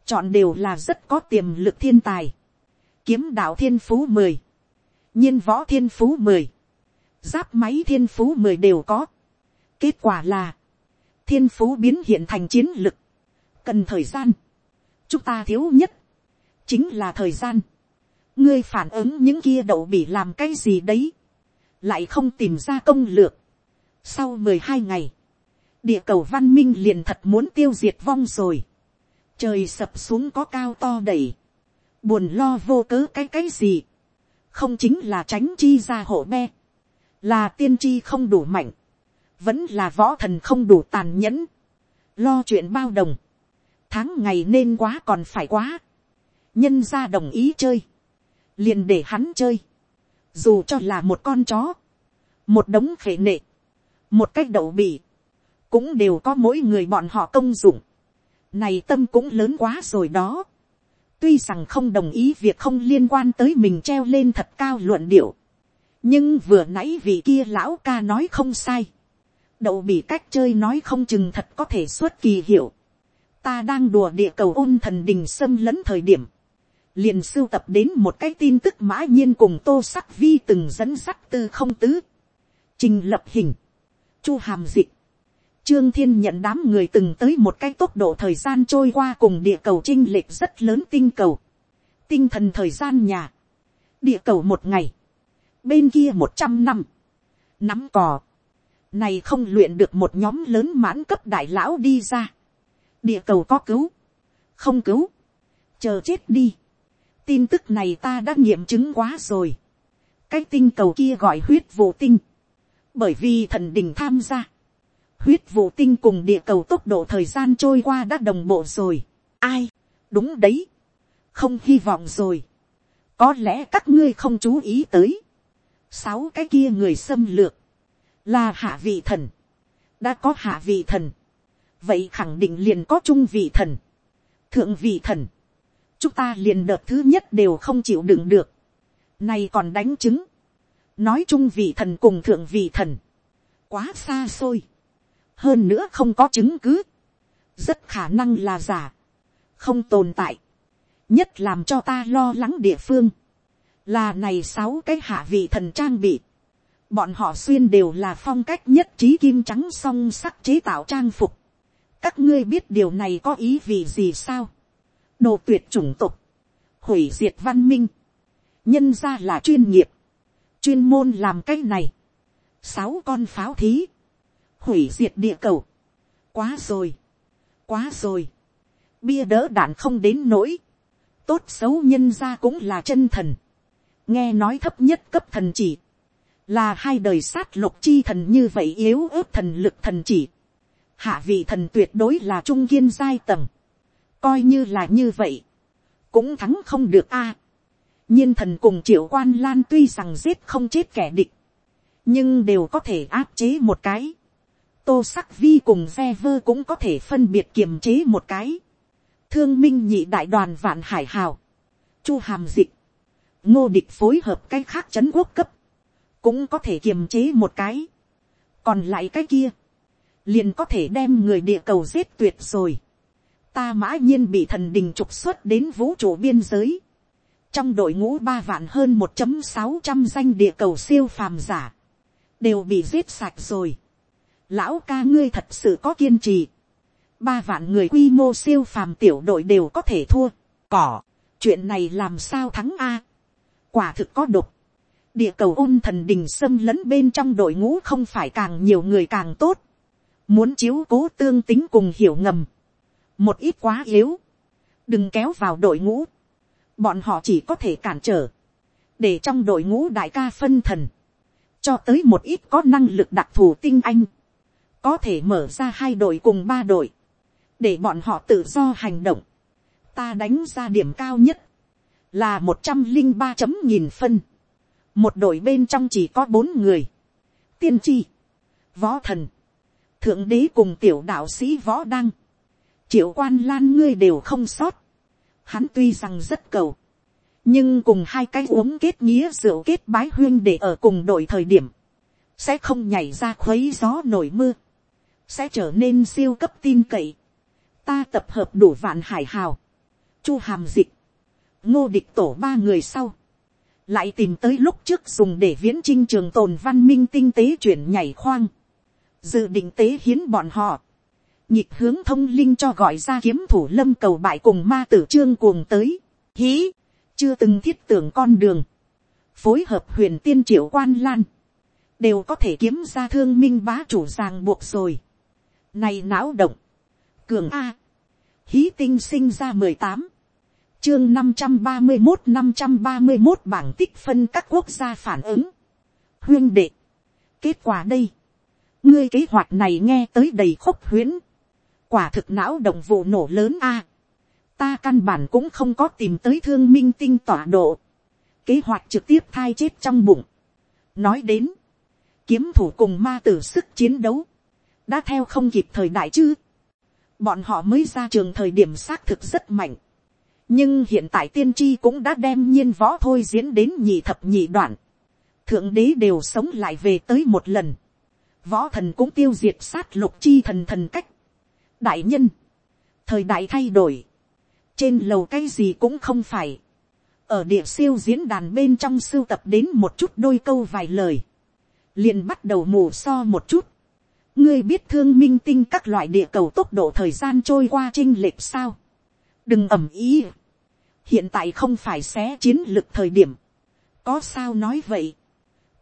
chọn đều là rất có tiềm lực thiên tài kiếm đạo thiên phú mười. nhiên võ thiên phú mười. giáp máy thiên phú mười đều có. kết quả là, thiên phú biến hiện thành chiến lực. cần thời gian. chúng ta thiếu nhất, chính là thời gian ngươi phản ứng những kia đậu bị làm cái gì đấy, lại không tìm ra công lược. Sau mười hai ngày, địa cầu văn minh liền thật muốn tiêu diệt vong rồi. Trời sập xuống có cao to đầy buồn lo vô cớ cái cái gì, không chính là tránh chi ra hộ me. Là tiên tri không đủ mạnh, vẫn là võ thần không đủ tàn nhẫn, lo chuyện bao đồng, tháng ngày nên quá còn phải quá, nhân ra đồng ý chơi, liền để hắn chơi, dù cho là một con chó, một đống khể nệ, một cách đậu bỉ, cũng đều có mỗi người bọn họ công dụng, này tâm cũng lớn quá rồi đó, tuy rằng không đồng ý việc không liên quan tới mình treo lên thật cao luận điệu, nhưng vừa nãy vị kia lão ca nói không sai, đậu bị cách chơi nói không chừng thật có thể xuất kỳ hiệu, ta đang đùa địa cầu ôn thần đình xâm lấn thời điểm, liền sưu tập đến một cái tin tức mã nhiên cùng tô sắc vi từng dẫn sắt tư không tứ, trình lập hình, chu hàm dịch, Trương Thiên nhận đám người từng tới một cái tốc độ thời gian trôi qua cùng địa cầu trinh lệch rất lớn tinh cầu. Tinh thần thời gian nhà. Địa cầu một ngày. Bên kia một trăm năm. Nắm cò. Này không luyện được một nhóm lớn mãn cấp đại lão đi ra. Địa cầu có cứu. Không cứu. Chờ chết đi. Tin tức này ta đã nghiệm chứng quá rồi. Cái tinh cầu kia gọi huyết vụ tinh. Bởi vì thần đình tham gia huyết vụ tinh cùng địa cầu tốc độ thời gian trôi qua đã đồng bộ rồi. ai, đúng đấy, không hy vọng rồi. có lẽ các ngươi không chú ý tới. sáu cái kia người xâm lược, là hạ vị thần, đã có hạ vị thần, vậy khẳng định liền có trung vị thần, thượng vị thần, chúng ta liền đợt thứ nhất đều không chịu đựng được, này còn đánh chứng, nói trung vị thần cùng thượng vị thần, quá xa xôi, hơn nữa không có chứng cứ, rất khả năng là giả, không tồn tại, nhất làm cho ta lo lắng địa phương, là này sáu cái hạ vị thần trang bị, bọn họ xuyên đều là phong cách nhất trí kim trắng song sắc chế tạo trang phục, các ngươi biết điều này có ý vị gì sao, đồ tuyệt chủng tục, hủy diệt văn minh, nhân ra là chuyên nghiệp, chuyên môn làm cái này, sáu con pháo thí, hủy diệt địa cầu. quá rồi, quá rồi, bia đỡ đạn không đến nỗi, tốt xấu nhân ra cũng là chân thần, nghe nói thấp nhất cấp thần chỉ, là hai đời sát lục chi thần như vậy yếu ớt thần lực thần chỉ, hạ vị thần tuyệt đối là trung kiên giai tầng, coi như là như vậy, cũng thắng không được a. nhiên thần cùng triệu quan lan tuy rằng giết không chết kẻ địch, nhưng đều có thể áp chế một cái tô sắc vi cùng ve vơ cũng có thể phân biệt kiềm chế một cái. thương minh nhị đại đoàn vạn hải hào, chu hàm dịch, ngô địch phối hợp cái khác chấn quốc cấp, cũng có thể kiềm chế một cái. còn lại cái kia, liền có thể đem người địa cầu giết tuyệt rồi. ta mã nhiên bị thần đình trục xuất đến vũ trụ biên giới. trong đội ngũ ba vạn hơn một sáu trăm danh địa cầu siêu phàm giả, đều bị giết sạch rồi lão ca ngươi thật sự có kiên trì, ba vạn người quy mô siêu phàm tiểu đội đều có thể thua, cỏ, chuyện này làm sao thắng a, quả thực có độc, địa cầu ôn thần đình xâm lấn bên trong đội ngũ không phải càng nhiều người càng tốt, muốn chiếu cố tương tính cùng hiểu ngầm, một ít quá yếu, đừng kéo vào đội ngũ, bọn họ chỉ có thể cản trở, để trong đội ngũ đại ca phân thần, cho tới một ít có năng lực đặc thù tinh anh, có thể mở ra hai đội cùng ba đội, để bọn họ tự do hành động. ta đánh ra điểm cao nhất, là một trăm linh ba chấm nghìn phân. một đội bên trong chỉ có bốn người. tiên tri, võ thần, thượng đế cùng tiểu đạo sĩ võ đăng, triệu quan lan ngươi đều không sót. hắn tuy rằng rất cầu, nhưng cùng hai cái uống kết nghĩa rượu kết bái huyên để ở cùng đội thời điểm, sẽ không nhảy ra khuấy gió nổi mưa sẽ trở nên siêu cấp tin cậy. ta tập hợp đủ vạn hải hào, chu hàm dịch, ngô địch tổ ba người sau, lại tìm tới lúc trước dùng để viễn trinh trường tồn văn minh tinh tế chuyển nhảy khoang, dự định tế hiến bọn họ, nhịp hướng thông linh cho gọi ra kiếm thủ lâm cầu bại cùng ma tử trương cuồng tới, hí, chưa từng thiết tưởng con đường, phối hợp huyền tiên triệu quan lan, đều có thể kiếm ra thương minh bá chủ ràng buộc rồi. Này não động. Cường A. Hí tinh sinh ra mười tám Chương năm trăm ba mươi một năm trăm ba mươi một bảng tích phân các quốc gia phản ứng. Huyên đệ. Kết quả đây. Ngươi kế hoạch này nghe tới đầy khúc huyễn. Quả thực não động vụ nổ lớn A. Ta căn bản cũng không có tìm tới thương minh tinh tỏa độ. Kế hoạch trực tiếp thai chết trong bụng. Nói đến. Kiếm thủ cùng ma tử sức chiến đấu đã theo không kịp thời đại chứ. Bọn họ mới ra trường thời điểm xác thực rất mạnh. nhưng hiện tại tiên tri cũng đã đem nhiên võ thôi diễn đến nhị thập nhị đoạn, thượng đế đều sống lại về tới một lần, võ thần cũng tiêu diệt sát lục chi thần thần cách, đại nhân, thời đại thay đổi, trên lầu cái gì cũng không phải, ở địa siêu diễn đàn bên trong sưu tập đến một chút đôi câu vài lời, liền bắt đầu mù so một chút, ngươi biết thương minh tinh các loại địa cầu tốc độ thời gian trôi qua chinh lệch sao, đừng ầm ý, hiện tại không phải xé chiến lược thời điểm, có sao nói vậy,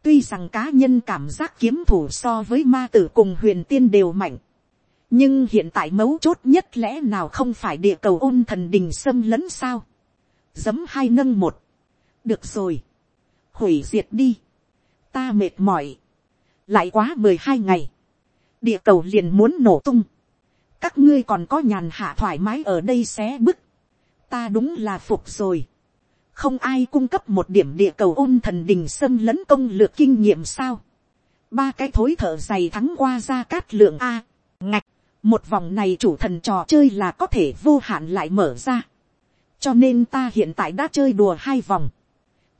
tuy rằng cá nhân cảm giác kiếm thủ so với ma tử cùng huyền tiên đều mạnh, nhưng hiện tại mấu chốt nhất lẽ nào không phải địa cầu ôn thần đình xâm lấn sao, giấm hai nâng một, được rồi, hủy diệt đi, ta mệt mỏi, lại quá mười hai ngày, địa cầu liền muốn nổ tung, các ngươi còn có nhàn hạ thoải mái ở đây xé bức, ta đúng là phục rồi, không ai cung cấp một điểm địa cầu ôn thần đình xâm lấn công lược kinh nghiệm sao, ba cái thối thở dày thắng qua ra cát lượng a, ngạch, một vòng này chủ thần trò chơi là có thể vô hạn lại mở ra, cho nên ta hiện tại đã chơi đùa hai vòng,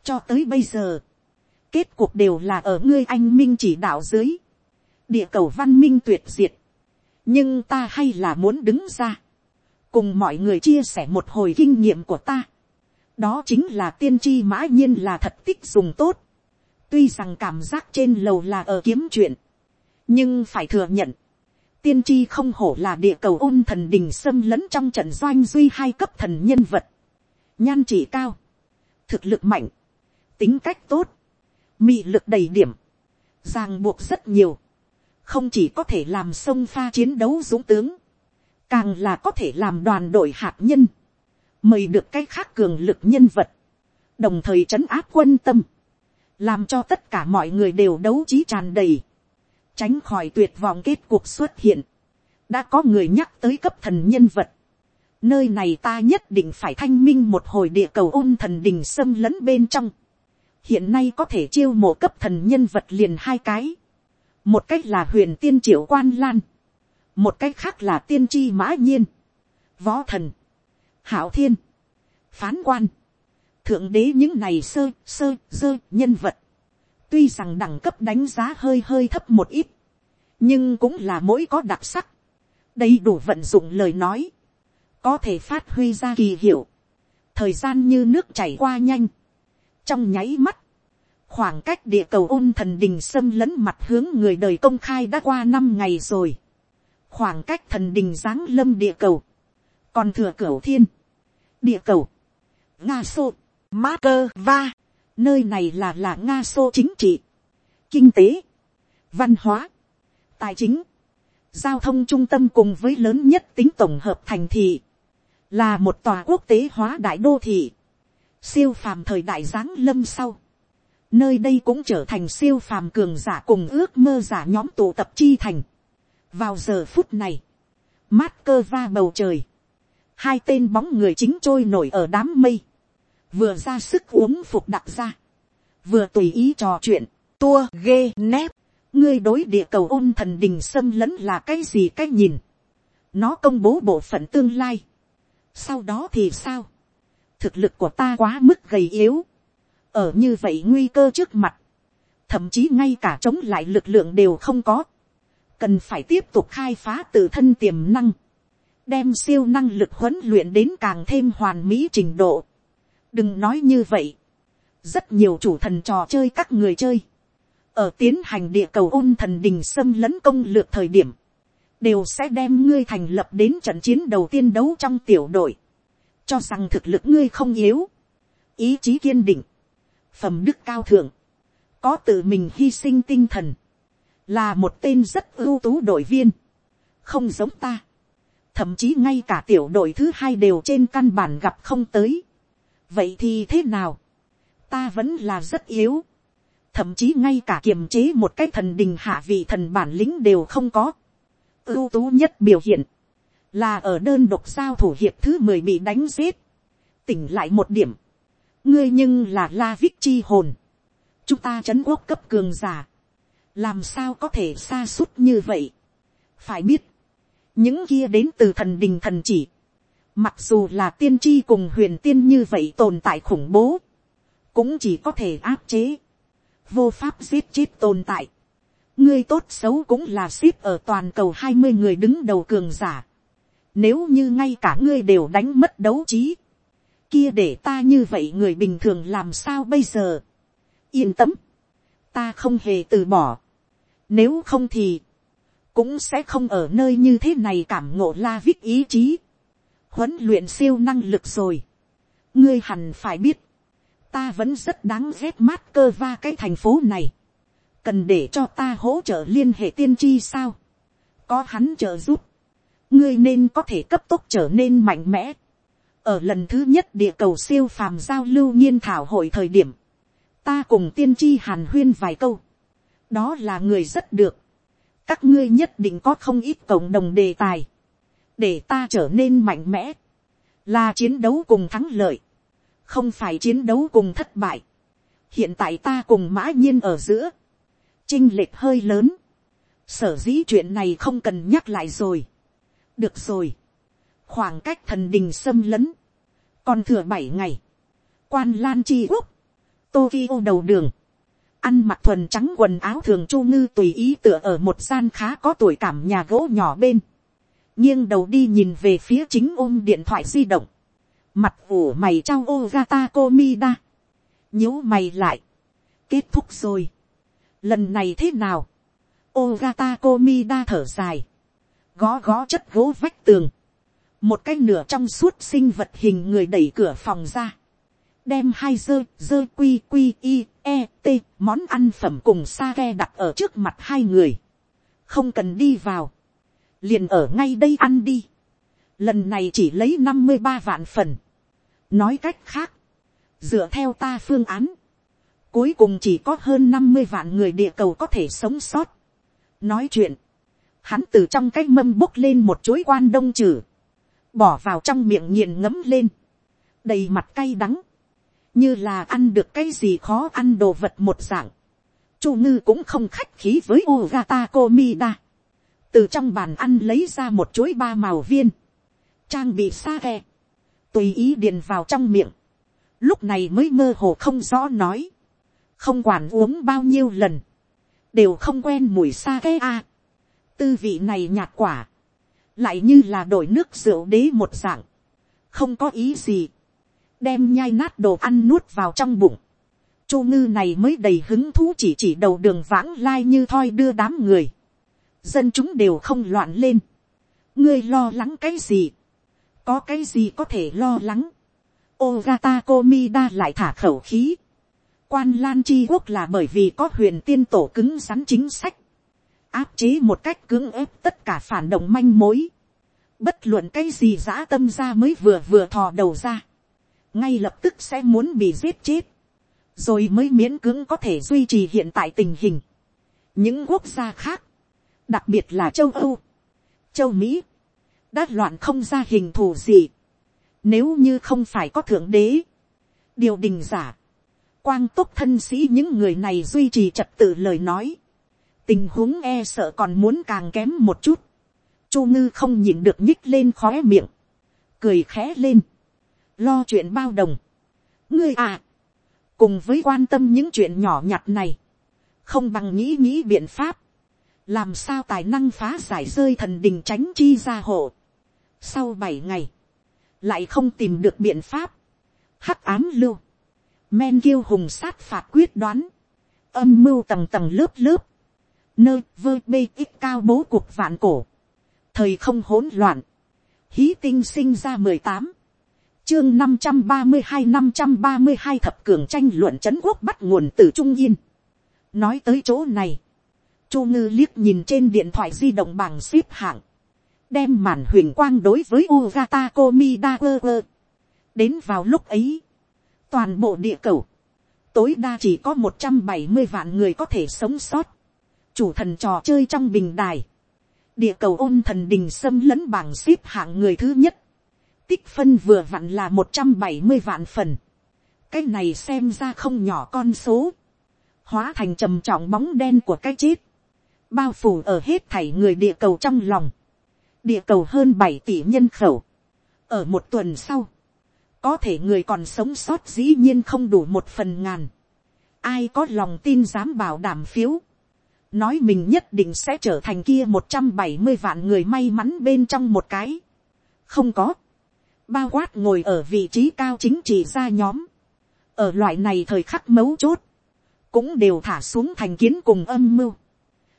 cho tới bây giờ, kết cuộc đều là ở ngươi anh minh chỉ đạo dưới, địa cầu văn minh tuyệt diệt, nhưng ta hay là muốn đứng ra, cùng mọi người chia sẻ một hồi kinh nghiệm của ta, đó chính là tiên tri mã nhiên là thật tích dùng tốt, tuy rằng cảm giác trên lầu là ở kiếm chuyện, nhưng phải thừa nhận, tiên tri không hổ là địa cầu ôn thần đình xâm lấn trong trận doanh duy hai cấp thần nhân vật, nhan chỉ cao, thực lực mạnh, tính cách tốt, mị lực đầy điểm, ràng buộc rất nhiều, không chỉ có thể làm sông pha chiến đấu dũng tướng, càng là có thể làm đoàn đội hạt nhân, mời được cái khác cường lực nhân vật, đồng thời trấn áp quân tâm, làm cho tất cả mọi người đều đấu trí tràn đầy, tránh khỏi tuyệt vọng kết cuộc xuất hiện, đã có người nhắc tới cấp thần nhân vật, nơi này ta nhất định phải thanh minh một hồi địa cầu ôn thần đình xâm lấn bên trong, hiện nay có thể chiêu mộ cấp thần nhân vật liền hai cái, một cách là huyền tiên triệu quan lan, một cách khác là tiên tri mã nhiên, võ thần, hảo thiên, phán quan, thượng đế những này sơ sơ dơ nhân vật, tuy rằng đẳng cấp đánh giá hơi hơi thấp một ít, nhưng cũng là mỗi có đặc sắc, đầy đủ vận dụng lời nói, có thể phát huy ra kỳ hiệu, thời gian như nước chảy qua nhanh, trong nháy mắt, khoảng cách địa cầu ôn thần đình xâm lấn mặt hướng người đời công khai đã qua năm ngày rồi, khoảng cách thần đình giáng lâm địa cầu, còn thừa cửu thiên, địa cầu, nga xô, ma cơ va, nơi này là là nga xô chính trị, kinh tế, văn hóa, tài chính, giao thông trung tâm cùng với lớn nhất tính tổng hợp thành thị, là một tòa quốc tế hóa đại đô thị, siêu phàm thời đại giáng lâm sau, nơi đây cũng trở thành siêu phàm cường giả cùng ước mơ giả nhóm tụ tập chi thành. vào giờ phút này, mát cơ va bầu trời, hai tên bóng người chính trôi nổi ở đám mây, vừa ra sức uống phục đặc ra, vừa tùy ý trò chuyện, tua ghê nép, ngươi đối địa cầu ôn thần đình xâm lấn là cái gì cái nhìn, nó công bố bộ phận tương lai, sau đó thì sao, thực lực của ta quá mức gầy yếu, ở như vậy nguy cơ trước mặt, thậm chí ngay cả chống lại lực lượng đều không có, cần phải tiếp tục khai phá tự thân tiềm năng, đem siêu năng lực huấn luyện đến càng thêm hoàn mỹ trình độ. đừng nói như vậy, rất nhiều chủ thần trò chơi các người chơi, ở tiến hành địa cầu ôn thần đình xâm lấn công lược thời điểm, đều sẽ đem ngươi thành lập đến trận chiến đầu tiên đấu trong tiểu đội, cho rằng thực lực ngươi không yếu, ý chí kiên định, phẩm đức cao thượng, có tự mình hy sinh tinh thần, là một tên rất ưu tú đội viên, không giống ta, thậm chí ngay cả tiểu đội thứ hai đều trên căn bản gặp không tới. vậy thì thế nào, ta vẫn là rất yếu, thậm chí ngay cả kiềm chế một cái thần đình hạ vị thần bản lĩnh đều không có. ưu tú nhất biểu hiện, là ở đơn độc giao thủ hiệp thứ mười bị đánh giết, tỉnh lại một điểm, ngươi nhưng là la vích chi hồn, chúng ta c h ấ n quốc cấp cường giả, làm sao có thể xa suốt như vậy. phải biết, những kia đến từ thần đình thần chỉ, Mặc dù là tiên tri cùng huyền tiên như vậy tồn tại khủng bố. Cũng chỉ có thể áp chế. Vô pháp giết chết tồn tại. Ngươi tốt xấu cũng là ship ở toàn cầu hai mươi người đứng đầu cường giả. Nếu như ngay cả ngươi đều đánh mất đấu trí. Kia để ta như vậy người bình thường làm sao bây giờ. Yên tâm. Ta không hề từ bỏ. Nếu không thì. Cũng sẽ không ở nơi như thế này cảm ngộ la viết ý chí huấn luyện siêu năng lực rồi. ngươi hẳn phải biết, ta vẫn rất đáng ghét mát cơ va cái thành phố này. cần để cho ta hỗ trợ liên hệ tiên tri sao. có hắn trợ giúp. ngươi nên có thể cấp tốc trở nên mạnh mẽ ở lần thứ nhất địa cầu siêu phàm giao lưu nghiên thảo hội thời điểm, ta cùng tiên tri hàn huyên vài câu. đó là người rất được. các ngươi nhất định có không ít cộng đồng đề tài để ta trở nên mạnh mẽ, là chiến đấu cùng thắng lợi, không phải chiến đấu cùng thất bại. hiện tại ta cùng mã nhiên ở giữa, chinh lệch hơi lớn, sở dĩ chuyện này không cần nhắc lại rồi. được rồi, khoảng cách thần đình xâm lấn, còn thừa bảy ngày, quan lan chi quốc, tokyo đầu đường, ăn mặc thuần trắng quần áo thường chu ngư tùy ý tựa ở một gian khá có tuổi cảm nhà gỗ nhỏ bên, nghiêng đầu đi nhìn về phía chính ôm điện thoại di động, mặt ủ mày trao ô gata komida, nhíu mày lại, kết thúc rồi, lần này thế nào, ô gata komida thở dài, gó gó chất gỗ vách tường, một cái nửa trong suốt sinh vật hình người đẩy cửa phòng ra, đem hai dơ dơ quy quy i e t món ăn phẩm cùng sa ke đặt ở trước mặt hai người, không cần đi vào, liền ở ngay đây ăn đi. lần này chỉ lấy năm mươi ba vạn phần. nói cách khác, dựa theo ta phương án, cuối cùng chỉ có hơn năm mươi vạn người địa cầu có thể sống sót. nói chuyện, hắn từ trong cái mâm bốc lên một chuối quan đông trừ, bỏ vào trong miệng nghiền ngấm lên, đầy mặt cay đắng, như là ăn được cái gì khó ăn đồ vật một dạng. Chu ngư cũng không khách khí với Ugata Komida. Từ trong bàn ăn lấy ra một chuỗi ba màu viên, trang bị xa khe, tùy ý điền vào trong miệng, lúc này mới mơ hồ không rõ nói, không quản uống bao nhiêu lần, đều không quen mùi xa khe a. tư vị này nhạt quả, lại như là đổi nước rượu đế một dạng, không có ý gì, đem nhai nát đồ ăn nuốt vào trong bụng, chu ngư này mới đầy hứng thú chỉ chỉ đầu đường vãng lai như thoi đưa đám người, dân chúng đều không loạn lên. ngươi lo lắng cái gì, có cái gì có thể lo lắng. Ogata Komida lại thả khẩu khí. Quan Lan Chi Quốc là bởi vì có huyền tiên tổ cứng rắn chính sách. Áp chế một cách cưỡng ép tất cả phản động manh mối. Bất luận cái gì dã tâm ra mới vừa vừa thò đầu ra. Ngay lập tức sẽ muốn bị giết chết. Rồi mới miễn cưỡng có thể duy trì hiện tại tình hình. Những quốc gia khác đặc biệt là châu âu, châu mỹ, đã loạn không ra hình thù gì, nếu như không phải có thượng đế, điều đình giả, quang túc thân sĩ những người này duy trì trật tự lời nói, tình huống e sợ còn muốn càng kém một chút, chu ngư không nhìn được nhích lên khóe miệng, cười khẽ lên, lo chuyện bao đồng, ngươi à, cùng với quan tâm những chuyện nhỏ nhặt này, không bằng nghĩ nghĩ biện pháp, làm sao tài năng phá giải rơi thần đình tránh chi ra hộ. sau bảy ngày, lại không tìm được biện pháp, hắc ám lưu, men kiêu hùng sát phạt quyết đoán, âm mưu tầng tầng lớp lớp, nơi vơ bê ít cao bố cuộc vạn cổ, thời không hỗn loạn, hí tinh sinh ra mười tám, chương năm trăm ba mươi hai năm trăm ba mươi hai thập cường tranh luận c quốc bắt nguồn từ trung yên. nói tới chỗ này, Chu ngư liếc nhìn trên điện thoại di động bảng xếp hạng. Đem màn huyền quang đối với Ugata Komida Đến vào lúc ấy. Toàn bộ địa cầu. Tối đa chỉ có một trăm bảy mươi vạn người có thể sống sót. Chủ thần trò chơi trong bình đài. Địa cầu ôn thần đình xâm lấn bảng xếp hạng người thứ nhất. Tích phân vừa vặn là một trăm bảy mươi vạn phần. Cái này xem ra không nhỏ con số. Hóa thành trầm trọng bóng đen của cái chết bao phủ ở hết thảy người địa cầu trong lòng, địa cầu hơn bảy tỷ nhân khẩu, ở một tuần sau, có thể người còn sống sót dĩ nhiên không đủ một phần ngàn, ai có lòng tin dám bảo đảm phiếu, nói mình nhất định sẽ trở thành kia một trăm bảy mươi vạn người may mắn bên trong một cái, không có, bao quát ngồi ở vị trí cao chính trị ra nhóm, ở loại này thời khắc mấu chốt, cũng đều thả xuống thành kiến cùng âm mưu,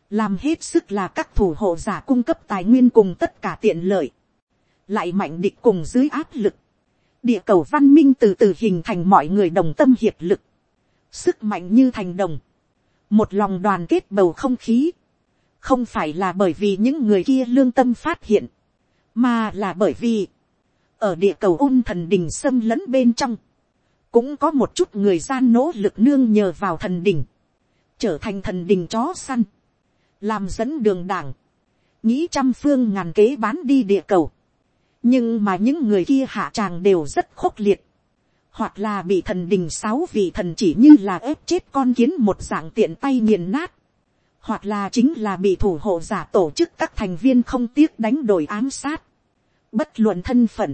làm hết sức là các thủ hộ giả cung cấp tài nguyên cùng tất cả tiện lợi, lại mạnh địch cùng dưới áp lực, địa cầu văn minh từ từ hình thành mọi người đồng tâm hiệp lực, sức mạnh như thành đồng, một lòng đoàn kết bầu không khí, không phải là bởi vì những người kia lương tâm phát hiện, mà là bởi vì, ở địa cầu Ung thần đình xâm lẫn bên trong, cũng có một chút người gian nỗ lực nương nhờ vào thần đình, trở thành thần đình chó săn, làm dẫn đường đảng, nghĩ trăm phương ngàn kế bán đi địa cầu, nhưng mà những người kia hạ tràng đều rất khốc liệt, hoặc là bị thần đình sáu vị thần chỉ như là ép chết con kiến một dạng tiện tay nghiền nát, hoặc là chính là bị thủ hộ giả tổ chức các thành viên không tiếc đánh đổi ám sát, bất luận thân phận,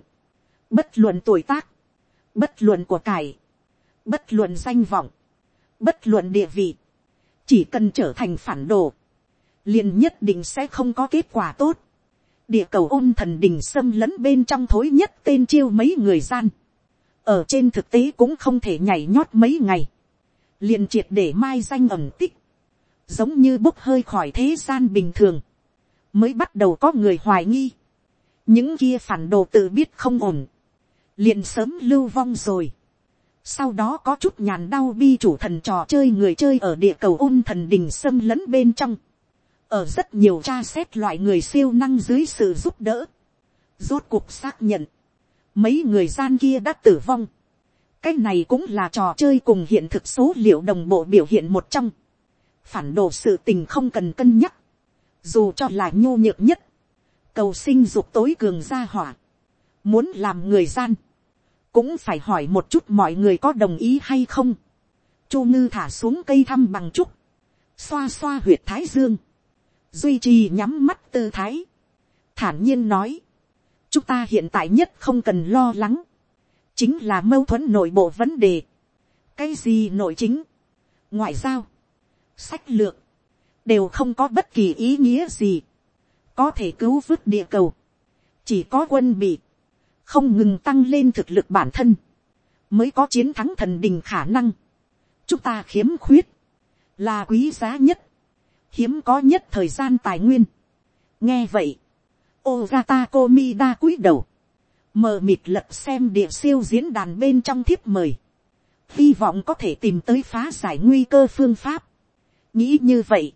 bất luận tuổi tác, bất luận của cải, bất luận danh vọng, bất luận địa vị, chỉ cần trở thành phản đồ, liền nhất định sẽ không có kết quả tốt. địa cầu ôn thần đình xâm lẫn bên trong thối nhất tên chiêu mấy người gian, ở trên thực tế cũng không thể nhảy nhót mấy ngày, liền triệt để mai danh ẩm tích, giống như bốc hơi khỏi thế gian bình thường, mới bắt đầu có người hoài nghi, những kia phản đồ tự biết không ổn, liền sớm lưu vong rồi. Sau đó có chút nhàn đau bi chủ thần trò chơi người chơi ở địa cầu ôn thần đình xâm lẫn bên trong. Ở rất nhiều tra xét loại người siêu năng dưới sự giúp đỡ. Rốt cuộc xác nhận. Mấy người gian kia đã tử vong. Cái này cũng là trò chơi cùng hiện thực số liệu đồng bộ biểu hiện một trong. Phản đồ sự tình không cần cân nhắc. Dù cho là nhô nhược nhất. Cầu sinh dục tối cường gia hỏa Muốn làm người gian. Cũng phải hỏi một chút mọi người có đồng ý hay không. Chu ngư thả xuống cây thăm bằng trúc. Xoa xoa huyệt thái dương. Duy trì nhắm mắt tư thái. Thản nhiên nói. Chúng ta hiện tại nhất không cần lo lắng. Chính là mâu thuẫn nội bộ vấn đề. Cái gì nội chính? Ngoại giao. Sách lược. Đều không có bất kỳ ý nghĩa gì. Có thể cứu vớt địa cầu. Chỉ có quân bị không ngừng tăng lên thực lực bản thân, mới có chiến thắng thần đình khả năng. chúng ta khiếm khuyết, là quý giá nhất, hiếm có nhất thời gian tài nguyên. nghe vậy, Ogata Komida cúi đầu, mờ mịt lật xem địa siêu diễn đàn bên trong thiếp mời, hy vọng có thể tìm tới phá giải nguy cơ phương pháp. nghĩ như vậy,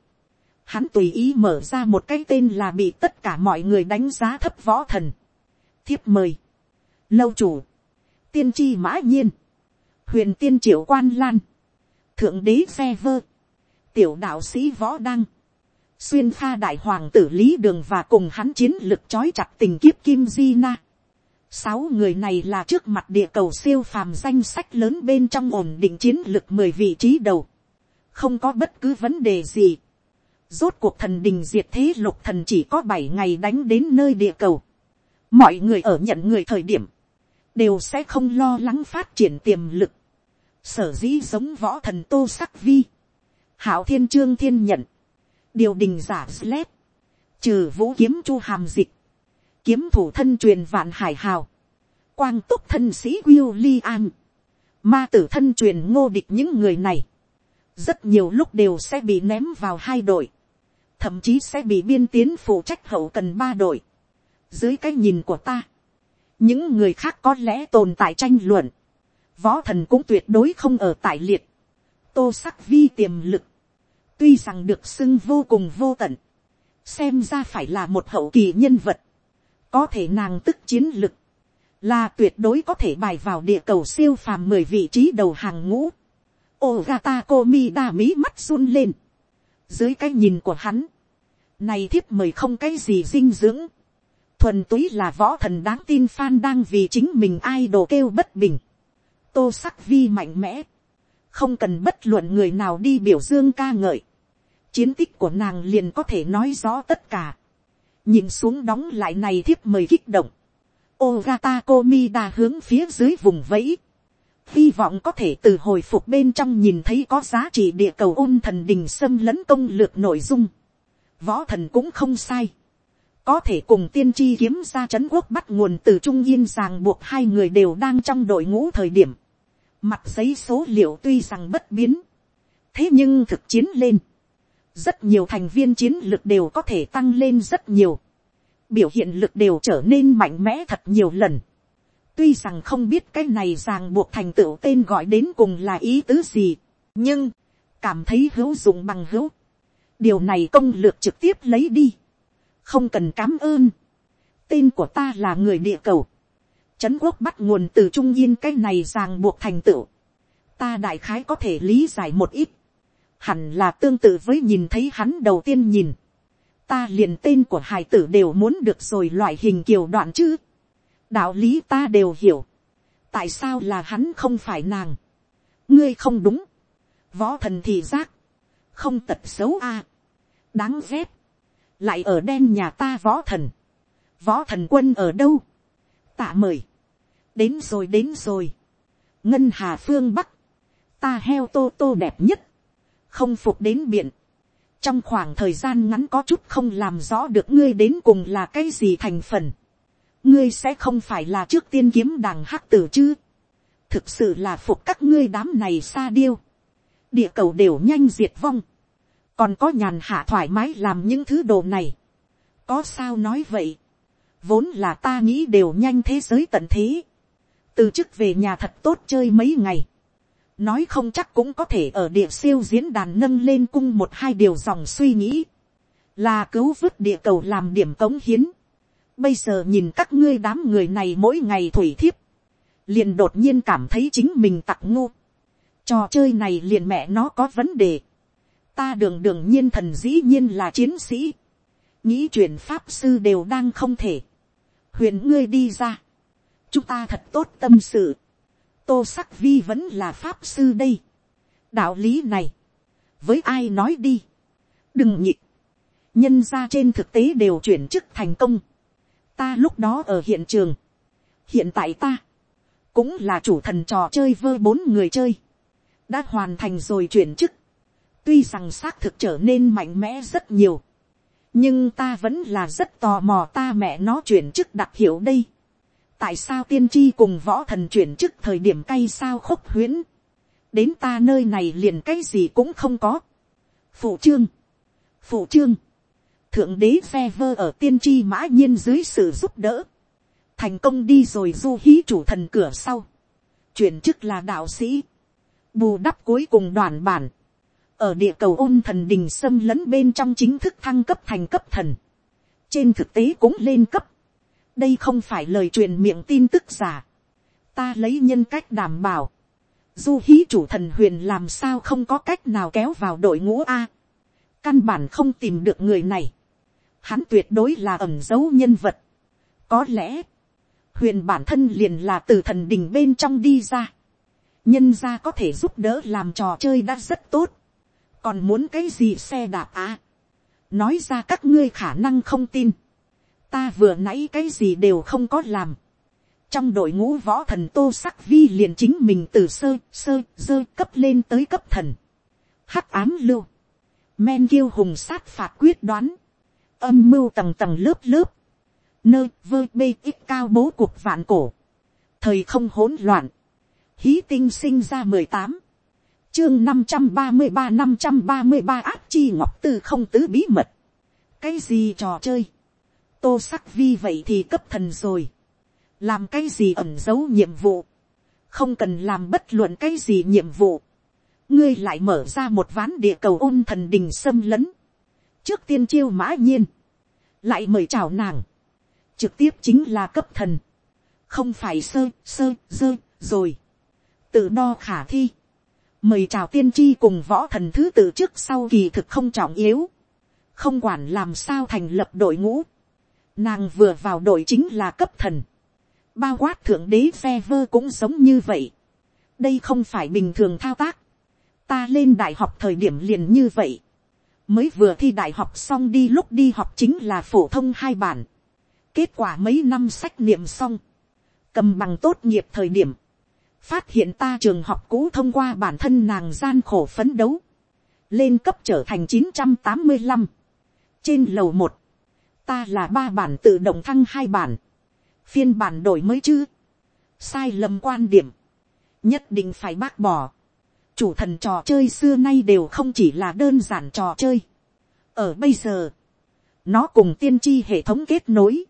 hắn tùy ý mở ra một cái tên là bị tất cả mọi người đánh giá thấp võ thần. thiếp mời, lâu chủ, tiên tri mã nhiên, huyền tiên triệu quan lan, thượng đế xe vơ, tiểu đạo sĩ võ đăng, xuyên pha đại hoàng tử lý đường và cùng hắn chiến lực trói chặt tình kiếp kim di na. Sáu người này là trước mặt địa cầu siêu phàm danh sách lớn bên trong ổn định chiến lực mười vị trí đầu. Không có bất cứ vấn đề gì. Rốt cuộc thần đình diệt thế lục thần chỉ có bảy ngày đánh đến nơi địa cầu. Mọi người ở nhận người thời điểm đều sẽ không lo lắng phát triển tiềm lực. Sở dĩ giống võ thần tô sắc vi. Hảo thiên trương thiên nhận. Điều đình giả sled. Trừ vũ kiếm chu hàm dịch. Kiếm thủ thân truyền vạn hải hào. Quang túc thân sĩ William. Ma tử thân truyền ngô địch những người này. Rất nhiều lúc đều sẽ bị ném vào hai đội. Thậm chí sẽ bị biên tiến phụ trách hậu cần ba đội. Dưới cái nhìn của ta những người khác có lẽ tồn tại tranh luận, võ thần cũng tuyệt đối không ở tại liệt, tô sắc vi tiềm lực, tuy rằng được xưng vô cùng vô tận, xem ra phải là một hậu kỳ nhân vật, có thể nàng tức chiến lực, là tuyệt đối có thể bài vào địa cầu siêu phàm mười vị trí đầu hàng ngũ. Ogata Komi đa mí mắt run lên. Dưới cái nhìn của hắn, này thiếp mời không cái gì dinh dưỡng thuần túy là võ thần đáng tin fan đang vì chính mình ai đồ kêu bất bình. tô sắc vi mạnh mẽ, không cần bất luận người nào đi biểu dương ca ngợi chiến tích của nàng liền có thể nói rõ tất cả. nhìn xuống đóng lại này thiếp mời kích động. Ogata đã hướng phía dưới vùng vẫy. Hy vọng có thể từ hồi phục bên trong nhìn thấy có giá trị địa cầu ôn thần đình xâm lấn công lược nội dung. Võ thần cũng không sai. Có thể cùng tiên tri kiếm ra chấn quốc bắt nguồn từ Trung Yên ràng buộc hai người đều đang trong đội ngũ thời điểm. Mặt giấy số liệu tuy rằng bất biến. Thế nhưng thực chiến lên. Rất nhiều thành viên chiến lược đều có thể tăng lên rất nhiều biểu hiện lực đều trở nên mạnh mẽ thật nhiều lần. tuy rằng không biết cái này ràng buộc thành tựu tên gọi đến cùng là ý tứ gì, nhưng, cảm thấy hữu dụng bằng hữu. điều này công lược trực tiếp lấy đi. không cần cám ơn. tên của ta là người địa cầu. trấn quốc bắt nguồn từ trung yên cái này ràng buộc thành tựu. ta đại khái có thể lý giải một ít hẳn là tương tự với nhìn thấy hắn đầu tiên nhìn ta liền tên của hải tử đều muốn được rồi loại hình kiều đoạn chứ. đạo lý ta đều hiểu. tại sao là hắn không phải nàng. ngươi không đúng. võ thần thì giác. không tật xấu a. đáng ghét. lại ở đen nhà ta võ thần. võ thần quân ở đâu. tạ mời. đến rồi đến rồi. ngân hà phương bắc. ta heo tô tô đẹp nhất không phục đến biện trong khoảng thời gian ngắn có chút không làm rõ được ngươi đến cùng là cái gì thành phần. ngươi sẽ không phải là trước tiên kiếm đằng hắc tử chứ. thực sự là phục các ngươi đám này xa điêu. địa cầu đều nhanh diệt vong. còn có nhàn hạ thoải mái làm những thứ đồ này. có sao nói vậy. vốn là ta nghĩ đều nhanh thế giới tận thế. từ chức về nhà thật tốt chơi mấy ngày nói không chắc cũng có thể ở địa siêu diễn đàn nâng lên cung một hai điều dòng suy nghĩ, là cứu vớt địa cầu làm điểm cống hiến. Bây giờ nhìn các ngươi đám người này mỗi ngày thủy thiếp, liền đột nhiên cảm thấy chính mình tặc ngu. Trò chơi này liền mẹ nó có vấn đề. Ta đường đường nhiên thần dĩ nhiên là chiến sĩ. Nghĩ chuyện pháp sư đều đang không thể. Huyền ngươi đi ra. Chúng ta thật tốt tâm sự tô sắc vi vẫn là pháp sư đây. đạo lý này, với ai nói đi, đừng nhịp, nhân ra trên thực tế đều chuyển chức thành công. ta lúc đó ở hiện trường, hiện tại ta, cũng là chủ thần trò chơi vơ bốn người chơi, đã hoàn thành rồi chuyển chức, tuy rằng xác thực trở nên mạnh mẽ rất nhiều, nhưng ta vẫn là rất tò mò ta mẹ nó chuyển chức đặc hiệu đây tại sao tiên tri cùng võ thần chuyển chức thời điểm cay sao khúc huyễn, đến ta nơi này liền cái gì cũng không có. phụ trương, phụ trương, thượng đế phe vơ ở tiên tri mã nhiên dưới sự giúp đỡ, thành công đi rồi du hí chủ thần cửa sau, chuyển chức là đạo sĩ, bù đắp cuối cùng đoàn bản, ở địa cầu ôn thần đình xâm lấn bên trong chính thức thăng cấp thành cấp thần, trên thực tế cũng lên cấp, đây không phải lời truyền miệng tin tức giả. ta lấy nhân cách đảm bảo. du hí chủ thần huyền làm sao không có cách nào kéo vào đội ngũ a. căn bản không tìm được người này. hắn tuyệt đối là ẩm dấu nhân vật. có lẽ, huyền bản thân liền là từ thần đình bên trong đi ra. nhân ra có thể giúp đỡ làm trò chơi đã rất tốt. còn muốn cái gì xe đạp a. nói ra các ngươi khả năng không tin ta vừa nãy cái gì đều không có làm. trong đội ngũ võ thần tô sắc vi liền chính mình từ sơ sơ, dơ cấp lên tới cấp thần. hắc ám lưu. men kiêu hùng sát phạt quyết đoán. âm mưu tầng tầng lớp lớp. nơi vơ, bê, ít cao bố cuộc vạn cổ. thời không hỗn loạn. hí tinh sinh ra mười tám chương năm trăm ba mươi ba, năm trăm ba mươi ba áp chi ngọc tư không tứ bí mật. cái gì trò chơi tô sắc vi vậy thì cấp thần rồi. làm cái gì ẩn giấu nhiệm vụ. không cần làm bất luận cái gì nhiệm vụ. ngươi lại mở ra một ván địa cầu ôn thần đình xâm lấn. trước tiên chiêu mã nhiên. lại mời chào nàng. trực tiếp chính là cấp thần. không phải sơ sơ, dơ, rồi. tự đo khả thi. mời chào tiên tri cùng võ thần thứ tự trước sau kỳ thực không trọng yếu. không quản làm sao thành lập đội ngũ Nàng vừa vào đội chính là cấp thần. Bao quát thượng đế phe vơ cũng giống như vậy. Đây không phải bình thường thao tác. Ta lên đại học thời điểm liền như vậy. Mới vừa thi đại học xong đi lúc đi học chính là phổ thông hai bản. Kết quả mấy năm sách niệm xong. cầm bằng tốt nghiệp thời điểm, phát hiện ta trường học cũ thông qua bản thân nàng gian khổ phấn đấu, lên cấp trở thành chín trăm tám mươi 985. trên lầu một, ta là ba bản tự động thăng hai bản, phiên bản đổi mới chứ, sai lầm quan điểm, nhất định phải bác bỏ, chủ thần trò chơi xưa nay đều không chỉ là đơn giản trò chơi, ở bây giờ, nó cùng tiên tri hệ thống kết nối,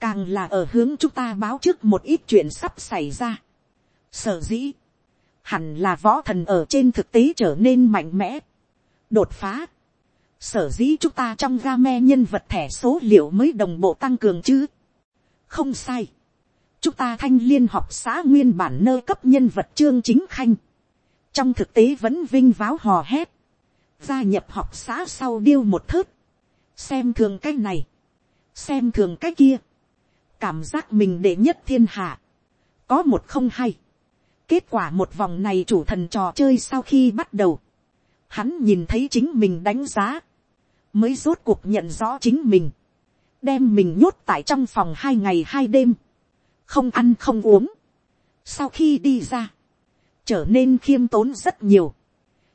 càng là ở hướng chúng ta báo trước một ít chuyện sắp xảy ra. Sở dĩ, hẳn là võ thần ở trên thực tế trở nên mạnh mẽ, đột phá. Sở dĩ chúng ta trong game nhân vật thẻ số liệu mới đồng bộ tăng cường chứ. Không sai. Chúng ta thanh liên học xã nguyên bản nơ cấp nhân vật trương chính khanh. Trong thực tế vẫn vinh váo hò hét. Gia nhập học xã sau điêu một thớt. Xem thường cái này. Xem thường cái kia cảm giác mình đệ nhất thiên hạ, có một không hay, kết quả một vòng này chủ thần trò chơi sau khi bắt đầu, hắn nhìn thấy chính mình đánh giá, mới rốt cuộc nhận rõ chính mình, đem mình nhốt tại trong phòng hai ngày hai đêm, không ăn không uống, sau khi đi ra, trở nên khiêm tốn rất nhiều,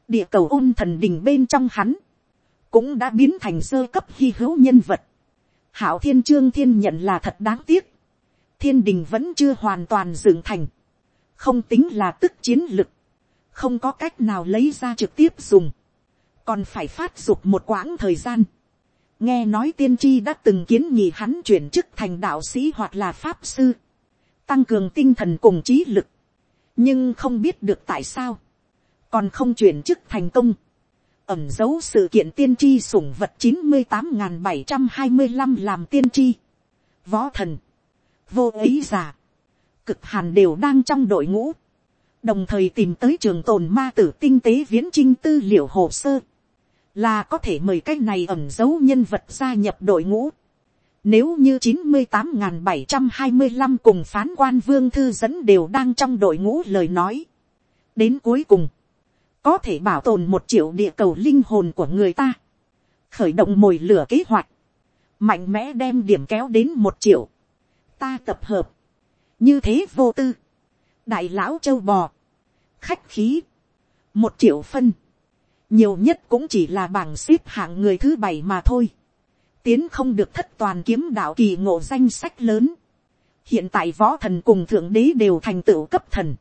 địa cầu ôn thần đình bên trong hắn, cũng đã biến thành sơ cấp hy hữu nhân vật, hảo thiên trương thiên nhận là thật đáng tiếc. thiên đình vẫn chưa hoàn toàn dựng thành. không tính là tức chiến lực. không có cách nào lấy ra trực tiếp dùng còn phải phát dục một quãng thời gian. nghe nói tiên tri đã từng kiến nghị hắn chuyển chức thành đạo sĩ hoặc là pháp sư. tăng cường tinh thần cùng trí lực. nhưng không biết được tại sao. còn không chuyển chức thành công ẩm dấu sự kiện tiên tri sủng vật chín mươi tám n bảy trăm hai mươi năm làm tiên tri. Võ thần, vô ấy già, cực hàn đều đang trong đội ngũ, đồng thời tìm tới trường tồn ma tử tinh tế viễn trinh tư liệu hồ sơ, là có thể mời cái này ẩm dấu nhân vật gia nhập đội ngũ. Nếu như chín mươi tám bảy trăm hai mươi 725 cùng phán quan vương thư dẫn đều đang trong đội ngũ lời nói. Đến cuối cùng, có thể bảo tồn một triệu địa cầu linh hồn của người ta, khởi động mồi lửa kế hoạch, mạnh mẽ đem điểm kéo đến một triệu, ta tập hợp, như thế vô tư, đại lão châu bò, khách khí, một triệu phân, nhiều nhất cũng chỉ là bảng xếp hạng người thứ bảy mà thôi, tiến không được thất toàn kiếm đạo kỳ ngộ danh sách lớn, hiện tại võ thần cùng thượng đế đều thành tựu cấp thần,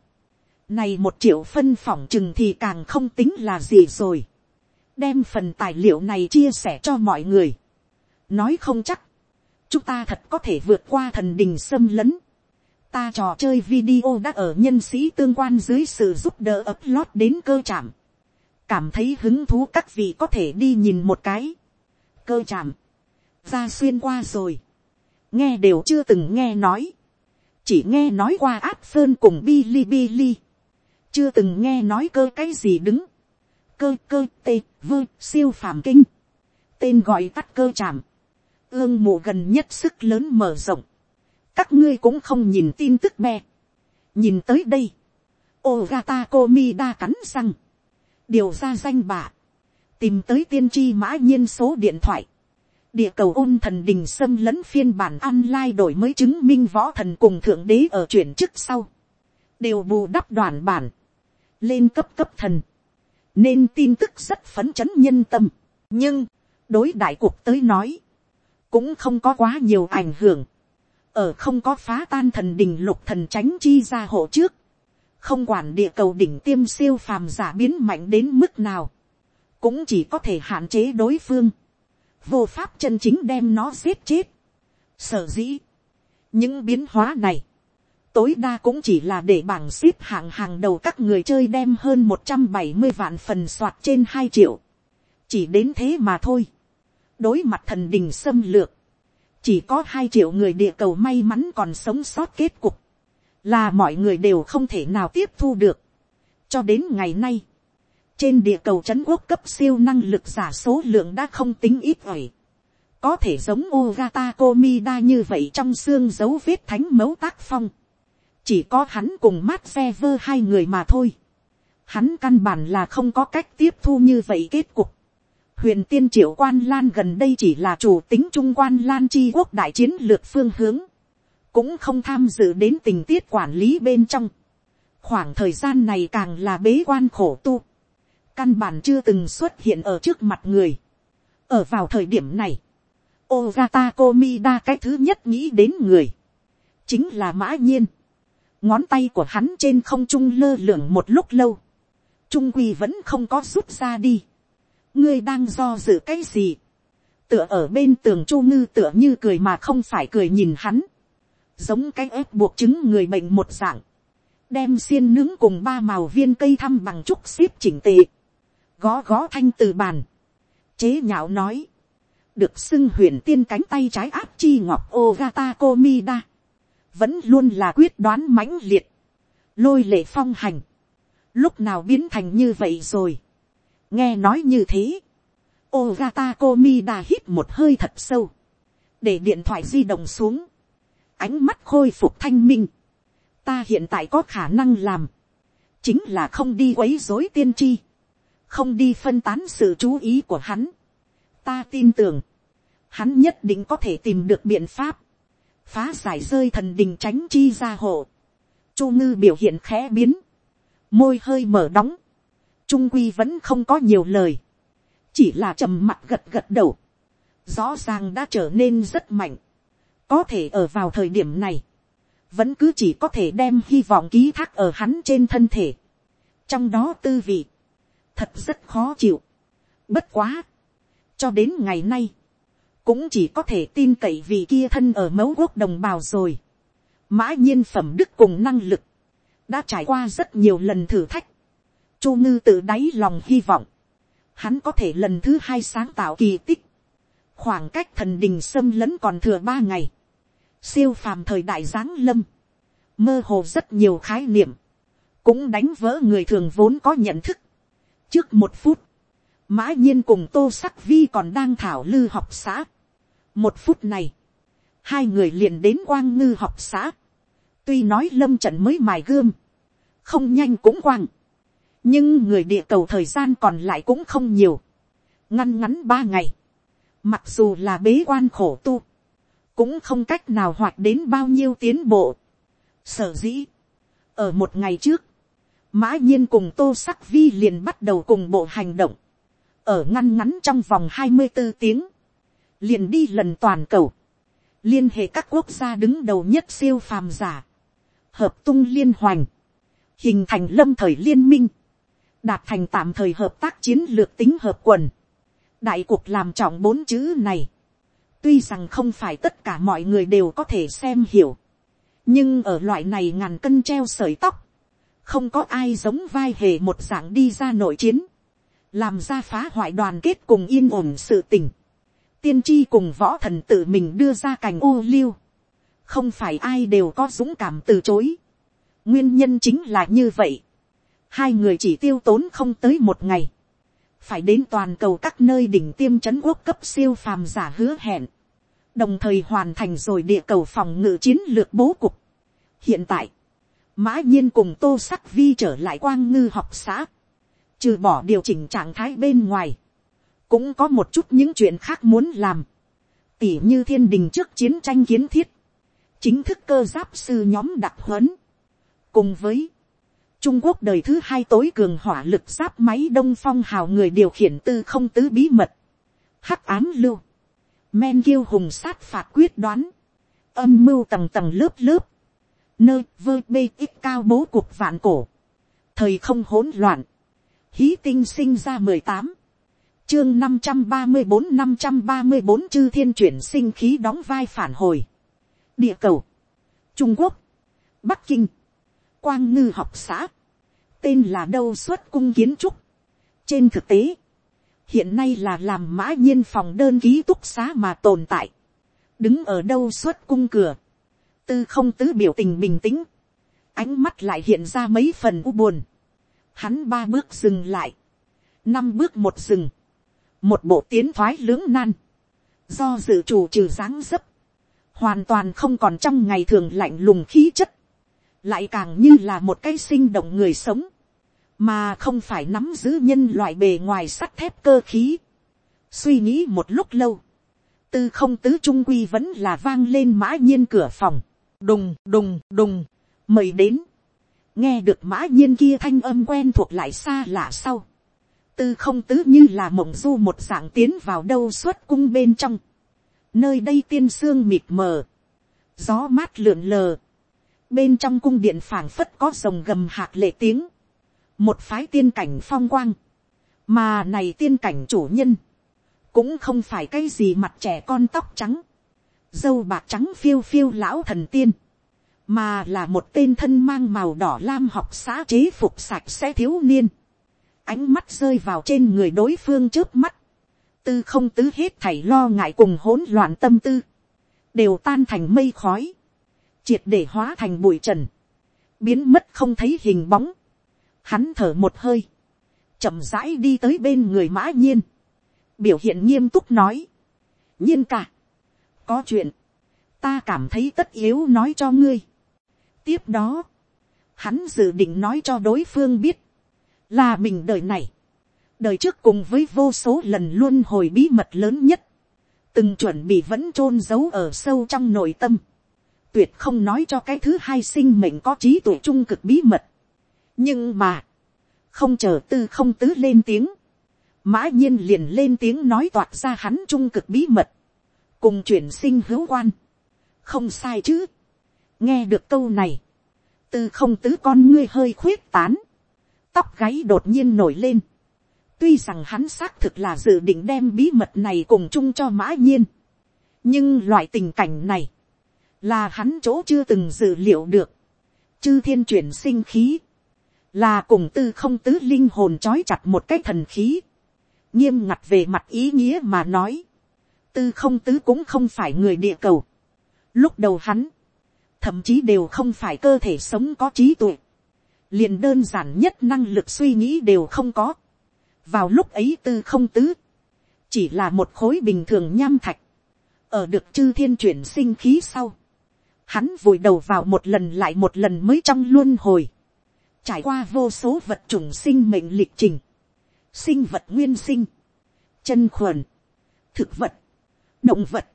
này một triệu phân phỏng chừng thì càng không tính là gì rồi. Đem phần tài liệu này chia sẻ cho mọi người. Nói không chắc. Chúng ta thật có thể vượt qua thần đình xâm lấn. Ta trò chơi video đã ở nhân sĩ tương quan dưới sự giúp đỡ upload đến cơ trạm. Cảm thấy hứng thú các vị có thể đi nhìn một cái. Cơ chạm, Ra xuyên qua rồi. Nghe đều chưa từng nghe nói. Chỉ nghe nói qua áp sơn cùng Bilibili chưa từng nghe nói cơ cái gì đứng, cơ cơ tê vơ siêu phàm kinh, tên gọi tắt cơ chạm, ương mộ gần nhất sức lớn mở rộng, các ngươi cũng không nhìn tin tức me, nhìn tới đây, Ogata Komi đa cắn răng, điều ra danh bạ, tìm tới tiên tri mã nhiên số điện thoại, địa cầu ôn thần đình xâm lấn phiên bản online đổi mới chứng minh võ thần cùng thượng đế ở chuyển chức sau, đều bù đắp đoàn bản, lên cấp cấp thần, nên tin tức rất phấn chấn nhân tâm, nhưng, đối đại cuộc tới nói, cũng không có quá nhiều ảnh hưởng, ở không có phá tan thần đình lục thần tránh chi ra hộ trước, không quản địa cầu đỉnh tiêm siêu phàm giả biến mạnh đến mức nào, cũng chỉ có thể hạn chế đối phương, vô pháp chân chính đem nó giết chết. Sở dĩ, những biến hóa này, tối đa cũng chỉ là để bảng ship hạng hàng đầu các người chơi đem hơn một trăm bảy mươi vạn phần soạt trên hai triệu. Chỉ đến thế mà thôi. Đối mặt thần đình xâm lược. Chỉ có hai triệu người địa cầu may mắn còn sống sót kết cục. Là mọi người đều không thể nào tiếp thu được. Cho đến ngày nay. Trên địa cầu trấn quốc cấp siêu năng lực giả số lượng đã không tính ít ỏi. Có thể giống Ogata Komida như vậy trong xương dấu vết thánh mấu tác phong chỉ có hắn cùng mát xe vơ hai người mà thôi. Hắn căn bản là không có cách tiếp thu như vậy kết cục. Huyền tiên triệu quan lan gần đây chỉ là chủ tính trung quan lan chi quốc đại chiến lược phương hướng cũng không tham dự đến tình tiết quản lý bên trong. khoảng thời gian này càng là bế quan khổ tu, căn bản chưa từng xuất hiện ở trước mặt người. ở vào thời điểm này, Ogata Komida cái thứ nhất nghĩ đến người, chính là mã nhiên. ngón tay của hắn trên không trung lơ lửng một lúc lâu, trung quy vẫn không có rút ra đi. ngươi đang do dự cái gì, tựa ở bên tường chu ngư tựa như cười mà không phải cười nhìn hắn, giống cái ép buộc chứng người bệnh một dạng, đem xiên nướng cùng ba màu viên cây thăm bằng trúc xếp chỉnh tề, gó gó thanh từ bàn, chế nhạo nói, được xưng huyền tiên cánh tay trái áp chi ngọc Ogata Komida, vẫn luôn là quyết đoán mãnh liệt, lôi lệ phong hành, lúc nào biến thành như vậy rồi, nghe nói như thế, Ogata Komida hít một hơi thật sâu, để điện thoại di động xuống, ánh mắt khôi phục thanh minh, ta hiện tại có khả năng làm, chính là không đi quấy dối tiên tri, không đi phân tán sự chú ý của hắn. Ta tin tưởng, hắn nhất định có thể tìm được biện pháp, phá giải rơi thần đình tránh chi ra hộ. Chu ngư biểu hiện khẽ biến, môi hơi mở đóng, trung quy vẫn không có nhiều lời, chỉ là trầm mặt gật gật đầu, rõ ràng đã trở nên rất mạnh, có thể ở vào thời điểm này, vẫn cứ chỉ có thể đem hy vọng ký thác ở hắn trên thân thể, trong đó tư vị, thật rất khó chịu. Bất quá, cho đến ngày nay, cũng chỉ có thể tin cậy vì kia thân ở mẫu quốc đồng bào rồi. Mã nhiên phẩm đức cùng năng lực, đã trải qua rất nhiều lần thử thách. Chu ngư tự đáy lòng hy vọng, hắn có thể lần thứ hai sáng tạo kỳ tích. khoảng cách thần đình xâm lấn còn thừa ba ngày, siêu phàm thời đại giáng lâm, mơ hồ rất nhiều khái niệm, cũng đánh vỡ người thường vốn có nhận thức. trước một phút, mã nhiên cùng tô sắc vi còn đang thảo lư học xã. một phút này, hai người liền đến quang ngư học xã. tuy nói lâm trận mới mài gươm, không nhanh cũng quang, nhưng người địa cầu thời gian còn lại cũng không nhiều, ngăn ngắn ba ngày, mặc dù là bế quan khổ tu, cũng không cách nào hoạt đến bao nhiêu tiến bộ. Sở dĩ, ở một ngày trước, mã nhiên cùng tô sắc vi liền bắt đầu cùng bộ hành động, ở ngăn ngắn trong vòng hai mươi bốn tiếng, liền đi lần toàn cầu, liên hệ các quốc gia đứng đầu nhất siêu phàm giả, hợp tung liên hoành, hình thành lâm thời liên minh, đạt thành tạm thời hợp tác chiến lược tính hợp quần, đại cuộc làm trọng bốn chữ này, tuy rằng không phải tất cả mọi người đều có thể xem hiểu, nhưng ở loại này ngàn cân treo sợi tóc, không có ai giống vai hề một dạng đi ra nội chiến, làm ra phá hoại đoàn kết cùng yên ổn sự tình, tiên tri cùng võ thần tự mình đưa ra cành ô liu, không phải ai đều có dũng cảm từ chối, nguyên nhân chính là như vậy, hai người chỉ tiêu tốn không tới một ngày, phải đến toàn cầu các nơi đỉnh tiêm c quốc cấp siêu phàm giả hứa hẹn, đồng thời hoàn thành rồi địa cầu phòng ngự chiến lược bố cục. hiện tại, mã nhiên cùng tô sắc vi trở lại quang ngư học xã, trừ bỏ điều chỉnh trạng thái bên ngoài, cũng có một chút những chuyện khác muốn làm, tỉ như thiên đình trước chiến tranh kiến thiết, chính thức cơ giáp sư nhóm đặc huấn, cùng với Trung Quốc đời thứ hai tối cường hỏa lực giáp máy đông phong hào người điều khiển tư không tứ bí mật. Hắc án lưu. Men kiêu hùng sát phạt quyết đoán. Âm mưu tầng tầng lớp lớp. Nơi vơ bê ít cao bố cuộc vạn cổ. Thời không hỗn loạn. Hí tinh sinh ra mười tám Chương năm trăm ba mươi bốn năm trăm ba mươi bốn chư thiên chuyển sinh khí đóng vai phản hồi. Địa cầu. Trung Quốc. Bắc Kinh quang ngư học xã, tên là đâu xuất cung kiến trúc. trên thực tế, hiện nay là làm mã nhiên phòng đơn ký túc xá mà tồn tại, đứng ở đâu xuất cung cửa, tư không tứ biểu tình bình tĩnh, ánh mắt lại hiện ra mấy phần u buồn, hắn ba bước dừng lại, năm bước một dừng, một bộ tiến thoái lưỡng nan, do dự chủ trừ dáng dấp, hoàn toàn không còn trong ngày thường lạnh lùng khí chất, lại càng như là một cái sinh động người sống, mà không phải nắm giữ nhân loại bề ngoài sắt thép cơ khí. suy nghĩ một lúc lâu, tư không tứ trung quy vẫn là vang lên mã nhiên cửa phòng, đùng đùng đùng, mời đến, nghe được mã nhiên kia thanh âm quen thuộc lại xa lạ sau, tư không tứ như là mộng du một dạng tiến vào đâu xuất cung bên trong, nơi đây tiên sương mịt mờ, gió mát lượn lờ, bên trong cung điện phảng phất có rồng gầm hạt lệ tiếng, một phái tiên cảnh phong quang, mà này tiên cảnh chủ nhân, cũng không phải cái gì mặt trẻ con tóc trắng, dâu bạc trắng phiêu phiêu lão thần tiên, mà là một tên thân mang màu đỏ lam học xã chế phục sạch sẽ thiếu niên, ánh mắt rơi vào trên người đối phương trước mắt, tư không tứ hết thảy lo ngại cùng hỗn loạn tâm tư, đều tan thành mây khói, triệt để hóa thành bụi trần, biến mất không thấy hình bóng, hắn thở một hơi, chậm rãi đi tới bên người mã nhiên, biểu hiện nghiêm túc nói, nhiên cả, có chuyện, ta cảm thấy tất yếu nói cho ngươi. tiếp đó, hắn dự định nói cho đối phương biết, là mình đời này, đời trước cùng với vô số lần luôn hồi bí mật lớn nhất, từng chuẩn bị vẫn t r ô n giấu ở sâu trong nội tâm, tuyệt không nói cho cái thứ hai sinh mệnh có trí tuệ trung cực bí mật nhưng mà, không chờ tư không tứ lên tiếng, mã nhiên liền lên tiếng nói toạc ra hắn trung cực bí mật, cùng chuyển sinh hữu quan, không sai chứ, nghe được câu này, tư không tứ con ngươi hơi khuyết tán, tóc gáy đột nhiên nổi lên, Tuy rằng hắn xác thực là dự định đem bí mật này cùng chung cho mã nhiên. Nhưng loại tình cảnh này, là hắn chỗ chưa từng dự liệu được. Chư thiên chuyển sinh khí, là cùng tư không tứ linh hồn trói chặt một cái thần khí. Nghiêm ngặt về mặt ý nghĩa mà nói. Tư không tứ cũng không phải người địa cầu. Lúc đầu hắn, thậm chí đều không phải cơ thể sống có trí tuệ. liền đơn giản nhất năng lực suy nghĩ đều không có vào lúc ấy tư không tứ, chỉ là một khối bình thường nham thạch, ở được chư thiên chuyển sinh khí sau, hắn vùi đầu vào một lần lại một lần mới trong luôn hồi, trải qua vô số vật chủng sinh mệnh lịch trình, sinh vật nguyên sinh, chân khuẩn, thực vật, động vật,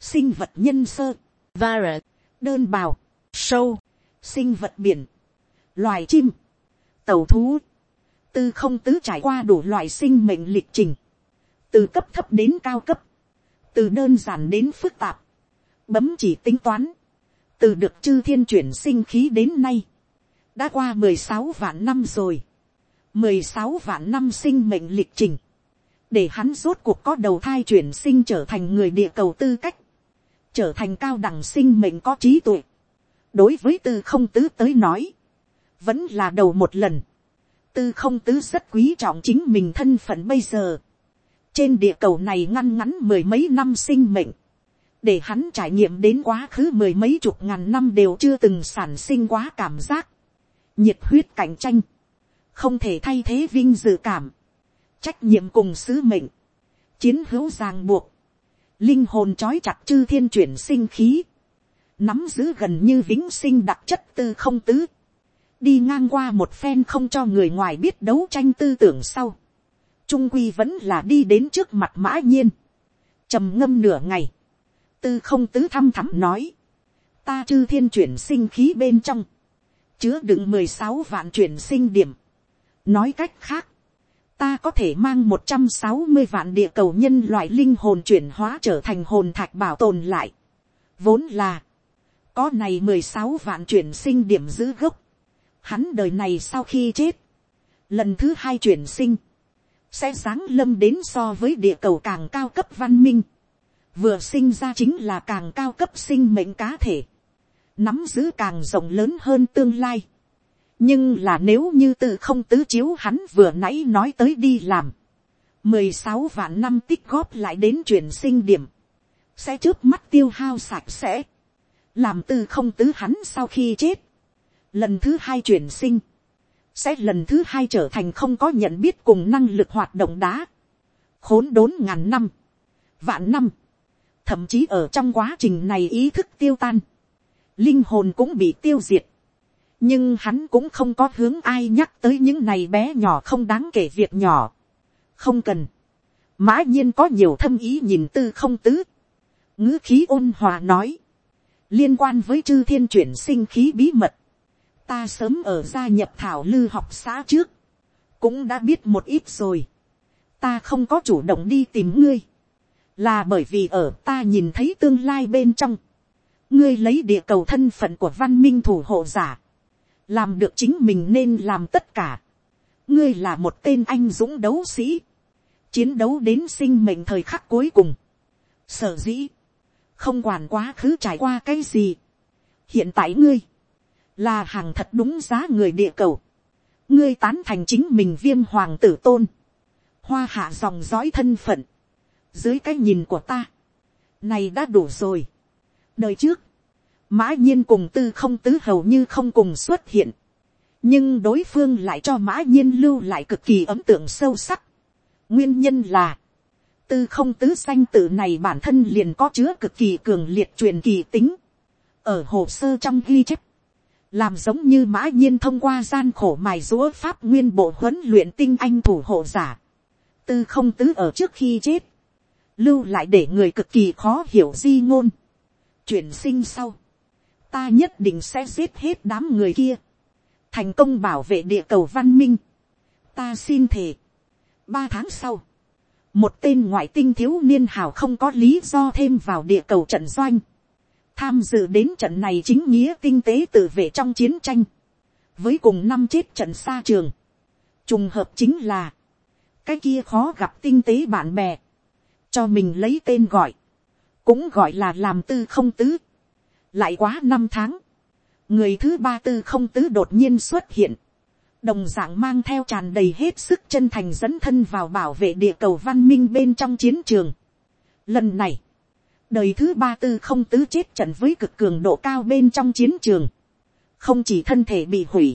sinh vật nhân sơ, virus, đơn bào, sâu, sinh vật biển, loài chim, tàu thú, tư không tứ trải qua đủ loại sinh mệnh lịch trình, từ cấp thấp đến cao cấp, từ đơn giản đến phức tạp, bấm chỉ tính toán, từ được chư thiên chuyển sinh khí đến nay, đã qua mười sáu vạn năm rồi, mười sáu vạn năm sinh mệnh lịch trình, để hắn rốt cuộc có đầu thai chuyển sinh trở thành người địa cầu tư cách, trở thành cao đẳng sinh mệnh có trí tuệ. đối với tư không tứ tới nói, vẫn là đầu một lần, tư không tứ rất quý trọng chính mình thân phận bây giờ. trên địa cầu này ngăn ngắn mười mấy năm sinh mệnh, để hắn trải nghiệm đến quá khứ mười mấy chục ngàn năm đều chưa từng sản sinh quá cảm giác, nhiệt huyết cạnh tranh, không thể thay thế vinh dự cảm, trách nhiệm cùng sứ mệnh, chiến hữu ràng buộc, linh hồn trói chặt chư thiên chuyển sinh khí, nắm giữ gần như vĩnh sinh đặc chất tư không tứ, đi ngang qua một phen không cho người ngoài biết đấu tranh tư tưởng sau, trung quy vẫn là đi đến trước mặt mã nhiên, trầm ngâm nửa ngày, tư không tứ thăm thắm nói, ta chư thiên chuyển sinh khí bên trong, chứa đựng mười sáu vạn chuyển sinh điểm, nói cách khác, ta có thể mang một trăm sáu mươi vạn địa cầu nhân loại linh hồn chuyển hóa trở thành hồn thạch bảo tồn lại, vốn là, có này mười sáu vạn chuyển sinh điểm giữ gốc, hắn đời này sau khi chết, lần thứ hai chuyển sinh, sẽ sáng lâm đến so với địa cầu càng cao cấp văn minh, vừa sinh ra chính là càng cao cấp sinh mệnh cá thể, nắm giữ càng rộng lớn hơn tương lai. nhưng là nếu như tự không tứ chiếu hắn vừa nãy nói tới đi làm, mười sáu vạn năm tích góp lại đến chuyển sinh điểm, sẽ trước mắt tiêu hao sạch sẽ, làm tư không tứ hắn sau khi chết, lần thứ hai chuyển sinh, sẽ lần thứ hai trở thành không có nhận biết cùng năng lực hoạt động đá, khốn đốn ngàn năm, vạn năm, thậm chí ở trong quá trình này ý thức tiêu tan, linh hồn cũng bị tiêu diệt, nhưng hắn cũng không có hướng ai nhắc tới những này bé nhỏ không đáng kể việc nhỏ, không cần, mã nhiên có nhiều thâm ý nhìn tư không tứ, ngữ khí ôn hòa nói, liên quan với chư thiên chuyển sinh khí bí mật, ta sớm ở gia nhập thảo lư học xã trước, cũng đã biết một ít rồi. ta không có chủ động đi tìm ngươi, là bởi vì ở ta nhìn thấy tương lai bên trong, ngươi lấy địa cầu thân phận của văn minh thủ hộ giả, làm được chính mình nên làm tất cả. ngươi là một tên anh dũng đấu sĩ, chiến đấu đến sinh mệnh thời khắc cuối cùng. sở dĩ, không quản quá khứ trải qua cái gì. hiện tại ngươi, là hàng thật đúng giá người địa cầu. ngươi tán thành chính mình viêm hoàng tử tôn, hoa hạ dòng dõi thân phận, dưới cái nhìn của ta, này đã đủ rồi đời trước, mã nhiên cùng tư không tứ hầu như không cùng xuất hiện, nhưng đối phương lại cho mã nhiên lưu lại cực kỳ ấm tượng sâu sắc. nguyên nhân là, tư không tứ danh tự này bản thân liền có chứa cực kỳ cường liệt truyền kỳ tính. ở hồ sơ trong ghi chép, làm giống như mã nhiên thông qua gian khổ mài rũa pháp nguyên bộ huấn luyện tinh anh thủ hộ giả. tư không tứ ở trước khi chết, lưu lại để người cực kỳ khó hiểu di ngôn chuyển sinh sau, ta nhất định sẽ giết hết đám người kia, thành công bảo vệ địa cầu văn minh. ta xin thề, ba tháng sau, một tên ngoại tinh thiếu niên hào không có lý do thêm vào địa cầu trận doanh, tham dự đến trận này chính nghĩa tinh tế tự vệ trong chiến tranh, với cùng năm chết trận xa trường, trùng hợp chính là, cái kia khó gặp tinh tế bạn bè, cho mình lấy tên gọi, cũng gọi là làm tư không tứ, lại quá năm tháng, người thứ ba tư không tứ đột nhiên xuất hiện, đồng d ạ n g mang theo tràn đầy hết sức chân thành dẫn thân vào bảo vệ địa cầu văn minh bên trong chiến trường. Lần này, đời thứ ba tư không tứ chết trận với cực cường độ cao bên trong chiến trường, không chỉ thân thể bị hủy,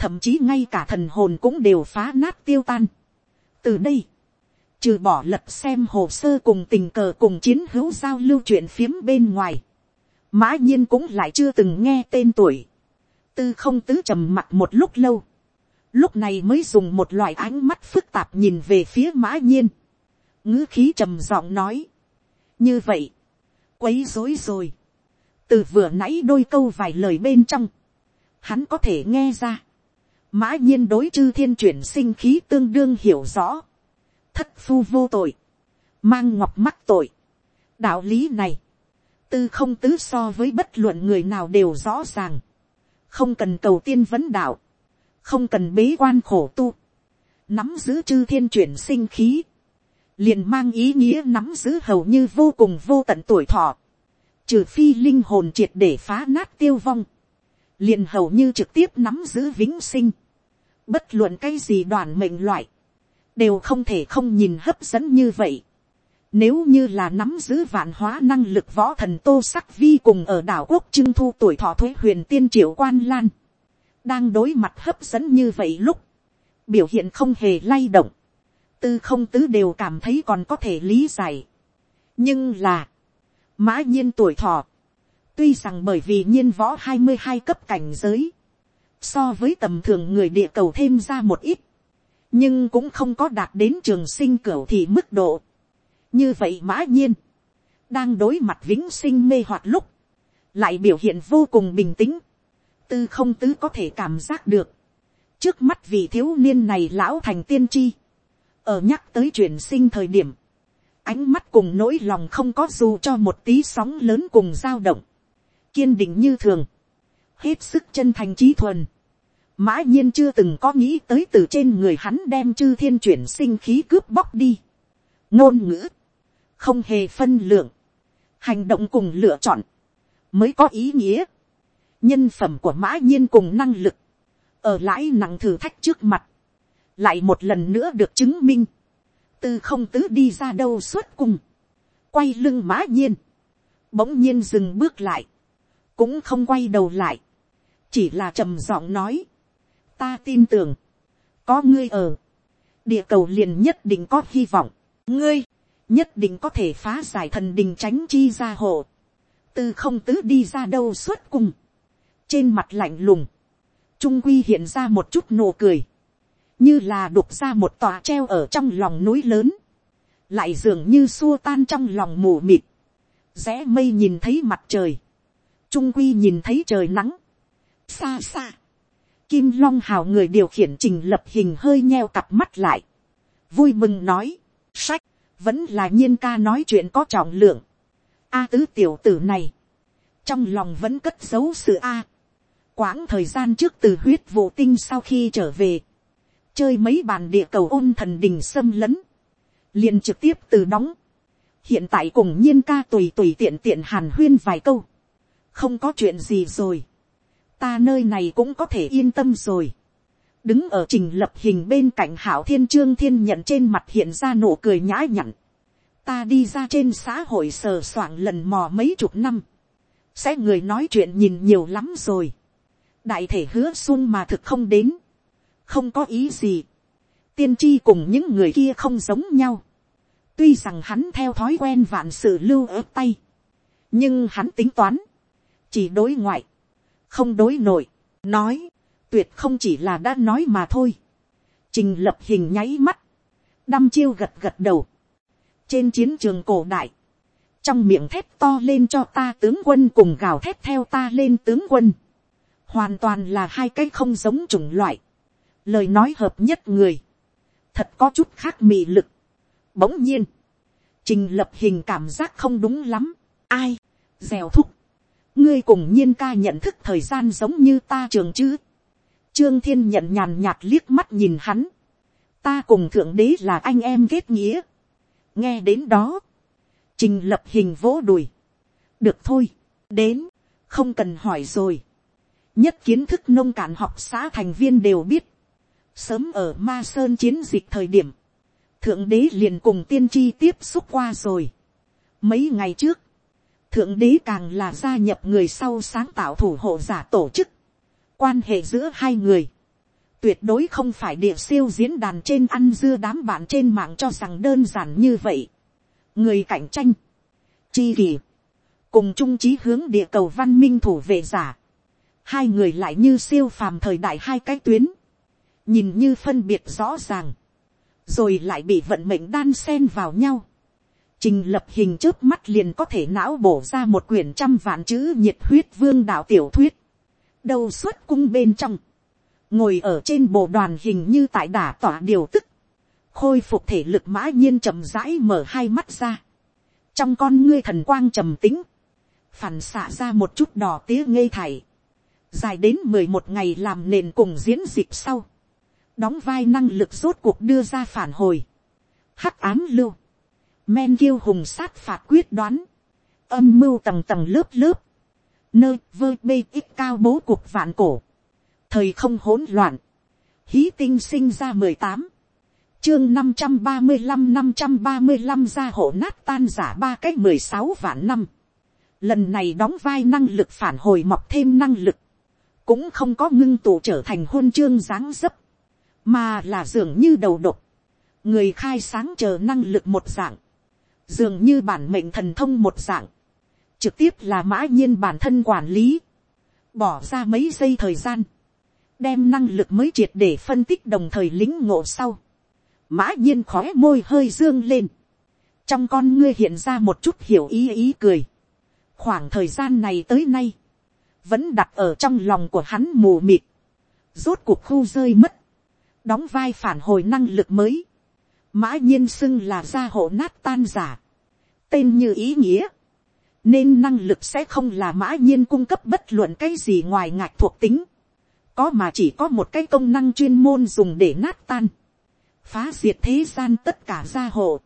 thậm chí ngay cả thần hồn cũng đều phá nát tiêu tan. từ đây, trừ bỏ lật xem hồ sơ cùng tình cờ cùng chiến hữu giao lưu chuyện phiếm bên ngoài, mã nhiên cũng lại chưa từng nghe tên tuổi. tư không tứ trầm mặt một lúc lâu, lúc này mới dùng một loại ánh mắt phức tạp nhìn về phía mã nhiên, ngữ khí trầm giọng nói, như vậy, quấy rối rồi, từ vừa nãy đôi câu vài lời bên trong, hắn có thể nghe ra, mã nhiên đối chư thiên chuyển sinh khí tương đương hiểu rõ, thất phu vô tội, mang ngọc mắc tội, đạo lý này, tư không tứ so với bất luận người nào đều rõ ràng, không cần cầu tiên vấn đạo, không cần bế quan khổ tu, nắm giữ chư thiên chuyển sinh khí, liền mang ý nghĩa nắm giữ hầu như vô cùng vô tận tuổi thọ, trừ phi linh hồn triệt để phá nát tiêu vong, liền hầu như trực tiếp nắm giữ vĩnh sinh, bất luận cái gì đoàn mệnh loại, đều không thể không nhìn hấp dẫn như vậy. Nếu như là nắm giữ vạn hóa năng lực võ thần tô sắc vi cùng ở đảo quốc trưng thu tuổi thọ thuế huyền tiên triệu quan lan đang đối mặt hấp dẫn như vậy lúc, biểu hiện không hề lay động, tư không tứ đều cảm thấy còn có thể lý giải. nhưng là, mã nhiên tuổi thọ, tuy rằng bởi vì nhiên võ hai mươi hai cấp cảnh giới, so với tầm thường người địa cầu thêm ra một ít, nhưng cũng không có đạt đến trường sinh cửu thì mức độ. như vậy mã nhiên, đang đối mặt vĩnh sinh mê hoặc lúc, lại biểu hiện vô cùng bình tĩnh, tư không tứ có thể cảm giác được. trước mắt vị thiếu niên này lão thành tiên tri. ở nhắc tới chuyển sinh thời điểm, ánh mắt cùng nỗi lòng không có dù cho một tí sóng lớn cùng dao động. kiên định như thường. hết sức chân thành trí thuần mã nhiên chưa từng có nghĩ tới từ trên người hắn đem chư thiên chuyển sinh khí cướp bóc đi. ngôn ngữ, không hề phân lượng, hành động cùng lựa chọn, mới có ý nghĩa. Nhân phẩm của mã nhiên cùng năng lực, ở lãi nặng thử thách trước mặt, lại một lần nữa được chứng minh, tư không tứ đi ra đâu suốt cùng, quay lưng mã nhiên, bỗng nhiên dừng bước lại, cũng không quay đầu lại, chỉ là trầm giọng nói, ta tin tưởng, có ngươi ở, địa cầu liền nhất định có hy vọng, ngươi, nhất định có thể phá giải thần đình tránh chi ra hộ, tư không tứ đi ra đâu suốt cùng, trên mặt lạnh lùng, trung quy hiện ra một chút nụ cười, như là đục ra một tòa treo ở trong lòng núi lớn, lại dường như xua tan trong lòng mù mịt, rẽ mây nhìn thấy mặt trời, trung quy nhìn thấy trời nắng, xa xa, kim long hào người điều khiển trình lập hình hơi nheo cặp mắt lại, vui mừng nói, sách, vẫn là nhiên ca nói chuyện có trọng lượng, a tứ tiểu tử này, trong lòng vẫn cất giấu sự a, quãng thời gian trước từ huyết vụ tinh sau khi trở về, chơi mấy bàn địa cầu ôn thần đình xâm lấn, liền trực tiếp từ đóng, hiện tại cùng nhiên ca tùy tùy tiện tiện hàn huyên vài câu, không có chuyện gì rồi, ta nơi này cũng có thể yên tâm rồi, đứng ở trình lập hình bên cạnh hảo thiên trương thiên nhận trên mặt hiện ra nụ cười nhã nhặn, ta đi ra trên xã hội sờ soạng lần mò mấy chục năm, sẽ người nói chuyện nhìn nhiều lắm rồi, đại thể hứa sung mà thực không đến, không có ý gì, tiên tri cùng những người kia không giống nhau, tuy rằng hắn theo thói quen vạn sự lưu ớt tay, nhưng hắn tính toán, chỉ đối ngoại, không đối nội, nói, tuyệt không chỉ là đã nói mà thôi, trình lập hình nháy mắt, đăm chiêu gật gật đầu, trên chiến trường cổ đại, trong miệng thép to lên cho ta tướng quân cùng gào thép theo ta lên tướng quân, hoàn toàn là hai cái không giống chủng loại, lời nói hợp nhất người, thật có chút khác mị lực. Bỗng nhiên, trình lập hình cảm giác không đúng lắm, ai, dèo thúc, ngươi cùng nhiên ca nhận thức thời gian giống như ta trường chứ. Trương thiên nhận nhàn nhạt liếc mắt nhìn hắn, ta cùng thượng đế là anh em kết nghĩa. nghe đến đó, trình lập hình vỗ đùi, được thôi, đến, không cần hỏi rồi. Nhất kiến thức nông cạn học xã thành viên đều biết, sớm ở ma sơn chiến dịch thời điểm, thượng đế liền cùng tiên tri tiếp xúc qua rồi. mấy ngày trước, thượng đế càng là gia nhập người sau sáng tạo thủ hộ giả tổ chức, quan hệ giữa hai người, tuyệt đối không phải địa siêu diễn đàn trên ăn dưa đám bạn trên mạng cho rằng đơn giản như vậy. người cạnh tranh, chi kỳ, cùng trung trí hướng địa cầu văn minh thủ vệ giả, hai người lại như siêu phàm thời đại hai cái tuyến, nhìn như phân biệt rõ ràng, rồi lại bị vận mệnh đan sen vào nhau. Trình lập hình trước mắt liền có thể não bổ ra một quyển trăm vạn chữ nhiệt huyết vương đạo tiểu thuyết. Đầu xuất cung bên trong. Ngồi ở trên bộ đoàn hình như tại đả tỏa điều tức. Khôi phục thể lực mã nhiên chậm rãi mở hai mắt ra. Trong con ngươi thần quang trầm tính. Phản xạ ra một chút đỏ tía ngây thải dài đến mười một ngày làm nền cùng diễn dịp sau, đóng vai năng lực rốt cuộc đưa ra phản hồi, hắc ám lưu, men kiêu hùng sát phạt quyết đoán, âm mưu tầng tầng lớp lớp, nơi vơ bê ít cao bố cuộc vạn cổ, thời không hỗn loạn, hí tinh sinh ra mười tám, chương năm trăm ba mươi năm năm trăm ba mươi năm ra hộ nát tan giả ba cách mười sáu vạn năm, lần này đóng vai năng lực phản hồi mọc thêm năng lực, cũng không có ngưng tụ trở thành hôn chương dáng dấp, mà là dường như đầu độc, người khai sáng chờ năng lực một dạng, dường như bản mệnh thần thông một dạng, trực tiếp là mã nhiên bản thân quản lý, bỏ ra mấy giây thời gian, đem năng lực mới triệt để phân tích đồng thời lính ngộ sau, mã nhiên khó môi hơi dương lên, trong con ngươi hiện ra một chút hiểu ý ý cười, khoảng thời gian này tới nay, vẫn đặt ở trong lòng của hắn mù mịt, rốt cuộc khu rơi mất, đóng vai phản hồi năng lực mới, mã nhiên xưng là gia hộ nát tan giả, tên như ý nghĩa, nên năng lực sẽ không là mã nhiên cung cấp bất luận cái gì ngoài ngạch thuộc tính, có mà chỉ có một cái công năng chuyên môn dùng để nát tan, phá diệt thế gian tất cả gia hộ,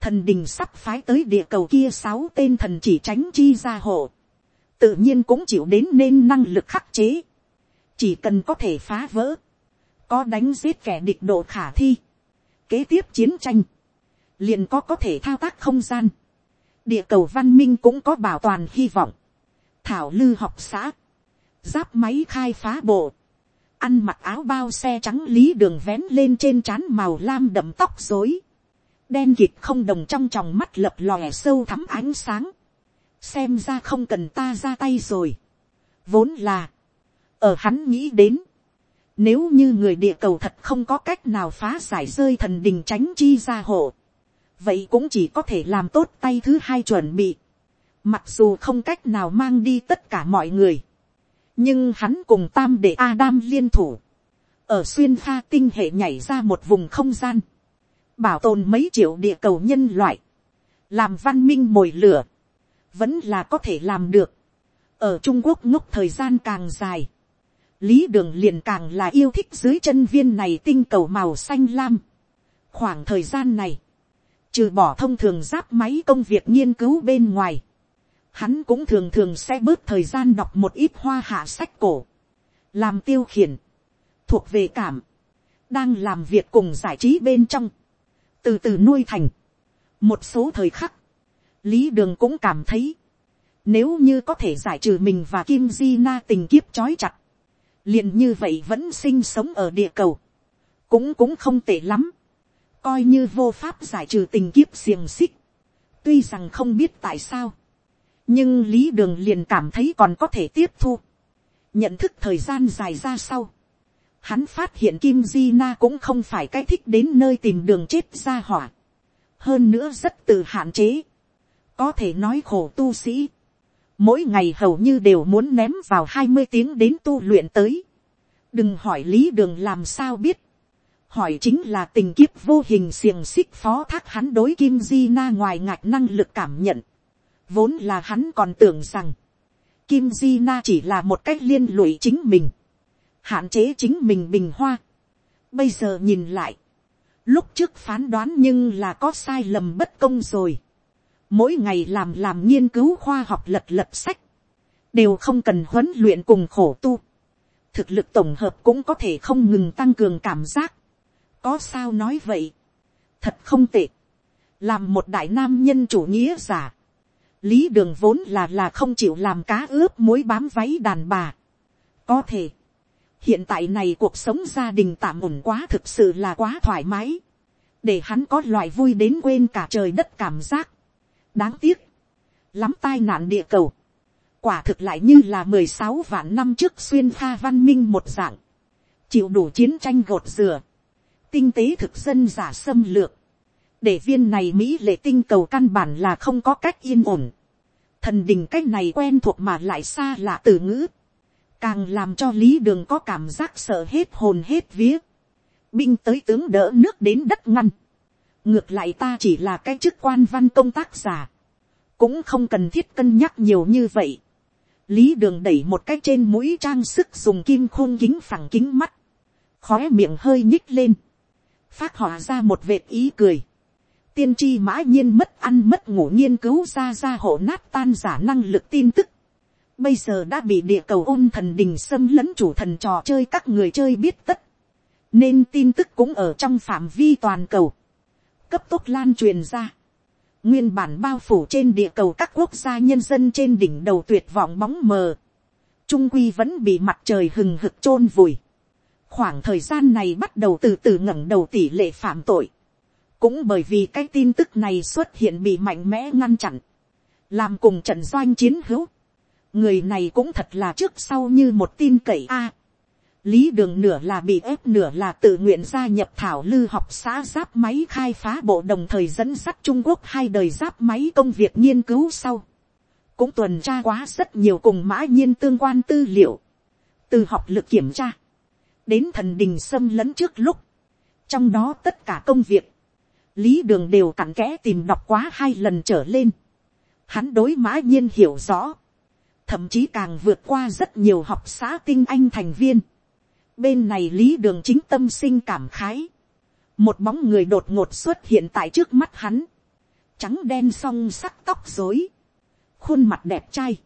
thần đình sắp phái tới địa cầu kia sáu tên thần chỉ tránh chi gia hộ, tự nhiên cũng chịu đến nên năng lực khắc chế, chỉ cần có thể phá vỡ, có đánh giết kẻ địch độ khả thi, kế tiếp chiến tranh, liền có có thể thao tác không gian, địa cầu văn minh cũng có bảo toàn hy vọng, thảo lư học xã, giáp máy khai phá bộ, ăn mặc áo bao xe trắng lý đường vén lên trên trán màu lam đậm tóc dối, đen kịt không đồng trong tròng mắt lập lòe sâu thắm ánh sáng, xem ra không cần ta ra tay rồi. vốn là, ở hắn nghĩ đến, nếu như người địa cầu thật không có cách nào phá giải rơi thần đình tránh chi ra hộ, vậy cũng chỉ có thể làm tốt tay thứ hai chuẩn bị, Mặc dù không cách nào mang đi tất cả mọi người. Nhưng hắn cùng tam để Adam liên thủ. Ở xuyên pha tinh hệ nhảy ra một vùng không gian. Bảo tồn mấy triệu địa cầu nhân loại. Làm văn minh mồi lửa. Vẫn là có thể làm được. Ở Trung Quốc ngốc thời gian càng dài. Lý đường liền càng là yêu thích dưới chân viên này tinh cầu màu xanh lam. Khoảng thời gian này. Trừ bỏ thông thường giáp máy công việc nghiên cứu bên ngoài hắn cũng thường thường sẽ bớt thời gian đọc một ít hoa hạ sách cổ, làm tiêu khiển, thuộc về cảm, đang làm việc cùng giải trí bên trong, từ từ nuôi thành. một số thời khắc, lý đường cũng cảm thấy, nếu như có thể giải trừ mình và kim di na tình kiếp trói chặt, liền như vậy vẫn sinh sống ở địa cầu, cũng cũng không tệ lắm, coi như vô pháp giải trừ tình kiếp xiềng xích, tuy rằng không biết tại sao, nhưng lý đường liền cảm thấy còn có thể tiếp thu, nhận thức thời gian dài ra sau, hắn phát hiện kim di na cũng không phải cái thích đến nơi tìm đường chết ra hỏa, hơn nữa rất tự hạn chế, có thể nói khổ tu sĩ, mỗi ngày hầu như đều muốn ném vào hai mươi tiếng đến tu luyện tới, đừng hỏi lý đường làm sao biết, hỏi chính là tình kiếp vô hình xiềng xích phó thác hắn đối kim di na ngoài ngạch năng lực cảm nhận, Vốn là hắn còn tưởng rằng, Kim Di Na chỉ là một cách liên lụy chính mình, hạn chế chính mình bình hoa. Bây giờ nhìn lại, lúc trước phán đoán nhưng là có sai lầm bất công rồi. Mỗi ngày làm làm nghiên cứu khoa học lật lật sách, đều không cần huấn luyện cùng khổ tu. Thực lực tổng hợp cũng có thể không ngừng tăng cường cảm giác. Có sao nói vậy? Thật không tệ. Làm một đại nam nhân chủ nghĩa giả lý đường vốn là là không chịu làm cá ướp muối bám váy đàn bà. có thể, hiện tại này cuộc sống gia đình tạm ổn quá thực sự là quá thoải mái, để hắn có loại vui đến quên cả trời đất cảm giác đáng tiếc, lắm tai nạn địa cầu, quả thực lại như là mười sáu vạn năm trước xuyên pha văn minh một dạng, chịu đủ chiến tranh gột rửa, tinh tế thực dân giả xâm lược, để viên này mỹ lệ tinh cầu căn bản là không có cách yên ổn. thần đình cách này quen thuộc mà lại xa lạ từ ngữ, càng làm cho lý đường có cảm giác sợ hết hồn hết vía. binh tới tướng đỡ nước đến đất ngăn ngược lại ta chỉ là cái chức quan văn công tác giả, cũng không cần thiết cân nhắc nhiều như vậy. lý đường đẩy một cái trên mũi trang sức dùng kim khôn kính phẳng kính mắt, khóe miệng hơi nhích lên, phát họa ra một vệt ý cười tiên tri mã nhiên mất ăn mất ngủ nghiên cứu ra ra hộ nát tan giả năng lực tin tức. Bây giờ đã bị địa cầu ôn thần đình xâm lấn chủ thần trò chơi các người chơi biết tất. Nên tin tức cũng ở trong phạm vi toàn cầu. Cấp tốc lan truyền ra. Nguyên bản bao phủ trên địa cầu các quốc gia nhân dân trên đỉnh đầu tuyệt vọng bóng mờ. Trung quy vẫn bị mặt trời hừng hực chôn vùi. Khoảng thời gian này bắt đầu từ từ ngẩng đầu tỷ lệ phạm tội cũng bởi vì cái tin tức này xuất hiện bị mạnh mẽ ngăn chặn, làm cùng trận doanh chiến hữu, người này cũng thật là trước sau như một tin cậy a lý đường nửa là bị ép nửa là tự nguyện gia nhập thảo lư học xã giáp máy khai phá bộ đồng thời dẫn sắt trung quốc hai đời giáp máy công việc nghiên cứu sau. cũng tuần tra quá rất nhiều cùng mã nhiên tương quan tư liệu, từ học lực kiểm tra, đến thần đình xâm lấn trước lúc, trong đó tất cả công việc, lý đường đều cặn kẽ tìm đọc quá hai lần trở lên. Hắn đối mã nhiên hiểu rõ, thậm chí càng vượt qua rất nhiều học xã tinh anh thành viên. Bên này lý đường chính tâm sinh cảm khái. Một bóng người đột ngột xuất hiện tại trước mắt hắn. Trắng đen song sắc tóc rối. Khuôn mặt đẹp trai.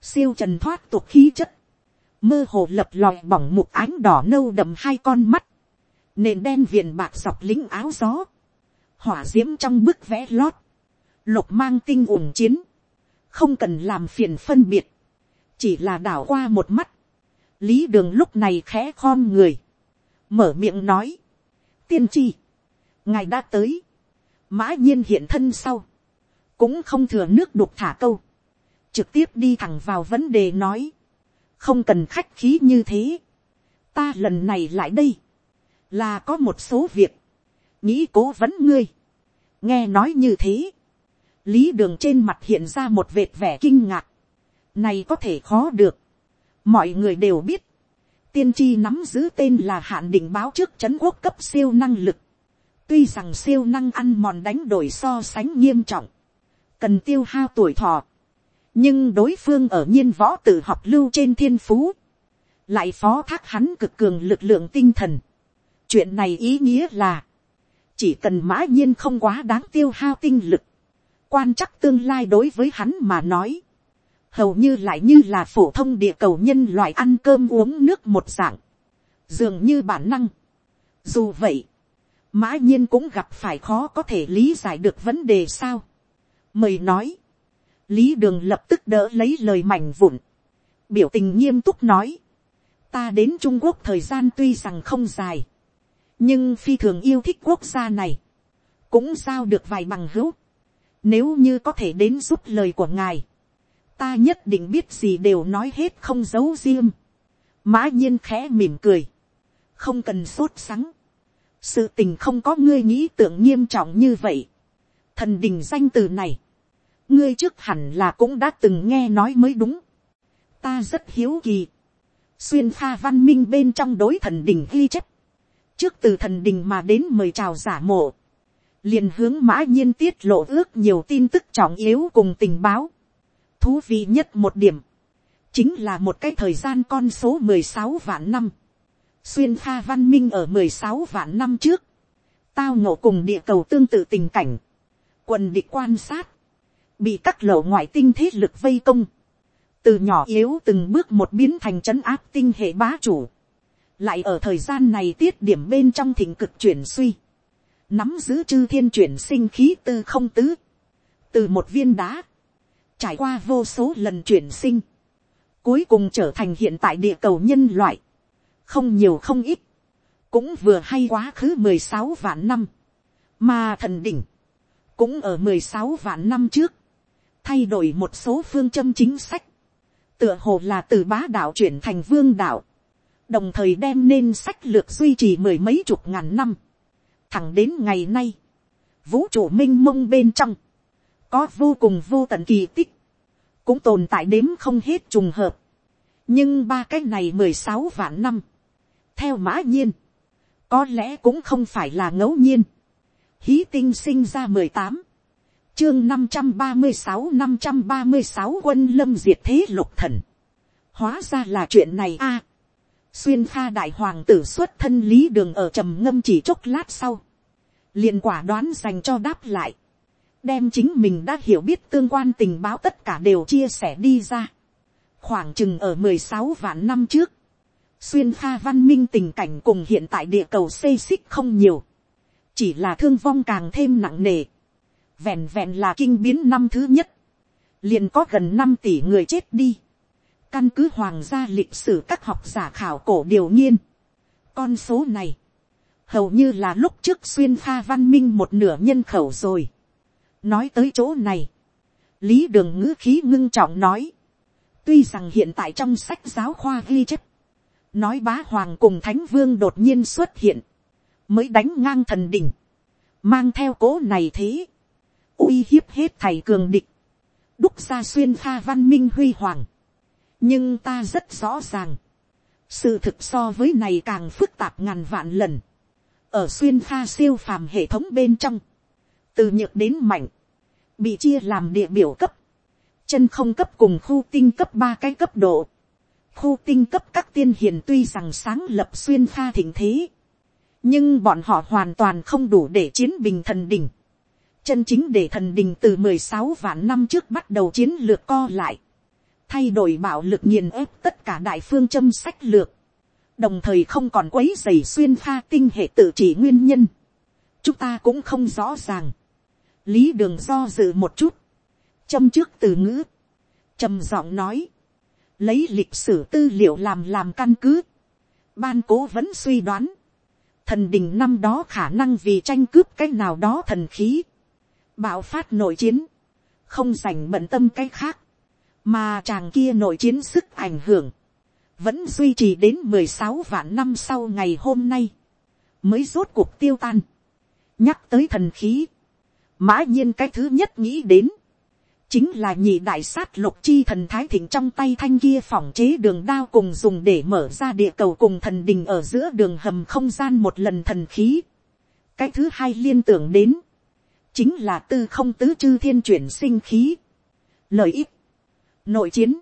Siêu trần thoát tục khí chất. Mơ hồ lập lòi bỏng một ánh đỏ nâu đậm hai con mắt. Nền đen viền bạc dọc lính áo gió hỏa d i ễ m trong bức vẽ lót, lục mang tinh ủng chiến, không cần làm phiền phân biệt, chỉ là đảo qua một mắt, lý đường lúc này khẽ khom người, mở miệng nói, tiên tri, ngài đã tới, mã nhiên hiện thân sau, cũng không thừa nước đục thả câu, trực tiếp đi thẳng vào vấn đề nói, không cần khách khí như thế, ta lần này lại đây, là có một số việc, nghĩ cố vấn ngươi, nghe nói như thế, lý đường trên mặt hiện ra một vệt vẻ kinh ngạc, này có thể khó được, mọi người đều biết, tiên tri nắm giữ tên là hạn định báo trước c h ấ n quốc cấp siêu năng lực, tuy rằng siêu năng ăn mòn đánh đổi so sánh nghiêm trọng, cần tiêu hao tuổi thọ, nhưng đối phương ở nhiên võ tự học lưu trên thiên phú, lại phó thác hắn cực cường lực lượng tinh thần. chuyện này ý nghĩa là, chỉ cần mã nhiên không quá đáng tiêu hao tinh lực, quan chắc tương lai đối với hắn mà nói, hầu như lại như là phổ thông địa cầu nhân loại ăn cơm uống nước một dạng, dường như bản năng. Dù vậy, mã nhiên cũng gặp phải khó có thể lý giải được vấn đề sao. Mời nói, lý đường lập tức đỡ lấy lời mảnh vụn, biểu tình nghiêm túc nói, ta đến trung quốc thời gian tuy rằng không dài, nhưng phi thường yêu thích quốc gia này, cũng giao được vài bằng hữu, nếu như có thể đến giúp lời của ngài, ta nhất định biết gì đều nói hết không giấu riêng. mã nhiên khẽ mỉm cười, không cần sốt sắng, sự tình không có ngươi nghĩ tưởng nghiêm trọng như vậy. thần đình danh từ này, ngươi trước hẳn là cũng đã từng nghe nói mới đúng. ta rất hiếu kỳ, xuyên pha văn minh bên trong đối thần đình ghi chép, trước từ thần đình mà đến mời chào giả mộ, liền hướng mã nhiên tiết lộ ước nhiều tin tức trọng yếu cùng tình báo thú vị nhất một điểm, chính là một cái thời gian con số mười sáu vạn năm, xuyên pha văn minh ở mười sáu vạn năm trước, tao ngộ cùng địa cầu tương tự tình cảnh, quần địch quan sát, bị các lỗ ngoại tinh thế lực vây công, từ nhỏ yếu từng bước một biến thành c h ấ n áp tinh hệ bá chủ, lại ở thời gian này tiết điểm bên trong thịnh cực chuyển suy, nắm giữ chư thiên chuyển sinh khí tư không tứ, từ một viên đá, trải qua vô số lần chuyển sinh, cuối cùng trở thành hiện tại địa cầu nhân loại, không nhiều không ít, cũng vừa hay quá khứ mười sáu vạn năm, mà thần đỉnh, cũng ở mười sáu vạn năm trước, thay đổi một số phương châm chính sách, tựa hồ là từ bá đạo chuyển thành vương đạo, đồng thời đem nên sách lược duy trì mười mấy chục ngàn năm, thẳng đến ngày nay, vũ trụ m i n h mông bên trong, có vô cùng vô tận kỳ tích, cũng tồn tại đếm không hết trùng hợp. nhưng ba cái này mười sáu vạn năm, theo mã nhiên, có lẽ cũng không phải là ngẫu nhiên. hí tinh sinh ra mười tám, chương năm trăm ba mươi sáu năm trăm ba mươi sáu quân lâm diệt thế lục thần. hóa ra là chuyện này a. xuyên pha đại hoàng tử xuất thân lý đường ở trầm ngâm chỉ chốc lát sau. liền quả đoán dành cho đáp lại đem chính mình đã hiểu biết tương quan tình báo tất cả đều chia sẻ đi ra. khoảng chừng ở mười sáu vạn năm trước, xuyên pha văn minh tình cảnh cùng hiện tại địa cầu xây xích không nhiều, chỉ là thương vong càng thêm nặng nề, vẹn vẹn là kinh biến năm thứ nhất, liền có gần năm tỷ người chết đi, căn cứ hoàng gia lịch sử các học giả khảo cổ điều nghiên, con số này, hầu như là lúc trước xuyên pha văn minh một nửa nhân khẩu rồi nói tới chỗ này, lý đường ngữ khí ngưng trọng nói, tuy rằng hiện tại trong sách giáo khoa ghi chép, nói bá hoàng cùng thánh vương đột nhiên xuất hiện, mới đánh ngang thần đỉnh, mang theo cố này thế, uy hiếp hết thầy cường địch, đúc ra xuyên pha văn minh huy hoàng. nhưng ta rất rõ ràng, sự thực so với này càng phức tạp ngàn vạn lần, ở xuyên pha siêu phàm hệ thống bên trong, từ nhược đến mạnh, bị chia làm địa biểu cấp, chân không cấp cùng khu tinh cấp ba cái cấp độ. Khu tinh cấp các tiên hiền tuy rằng sáng lập xuyên pha thịnh thế, nhưng bọn họ hoàn toàn không đủ để chiến bình thần đình. Chân chính để thần đình từ mười sáu vạn năm trước bắt đầu chiến lược co lại, thay đổi bạo lực nghiền ép tất cả đại phương châm sách lược, đồng thời không còn quấy dày xuyên pha tinh hệ tự chỉ nguyên nhân. Chúng ta cũng không rõ ràng lý đường do dự một chút, châm trước từ ngữ, trầm giọng nói, lấy lịch sử tư liệu làm làm căn cứ, ban cố vẫn suy đoán, thần đình năm đó khả năng vì tranh cướp cái nào đó thần khí, bạo phát nội chiến, không dành bận tâm cái khác, mà chàng kia nội chiến sức ảnh hưởng, vẫn duy trì đến mười sáu vạn năm sau ngày hôm nay, mới rốt cuộc tiêu tan. nhắc tới thần khí, mã nhiên cái thứ nhất nghĩ đến, chính là nhị đại sát lục chi thần thái thịnh trong tay thanh kia phỏng chế đường đao cùng dùng để mở ra địa cầu cùng thần đình ở giữa đường hầm không gian một lần thần khí. cái thứ hai liên tưởng đến, chính là tư không tứ chư thiên chuyển sinh khí. lợi ích, nội chiến,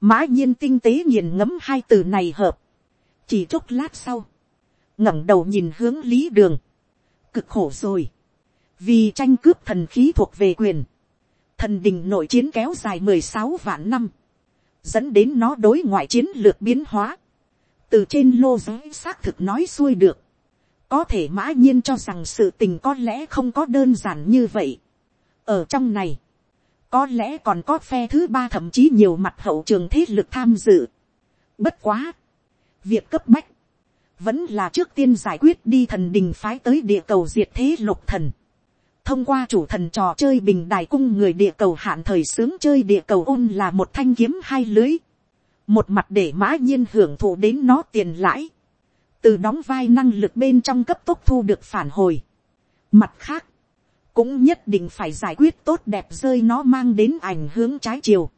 mã nhiên tinh tế nghiền ngẫm hai từ này hợp, chỉ chốc lát sau, ngẩng đầu nhìn hướng lý đường, cực khổ rồi, vì tranh cướp thần khí thuộc về quyền, thần đình nội chiến kéo dài mười sáu vạn năm, dẫn đến nó đối ngoại chiến lược biến hóa, từ trên lô giới xác thực nói xuôi được, có thể mã nhiên cho rằng sự tình có lẽ không có đơn giản như vậy. ở trong này, có lẽ còn có phe thứ ba thậm chí nhiều mặt hậu trường thế lực tham dự. bất quá, việc cấp bách, vẫn là trước tiên giải quyết đi thần đình phái tới địa cầu diệt thế lục thần thông qua chủ thần trò chơi bình đài cung người địa cầu hạn thời sướng chơi địa cầu ôn là một thanh kiếm hai lưới. một mặt để mã nhiên hưởng thụ đến nó tiền lãi từ đóng vai năng lực bên trong cấp tốc thu được phản hồi. Mặt khác, cũng nhất định phải giải quyết tốt đẹp rơi nó mang đến ảnh hướng trái chiều.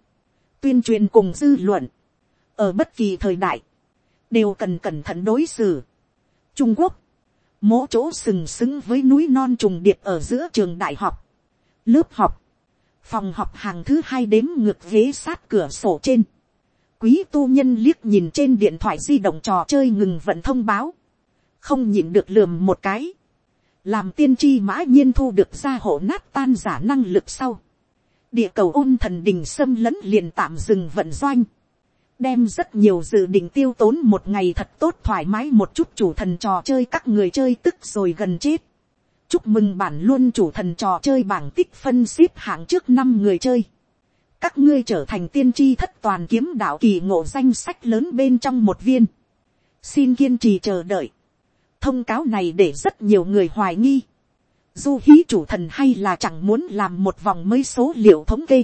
Tuyên truyền cùng dư luận, ở bất kỳ thời đại, đều cần cẩn thận đối xử. Trung Quốc, mỗi chỗ sừng sững với núi non trùng điệp ở giữa trường đại học, lớp học, phòng học hàng thứ hai đếm ngược ghế sát cửa sổ trên. Quý tu nhân liếc nhìn trên điện thoại di động trò chơi ngừng vận thông báo, không nhìn được lườm một cái, làm tiên tri mã nhiên thu được ra hộ nát tan giả năng lực sau, địa cầu ôn thần đình xâm lấn liền tạm dừng vận doanh, đem rất nhiều dự định tiêu tốn một ngày thật tốt thoải mái một chút chủ thần trò chơi các người chơi tức rồi gần chết. chúc mừng bản luôn chủ thần trò chơi bảng tích phân xếp hạng trước năm người chơi các ngươi trở thành tiên tri thất toàn kiếm đạo kỳ ngộ danh sách lớn bên trong một viên. xin kiên trì chờ đợi. thông cáo này để rất nhiều người hoài nghi. du hí chủ thần hay là chẳng muốn làm một vòng mấy số liệu thống kê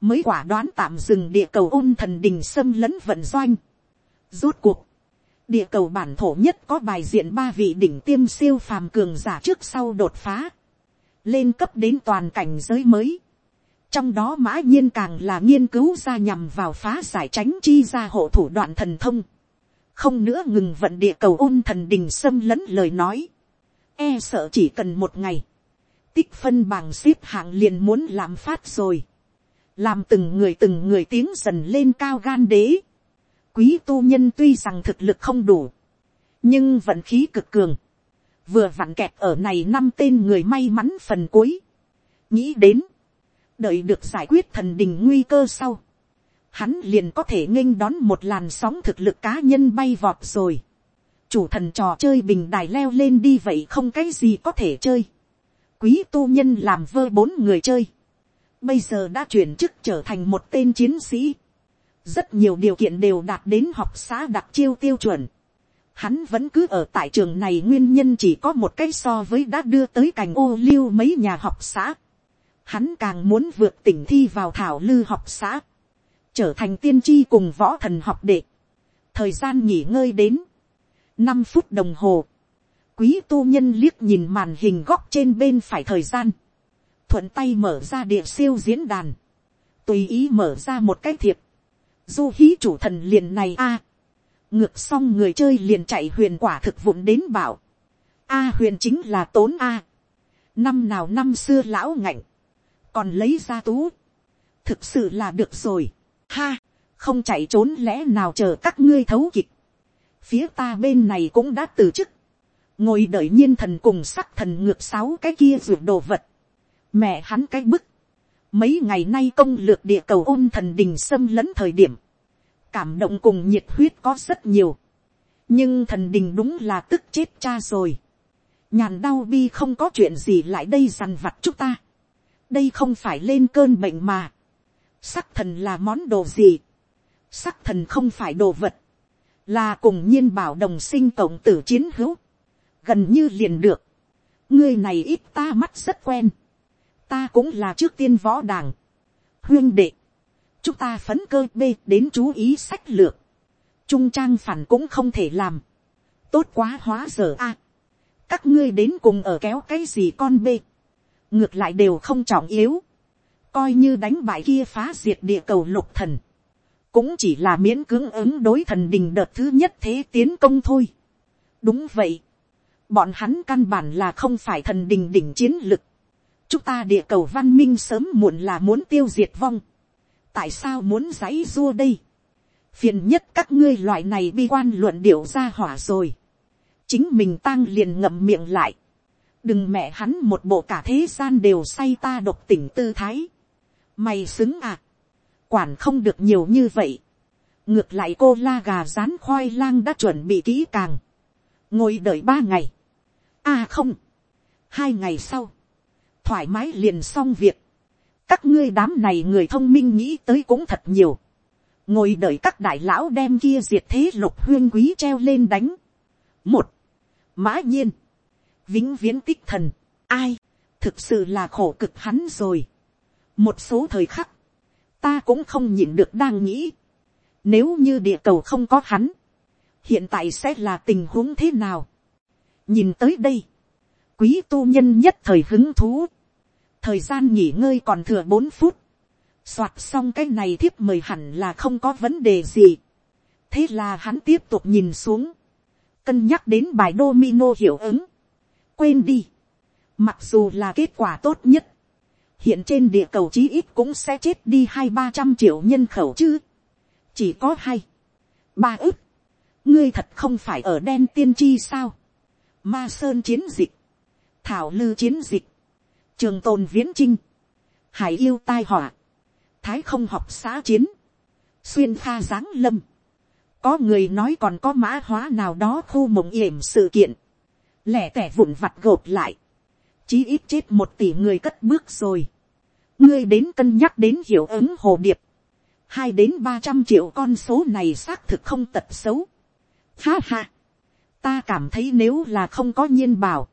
mới quả đoán tạm dừng địa cầu ôn thần đình xâm lấn vận doanh. rốt cuộc. địa cầu bản thổ nhất có bài diện ba vị đỉnh tiêm siêu phàm cường giả trước sau đột phá. lên cấp đến toàn cảnh giới mới trong đó mã nhiên càng là nghiên cứu ra nhằm vào phá giải tránh chi ra hộ thủ đoạn thần thông, không nữa ngừng vận địa cầu ôn thần đình xâm lấn lời nói, e sợ chỉ cần một ngày, tích phân bằng xếp hạng liền muốn làm phát rồi, làm từng người từng người tiếng dần lên cao gan đế, quý tu nhân tuy rằng thực lực không đủ, nhưng vận khí cực cường, vừa vặn kẹt ở này năm tên người may mắn phần cuối, nghĩ đến, đợi được giải quyết thần đình nguy cơ sau, hắn liền có thể nghênh đón một làn sóng thực lực cá nhân bay vọt rồi. chủ thần trò chơi bình đài leo lên đi vậy không cái gì có thể chơi. quý tu nhân làm vơ bốn người chơi bây giờ đã chuyển chức trở thành một tên chiến sĩ. rất nhiều điều kiện đều đạt đến học xã đặc chiêu tiêu chuẩn. Hắn vẫn cứ ở tại trường này nguyên nhân chỉ có một cái so với đã đưa tới cành ô liu mấy nhà học xã hắn càng muốn vượt tỉnh thi vào thảo lư học xã, trở thành tiên tri cùng võ thần học đệ. thời gian nghỉ ngơi đến, năm phút đồng hồ, quý tu nhân liếc nhìn màn hình góc trên bên phải thời gian, thuận tay mở ra địa siêu diễn đàn, tùy ý mở ra một cái thiệp, du hí chủ thần liền này a, ngược xong người chơi liền chạy huyền quả thực vụn đến bảo, a huyền chính là tốn a, năm nào năm xưa lão ngạnh, còn lấy ra tú, thực sự là được rồi, ha, không chạy trốn lẽ nào chờ các ngươi thấu kịch, phía ta bên này cũng đã từ chức, ngồi đợi nhiên thần cùng sắc thần ngược sáu cái kia ruột đồ vật, mẹ hắn cái bức, mấy ngày nay công lược địa cầu ôn thần đình xâm lấn thời điểm, cảm động cùng nhiệt huyết có rất nhiều, nhưng thần đình đúng là tức chết cha rồi, nhàn đau bi không có chuyện gì lại đây dằn vặt chúng ta, đây không phải lên cơn bệnh mà. sắc thần là món đồ gì. sắc thần không phải đồ vật. là cùng nhiên bảo đồng sinh cộng tử chiến hữu. gần như liền được. người này ít ta mắt rất quen ta cũng là trước tiên võ đảng. huyên đệ. chúng ta phấn cơ b đến chú ý sách lược. trung trang phản cũng không thể làm. tốt quá hóa giờ a. các ngươi đến cùng ở kéo cái gì con b ngược lại đều không trọng yếu, coi như đánh bại kia phá diệt địa cầu lục thần, cũng chỉ là miễn cưỡng ứng đối thần đình đợt thứ nhất thế tiến công thôi. đúng vậy, bọn hắn căn bản là không phải thần đình đỉnh chiến lực, chúng ta địa cầu văn minh sớm muộn là muốn tiêu diệt vong, tại sao muốn giấy dua đây, phiền nhất các ngươi loại này bi quan luận điệu ra hỏa rồi, chính mình tang liền ngậm miệng lại, đừng mẹ hắn một bộ cả thế gian đều say ta độc tỉnh tư thái, mày xứng à, quản không được nhiều như vậy, ngược lại cô la gà rán khoai lang đã chuẩn bị kỹ càng, ngồi đợi ba ngày, à không, hai ngày sau, thoải mái liền xong việc, các ngươi đám này người thông minh nghĩ tới cũng thật nhiều, ngồi đợi các đại lão đem kia diệt thế lục huyên quý treo lên đánh. một, mã nhiên, vĩnh viễn tích thần, ai, thực sự là khổ cực hắn rồi. một số thời khắc, ta cũng không nhịn được đang nghĩ, nếu như địa cầu không có hắn, hiện tại sẽ là tình huống thế nào. nhìn tới đây, quý tu nhân nhất thời hứng thú, thời gian nghỉ ngơi còn thừa bốn phút, soạt xong cái này thiếp mời hẳn là không có vấn đề gì. thế là hắn tiếp tục nhìn xuống, cân nhắc đến bài domino hiệu ứng, quên đi, mặc dù là kết quả tốt nhất, hiện trên địa cầu chí ít cũng sẽ chết đi hai ba trăm triệu nhân khẩu chứ, chỉ có hai, ba ức, ngươi thật không phải ở đen tiên tri sao, ma sơn chiến dịch, thảo lư chiến dịch, trường tồn viễn trinh, hải yêu tai họa, thái không học xã chiến, xuyên pha giáng lâm, có người nói còn có mã hóa nào đó khu mộng yểm sự kiện, lẻ tẻ vụn vặt gộp lại, chí ít chết một tỷ người cất bước rồi, ngươi đến cân nhắc đến hiệu ứng hồ điệp, hai đến ba trăm triệu con số này xác thực không tật xấu. Ha ha, ta cảm thấy nếu là không có nhiên bảo,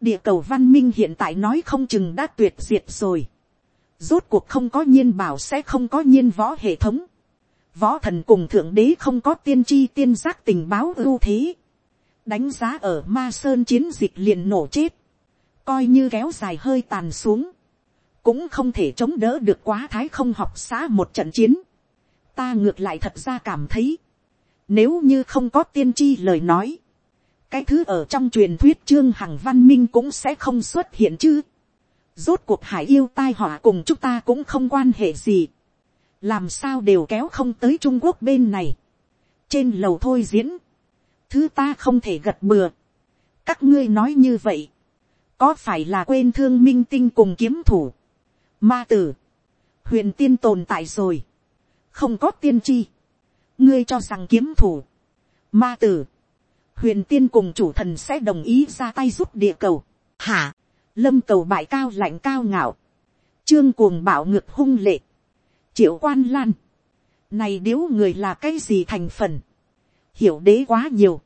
địa cầu văn minh hiện tại nói không chừng đã tuyệt diệt rồi. Rốt cuộc không có nhiên bảo sẽ không có nhiên võ hệ thống. Võ thần cùng thượng đế không có tiên tri tiên giác tình báo ưu thế. Đánh giá ở ma sơn chiến dịch liền nổ chết. Coi như kéo dài hơi tàn xuống. Cũng không thể chống đỡ được quá thái không học xã một trận chiến. Ta ngược lại thật ra cảm thấy. Nếu như không có tiên tri lời nói cái thứ ở trong truyền thuyết trương hằng văn minh cũng sẽ không xuất hiện chứ. Rốt cuộc hải yêu tai họa cùng chúng ta cũng không quan hệ gì. Làm sao đều kéo không tới Trung Quốc bên này. Trên lầu thôi diễn. Thứ ta không thể gật bừa. Các ngươi nói như vậy. Có phải là quên thương minh tinh cùng kiếm thủ. Ma tử. Huyền tiên tồn tại rồi. Không có tiên tri. Ngươi cho rằng kiếm thủ. Ma tử huyền tiên cùng chủ thần sẽ đồng ý ra tay giúp địa cầu. hả, lâm cầu bại cao lạnh cao ngạo, trương cuồng bảo ngược hung lệ, triệu quan lan, này điếu người là cái gì thành phần, hiểu đế quá nhiều,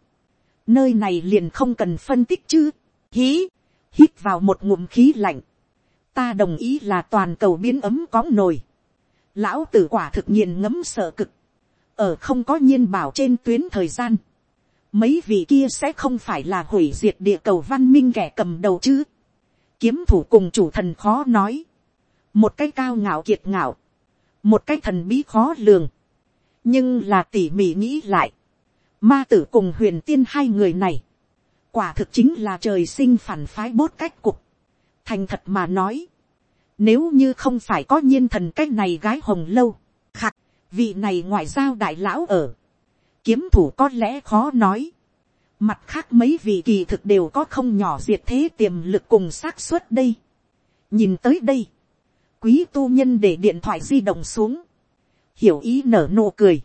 nơi này liền không cần phân tích chứ, hí, hít vào một ngụm khí lạnh, ta đồng ý là toàn cầu biến ấm có nồi, lão tử quả thực nhiên ngấm sợ cực, ở không có nhiên bảo trên tuyến thời gian, mấy vị kia sẽ không phải là hủy diệt địa cầu văn minh kẻ cầm đầu chứ. kiếm thủ cùng chủ thần khó nói. một cái cao ngạo kiệt ngạo. một cái thần bí khó lường. nhưng là tỉ mỉ nghĩ lại. ma tử cùng huyền tiên hai người này. quả thực chính là trời sinh phản phái bốt cách cục. thành thật mà nói. nếu như không phải có nhiên thần cái này gái hồng lâu. khặt, vị này ngoại giao đại lão ở kiếm thủ có lẽ khó nói. Mặt khác mấy vị kỳ thực đều có không nhỏ diệt thế tiềm lực cùng xác suất đây. Nhìn tới đây. Quý tu nhân để điện thoại di động xuống. Hiểu ý nở nụ cười.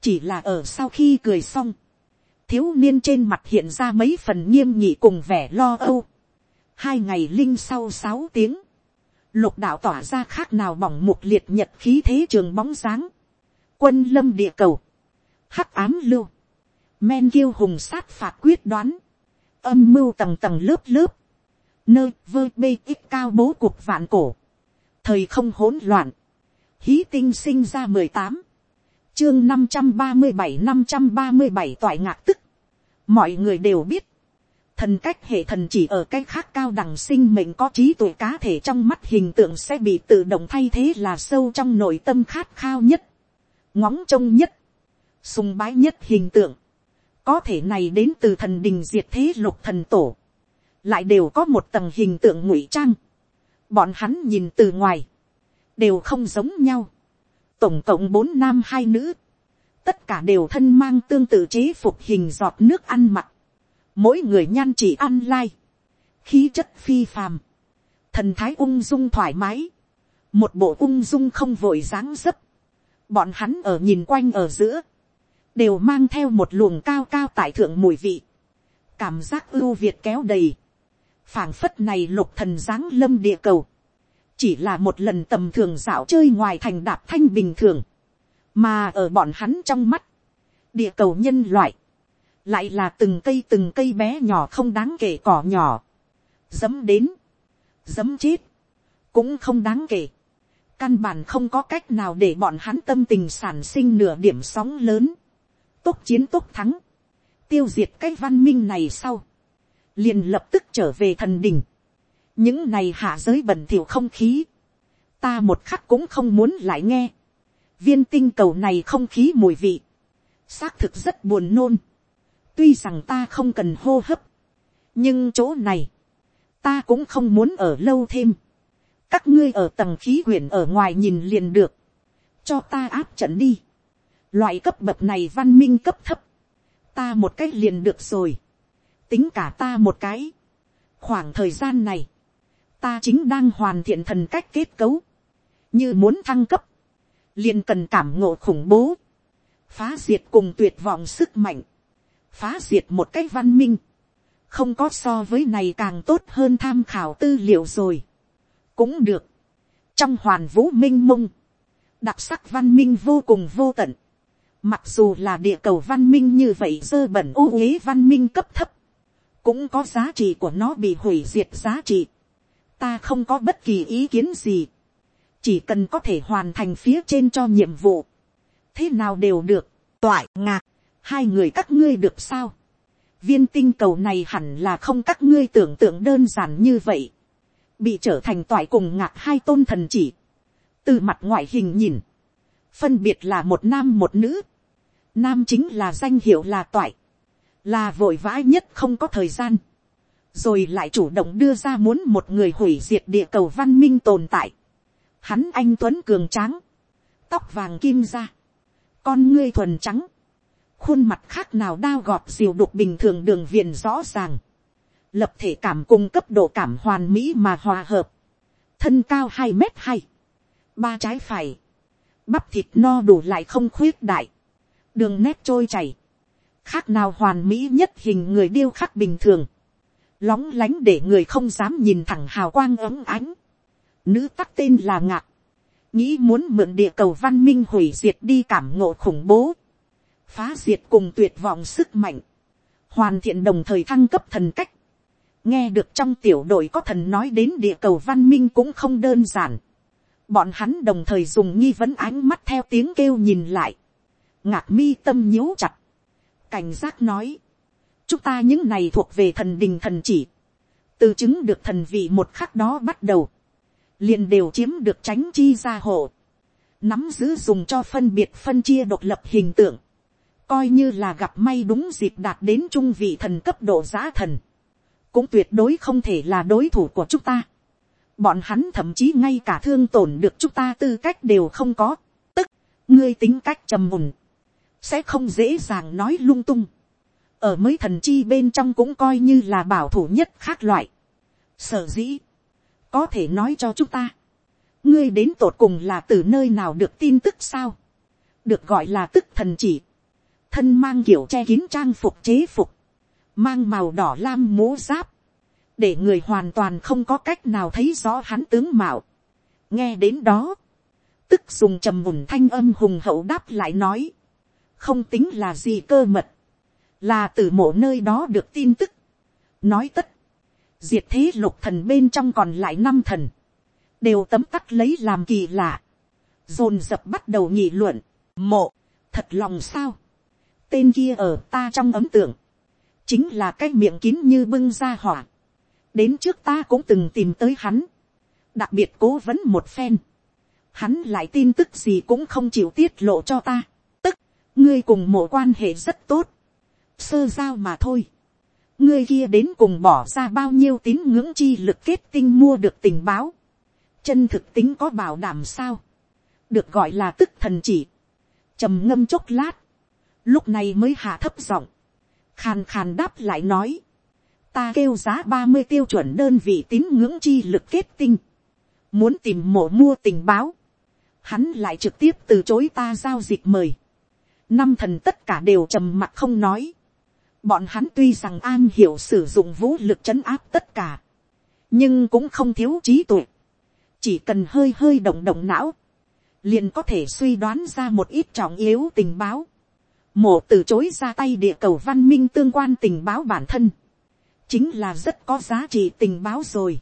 Chỉ là ở sau khi cười xong. Thiếu niên trên mặt hiện ra mấy phần nghiêm nghị cùng vẻ lo âu. Hai ngày linh sau sáu tiếng. Lục đạo tỏa ra khác nào bỏng mục liệt nhật khí thế trường bóng dáng. Quân lâm địa cầu hắc ám lưu, men kiêu hùng sát phạt quyết đoán, âm mưu tầng tầng lớp lớp, nơi vơ bê ít cao bố cuộc vạn cổ, thời không hỗn loạn, hí tinh sinh ra mười tám, chương năm trăm ba mươi bảy năm trăm ba mươi bảy toại ngạc tức, mọi người đều biết, thần cách hệ thần chỉ ở cái khác cao đẳng sinh mệnh có trí tuệ cá thể trong mắt hình tượng sẽ bị tự động thay thế là sâu trong nội tâm khát khao nhất, ngóng trông nhất, sùng bái nhất hình tượng, có thể này đến từ thần đình diệt thế lục thần tổ, lại đều có một tầng hình tượng ngụy trang, bọn hắn nhìn từ ngoài, đều không giống nhau, tổng cộng bốn nam hai nữ, tất cả đều thân mang tương tự chế phục hình giọt nước ăn mặc, mỗi người nhan chỉ ăn lai, khí chất phi phàm, thần thái ung dung thoải mái, một bộ ung dung không vội dáng dấp, bọn hắn ở nhìn quanh ở giữa, đều mang theo một luồng cao cao tại thượng mùi vị, cảm giác ưu việt kéo đầy, phảng phất này lục thần giáng lâm địa cầu, chỉ là một lần tầm thường dạo chơi ngoài thành đạp thanh bình thường, mà ở bọn hắn trong mắt, địa cầu nhân loại, lại là từng cây từng cây bé nhỏ không đáng kể cỏ nhỏ, dấm đến, dấm chết, cũng không đáng kể, căn bản không có cách nào để bọn hắn tâm tình sản sinh nửa điểm sóng lớn, tốt chiến tốt thắng, tiêu diệt cái văn minh này sau, liền lập tức trở về thần đình, những này hạ giới bẩn thỉu không khí, ta một khắc cũng không muốn lại nghe, viên tinh cầu này không khí mùi vị, xác thực rất buồn nôn, tuy rằng ta không cần hô hấp, nhưng chỗ này, ta cũng không muốn ở lâu thêm, các ngươi ở tầng khí quyển ở ngoài nhìn liền được, cho ta áp trận đi, loại cấp bậc này văn minh cấp thấp, ta một cách liền được rồi, tính cả ta một cái, khoảng thời gian này, ta chính đang hoàn thiện thần cách kết cấu, như muốn thăng cấp, liền cần cảm ngộ khủng bố, phá diệt cùng tuyệt vọng sức mạnh, phá diệt một cách văn minh, không có so với này càng tốt hơn tham khảo tư liệu rồi, cũng được, trong hoàn vũ minh i mông, đặc sắc văn minh vô cùng vô tận, mặc dù là địa cầu văn minh như vậy dơ bẩn ô uế văn minh cấp thấp, cũng có giá trị của nó bị hủy diệt giá trị, ta không có bất kỳ ý kiến gì, chỉ cần có thể hoàn thành phía trên cho nhiệm vụ, thế nào đều được, toại ngạc, hai người các ngươi được sao, viên tinh cầu này hẳn là không các ngươi tưởng tượng đơn giản như vậy, bị trở thành toại cùng ngạc hai tôn thần chỉ, từ mặt ngoại hình nhìn, phân biệt là một nam một nữ, nam chính là danh hiệu là toại, là vội vã nhất không có thời gian, rồi lại chủ động đưa ra muốn một người hủy diệt địa cầu văn minh tồn tại. Hắn anh tuấn cường tráng, tóc vàng kim ra, con ngươi thuần trắng, khuôn mặt khác nào đao gọt diều đục bình thường đường viền rõ ràng, lập thể cảm cung cấp độ cảm hoàn mỹ mà hòa hợp, thân cao hai mét hai, ba trái phải, bắp thịt no đủ lại không khuyết đại, đường nét trôi chảy, khác nào hoàn mỹ nhất hình người điêu khắc bình thường, lóng lánh để người không dám nhìn thẳng hào quang ấm ánh. Nữ tắc tên là ngạc, nghĩ muốn mượn địa cầu văn minh hủy diệt đi cảm ngộ khủng bố, phá diệt cùng tuyệt vọng sức mạnh, hoàn thiện đồng thời thăng cấp thần cách. nghe được trong tiểu đội có thần nói đến địa cầu văn minh cũng không đơn giản. bọn hắn đồng thời dùng nghi vấn ánh mắt theo tiếng kêu nhìn lại ngạc mi tâm nhíu chặt. cảnh giác nói, chúng ta những này thuộc về thần đình thần chỉ, từ chứng được thần vị một khắc đó bắt đầu, liền đều chiếm được tránh chi gia hộ, nắm giữ dùng cho phân biệt phân chia độc lập hình tượng, coi như là gặp may đúng dịp đạt đến trung vị thần cấp độ giá thần, cũng tuyệt đối không thể là đối thủ của chúng ta. Bọn hắn thậm chí ngay cả thương tổn được chúng ta tư cách đều không có, tức, ngươi tính cách trầm mùn, sẽ không dễ dàng nói lung tung. Ở mới thần chi bên trong cũng coi như là bảo thủ nhất khác loại. Sở dĩ, có thể nói cho chúng ta, ngươi đến tột cùng là từ nơi nào được tin tức sao, được gọi là tức thần chỉ, thân mang kiểu che kín trang phục chế phục, mang màu đỏ lam mũ giáp, để người hoàn toàn không có cách nào thấy rõ hắn tướng mạo. nghe đến đó, tức dùng trầm mùn thanh âm hùng hậu đáp lại nói, không tính là gì cơ mật, là từ mộ nơi đó được tin tức. nói tất, diệt thế lục thần bên trong còn lại năm thần, đều tấm tắc lấy làm kỳ lạ, dồn dập bắt đầu nghị luận, mộ, thật lòng sao, tên kia ở ta trong ấm tượng, chính là cái miệng kín như bưng ra hỏa. đến trước ta cũng từng tìm tới hắn, đặc biệt cố vấn một phen, hắn lại tin tức gì cũng không chịu tiết lộ cho ta, ngươi cùng mộ quan hệ rất tốt, sơ giao mà thôi, ngươi kia đến cùng bỏ ra bao nhiêu tín ngưỡng chi lực kết tinh mua được tình báo, chân thực tính có bảo đảm sao, được gọi là tức thần chỉ, trầm ngâm chốc lát, lúc này mới hạ thấp giọng, khàn khàn đáp lại nói, ta kêu giá ba mươi tiêu chuẩn đơn vị tín ngưỡng chi lực kết tinh, muốn tìm mổ mua tình báo, hắn lại trực tiếp từ chối ta giao dịch mời, năm thần tất cả đều trầm mặc không nói, bọn hắn tuy rằng an hiểu sử dụng vũ lực chấn áp tất cả, nhưng cũng không thiếu trí tuệ, chỉ cần hơi hơi động động não, liền có thể suy đoán ra một ít trọng yếu tình báo, mổ từ chối ra tay địa cầu văn minh tương quan tình báo bản thân, chính là rất có giá trị tình báo rồi.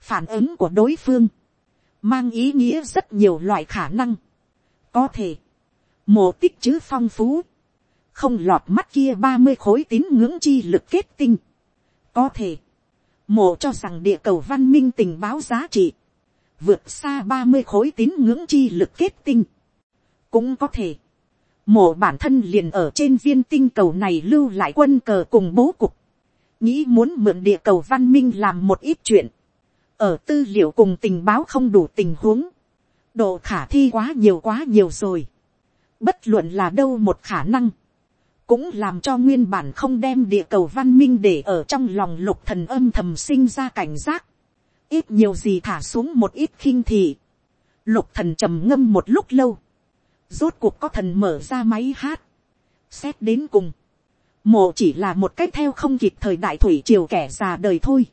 phản ứng của đối phương, mang ý nghĩa rất nhiều loại khả năng, có thể, mộ tích chữ phong phú, không lọt mắt kia ba mươi khối tín ngưỡng chi lực kết tinh, có thể, mộ cho rằng địa cầu văn minh tình báo giá trị, vượt xa ba mươi khối tín ngưỡng chi lực kết tinh, cũng có thể, mộ bản thân liền ở trên viên tinh cầu này lưu lại quân cờ cùng bố cục, nghĩ muốn mượn địa cầu văn minh làm một ít chuyện, ở tư liệu cùng tình báo không đủ tình huống, độ khả thi quá nhiều quá nhiều rồi, bất luận là đâu một khả năng, cũng làm cho nguyên bản không đem địa cầu văn minh để ở trong lòng lục thần âm thầm sinh ra cảnh giác, ít nhiều gì thả xuống một ít khinh thị, lục thần trầm ngâm một lúc lâu, rốt cuộc có thần mở ra máy hát, xét đến cùng, mộ chỉ là một cách theo không kịp thời đại thủy triều kẻ già đời thôi,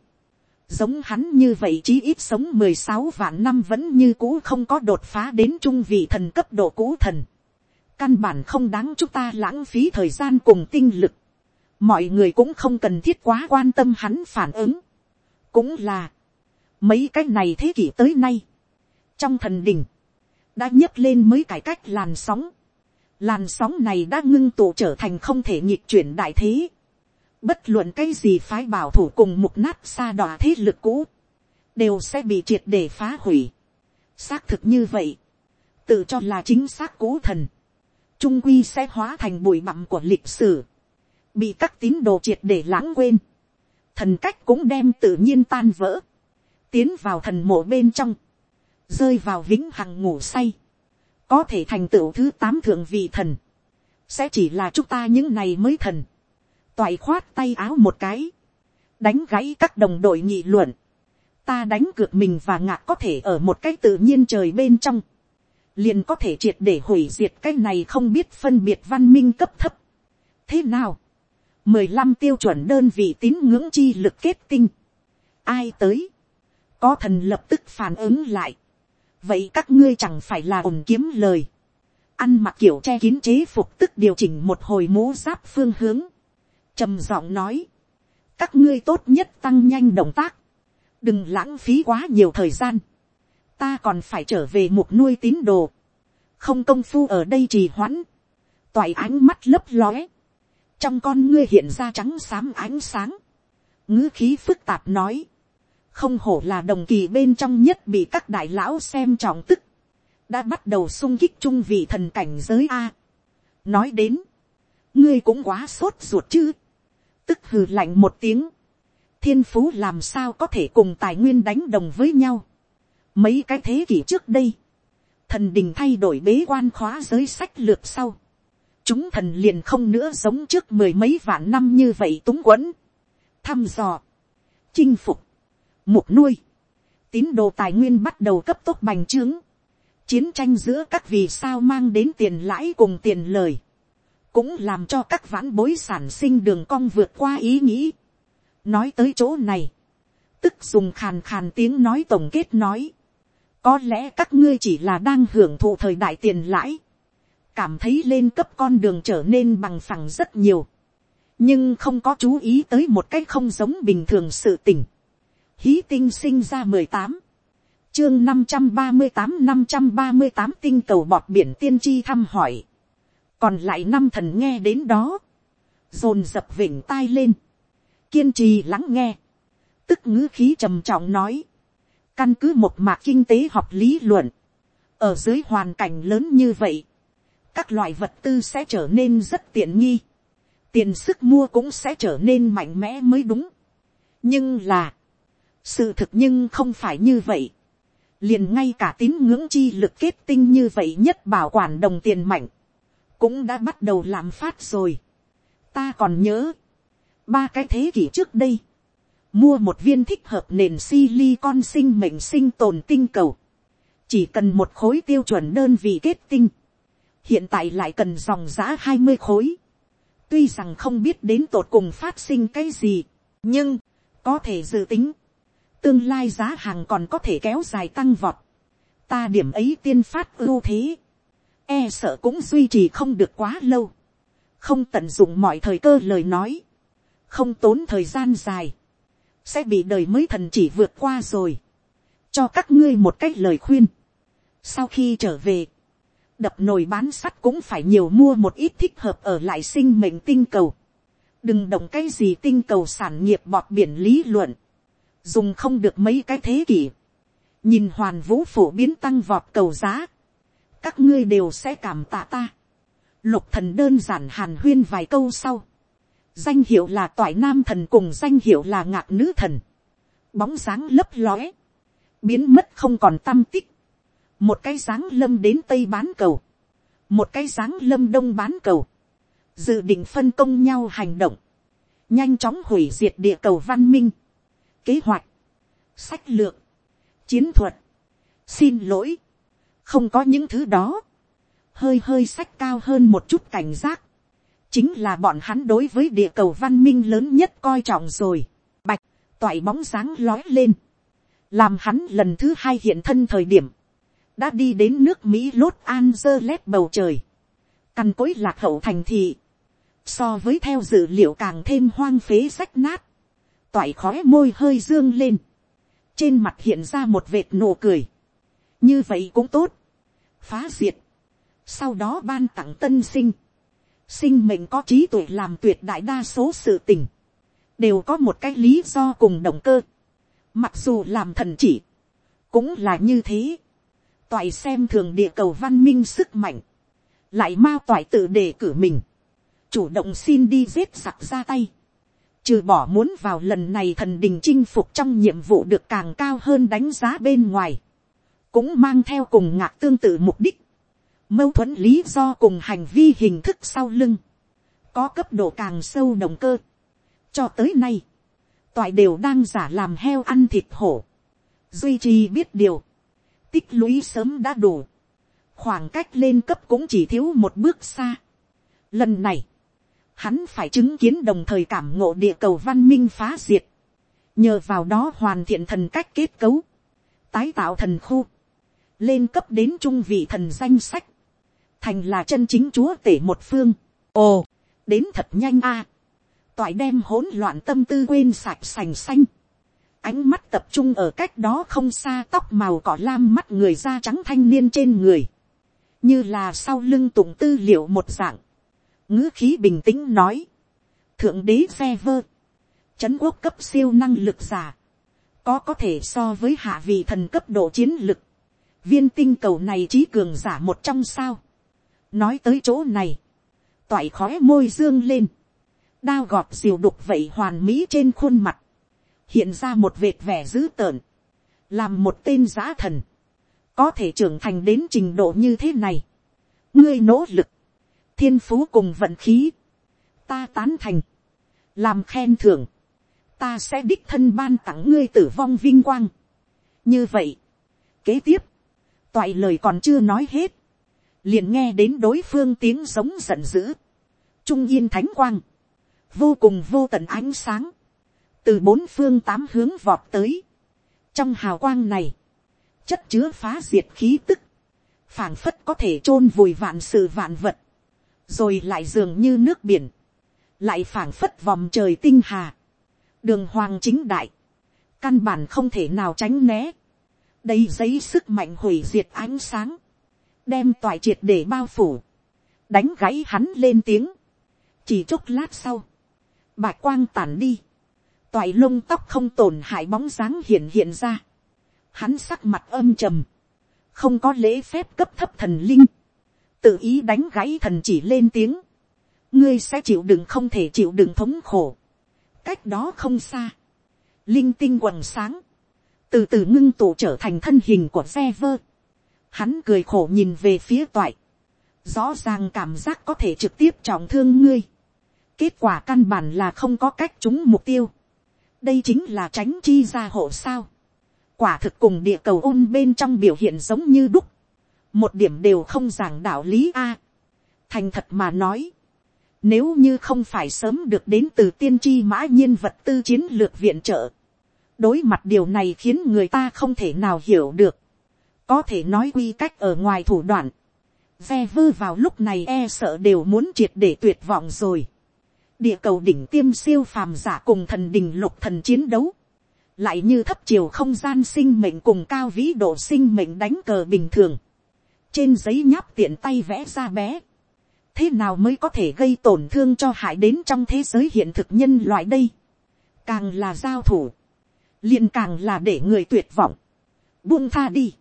giống hắn như vậy chí ít sống mười sáu vạn năm vẫn như cũ không có đột phá đến trung vị thần cấp độ cũ thần, căn bản không đáng chúng ta lãng phí thời gian cùng tinh lực, mọi người cũng không cần thiết quá quan tâm hắn phản ứng, cũng là, mấy cái này thế kỷ tới nay, trong thần đình, đã nhấc lên mới cải cách làn sóng. Làn sóng này đã ngưng tụ trở thành không thể nhịp chuyển đại thế. Bất luận cái gì phái bảo thủ cùng mục nát xa đọa thế lực cũ, đều sẽ bị triệt để phá hủy. Xác thực như vậy, tự cho là chính xác cố thần, trung quy sẽ hóa thành bụi bặm của lịch sử, bị các tín đồ triệt để lãng quên. Thần cách cũng đem tự nhiên tan vỡ, tiến vào thần mộ bên trong. Rơi vào vĩnh hằng ngủ say, có thể thành tựu thứ tám thượng vị thần, sẽ chỉ là chúng ta những này mới thần, toại khoát tay áo một cái, đánh gãy các đồng đội nghị luận, ta đánh cược mình và ngạc có thể ở một cái tự nhiên trời bên trong, liền có thể triệt để hủy diệt cái này không biết phân biệt văn minh cấp thấp. thế nào, mười lăm tiêu chuẩn đơn vị tín ngưỡng chi lực kết tinh, ai tới, có thần lập tức phản ứng lại, vậy các ngươi chẳng phải là ổn kiếm lời. ăn mặc kiểu che kín chế phục tức điều chỉnh một hồi mũ giáp phương hướng. trầm giọng nói, các ngươi tốt nhất tăng nhanh động tác, đừng lãng phí quá nhiều thời gian ta còn phải trở về mục nuôi tín đồ, không công phu ở đây trì hoãn, toại ánh mắt lấp lóe, trong con ngươi hiện ra trắng xám ánh sáng, ngữ khí phức tạp nói, không hổ là đồng kỳ bên trong nhất bị các đại lão xem trọng tức, đã bắt đầu sung kích trung vị thần cảnh giới a. nói đến, ngươi cũng quá sốt ruột chứ, tức hừ lạnh một tiếng, thiên phú làm sao có thể cùng tài nguyên đánh đồng với nhau mấy cái thế kỷ trước đây, thần đình thay đổi bế quan khóa giới sách lược sau, chúng thần liền không nữa giống trước mười mấy vạn năm như vậy túng quẫn, thăm dò, chinh phục, mục nuôi, tín đồ tài nguyên bắt đầu cấp tốc bành trướng, chiến tranh giữa các vì sao mang đến tiền lãi cùng tiền lời, cũng làm cho các vãn bối sản sinh đường cong vượt qua ý nghĩ. nói tới chỗ này, tức dùng khàn khàn tiếng nói tổng kết nói, có lẽ các ngươi chỉ là đang hưởng thụ thời đại tiền lãi, cảm thấy lên cấp con đường trở nên bằng phẳng rất nhiều, nhưng không có chú ý tới một cách không giống bình thường sự tình. Hí tinh sinh ra mười tám, chương năm trăm ba mươi tám năm trăm ba mươi tám tinh cầu bọt biển tiên tri thăm hỏi, còn lại năm thần nghe đến đó, dồn dập vỉnh tai lên, kiên trì lắng nghe, tức ngữ khí trầm trọng nói, căn cứ một mạc kinh tế học lý luận, ở dưới hoàn cảnh lớn như vậy, các loại vật tư sẽ trở nên rất tiện nghi, tiền sức mua cũng sẽ trở nên mạnh mẽ mới đúng. nhưng là, sự thực nhưng không phải như vậy. liền ngay cả tín ngưỡng chi lực kết tinh như vậy nhất bảo quản đồng tiền mạnh, cũng đã bắt đầu làm phát rồi. ta còn nhớ, ba cái thế kỷ trước đây, mua một viên thích hợp nền silicon sinh mệnh sinh tồn tinh cầu, chỉ cần một khối tiêu chuẩn đơn vị kết tinh, hiện tại lại cần dòng giã hai mươi khối, tuy rằng không biết đến tột cùng phát sinh cái gì, nhưng có thể dự tính, tương lai giá hàng còn có thể kéo dài tăng vọt, ta điểm ấy tiên phát ưu thế, e sợ cũng duy trì không được quá lâu, không tận dụng mọi thời cơ lời nói, không tốn thời gian dài, sẽ bị đời mới thần chỉ vượt qua rồi, cho các ngươi một cách lời khuyên. sau khi trở về, đập nồi bán sắt cũng phải nhiều mua một ít thích hợp ở lại sinh mệnh tinh cầu. đừng động cái gì tinh cầu sản nghiệp bọt biển lý luận, dùng không được mấy cái thế kỷ, nhìn hoàn vũ phổ biến tăng vọt cầu giá, các ngươi đều sẽ cảm tạ ta. lục thần đơn giản hàn huyên vài câu sau, danh hiệu là toại nam thần cùng danh hiệu là ngạc nữ thần, bóng dáng lấp lóe, biến mất không còn tâm tích, một cái dáng lâm đến tây bán cầu, một cái dáng lâm đông bán cầu, dự định phân công nhau hành động, nhanh chóng hủy diệt địa cầu văn minh, kế hoạch, sách lược, chiến thuật, xin lỗi, không có những thứ đó, hơi hơi sách cao hơn một chút cảnh giác, chính là bọn hắn đối với địa cầu văn minh lớn nhất coi trọng rồi, bạch, toại bóng dáng lói lên, làm hắn lần thứ hai hiện thân thời điểm, đã đi đến nước mỹ los angeles bầu trời, căn cối lạc hậu thành thị, so với theo dữ liệu càng thêm hoang phế rách nát, toại khói môi hơi dương lên, trên mặt hiện ra một vệt nụ cười, như vậy cũng tốt, phá diệt, sau đó ban tặng tân sinh, sinh mệnh có trí tuệ làm tuyệt đại đa số sự tình, đều có một cái lý do cùng động cơ, mặc dù làm thần chỉ, cũng là như thế, toại xem thường địa cầu văn minh sức mạnh, lại mau toại tự đề cử mình, chủ động xin đi giết sặc ra tay, trừ bỏ muốn vào lần này thần đình chinh phục trong nhiệm vụ được càng cao hơn đánh giá bên ngoài, cũng mang theo cùng ngạc tương tự mục đích, mâu thuẫn lý do cùng hành vi hình thức sau lưng, có cấp độ càng sâu động cơ. cho tới nay, toại đều đang giả làm heo ăn thịt hổ, duy trì biết điều, tích lũy sớm đã đủ, khoảng cách lên cấp cũng chỉ thiếu một bước xa. Lần này, hắn phải chứng kiến đồng thời cảm ngộ địa cầu văn minh phá diệt, nhờ vào đó hoàn thiện thần cách kết cấu, tái tạo thần khu, lên cấp đến trung vị thần danh sách, thành là chân chính chúa tể một phương. ồ, đến thật nhanh a, toại đem hỗn loạn tâm tư quên sạch sành xanh, ánh mắt tập trung ở cách đó không xa tóc màu cỏ lam mắt người da trắng thanh niên trên người, như là sau lưng tụng tư liệu một dạng, ngữ khí bình tĩnh nói, thượng đế phe vơ, trấn quốc cấp siêu năng lực giả, có có thể so với hạ vị thần cấp độ chiến lực, viên tinh cầu này trí cường giả một trong sao, nói tới chỗ này, toại khói môi dương lên, đao gọt diều đục vậy hoàn mỹ trên khuôn mặt, hiện ra một vệt vẻ dữ tợn, làm một tên giã thần, có thể trưởng thành đến trình độ như thế này. ngươi nỗ lực, thiên phú cùng vận khí, ta tán thành, làm khen thưởng, ta sẽ đích thân ban tặng ngươi tử vong vinh quang. như vậy, kế tiếp, toại lời còn chưa nói hết, liền nghe đến đối phương tiếng giống giận dữ, trung yên thánh quang, vô cùng vô tận ánh sáng, từ bốn phương tám hướng vọt tới. trong hào quang này, chất chứa phá diệt khí tức, phảng phất có thể chôn vùi vạn sự vạn vật, rồi lại dường như nước biển, lại phảng phất vòng trời tinh hà, đường hoàng chính đại, căn bản không thể nào tránh né, đây giấy sức mạnh hủy diệt ánh sáng, đem toại triệt để bao phủ, đánh gãy hắn lên tiếng, chỉ chốc lát sau, bạch quang tản đi, toại lông tóc không tổn hại bóng dáng hiện hiện ra, hắn sắc mặt âm trầm, không có lễ phép cấp thấp thần linh, tự ý đánh gãy thần chỉ lên tiếng, ngươi sẽ chịu đựng không thể chịu đựng thống khổ, cách đó không xa, linh tinh quần sáng, từ từ ngưng tụ trở thành thân hình của xe vơ, hắn cười khổ nhìn về phía toại, rõ ràng cảm giác có thể trực tiếp trọng thương ngươi, kết quả căn bản là không có cách trúng mục tiêu, đây chính là tránh chi ra hộ sao, quả thực cùng địa cầu ôn bên trong biểu hiện giống như đúc, một điểm đều không giảng đạo lý a. thành thật mà nói, nếu như không phải sớm được đến từ tiên tri mã nhiên vật tư chiến lược viện trợ, đối mặt điều này khiến người ta không thể nào hiểu được, có thể nói quy cách ở ngoài thủ đoạn, ve vơ vào lúc này e sợ đều muốn triệt để tuyệt vọng rồi. địa cầu đỉnh tiêm siêu phàm giả cùng thần đình lục thần chiến đấu, lại như thấp chiều không gian sinh mệnh cùng cao vĩ độ sinh mệnh đánh cờ bình thường, trên giấy nháp tiện tay vẽ ra bé, thế nào mới có thể gây tổn thương cho hại đến trong thế giới hiện thực nhân loại đây, càng là giao thủ, liền càng là để người tuyệt vọng, buông tha đi,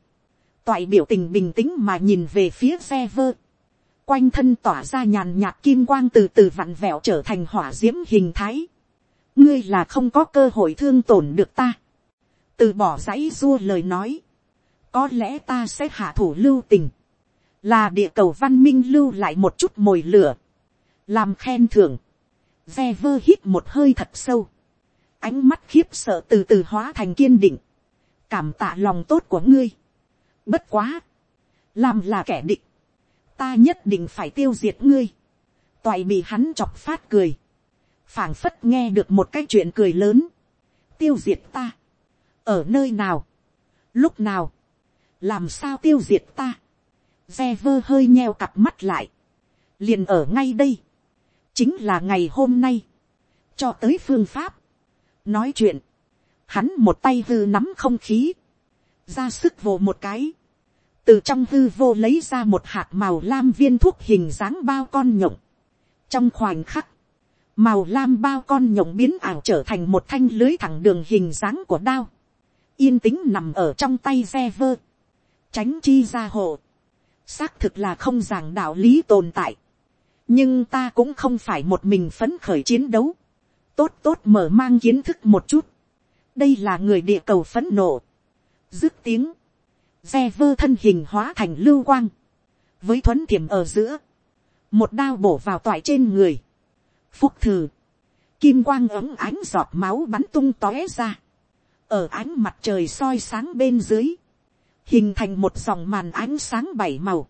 toại biểu tình bình tĩnh mà nhìn về phía xe vơ, quanh thân tỏa ra nhàn nhạt kim quang từ từ vặn vẹo trở thành hỏa diễm hình thái, ngươi là không có cơ hội thương tổn được ta, từ bỏ dãy rua lời nói, có lẽ ta sẽ hạ thủ lưu tình, là địa cầu văn minh lưu lại một chút mồi lửa, làm khen thưởng, ve vơ hít một hơi thật sâu, ánh mắt khiếp sợ từ từ hóa thành kiên định, cảm tạ lòng tốt của ngươi, Bất quá. Làm là kẻ địch. Ta nhất định phải tiêu diệt ngươi. Toại bị hắn chọc phát cười. phảng phất nghe được một cái chuyện cười lớn. Tiêu diệt ta. Ở nơi nào? Lúc nào? Làm sao tiêu diệt ta? Ve vơ hơi nheo cặp mắt lại. Liền ở ngay đây. Chính là ngày hôm nay. Cho tới phương pháp. Nói chuyện. Hắn một tay hư nắm không khí ra sức vồ một cái, từ trong hư vô lấy ra một hạt màu lam viên thuốc hình dáng bao con nhộng. trong khoảnh khắc, màu lam bao con nhộng biến ảo trở thành một thanh lưới thẳng đường hình dáng của đao, yên tĩnh nằm ở trong tay xe vơ, tránh chi ra hộ, xác thực là không giảng đạo lý tồn tại, nhưng ta cũng không phải một mình phấn khởi chiến đấu, tốt tốt mở mang kiến thức một chút, đây là người địa cầu phấn nộ, dứt tiếng, xe vơ thân hình hóa thành lưu quang, với thuấn thiểm ở giữa, một đao bổ vào toại trên người, phúc thử, kim quang ấm ánh giọt máu bắn tung tóe ra, ở ánh mặt trời soi sáng bên dưới, hình thành một dòng màn ánh sáng bảy màu,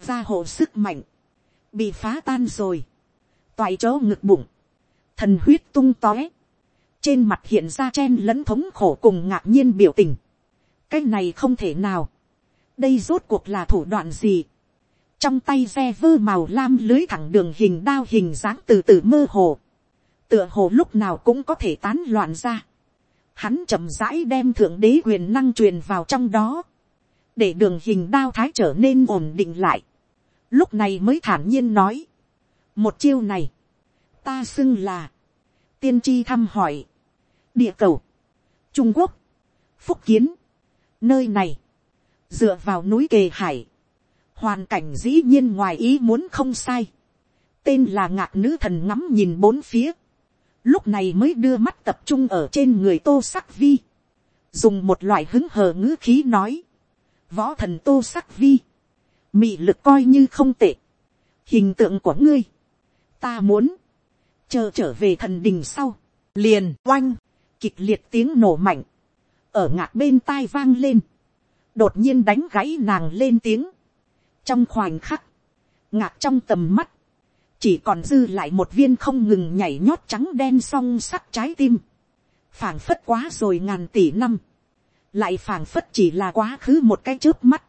ra hộ sức mạnh, bị phá tan rồi, toại chỗ ngực bụng, thần huyết tung tóe, trên mặt hiện ra chen lẫn thống khổ cùng ngạc nhiên biểu tình, cái này không thể nào. đây rốt cuộc là thủ đoạn gì. trong tay ve vơ màu lam lưới thẳng đường hình đao hình dáng từ từ mơ hồ. tựa hồ lúc nào cũng có thể tán loạn ra. hắn chậm rãi đem thượng đế quyền năng truyền vào trong đó. để đường hình đao thái trở nên ổn định lại. lúc này mới thản nhiên nói. một chiêu này, ta xưng là, tiên tri thăm hỏi, địa cầu, trung quốc, phúc kiến, Nơi này, dựa vào núi kề hải, hoàn cảnh dĩ nhiên ngoài ý muốn không sai. Tên là ngạc nữ thần ngắm nhìn bốn phía. Lúc này mới đưa mắt tập trung ở trên người tô sắc vi. Dùng một loại hứng hờ ngữ khí nói. Võ thần tô sắc vi. Mị lực coi như không tệ. Hình tượng của ngươi. Ta muốn. Chờ trở về thần đình sau. Liền oanh. Kịch liệt tiếng nổ mạnh ở ngạc bên tai vang lên, đột nhiên đánh gãy nàng lên tiếng. trong khoảnh khắc, ngạc trong tầm mắt, chỉ còn dư lại một viên không ngừng nhảy nhót trắng đen song sắc trái tim, phảng phất quá rồi ngàn tỷ năm, lại phảng phất chỉ là quá khứ một cái trước mắt,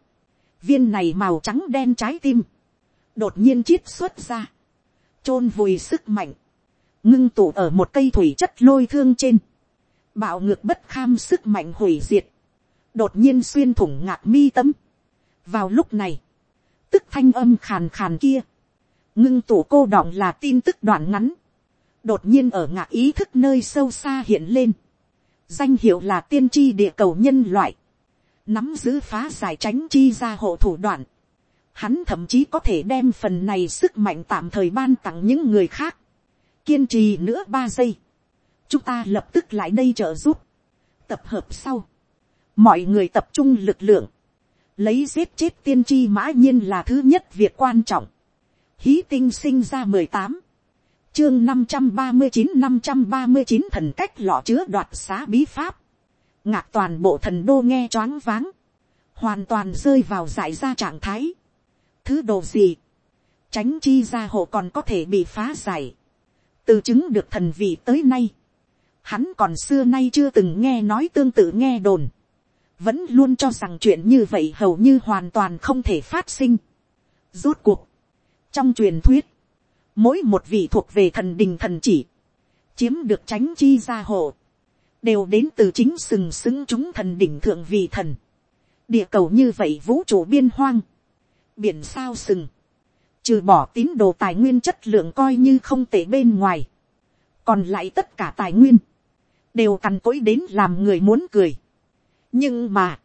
viên này màu trắng đen trái tim, đột nhiên chiết xuất ra, t r ô n vùi sức mạnh, ngưng tụ ở một cây thủy chất lôi thương trên, bạo ngược bất kham sức mạnh hủy diệt, đột nhiên xuyên thủng ngạc mi tâm. vào lúc này, tức thanh âm khàn khàn kia, ngưng tủ cô đọng là tin tức đoạn ngắn, đột nhiên ở ngạc ý thức nơi sâu xa hiện lên, danh hiệu là tiên tri địa cầu nhân loại, nắm giữ phá giải tránh chi ra hộ thủ đoạn, hắn thậm chí có thể đem phần này sức mạnh tạm thời ban tặng những người khác, kiên trì nữa ba giây, chúng ta lập tức lại đây trợ giúp, tập hợp sau, mọi người tập trung lực lượng, lấy giết chết tiên tri mã nhiên là thứ nhất việc quan trọng, hí tinh sinh ra mười tám, chương năm trăm ba mươi chín năm trăm ba mươi chín thần cách lọ chứa đoạt xá bí pháp, ngạc toàn bộ thần đô nghe choáng váng, hoàn toàn rơi vào giải ra trạng thái. thứ đồ gì, tránh chi ra hộ còn có thể bị phá giải, từ chứng được thần vị tới nay, hắn còn xưa nay chưa từng nghe nói tương tự nghe đồn, vẫn luôn cho rằng chuyện như vậy hầu như hoàn toàn không thể phát sinh. Rốt cuộc, trong truyền thuyết, mỗi một vị thuộc về thần đình thần chỉ, chiếm được tránh chi gia hộ, đều đến từ chính sừng sững chúng thần đỉnh thượng vị thần. địa cầu như vậy vũ trụ biên hoang, biển sao sừng, trừ bỏ tín đồ tài nguyên chất lượng coi như không tệ bên ngoài, còn lại tất cả tài nguyên, đều cằn cỗi đến làm người muốn cười. nhưng mà,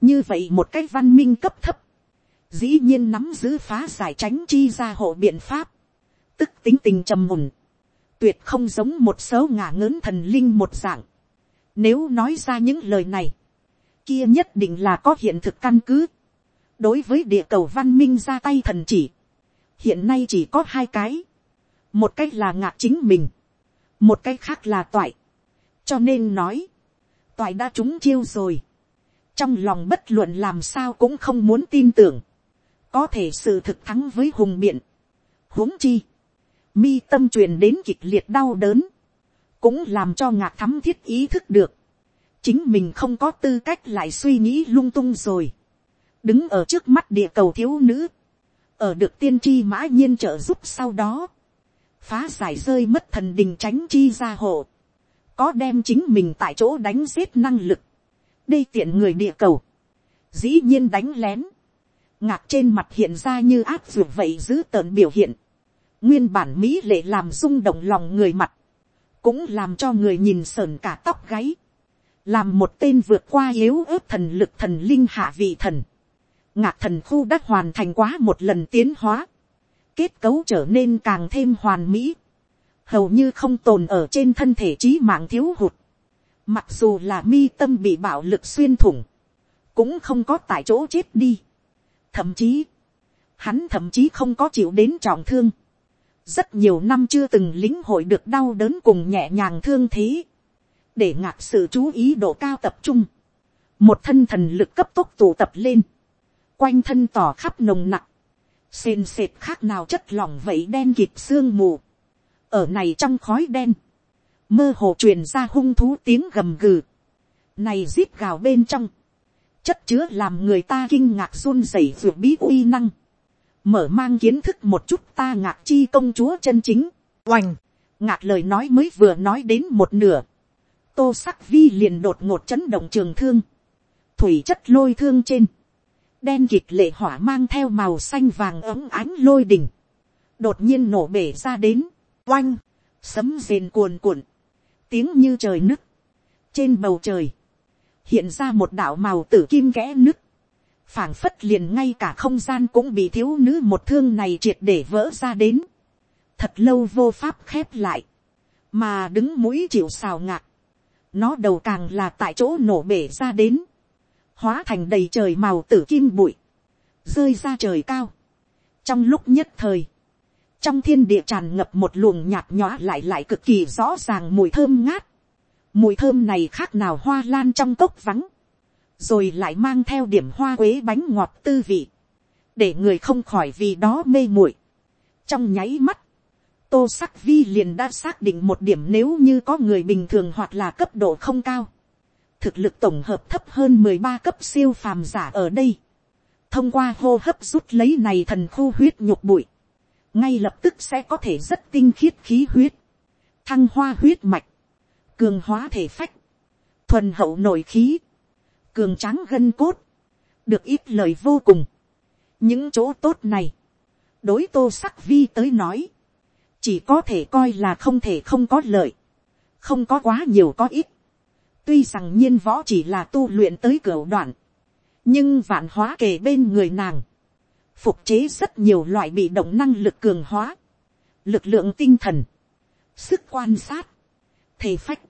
như vậy một cái văn minh cấp thấp, dĩ nhiên nắm giữ phá giải tránh chi ra hộ biện pháp, tức tính tình trầm mùn, tuyệt không giống một số ngả ngớn thần linh một dạng. Nếu nói ra những lời này, kia nhất định là có hiện thực căn cứ. đối với địa cầu văn minh ra tay thần chỉ, hiện nay chỉ có hai cái, một cách là ngạc chính mình, một cách khác là toại, cho nên nói, toại đã trúng chiêu rồi, trong lòng bất luận làm sao cũng không muốn tin tưởng, có thể sự thực thắng với hùng biện, huống chi, mi tâm truyền đến kịch liệt đau đớn, cũng làm cho ngạc thắm thiết ý thức được, chính mình không có tư cách lại suy nghĩ lung tung rồi, đứng ở trước mắt địa cầu thiếu nữ, ở được tiên tri mã nhiên trợ giúp sau đó, phá giải rơi mất thần đình tránh chi ra hộ, có đem chính mình tại chỗ đánh giết năng lực, đây tiện người địa cầu, dĩ nhiên đánh lén, ngạc trên mặt hiện ra như áp dược vậy giữ tợn biểu hiện, nguyên bản mỹ lệ làm rung động lòng người mặt, cũng làm cho người nhìn sờn cả tóc gáy, làm một tên vượt qua yếu ớt thần lực thần linh hạ vị thần, ngạc thần khu đã hoàn thành quá một lần tiến hóa, kết cấu trở nên càng thêm hoàn mỹ, hầu như không tồn ở trên thân thể trí mạng thiếu hụt, mặc dù là mi tâm bị bạo lực xuyên thủng, cũng không có tại chỗ chết đi, thậm chí, hắn thậm chí không có chịu đến trọng thương, rất nhiều năm chưa từng lính hội được đau đớn cùng nhẹ nhàng thương thế, để ngạc sự chú ý độ cao tập trung, một thân thần lực cấp tốc tụ tập lên, quanh thân tỏ khắp nồng nặng, Xên xệt khác nào chất lỏng vậy đen kịp xương mù, ở này trong khói đen, mơ hồ truyền ra hung thú tiếng gầm gừ, này zip gào bên trong, chất chứa làm người ta kinh ngạc run rẩy ruột bí uy năng, mở mang kiến thức một chút ta ngạc chi công chúa chân chính, oành, ngạc lời nói mới vừa nói đến một nửa, tô sắc vi liền đột ngột chấn động trường thương, thủy chất lôi thương trên, đen kịt lệ hỏa mang theo màu xanh vàng ấm ánh lôi đỉnh, đột nhiên nổ bể ra đến, oanh, sấm rền cuồn cuộn, tiếng như trời nứt, trên bầu trời, hiện ra một đạo màu tử kim kẽ nứt, phảng phất liền ngay cả không gian cũng bị thiếu nữ một thương này triệt để vỡ ra đến, thật lâu vô pháp khép lại, mà đứng mũi chịu xào ngạc, nó đầu càng là tại chỗ nổ bể ra đến, hóa thành đầy trời màu tử kim bụi, rơi ra trời cao. trong lúc nhất thời, trong thiên địa tràn ngập một luồng nhạt nhõa lại lại cực kỳ rõ ràng mùi thơm ngát. mùi thơm này khác nào hoa lan trong cốc vắng, rồi lại mang theo điểm hoa quế bánh ngọt tư vị, để người không khỏi vì đó mê muội. trong nháy mắt, tô sắc vi liền đã xác định một điểm nếu như có người bình thường hoặc là cấp độ không cao, thực lực tổng hợp thấp hơn mười ba cấp siêu phàm giả ở đây, thông qua hô hấp rút lấy này thần khu huyết nhục bụi, ngay lập tức sẽ có thể rất tinh khiết khí huyết, thăng hoa huyết mạch, cường hóa thể phách, thuần hậu nội khí, cường tráng gân cốt, được ít lời vô cùng. những chỗ tốt này, đối tô sắc vi tới nói, chỉ có thể coi là không thể không có lợi, không có quá nhiều có ít. tuy rằng nhiên võ chỉ là tu luyện tới cửa đoạn, nhưng vạn hóa kề bên người nàng, phục chế rất nhiều loại bị động năng lực cường hóa, lực lượng tinh thần, sức quan sát, thể phách,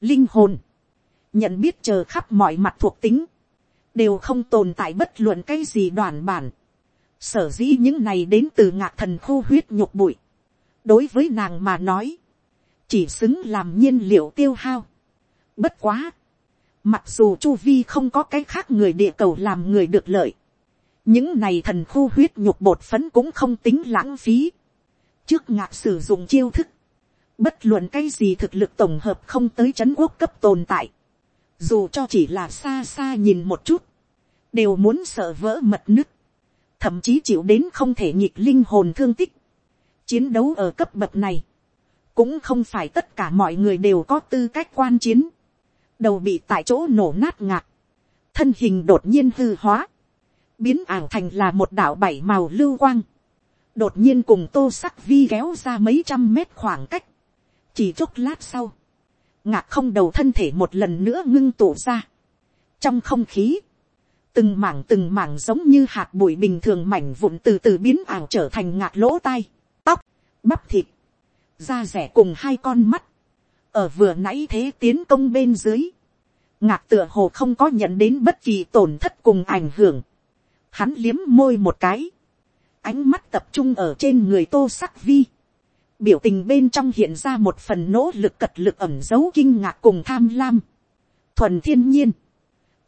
linh hồn, nhận biết chờ khắp mọi mặt thuộc tính, đều không tồn tại bất luận cái gì đoàn bản. Sở dĩ những này đến từ ngạc thần khu huyết nhục bụi. Đối với nàng mà nói, chỉ xứng làm nhiên liệu tiêu hao. Bất quá. Mặc dù Chu Vi không có cái khác người địa cầu làm người được lợi. Những này thần khu huyết nhục bột phấn cũng không tính lãng phí. Trước ngạc sử dụng chiêu thức. Bất luận cái gì thực lực tổng hợp không tới chấn quốc cấp tồn tại. Dù cho chỉ là xa xa nhìn một chút, đều muốn sợ vỡ mật nứt, thậm chí chịu đến không thể nhịp linh hồn thương tích. Chiến đấu ở cấp bậc này, cũng không phải tất cả mọi người đều có tư cách quan chiến, đầu bị tại chỗ nổ nát ngạc, thân hình đột nhiên hư hóa, biến ảo thành là một đảo bảy màu lưu quang, đột nhiên cùng tô sắc vi kéo ra mấy trăm mét khoảng cách, chỉ chốc lát sau, ngạc không đầu thân thể một lần nữa ngưng tụ ra. trong không khí, từng mảng từng mảng giống như hạt bụi bình thường mảnh vụn từ từ biến ảo trở thành ngạc lỗ tai, tóc, bắp thịt, da rẻ cùng hai con mắt, ở vừa nãy thế tiến công bên dưới, ngạc tựa hồ không có nhận đến bất kỳ tổn thất cùng ảnh hưởng, hắn liếm môi một cái, ánh mắt tập trung ở trên người tô sắc vi, biểu tình bên trong hiện ra một phần nỗ lực cật lực ẩm dấu kinh ngạc cùng tham lam. Thuần thiên nhiên.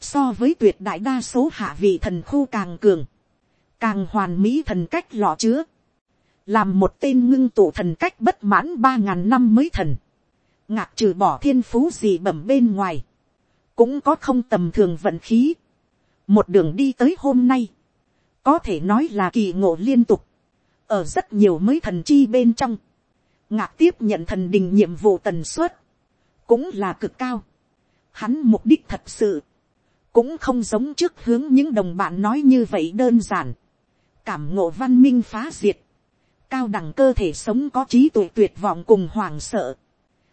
So với tuyệt đại đa số hạ vị thần khu càng cường. Càng hoàn mỹ thần cách lọ chứa. Làm một tên ngưng tụ thần cách bất mãn ba ngàn năm mới thần. Ngạc trừ bỏ thiên phú gì bẩm bên ngoài. Cũng có không tầm thường vận khí. Một đường đi tới hôm nay. Có thể nói là kỳ ngộ liên tục. Ở rất nhiều mới thần chi bên trong. Ngạc tiếp nhận thần đình nhiệm vụ tần suất, cũng là cực cao. Hắn mục đích thật sự, cũng không giống trước hướng những đồng bạn nói như vậy đơn giản. cảm ngộ văn minh phá diệt, cao đẳng cơ thể sống có trí tuệ tuyệt vọng cùng hoảng sợ,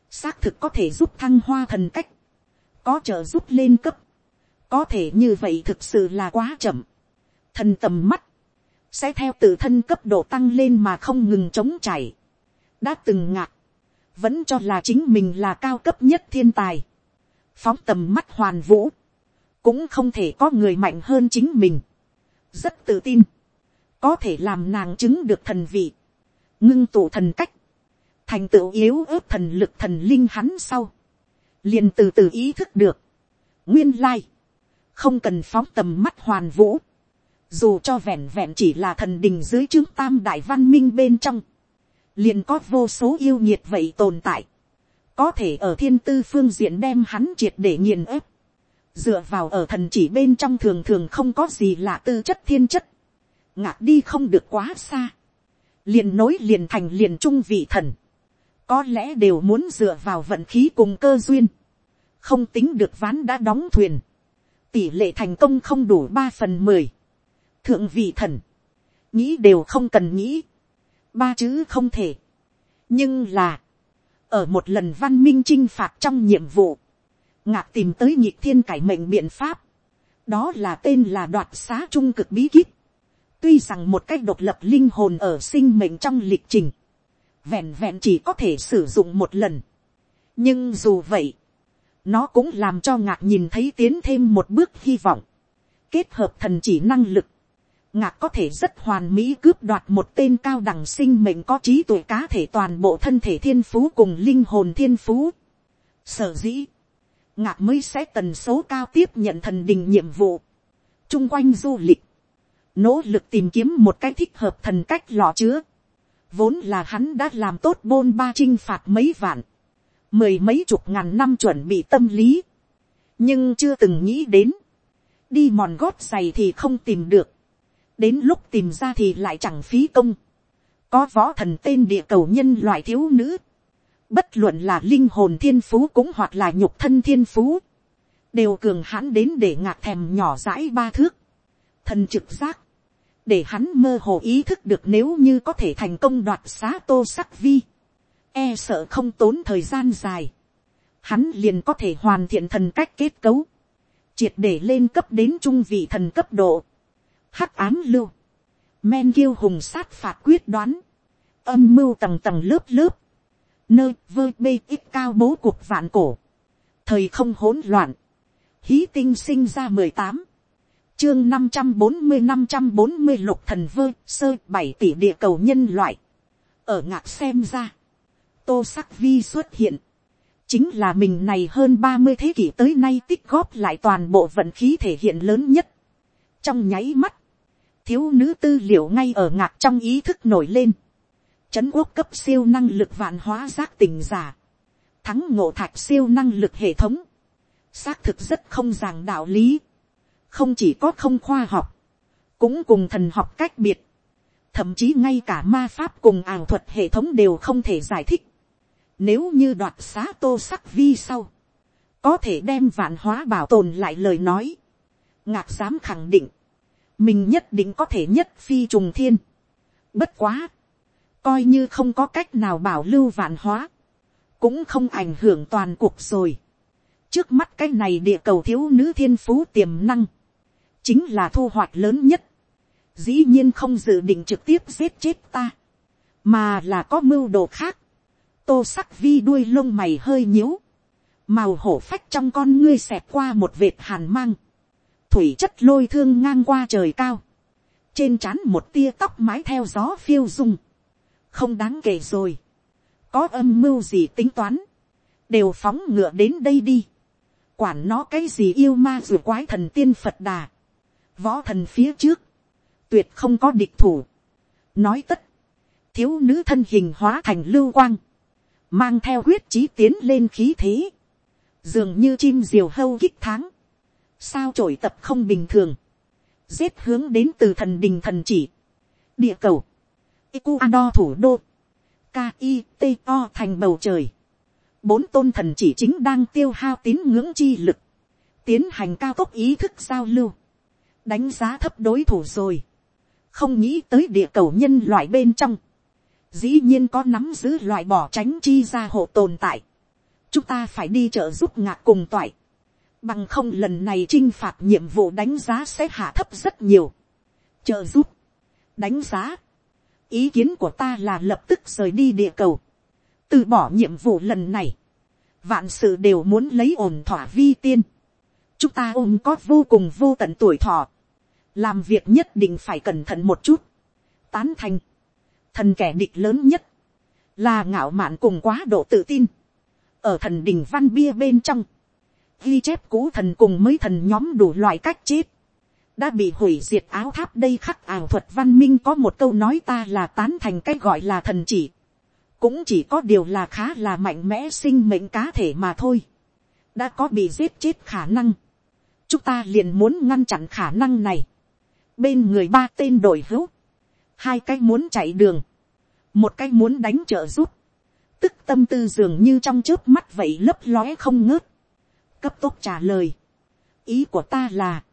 xác thực có thể giúp thăng hoa thần cách, có trợ giúp lên cấp, có thể như vậy thực sự là quá chậm, thần tầm mắt, sẽ theo tự thân cấp độ tăng lên mà không ngừng chống chảy. Đã từng ngạc, vẫn cho là chính mình là cao cấp nhất thiên tài, phóng tầm mắt hoàn vũ, cũng không thể có người mạnh hơn chính mình, rất tự tin, có thể làm nàng chứng được thần vị, ngưng tụ thần cách, thành tựu yếu ớt thần lực thần linh hắn sau, liền từ từ ý thức được, nguyên lai, không cần phóng tầm mắt hoàn vũ, dù cho vẹn vẹn chỉ là thần đình dưới trướng tam đại văn minh bên trong, liền có vô số yêu nhiệt vậy tồn tại, có thể ở thiên tư phương diện đem hắn triệt để nghiền ép, dựa vào ở thần chỉ bên trong thường thường không có gì là tư chất thiên chất, ngạc đi không được quá xa, liền nối liền thành liền trung vị thần, có lẽ đều muốn dựa vào vận khí cùng cơ duyên, không tính được ván đã đóng thuyền, tỷ lệ thành công không đủ ba phần mười, thượng vị thần, nghĩ đều không cần nghĩ, ba chữ không thể. nhưng là, ở một lần văn minh chinh phạt trong nhiệm vụ, ngạc tìm tới nhịp thiên cải mệnh biện pháp, đó là tên là đoạt xá trung cực bí kíp. tuy rằng một cách độc lập linh hồn ở sinh mệnh trong lịch trình, vẹn vẹn chỉ có thể sử dụng một lần. nhưng dù vậy, nó cũng làm cho ngạc nhìn thấy tiến thêm một bước hy vọng, kết hợp thần chỉ năng lực, ngạc có thể rất hoàn mỹ cướp đoạt một tên cao đẳng sinh mệnh có trí tuệ cá thể toàn bộ thân thể thiên phú cùng linh hồn thiên phú. Sở dĩ, ngạc mới sẽ tần số cao tiếp nhận thần đình nhiệm vụ. chung quanh du lịch, nỗ lực tìm kiếm một cái thích hợp thần cách lọ chứa. Vốn là hắn đã làm tốt bôn ba chinh phạt mấy vạn, mười mấy chục ngàn năm chuẩn bị tâm lý. Nhưng chưa từng nghĩ đến, đi mòn gót giày thì không tìm được đến lúc tìm ra thì lại chẳng phí công. có võ thần tên địa cầu nhân loại thiếu nữ. bất luận là linh hồn thiên phú cũng hoặc là nhục thân thiên phú. đều cường hãn đến để ngạc thèm nhỏ dãi ba thước. thần trực giác. để hắn mơ hồ ý thức được nếu như có thể thành công đoạt xá tô sắc vi, e sợ không tốn thời gian dài, hắn liền có thể hoàn thiện thần cách kết cấu, triệt để lên cấp đến trung vị thần cấp độ, hắc ám lưu, men kiêu hùng sát phạt quyết đoán, âm mưu tầng tầng lớp lớp, nơi vơ bê ít cao bố cuộc vạn cổ, thời không hỗn loạn, hí tinh sinh ra mười tám, chương năm trăm bốn mươi năm trăm bốn mươi lục thần vơ sơ bảy tỷ địa cầu nhân loại, ở ngạc xem ra, tô sắc vi xuất hiện, chính là mình này hơn ba mươi thế kỷ tới nay tích góp lại toàn bộ vận khí thể hiện lớn nhất. trong nháy mắt, thiếu nữ tư liệu ngay ở ngạc trong ý thức nổi lên, trấn quốc cấp siêu năng lực vạn hóa giác tình giả, thắng ngộ thạch siêu năng lực hệ thống, xác thực rất không ràng đạo lý, không chỉ có không khoa học, cũng cùng thần học cách biệt, thậm chí ngay cả ma pháp cùng ảo thuật hệ thống đều không thể giải thích. Nếu như đoạt xá tô sắc vi sau, có thể đem vạn hóa bảo tồn lại lời nói, ngạc dám khẳng định, mình nhất định có thể nhất phi trùng thiên. Bất quá, coi như không có cách nào bảo lưu vạn hóa, cũng không ảnh hưởng toàn cuộc rồi. trước mắt cái này địa cầu thiếu nữ thiên phú tiềm năng, chính là thu hoạch lớn nhất. dĩ nhiên không dự định trực tiếp giết chết ta, mà là có mưu đồ khác. tô sắc vi đuôi lông mày hơi nhíu, màu hổ phách trong con ngươi xẹt qua một vệt hàn mang, thủy chất lôi thương ngang qua trời cao, trên trán một tia tóc mái theo gió phiêu dung, không đáng kể rồi, có âm mưu gì tính toán, đều phóng ngựa đến đây đi, quản nó cái gì yêu ma dù quái thần tiên phật đà, võ thần phía trước, tuyệt không có địch thủ, nói tất, thiếu nữ thân hình hóa thành lưu quang, mang theo huyết trí tiến lên khí thế, dường như chim diều hâu kích tháng, sao trổi tập không bình thường, giết hướng đến từ thần đình thần chỉ, địa cầu, Ecuador thủ đô, K-I-T-O thành bầu trời, bốn tôn thần chỉ chính đang tiêu hao tín ngưỡng chi lực, tiến hành cao tốc ý thức giao lưu, đánh giá thấp đối thủ rồi, không nghĩ tới địa cầu nhân loại bên trong, dĩ nhiên có nắm giữ loại bỏ tránh chi ra hộ tồn tại, chúng ta phải đi trợ giúp ngạc cùng toại, bằng không lần này trinh phạt nhiệm vụ đánh giá sẽ hạ thấp rất nhiều, trợ giúp, đánh giá, ý kiến của ta là lập tức rời đi địa cầu, từ bỏ nhiệm vụ lần này, vạn sự đều muốn lấy ổn thỏa vi tiên, chúng ta ôm có vô cùng vô tận tuổi thọ, làm việc nhất định phải cẩn thận một chút, tán thành, thần kẻ địch lớn nhất, là ngạo mạn cùng quá độ tự tin, ở thần đình văn bia bên trong, ghi chép cũ thần cùng mấy thần nhóm đủ loại cách chết, đã bị hủy diệt áo tháp đây khắc ảo thuật văn minh có một câu nói ta là tán thành cái gọi là thần chỉ, cũng chỉ có điều là khá là mạnh mẽ sinh mệnh cá thể mà thôi, đã có bị giết chết khả năng, chúng ta liền muốn ngăn chặn khả năng này, bên người ba tên đội hữu, hai cái muốn chạy đường, một cái muốn đánh trợ giúp, tức tâm tư dường như trong trước mắt vậy lấp lóe không ngớt, cấp tốc trả lời, ý của ta là,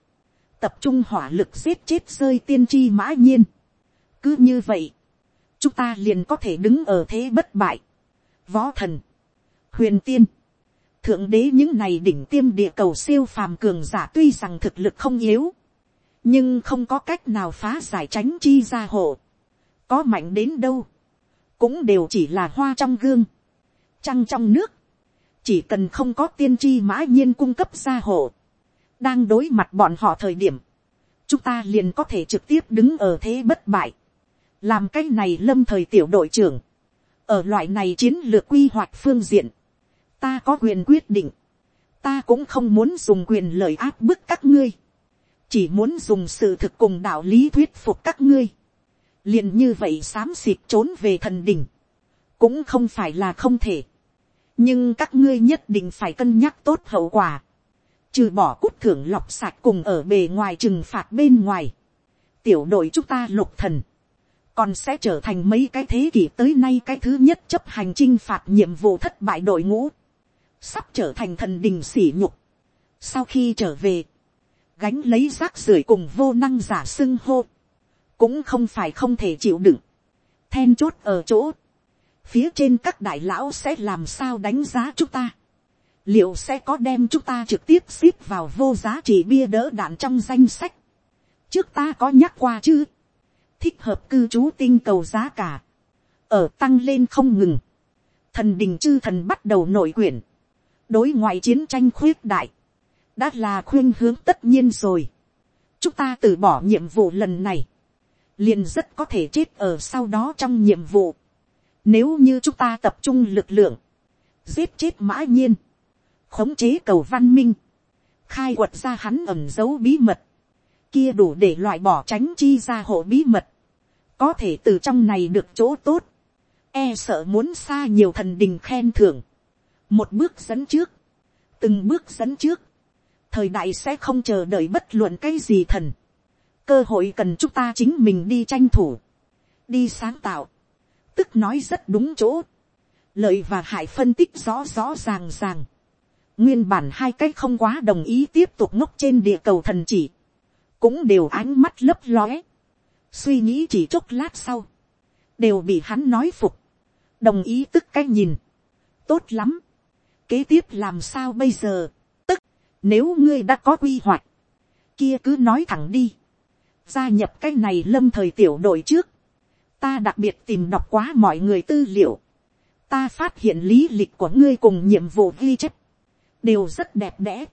tập trung hỏa lực giết chết rơi tiên tri mã nhiên, cứ như vậy, chúng ta liền có thể đứng ở thế bất bại, võ thần, huyền tiên, thượng đế những này đỉnh tiêm địa cầu siêu phàm cường giả tuy rằng thực lực không yếu, nhưng không có cách nào phá giải tránh chi ra hộ, có mạnh đến đâu, cũng đều chỉ là hoa trong gương, trăng trong nước, chỉ cần không có tiên tri mã nhiên cung cấp gia hộ, đang đối mặt bọn họ thời điểm, chúng ta liền có thể trực tiếp đứng ở thế bất bại, làm cái này lâm thời tiểu đội trưởng, ở loại này chiến lược quy hoạch phương diện, ta có quyền quyết định, ta cũng không muốn dùng quyền lời áp bức các ngươi, chỉ muốn dùng sự thực cùng đạo lý thuyết phục các ngươi, liền như vậy xám xịt trốn về thần đình, cũng không phải là không thể, nhưng các ngươi nhất định phải cân nhắc tốt hậu quả, trừ bỏ cút thưởng lọc sạch cùng ở bề ngoài trừng phạt bên ngoài, tiểu đội chúng ta lục thần, còn sẽ trở thành mấy cái thế kỷ tới nay cái thứ nhất chấp hành chinh phạt nhiệm vụ thất bại đội ngũ, sắp trở thành thần đình sỉ nhục. Sau khi trở về, gánh lấy rác rưởi cùng vô năng giả xưng hô, cũng không phải không thể chịu đựng, then chốt ở chỗ, phía trên các đại lão sẽ làm sao đánh giá chúng ta, liệu sẽ có đem chúng ta trực tiếp ship vào vô giá trị bia đỡ đạn trong danh sách, trước ta có nhắc qua chứ, thích hợp cư trú tinh cầu giá cả, ở tăng lên không ngừng, thần đình chư thần bắt đầu nội quyển, đối ngoại chiến tranh khuyết đại, đã là khuyên hướng tất nhiên rồi. chúng ta từ bỏ nhiệm vụ lần này, liền rất có thể chết ở sau đó trong nhiệm vụ. Nếu như chúng ta tập trung lực lượng, giết chết mã nhiên, khống chế cầu văn minh, khai quật ra hắn ẩm dấu bí mật, kia đủ để loại bỏ tránh chi ra hộ bí mật, có thể từ trong này được chỗ tốt, e sợ muốn xa nhiều thần đình khen thưởng, một bước dẫn trước, từng bước dẫn trước, thời đại sẽ không chờ đợi bất luận cái gì thần, cơ hội cần chúng ta chính mình đi tranh thủ, đi sáng tạo, tức nói rất đúng chỗ, lợi và hại phân tích rõ rõ ràng ràng, nguyên bản hai cách không quá đồng ý tiếp tục ngốc trên địa cầu thần chỉ, cũng đều ánh mắt lấp lóe, suy nghĩ chỉ chốc lát sau, đều bị hắn nói phục, đồng ý tức cái nhìn, tốt lắm, kế tiếp làm sao bây giờ, tức, nếu ngươi đã có quy hoạch, kia cứ nói thẳng đi, gia nhập cái này lâm thời tiểu đội trước, ta đặc biệt tìm đọc quá mọi người tư liệu, ta phát hiện lý lịch của ngươi cùng nhiệm vụ ghi chép, đều rất đẹp đẽ,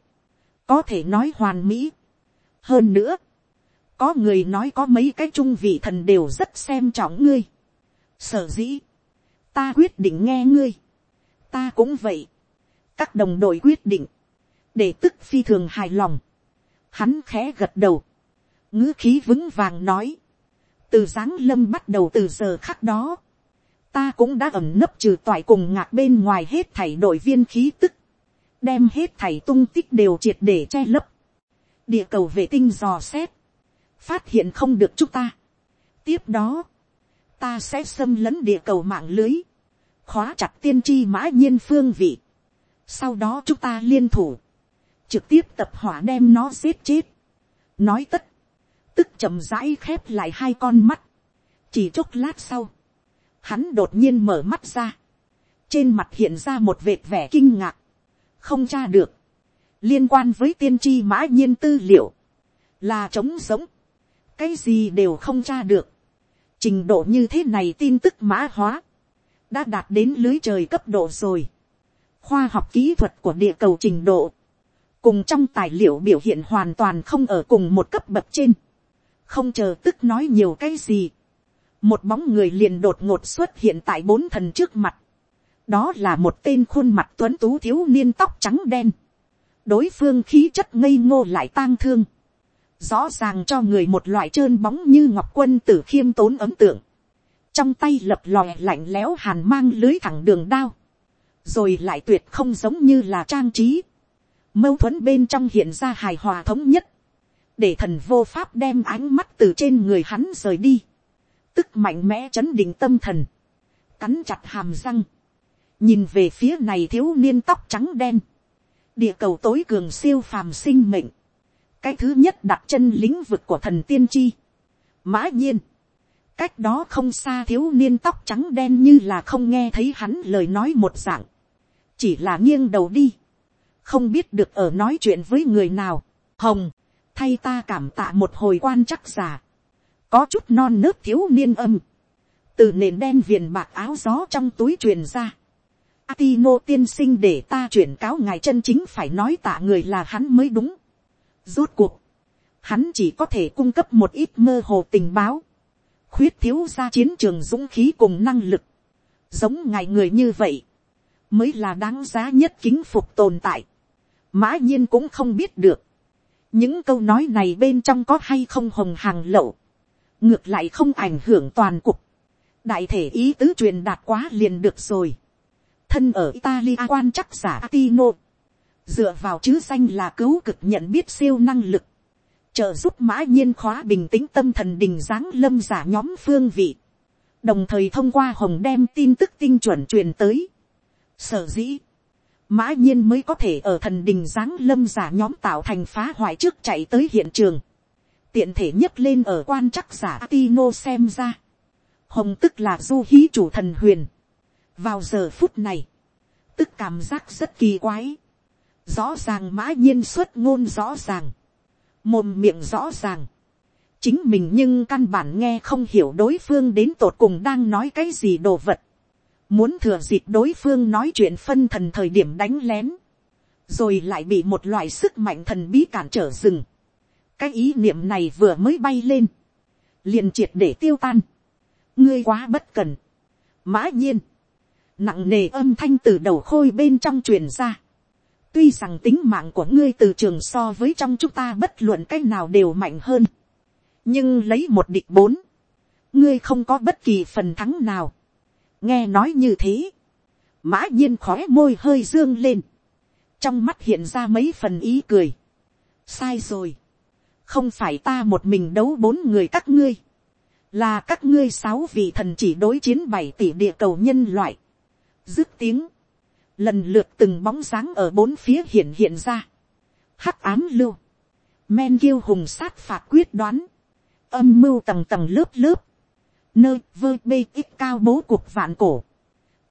có thể nói hoàn mỹ. hơn nữa, có người nói có mấy cái trung vị thần đều rất xem trọng ngươi. sở dĩ, ta quyết định nghe ngươi, ta cũng vậy, các đồng đội quyết định, để tức phi thường hài lòng, hắn khẽ gật đầu, ngữ khí vững vàng nói, từ giáng lâm bắt đầu từ giờ khắc đó, ta cũng đã ẩm nấp trừ toại cùng ngạc bên ngoài hết thảy đội viên khí tức, đem hết thảy tung tích đều triệt để che lấp, địa cầu vệ tinh dò xét, phát hiện không được chúng ta. tiếp đó, ta sẽ xâm lấn địa cầu mạng lưới, khóa chặt tiên tri mã nhiên phương vị, sau đó chúng ta liên thủ, trực tiếp tập hỏa đem nó giết chết, nói tất, tức chậm rãi khép lại hai con mắt, chỉ chốc lát sau, hắn đột nhiên mở mắt ra, trên mặt hiện ra một vệt vẻ kinh ngạc, không tra được, liên quan với tiên tri mã nhiên tư liệu, là trống sống cái gì đều không tra được, trình độ như thế này tin tức mã hóa, đã đạt đến lưới trời cấp độ rồi, khoa học kỹ thuật của địa cầu trình độ, cùng trong tài liệu biểu hiện hoàn toàn không ở cùng một cấp bậc trên, không chờ tức nói nhiều cái gì, một bóng người liền đột ngột xuất hiện tại bốn thần trước mặt, đó là một tên khuôn mặt tuấn tú thiếu niên tóc trắng đen, đối phương khí chất ngây ngô lại tang thương, rõ ràng cho người một loại trơn bóng như ngọc quân tử khiêm tốn ấm tượng, trong tay lập lòe lạnh lẽo hàn mang lưới thẳng đường đao, rồi lại tuyệt không giống như là trang trí, mâu thuẫn bên trong hiện ra hài hòa thống nhất, để thần vô pháp đem ánh mắt từ trên người hắn rời đi, tức mạnh mẽ chấn định tâm thần, cắn chặt hàm răng, nhìn về phía này thiếu niên tóc trắng đen, địa cầu tối cường siêu phàm sinh mệnh, cái thứ nhất đặt chân lĩnh vực của thần tiên tri, mã nhiên, cách đó không xa thiếu niên tóc trắng đen như là không nghe thấy hắn lời nói một dạng, chỉ là nghiêng đầu đi, không biết được ở nói chuyện với người nào, hồng, thay ta cảm tạ một hồi quan chắc giả, có chút non nớt thiếu niên âm, từ nền đen viền bạc áo gió trong túi truyền ra, Atino tiên sinh để ta chuyển cáo ngài chân chính phải nói tạ người là hắn mới đúng. Rốt cuộc, hắn chỉ có thể cung cấp một ít mơ hồ tình báo, khuyết thiếu ra chiến trường dũng khí cùng năng lực, giống ngài người như vậy, mới là đáng giá nhất kính phục tồn tại. Mã nhiên cũng không biết được, những câu nói này bên trong có hay không hồng hàng lậu, ngược lại không ảnh hưởng toàn cục, đại thể ý tứ truyền đạt quá liền được rồi thân ở Italia quan chắc giả Atino. Dựa vào chữ danh là cứu cực nhận biết siêu năng lực. Trợ giúp mã nhiên khóa bình tĩnh tâm thần đình giáng lâm giả nhóm phương vị. Đồng thời thông qua hồng đem tin tức tinh chuẩn truyền tới. Sở dĩ. Mã nhiên mới có thể ở thần đình giáng lâm giả nhóm tạo thành phá hoại trước chạy tới hiện trường. tiện thể nhấc lên ở quan chắc giả Tino xem ra, hồng tức là du hí chủ thần huyền, vào giờ phút này, tức cảm giác rất kỳ quái, rõ ràng mã nhiên xuất ngôn rõ ràng, mồm miệng rõ ràng, chính mình nhưng căn bản nghe không hiểu đối phương đến tột cùng đang nói cái gì đồ vật, muốn thừa dịp đối phương nói chuyện phân thần thời điểm đánh lén, rồi lại bị một loại sức mạnh thần bí cản trở rừng. cái ý niệm này vừa mới bay lên, liền triệt để tiêu tan. ngươi quá bất cần. mã nhiên, nặng nề âm thanh từ đầu khôi bên trong truyền ra. tuy rằng tính mạng của ngươi từ trường so với trong chúng ta bất luận cái nào đều mạnh hơn. nhưng lấy một địch bốn, ngươi không có bất kỳ phần thắng nào nghe nói như thế, mã nhiên khói môi hơi dương lên. Trong mắt hiện ra mấy phần ý cười. sai rồi, không phải ta một mình đấu bốn người các ngươi, là các ngươi sáu vị thần chỉ đối chiến bảy tỷ địa cầu nhân loại. dứt tiếng, lần lượt từng bóng dáng ở bốn phía hiện hiện ra. hắc ám lưu, men kiêu hùng sát phạt quyết đoán, âm mưu tầng tầng lớp lớp, nơi vơ bê ít cao bố cuộc vạn cổ,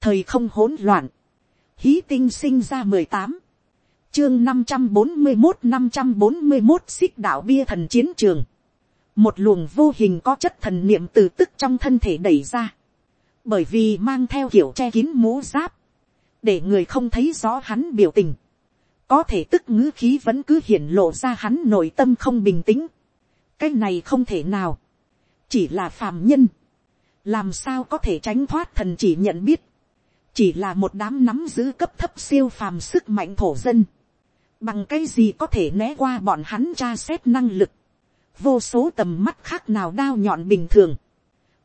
thời không hỗn loạn, hí tinh sinh ra mười tám, chương năm trăm bốn mươi một năm trăm bốn mươi một xích đạo bia thần chiến trường. Một luồng vô hình có chất thần niệm từ tức trong thân thể đẩy ra. Bởi vì mang theo kiểu che kín mũ giáp. Để người không thấy rõ hắn biểu tình. Có thể tức ngữ khí vẫn cứ hiển lộ ra hắn nội tâm không bình tĩnh. Cái này không thể nào. Chỉ là phàm nhân. Làm sao có thể tránh thoát thần chỉ nhận biết. Chỉ là một đám nắm giữ cấp thấp siêu phàm sức mạnh thổ dân. Bằng cái gì có thể né qua bọn hắn tra xét năng lực, vô số tầm mắt khác nào đao nhọn bình thường,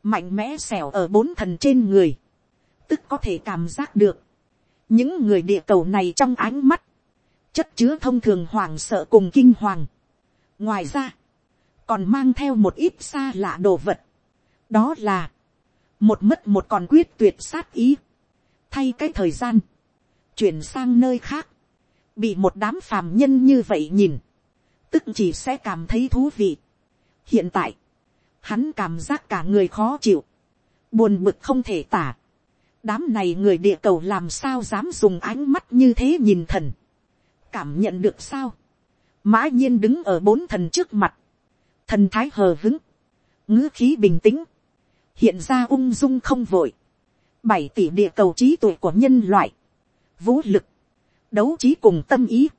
mạnh mẽ xẻo ở bốn thần trên người, tức có thể cảm giác được, những người địa cầu này trong ánh mắt, chất chứa thông thường hoàng sợ cùng kinh hoàng. ngoài ra, còn mang theo một ít xa lạ đồ vật, đó là, một mất một còn quyết tuyệt sát ý, thay cái thời gian, chuyển sang nơi khác, bị một đám phàm nhân như vậy nhìn, tức chỉ sẽ cảm thấy thú vị. hiện tại, hắn cảm giác cả người khó chịu, buồn bực không thể tả. đám này người địa cầu làm sao dám dùng ánh mắt như thế nhìn thần, cảm nhận được sao. mã nhiên đứng ở bốn thần trước mặt, thần thái hờ hứng, ngữ khí bình tĩnh, hiện ra ung dung không vội, bảy tỷ địa cầu trí tuệ của nhân loại, vũ lực, đấu trí cùng tâm ý,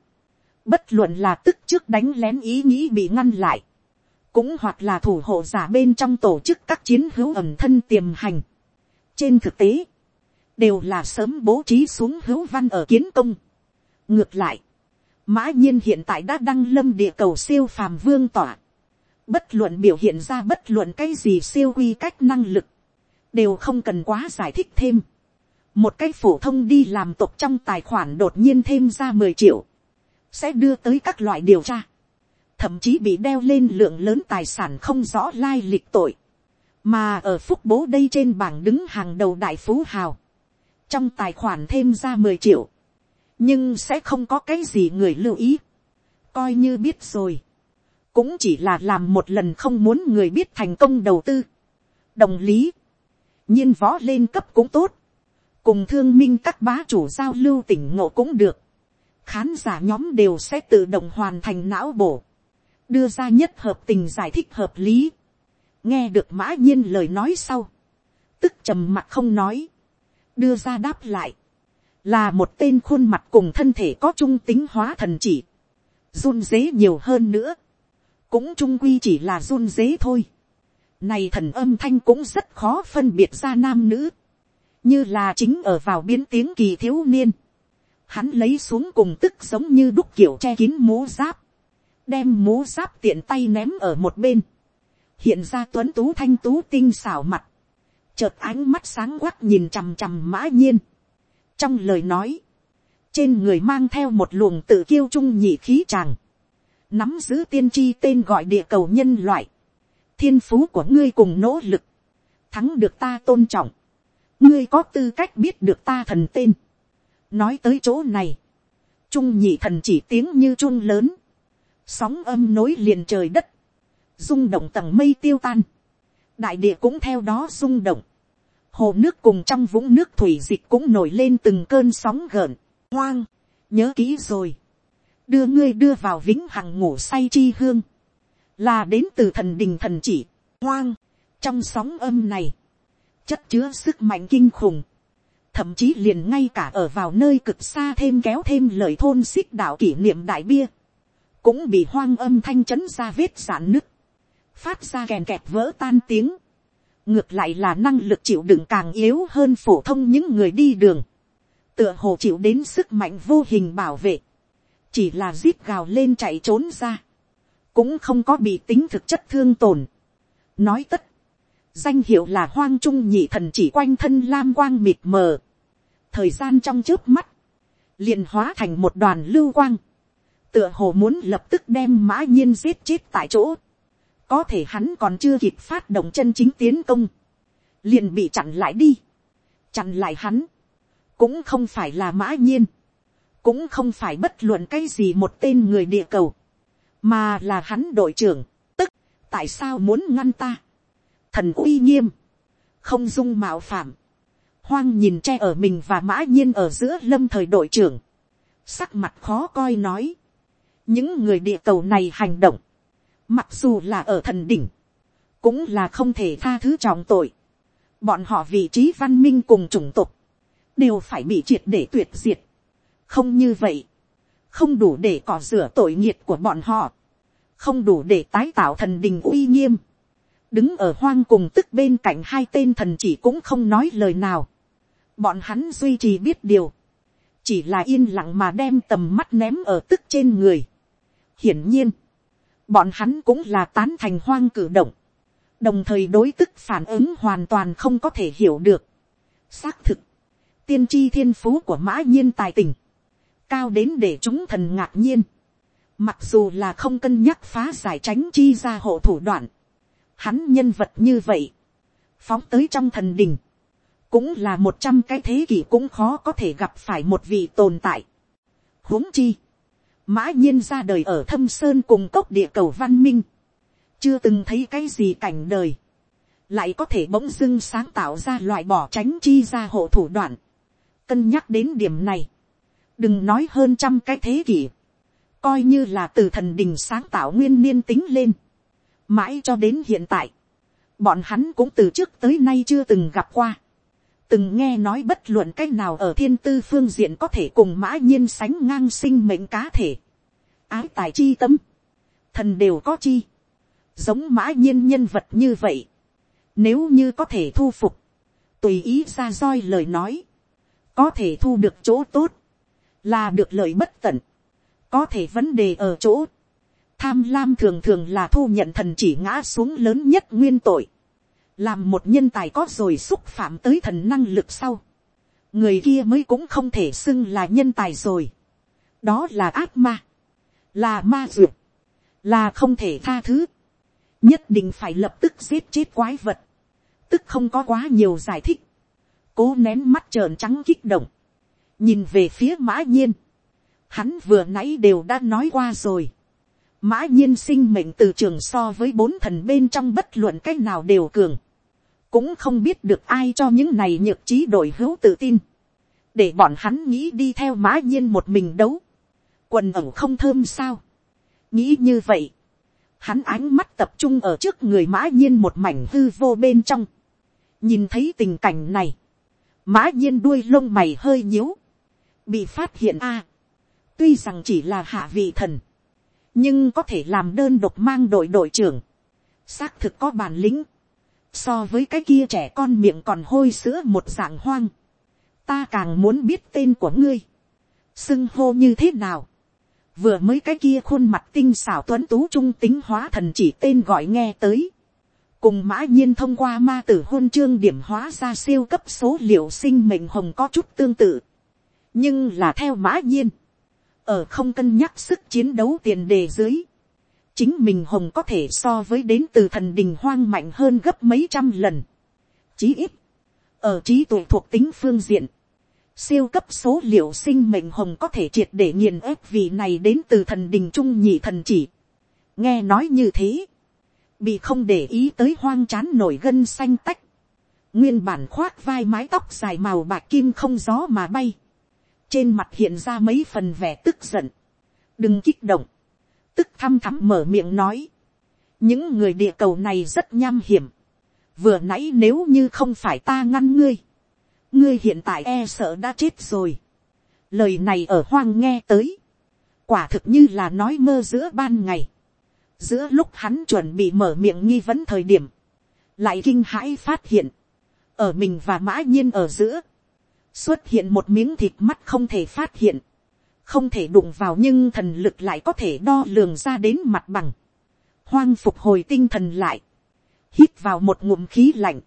bất luận là tức trước đánh lén ý nghĩ bị ngăn lại, cũng hoặc là thủ hộ giả bên trong tổ chức các chiến hữu ẩm thân tiềm hành. trên thực tế, đều là sớm bố trí xuống hữu văn ở kiến công. ngược lại, mã nhiên hiện tại đã đăng lâm địa cầu siêu phàm vương tỏa, bất luận biểu hiện ra bất luận cái gì siêu quy cách năng lực, đều không cần quá giải thích thêm. Một cái phổ thông đi làm tục trong tài khoản đột nhiên thêm ra mười triệu, sẽ đưa tới các loại điều tra, thậm chí bị đeo lên lượng lớn tài sản không rõ lai lịch tội, mà ở phúc bố đây trên bảng đứng hàng đầu đại phú hào, trong tài khoản thêm ra mười triệu, nhưng sẽ không có cái gì người lưu ý, coi như biết rồi, cũng chỉ là làm một lần không muốn người biết thành công đầu tư, đồng lý, nhiên võ lên cấp cũng tốt, cùng thương minh các bá chủ giao lưu tỉnh ngộ cũng được, khán giả nhóm đều sẽ tự động hoàn thành não bổ, đưa ra nhất hợp tình giải thích hợp lý, nghe được mã nhiên lời nói sau, tức trầm mặt không nói, đưa ra đáp lại, là một tên khuôn mặt cùng thân thể có trung tính hóa thần chỉ, run dế nhiều hơn nữa, cũng trung quy chỉ là run dế thôi. Này thần âm thanh cũng rất khó phân biệt ra nam nữ như là chính ở vào biến tiếng kỳ thiếu niên. Hắn lấy xuống cùng tức giống như đúc kiểu che kín mũ giáp, đem mũ giáp tiện tay ném ở một bên, hiện ra tuấn tú thanh tú tinh xảo mặt, chợt ánh mắt sáng quắc nhìn chằm chằm mã nhiên. trong lời nói, trên người mang theo một luồng tự kiêu trung nhị khí chàng nắm giữ tiên tri tên gọi địa cầu nhân loại, thiên phú của ngươi cùng nỗ lực, thắng được ta tôn trọng, ngươi có tư cách biết được ta thần tên. nói tới chỗ này, trung nhị thần chỉ tiếng như trung lớn, sóng âm nối liền trời đất, rung động tầng mây tiêu tan, đại địa cũng theo đó rung động, hồ nước cùng trong vũng nước thủy dịch cũng nổi lên từng cơn sóng gợn, hoang, nhớ kỹ rồi, đưa ngươi đưa vào vĩnh hằng ngủ say chi hương, là đến từ thần đình thần chỉ, hoang, trong sóng âm này, chất chứa sức mạnh kinh khủng, thậm chí liền ngay cả ở vào nơi cực xa thêm kéo thêm lời thôn xích đạo kỷ niệm đại bia, cũng bị hoang âm thanh chấn ra vết giãn nứt, phát ra kèn kẹt vỡ tan tiếng, ngược lại là năng lực chịu đựng càng yếu hơn phổ thông những người đi đường, tựa hồ chịu đến sức mạnh vô hình bảo vệ, chỉ là zip gào lên chạy trốn ra, cũng không có bị tính thực chất thương tổn. nói tất, danh hiệu là hoang trung nhị thần chỉ quanh thân lam quang mịt mờ, thời gian trong trước mắt, liền hóa thành một đoàn lưu quang, tựa hồ muốn lập tức đem mã nhiên giết chết tại chỗ, có thể hắn còn chưa kịp phát động chân chính tiến công, liền bị chặn lại đi, chặn lại hắn, cũng không phải là mã nhiên, cũng không phải bất luận cái gì một tên người địa cầu, mà là hắn đội trưởng, tức tại sao muốn ngăn ta, thần uy nghiêm, không dung mạo phạm, hoang nhìn che ở mình và mã nhiên ở giữa lâm thời đội trưởng, sắc mặt khó coi nói, những người địa cầu này hành động, mặc dù là ở thần đỉnh, cũng là không thể tha thứ trọng tội, bọn họ vị trí văn minh cùng chủng tộc, đều phải bị triệt để tuyệt diệt, không như vậy, không đủ để cỏ rửa tội nghiệt của bọn họ, không đủ để tái tạo thần đình uy nghiêm, đứng ở hoang cùng tức bên cạnh hai tên thần chỉ cũng không nói lời nào, bọn hắn duy trì biết điều, chỉ là yên lặng mà đem tầm mắt ném ở tức trên người. hiển nhiên, bọn hắn cũng là tán thành hoang cử động, đồng thời đối tức phản ứng hoàn toàn không có thể hiểu được. xác thực, tiên tri thiên phú của mã nhiên tài tình, cao đến để chúng thần ngạc nhiên, mặc dù là không cân nhắc phá giải tránh chi ra hộ thủ đoạn, hắn nhân vật như vậy, phóng tới trong thần đình, cũng là một trăm cái thế kỷ cũng khó có thể gặp phải một vị tồn tại. huống chi, mã nhiên ra đời ở thâm sơn cùng cốc địa cầu văn minh, chưa từng thấy cái gì cảnh đời, lại có thể bỗng dưng sáng tạo ra loại bỏ tránh chi ra hộ thủ đoạn. cân nhắc đến điểm này, đừng nói hơn trăm cái thế kỷ, coi như là từ thần đình sáng tạo nguyên niên tính lên, mãi cho đến hiện tại, bọn hắn cũng từ trước tới nay chưa từng gặp qua, từng nghe nói bất luận cái nào ở thiên tư phương diện có thể cùng mã nhiên sánh ngang sinh mệnh cá thể, ái tài chi tâm, thần đều có chi, giống mã nhiên nhân vật như vậy, nếu như có thể thu phục, tùy ý ra roi lời nói, có thể thu được chỗ tốt, là được lợi bất tận, có thể vấn đề ở chỗ, tham lam thường thường là thu nhận thần chỉ ngã xuống lớn nhất nguyên tội, làm một nhân tài có rồi xúc phạm tới thần năng lực sau, người kia mới cũng không thể xưng là nhân tài rồi, đó là ác ma, là ma dược. là không thể tha thứ, nhất định phải lập tức giết chết quái vật, tức không có quá nhiều giải thích, cố nén mắt trợn trắng kích động, nhìn về phía mã nhiên, hắn vừa nãy đều đã nói qua rồi, mã nhiên sinh mệnh từ trường so với bốn thần bên trong bất luận c á c h nào đều cường, cũng không biết được ai cho những này nhược trí đổi hữu tự tin, để bọn hắn nghĩ đi theo mã nhiên một mình đấu, quần ẩu không thơm sao, nghĩ như vậy, hắn ánh mắt tập trung ở trước người mã nhiên một mảnh hư vô bên trong, nhìn thấy tình cảnh này, mã nhiên đuôi lông mày hơi nhíu, bị phát hiện a. tuy rằng chỉ là hạ vị thần, nhưng có thể làm đơn độc mang đội đội trưởng, xác thực có bản lĩnh, so với cái kia trẻ con miệng còn hôi sữa một dạng hoang, ta càng muốn biết tên của ngươi, xưng hô như thế nào, vừa mới cái kia khuôn mặt tinh xảo tuấn tú trung tính hóa thần chỉ tên gọi nghe tới, cùng mã nhiên thông qua ma tử hôn chương điểm hóa ra siêu cấp số liệu sinh mệnh hồng có chút tương tự, nhưng là theo mã nhiên, ở không cân nhắc sức chiến đấu tiền đề dưới, chính mình hồng có thể so với đến từ thần đình hoang mạnh hơn gấp mấy trăm lần. Chí ít, ở trí tuệ thuộc tính phương diện, siêu cấp số liệu sinh mệnh hồng có thể triệt để nghiền ép vì này đến từ thần đình trung nhị thần chỉ. nghe nói như thế, bị không để ý tới hoang chán nổi gân xanh tách, nguyên bản khoác vai mái tóc dài màu bạc kim không gió mà bay, trên mặt hiện ra mấy phần vẻ tức giận, đừng kích động, tức thăm thắm mở miệng nói, những người địa cầu này rất nham hiểm, vừa nãy nếu như không phải ta ngăn ngươi, ngươi hiện tại e sợ đã chết rồi, lời này ở hoang nghe tới, quả thực như là nói mơ giữa ban ngày, giữa lúc hắn chuẩn bị mở miệng nghi vấn thời điểm, lại kinh hãi phát hiện, ở mình và mã nhiên ở giữa, xuất hiện một miếng thịt mắt không thể phát hiện, không thể đụng vào nhưng thần lực lại có thể đo lường ra đến mặt bằng, hoang phục hồi tinh thần lại, hít vào một ngụm khí lạnh,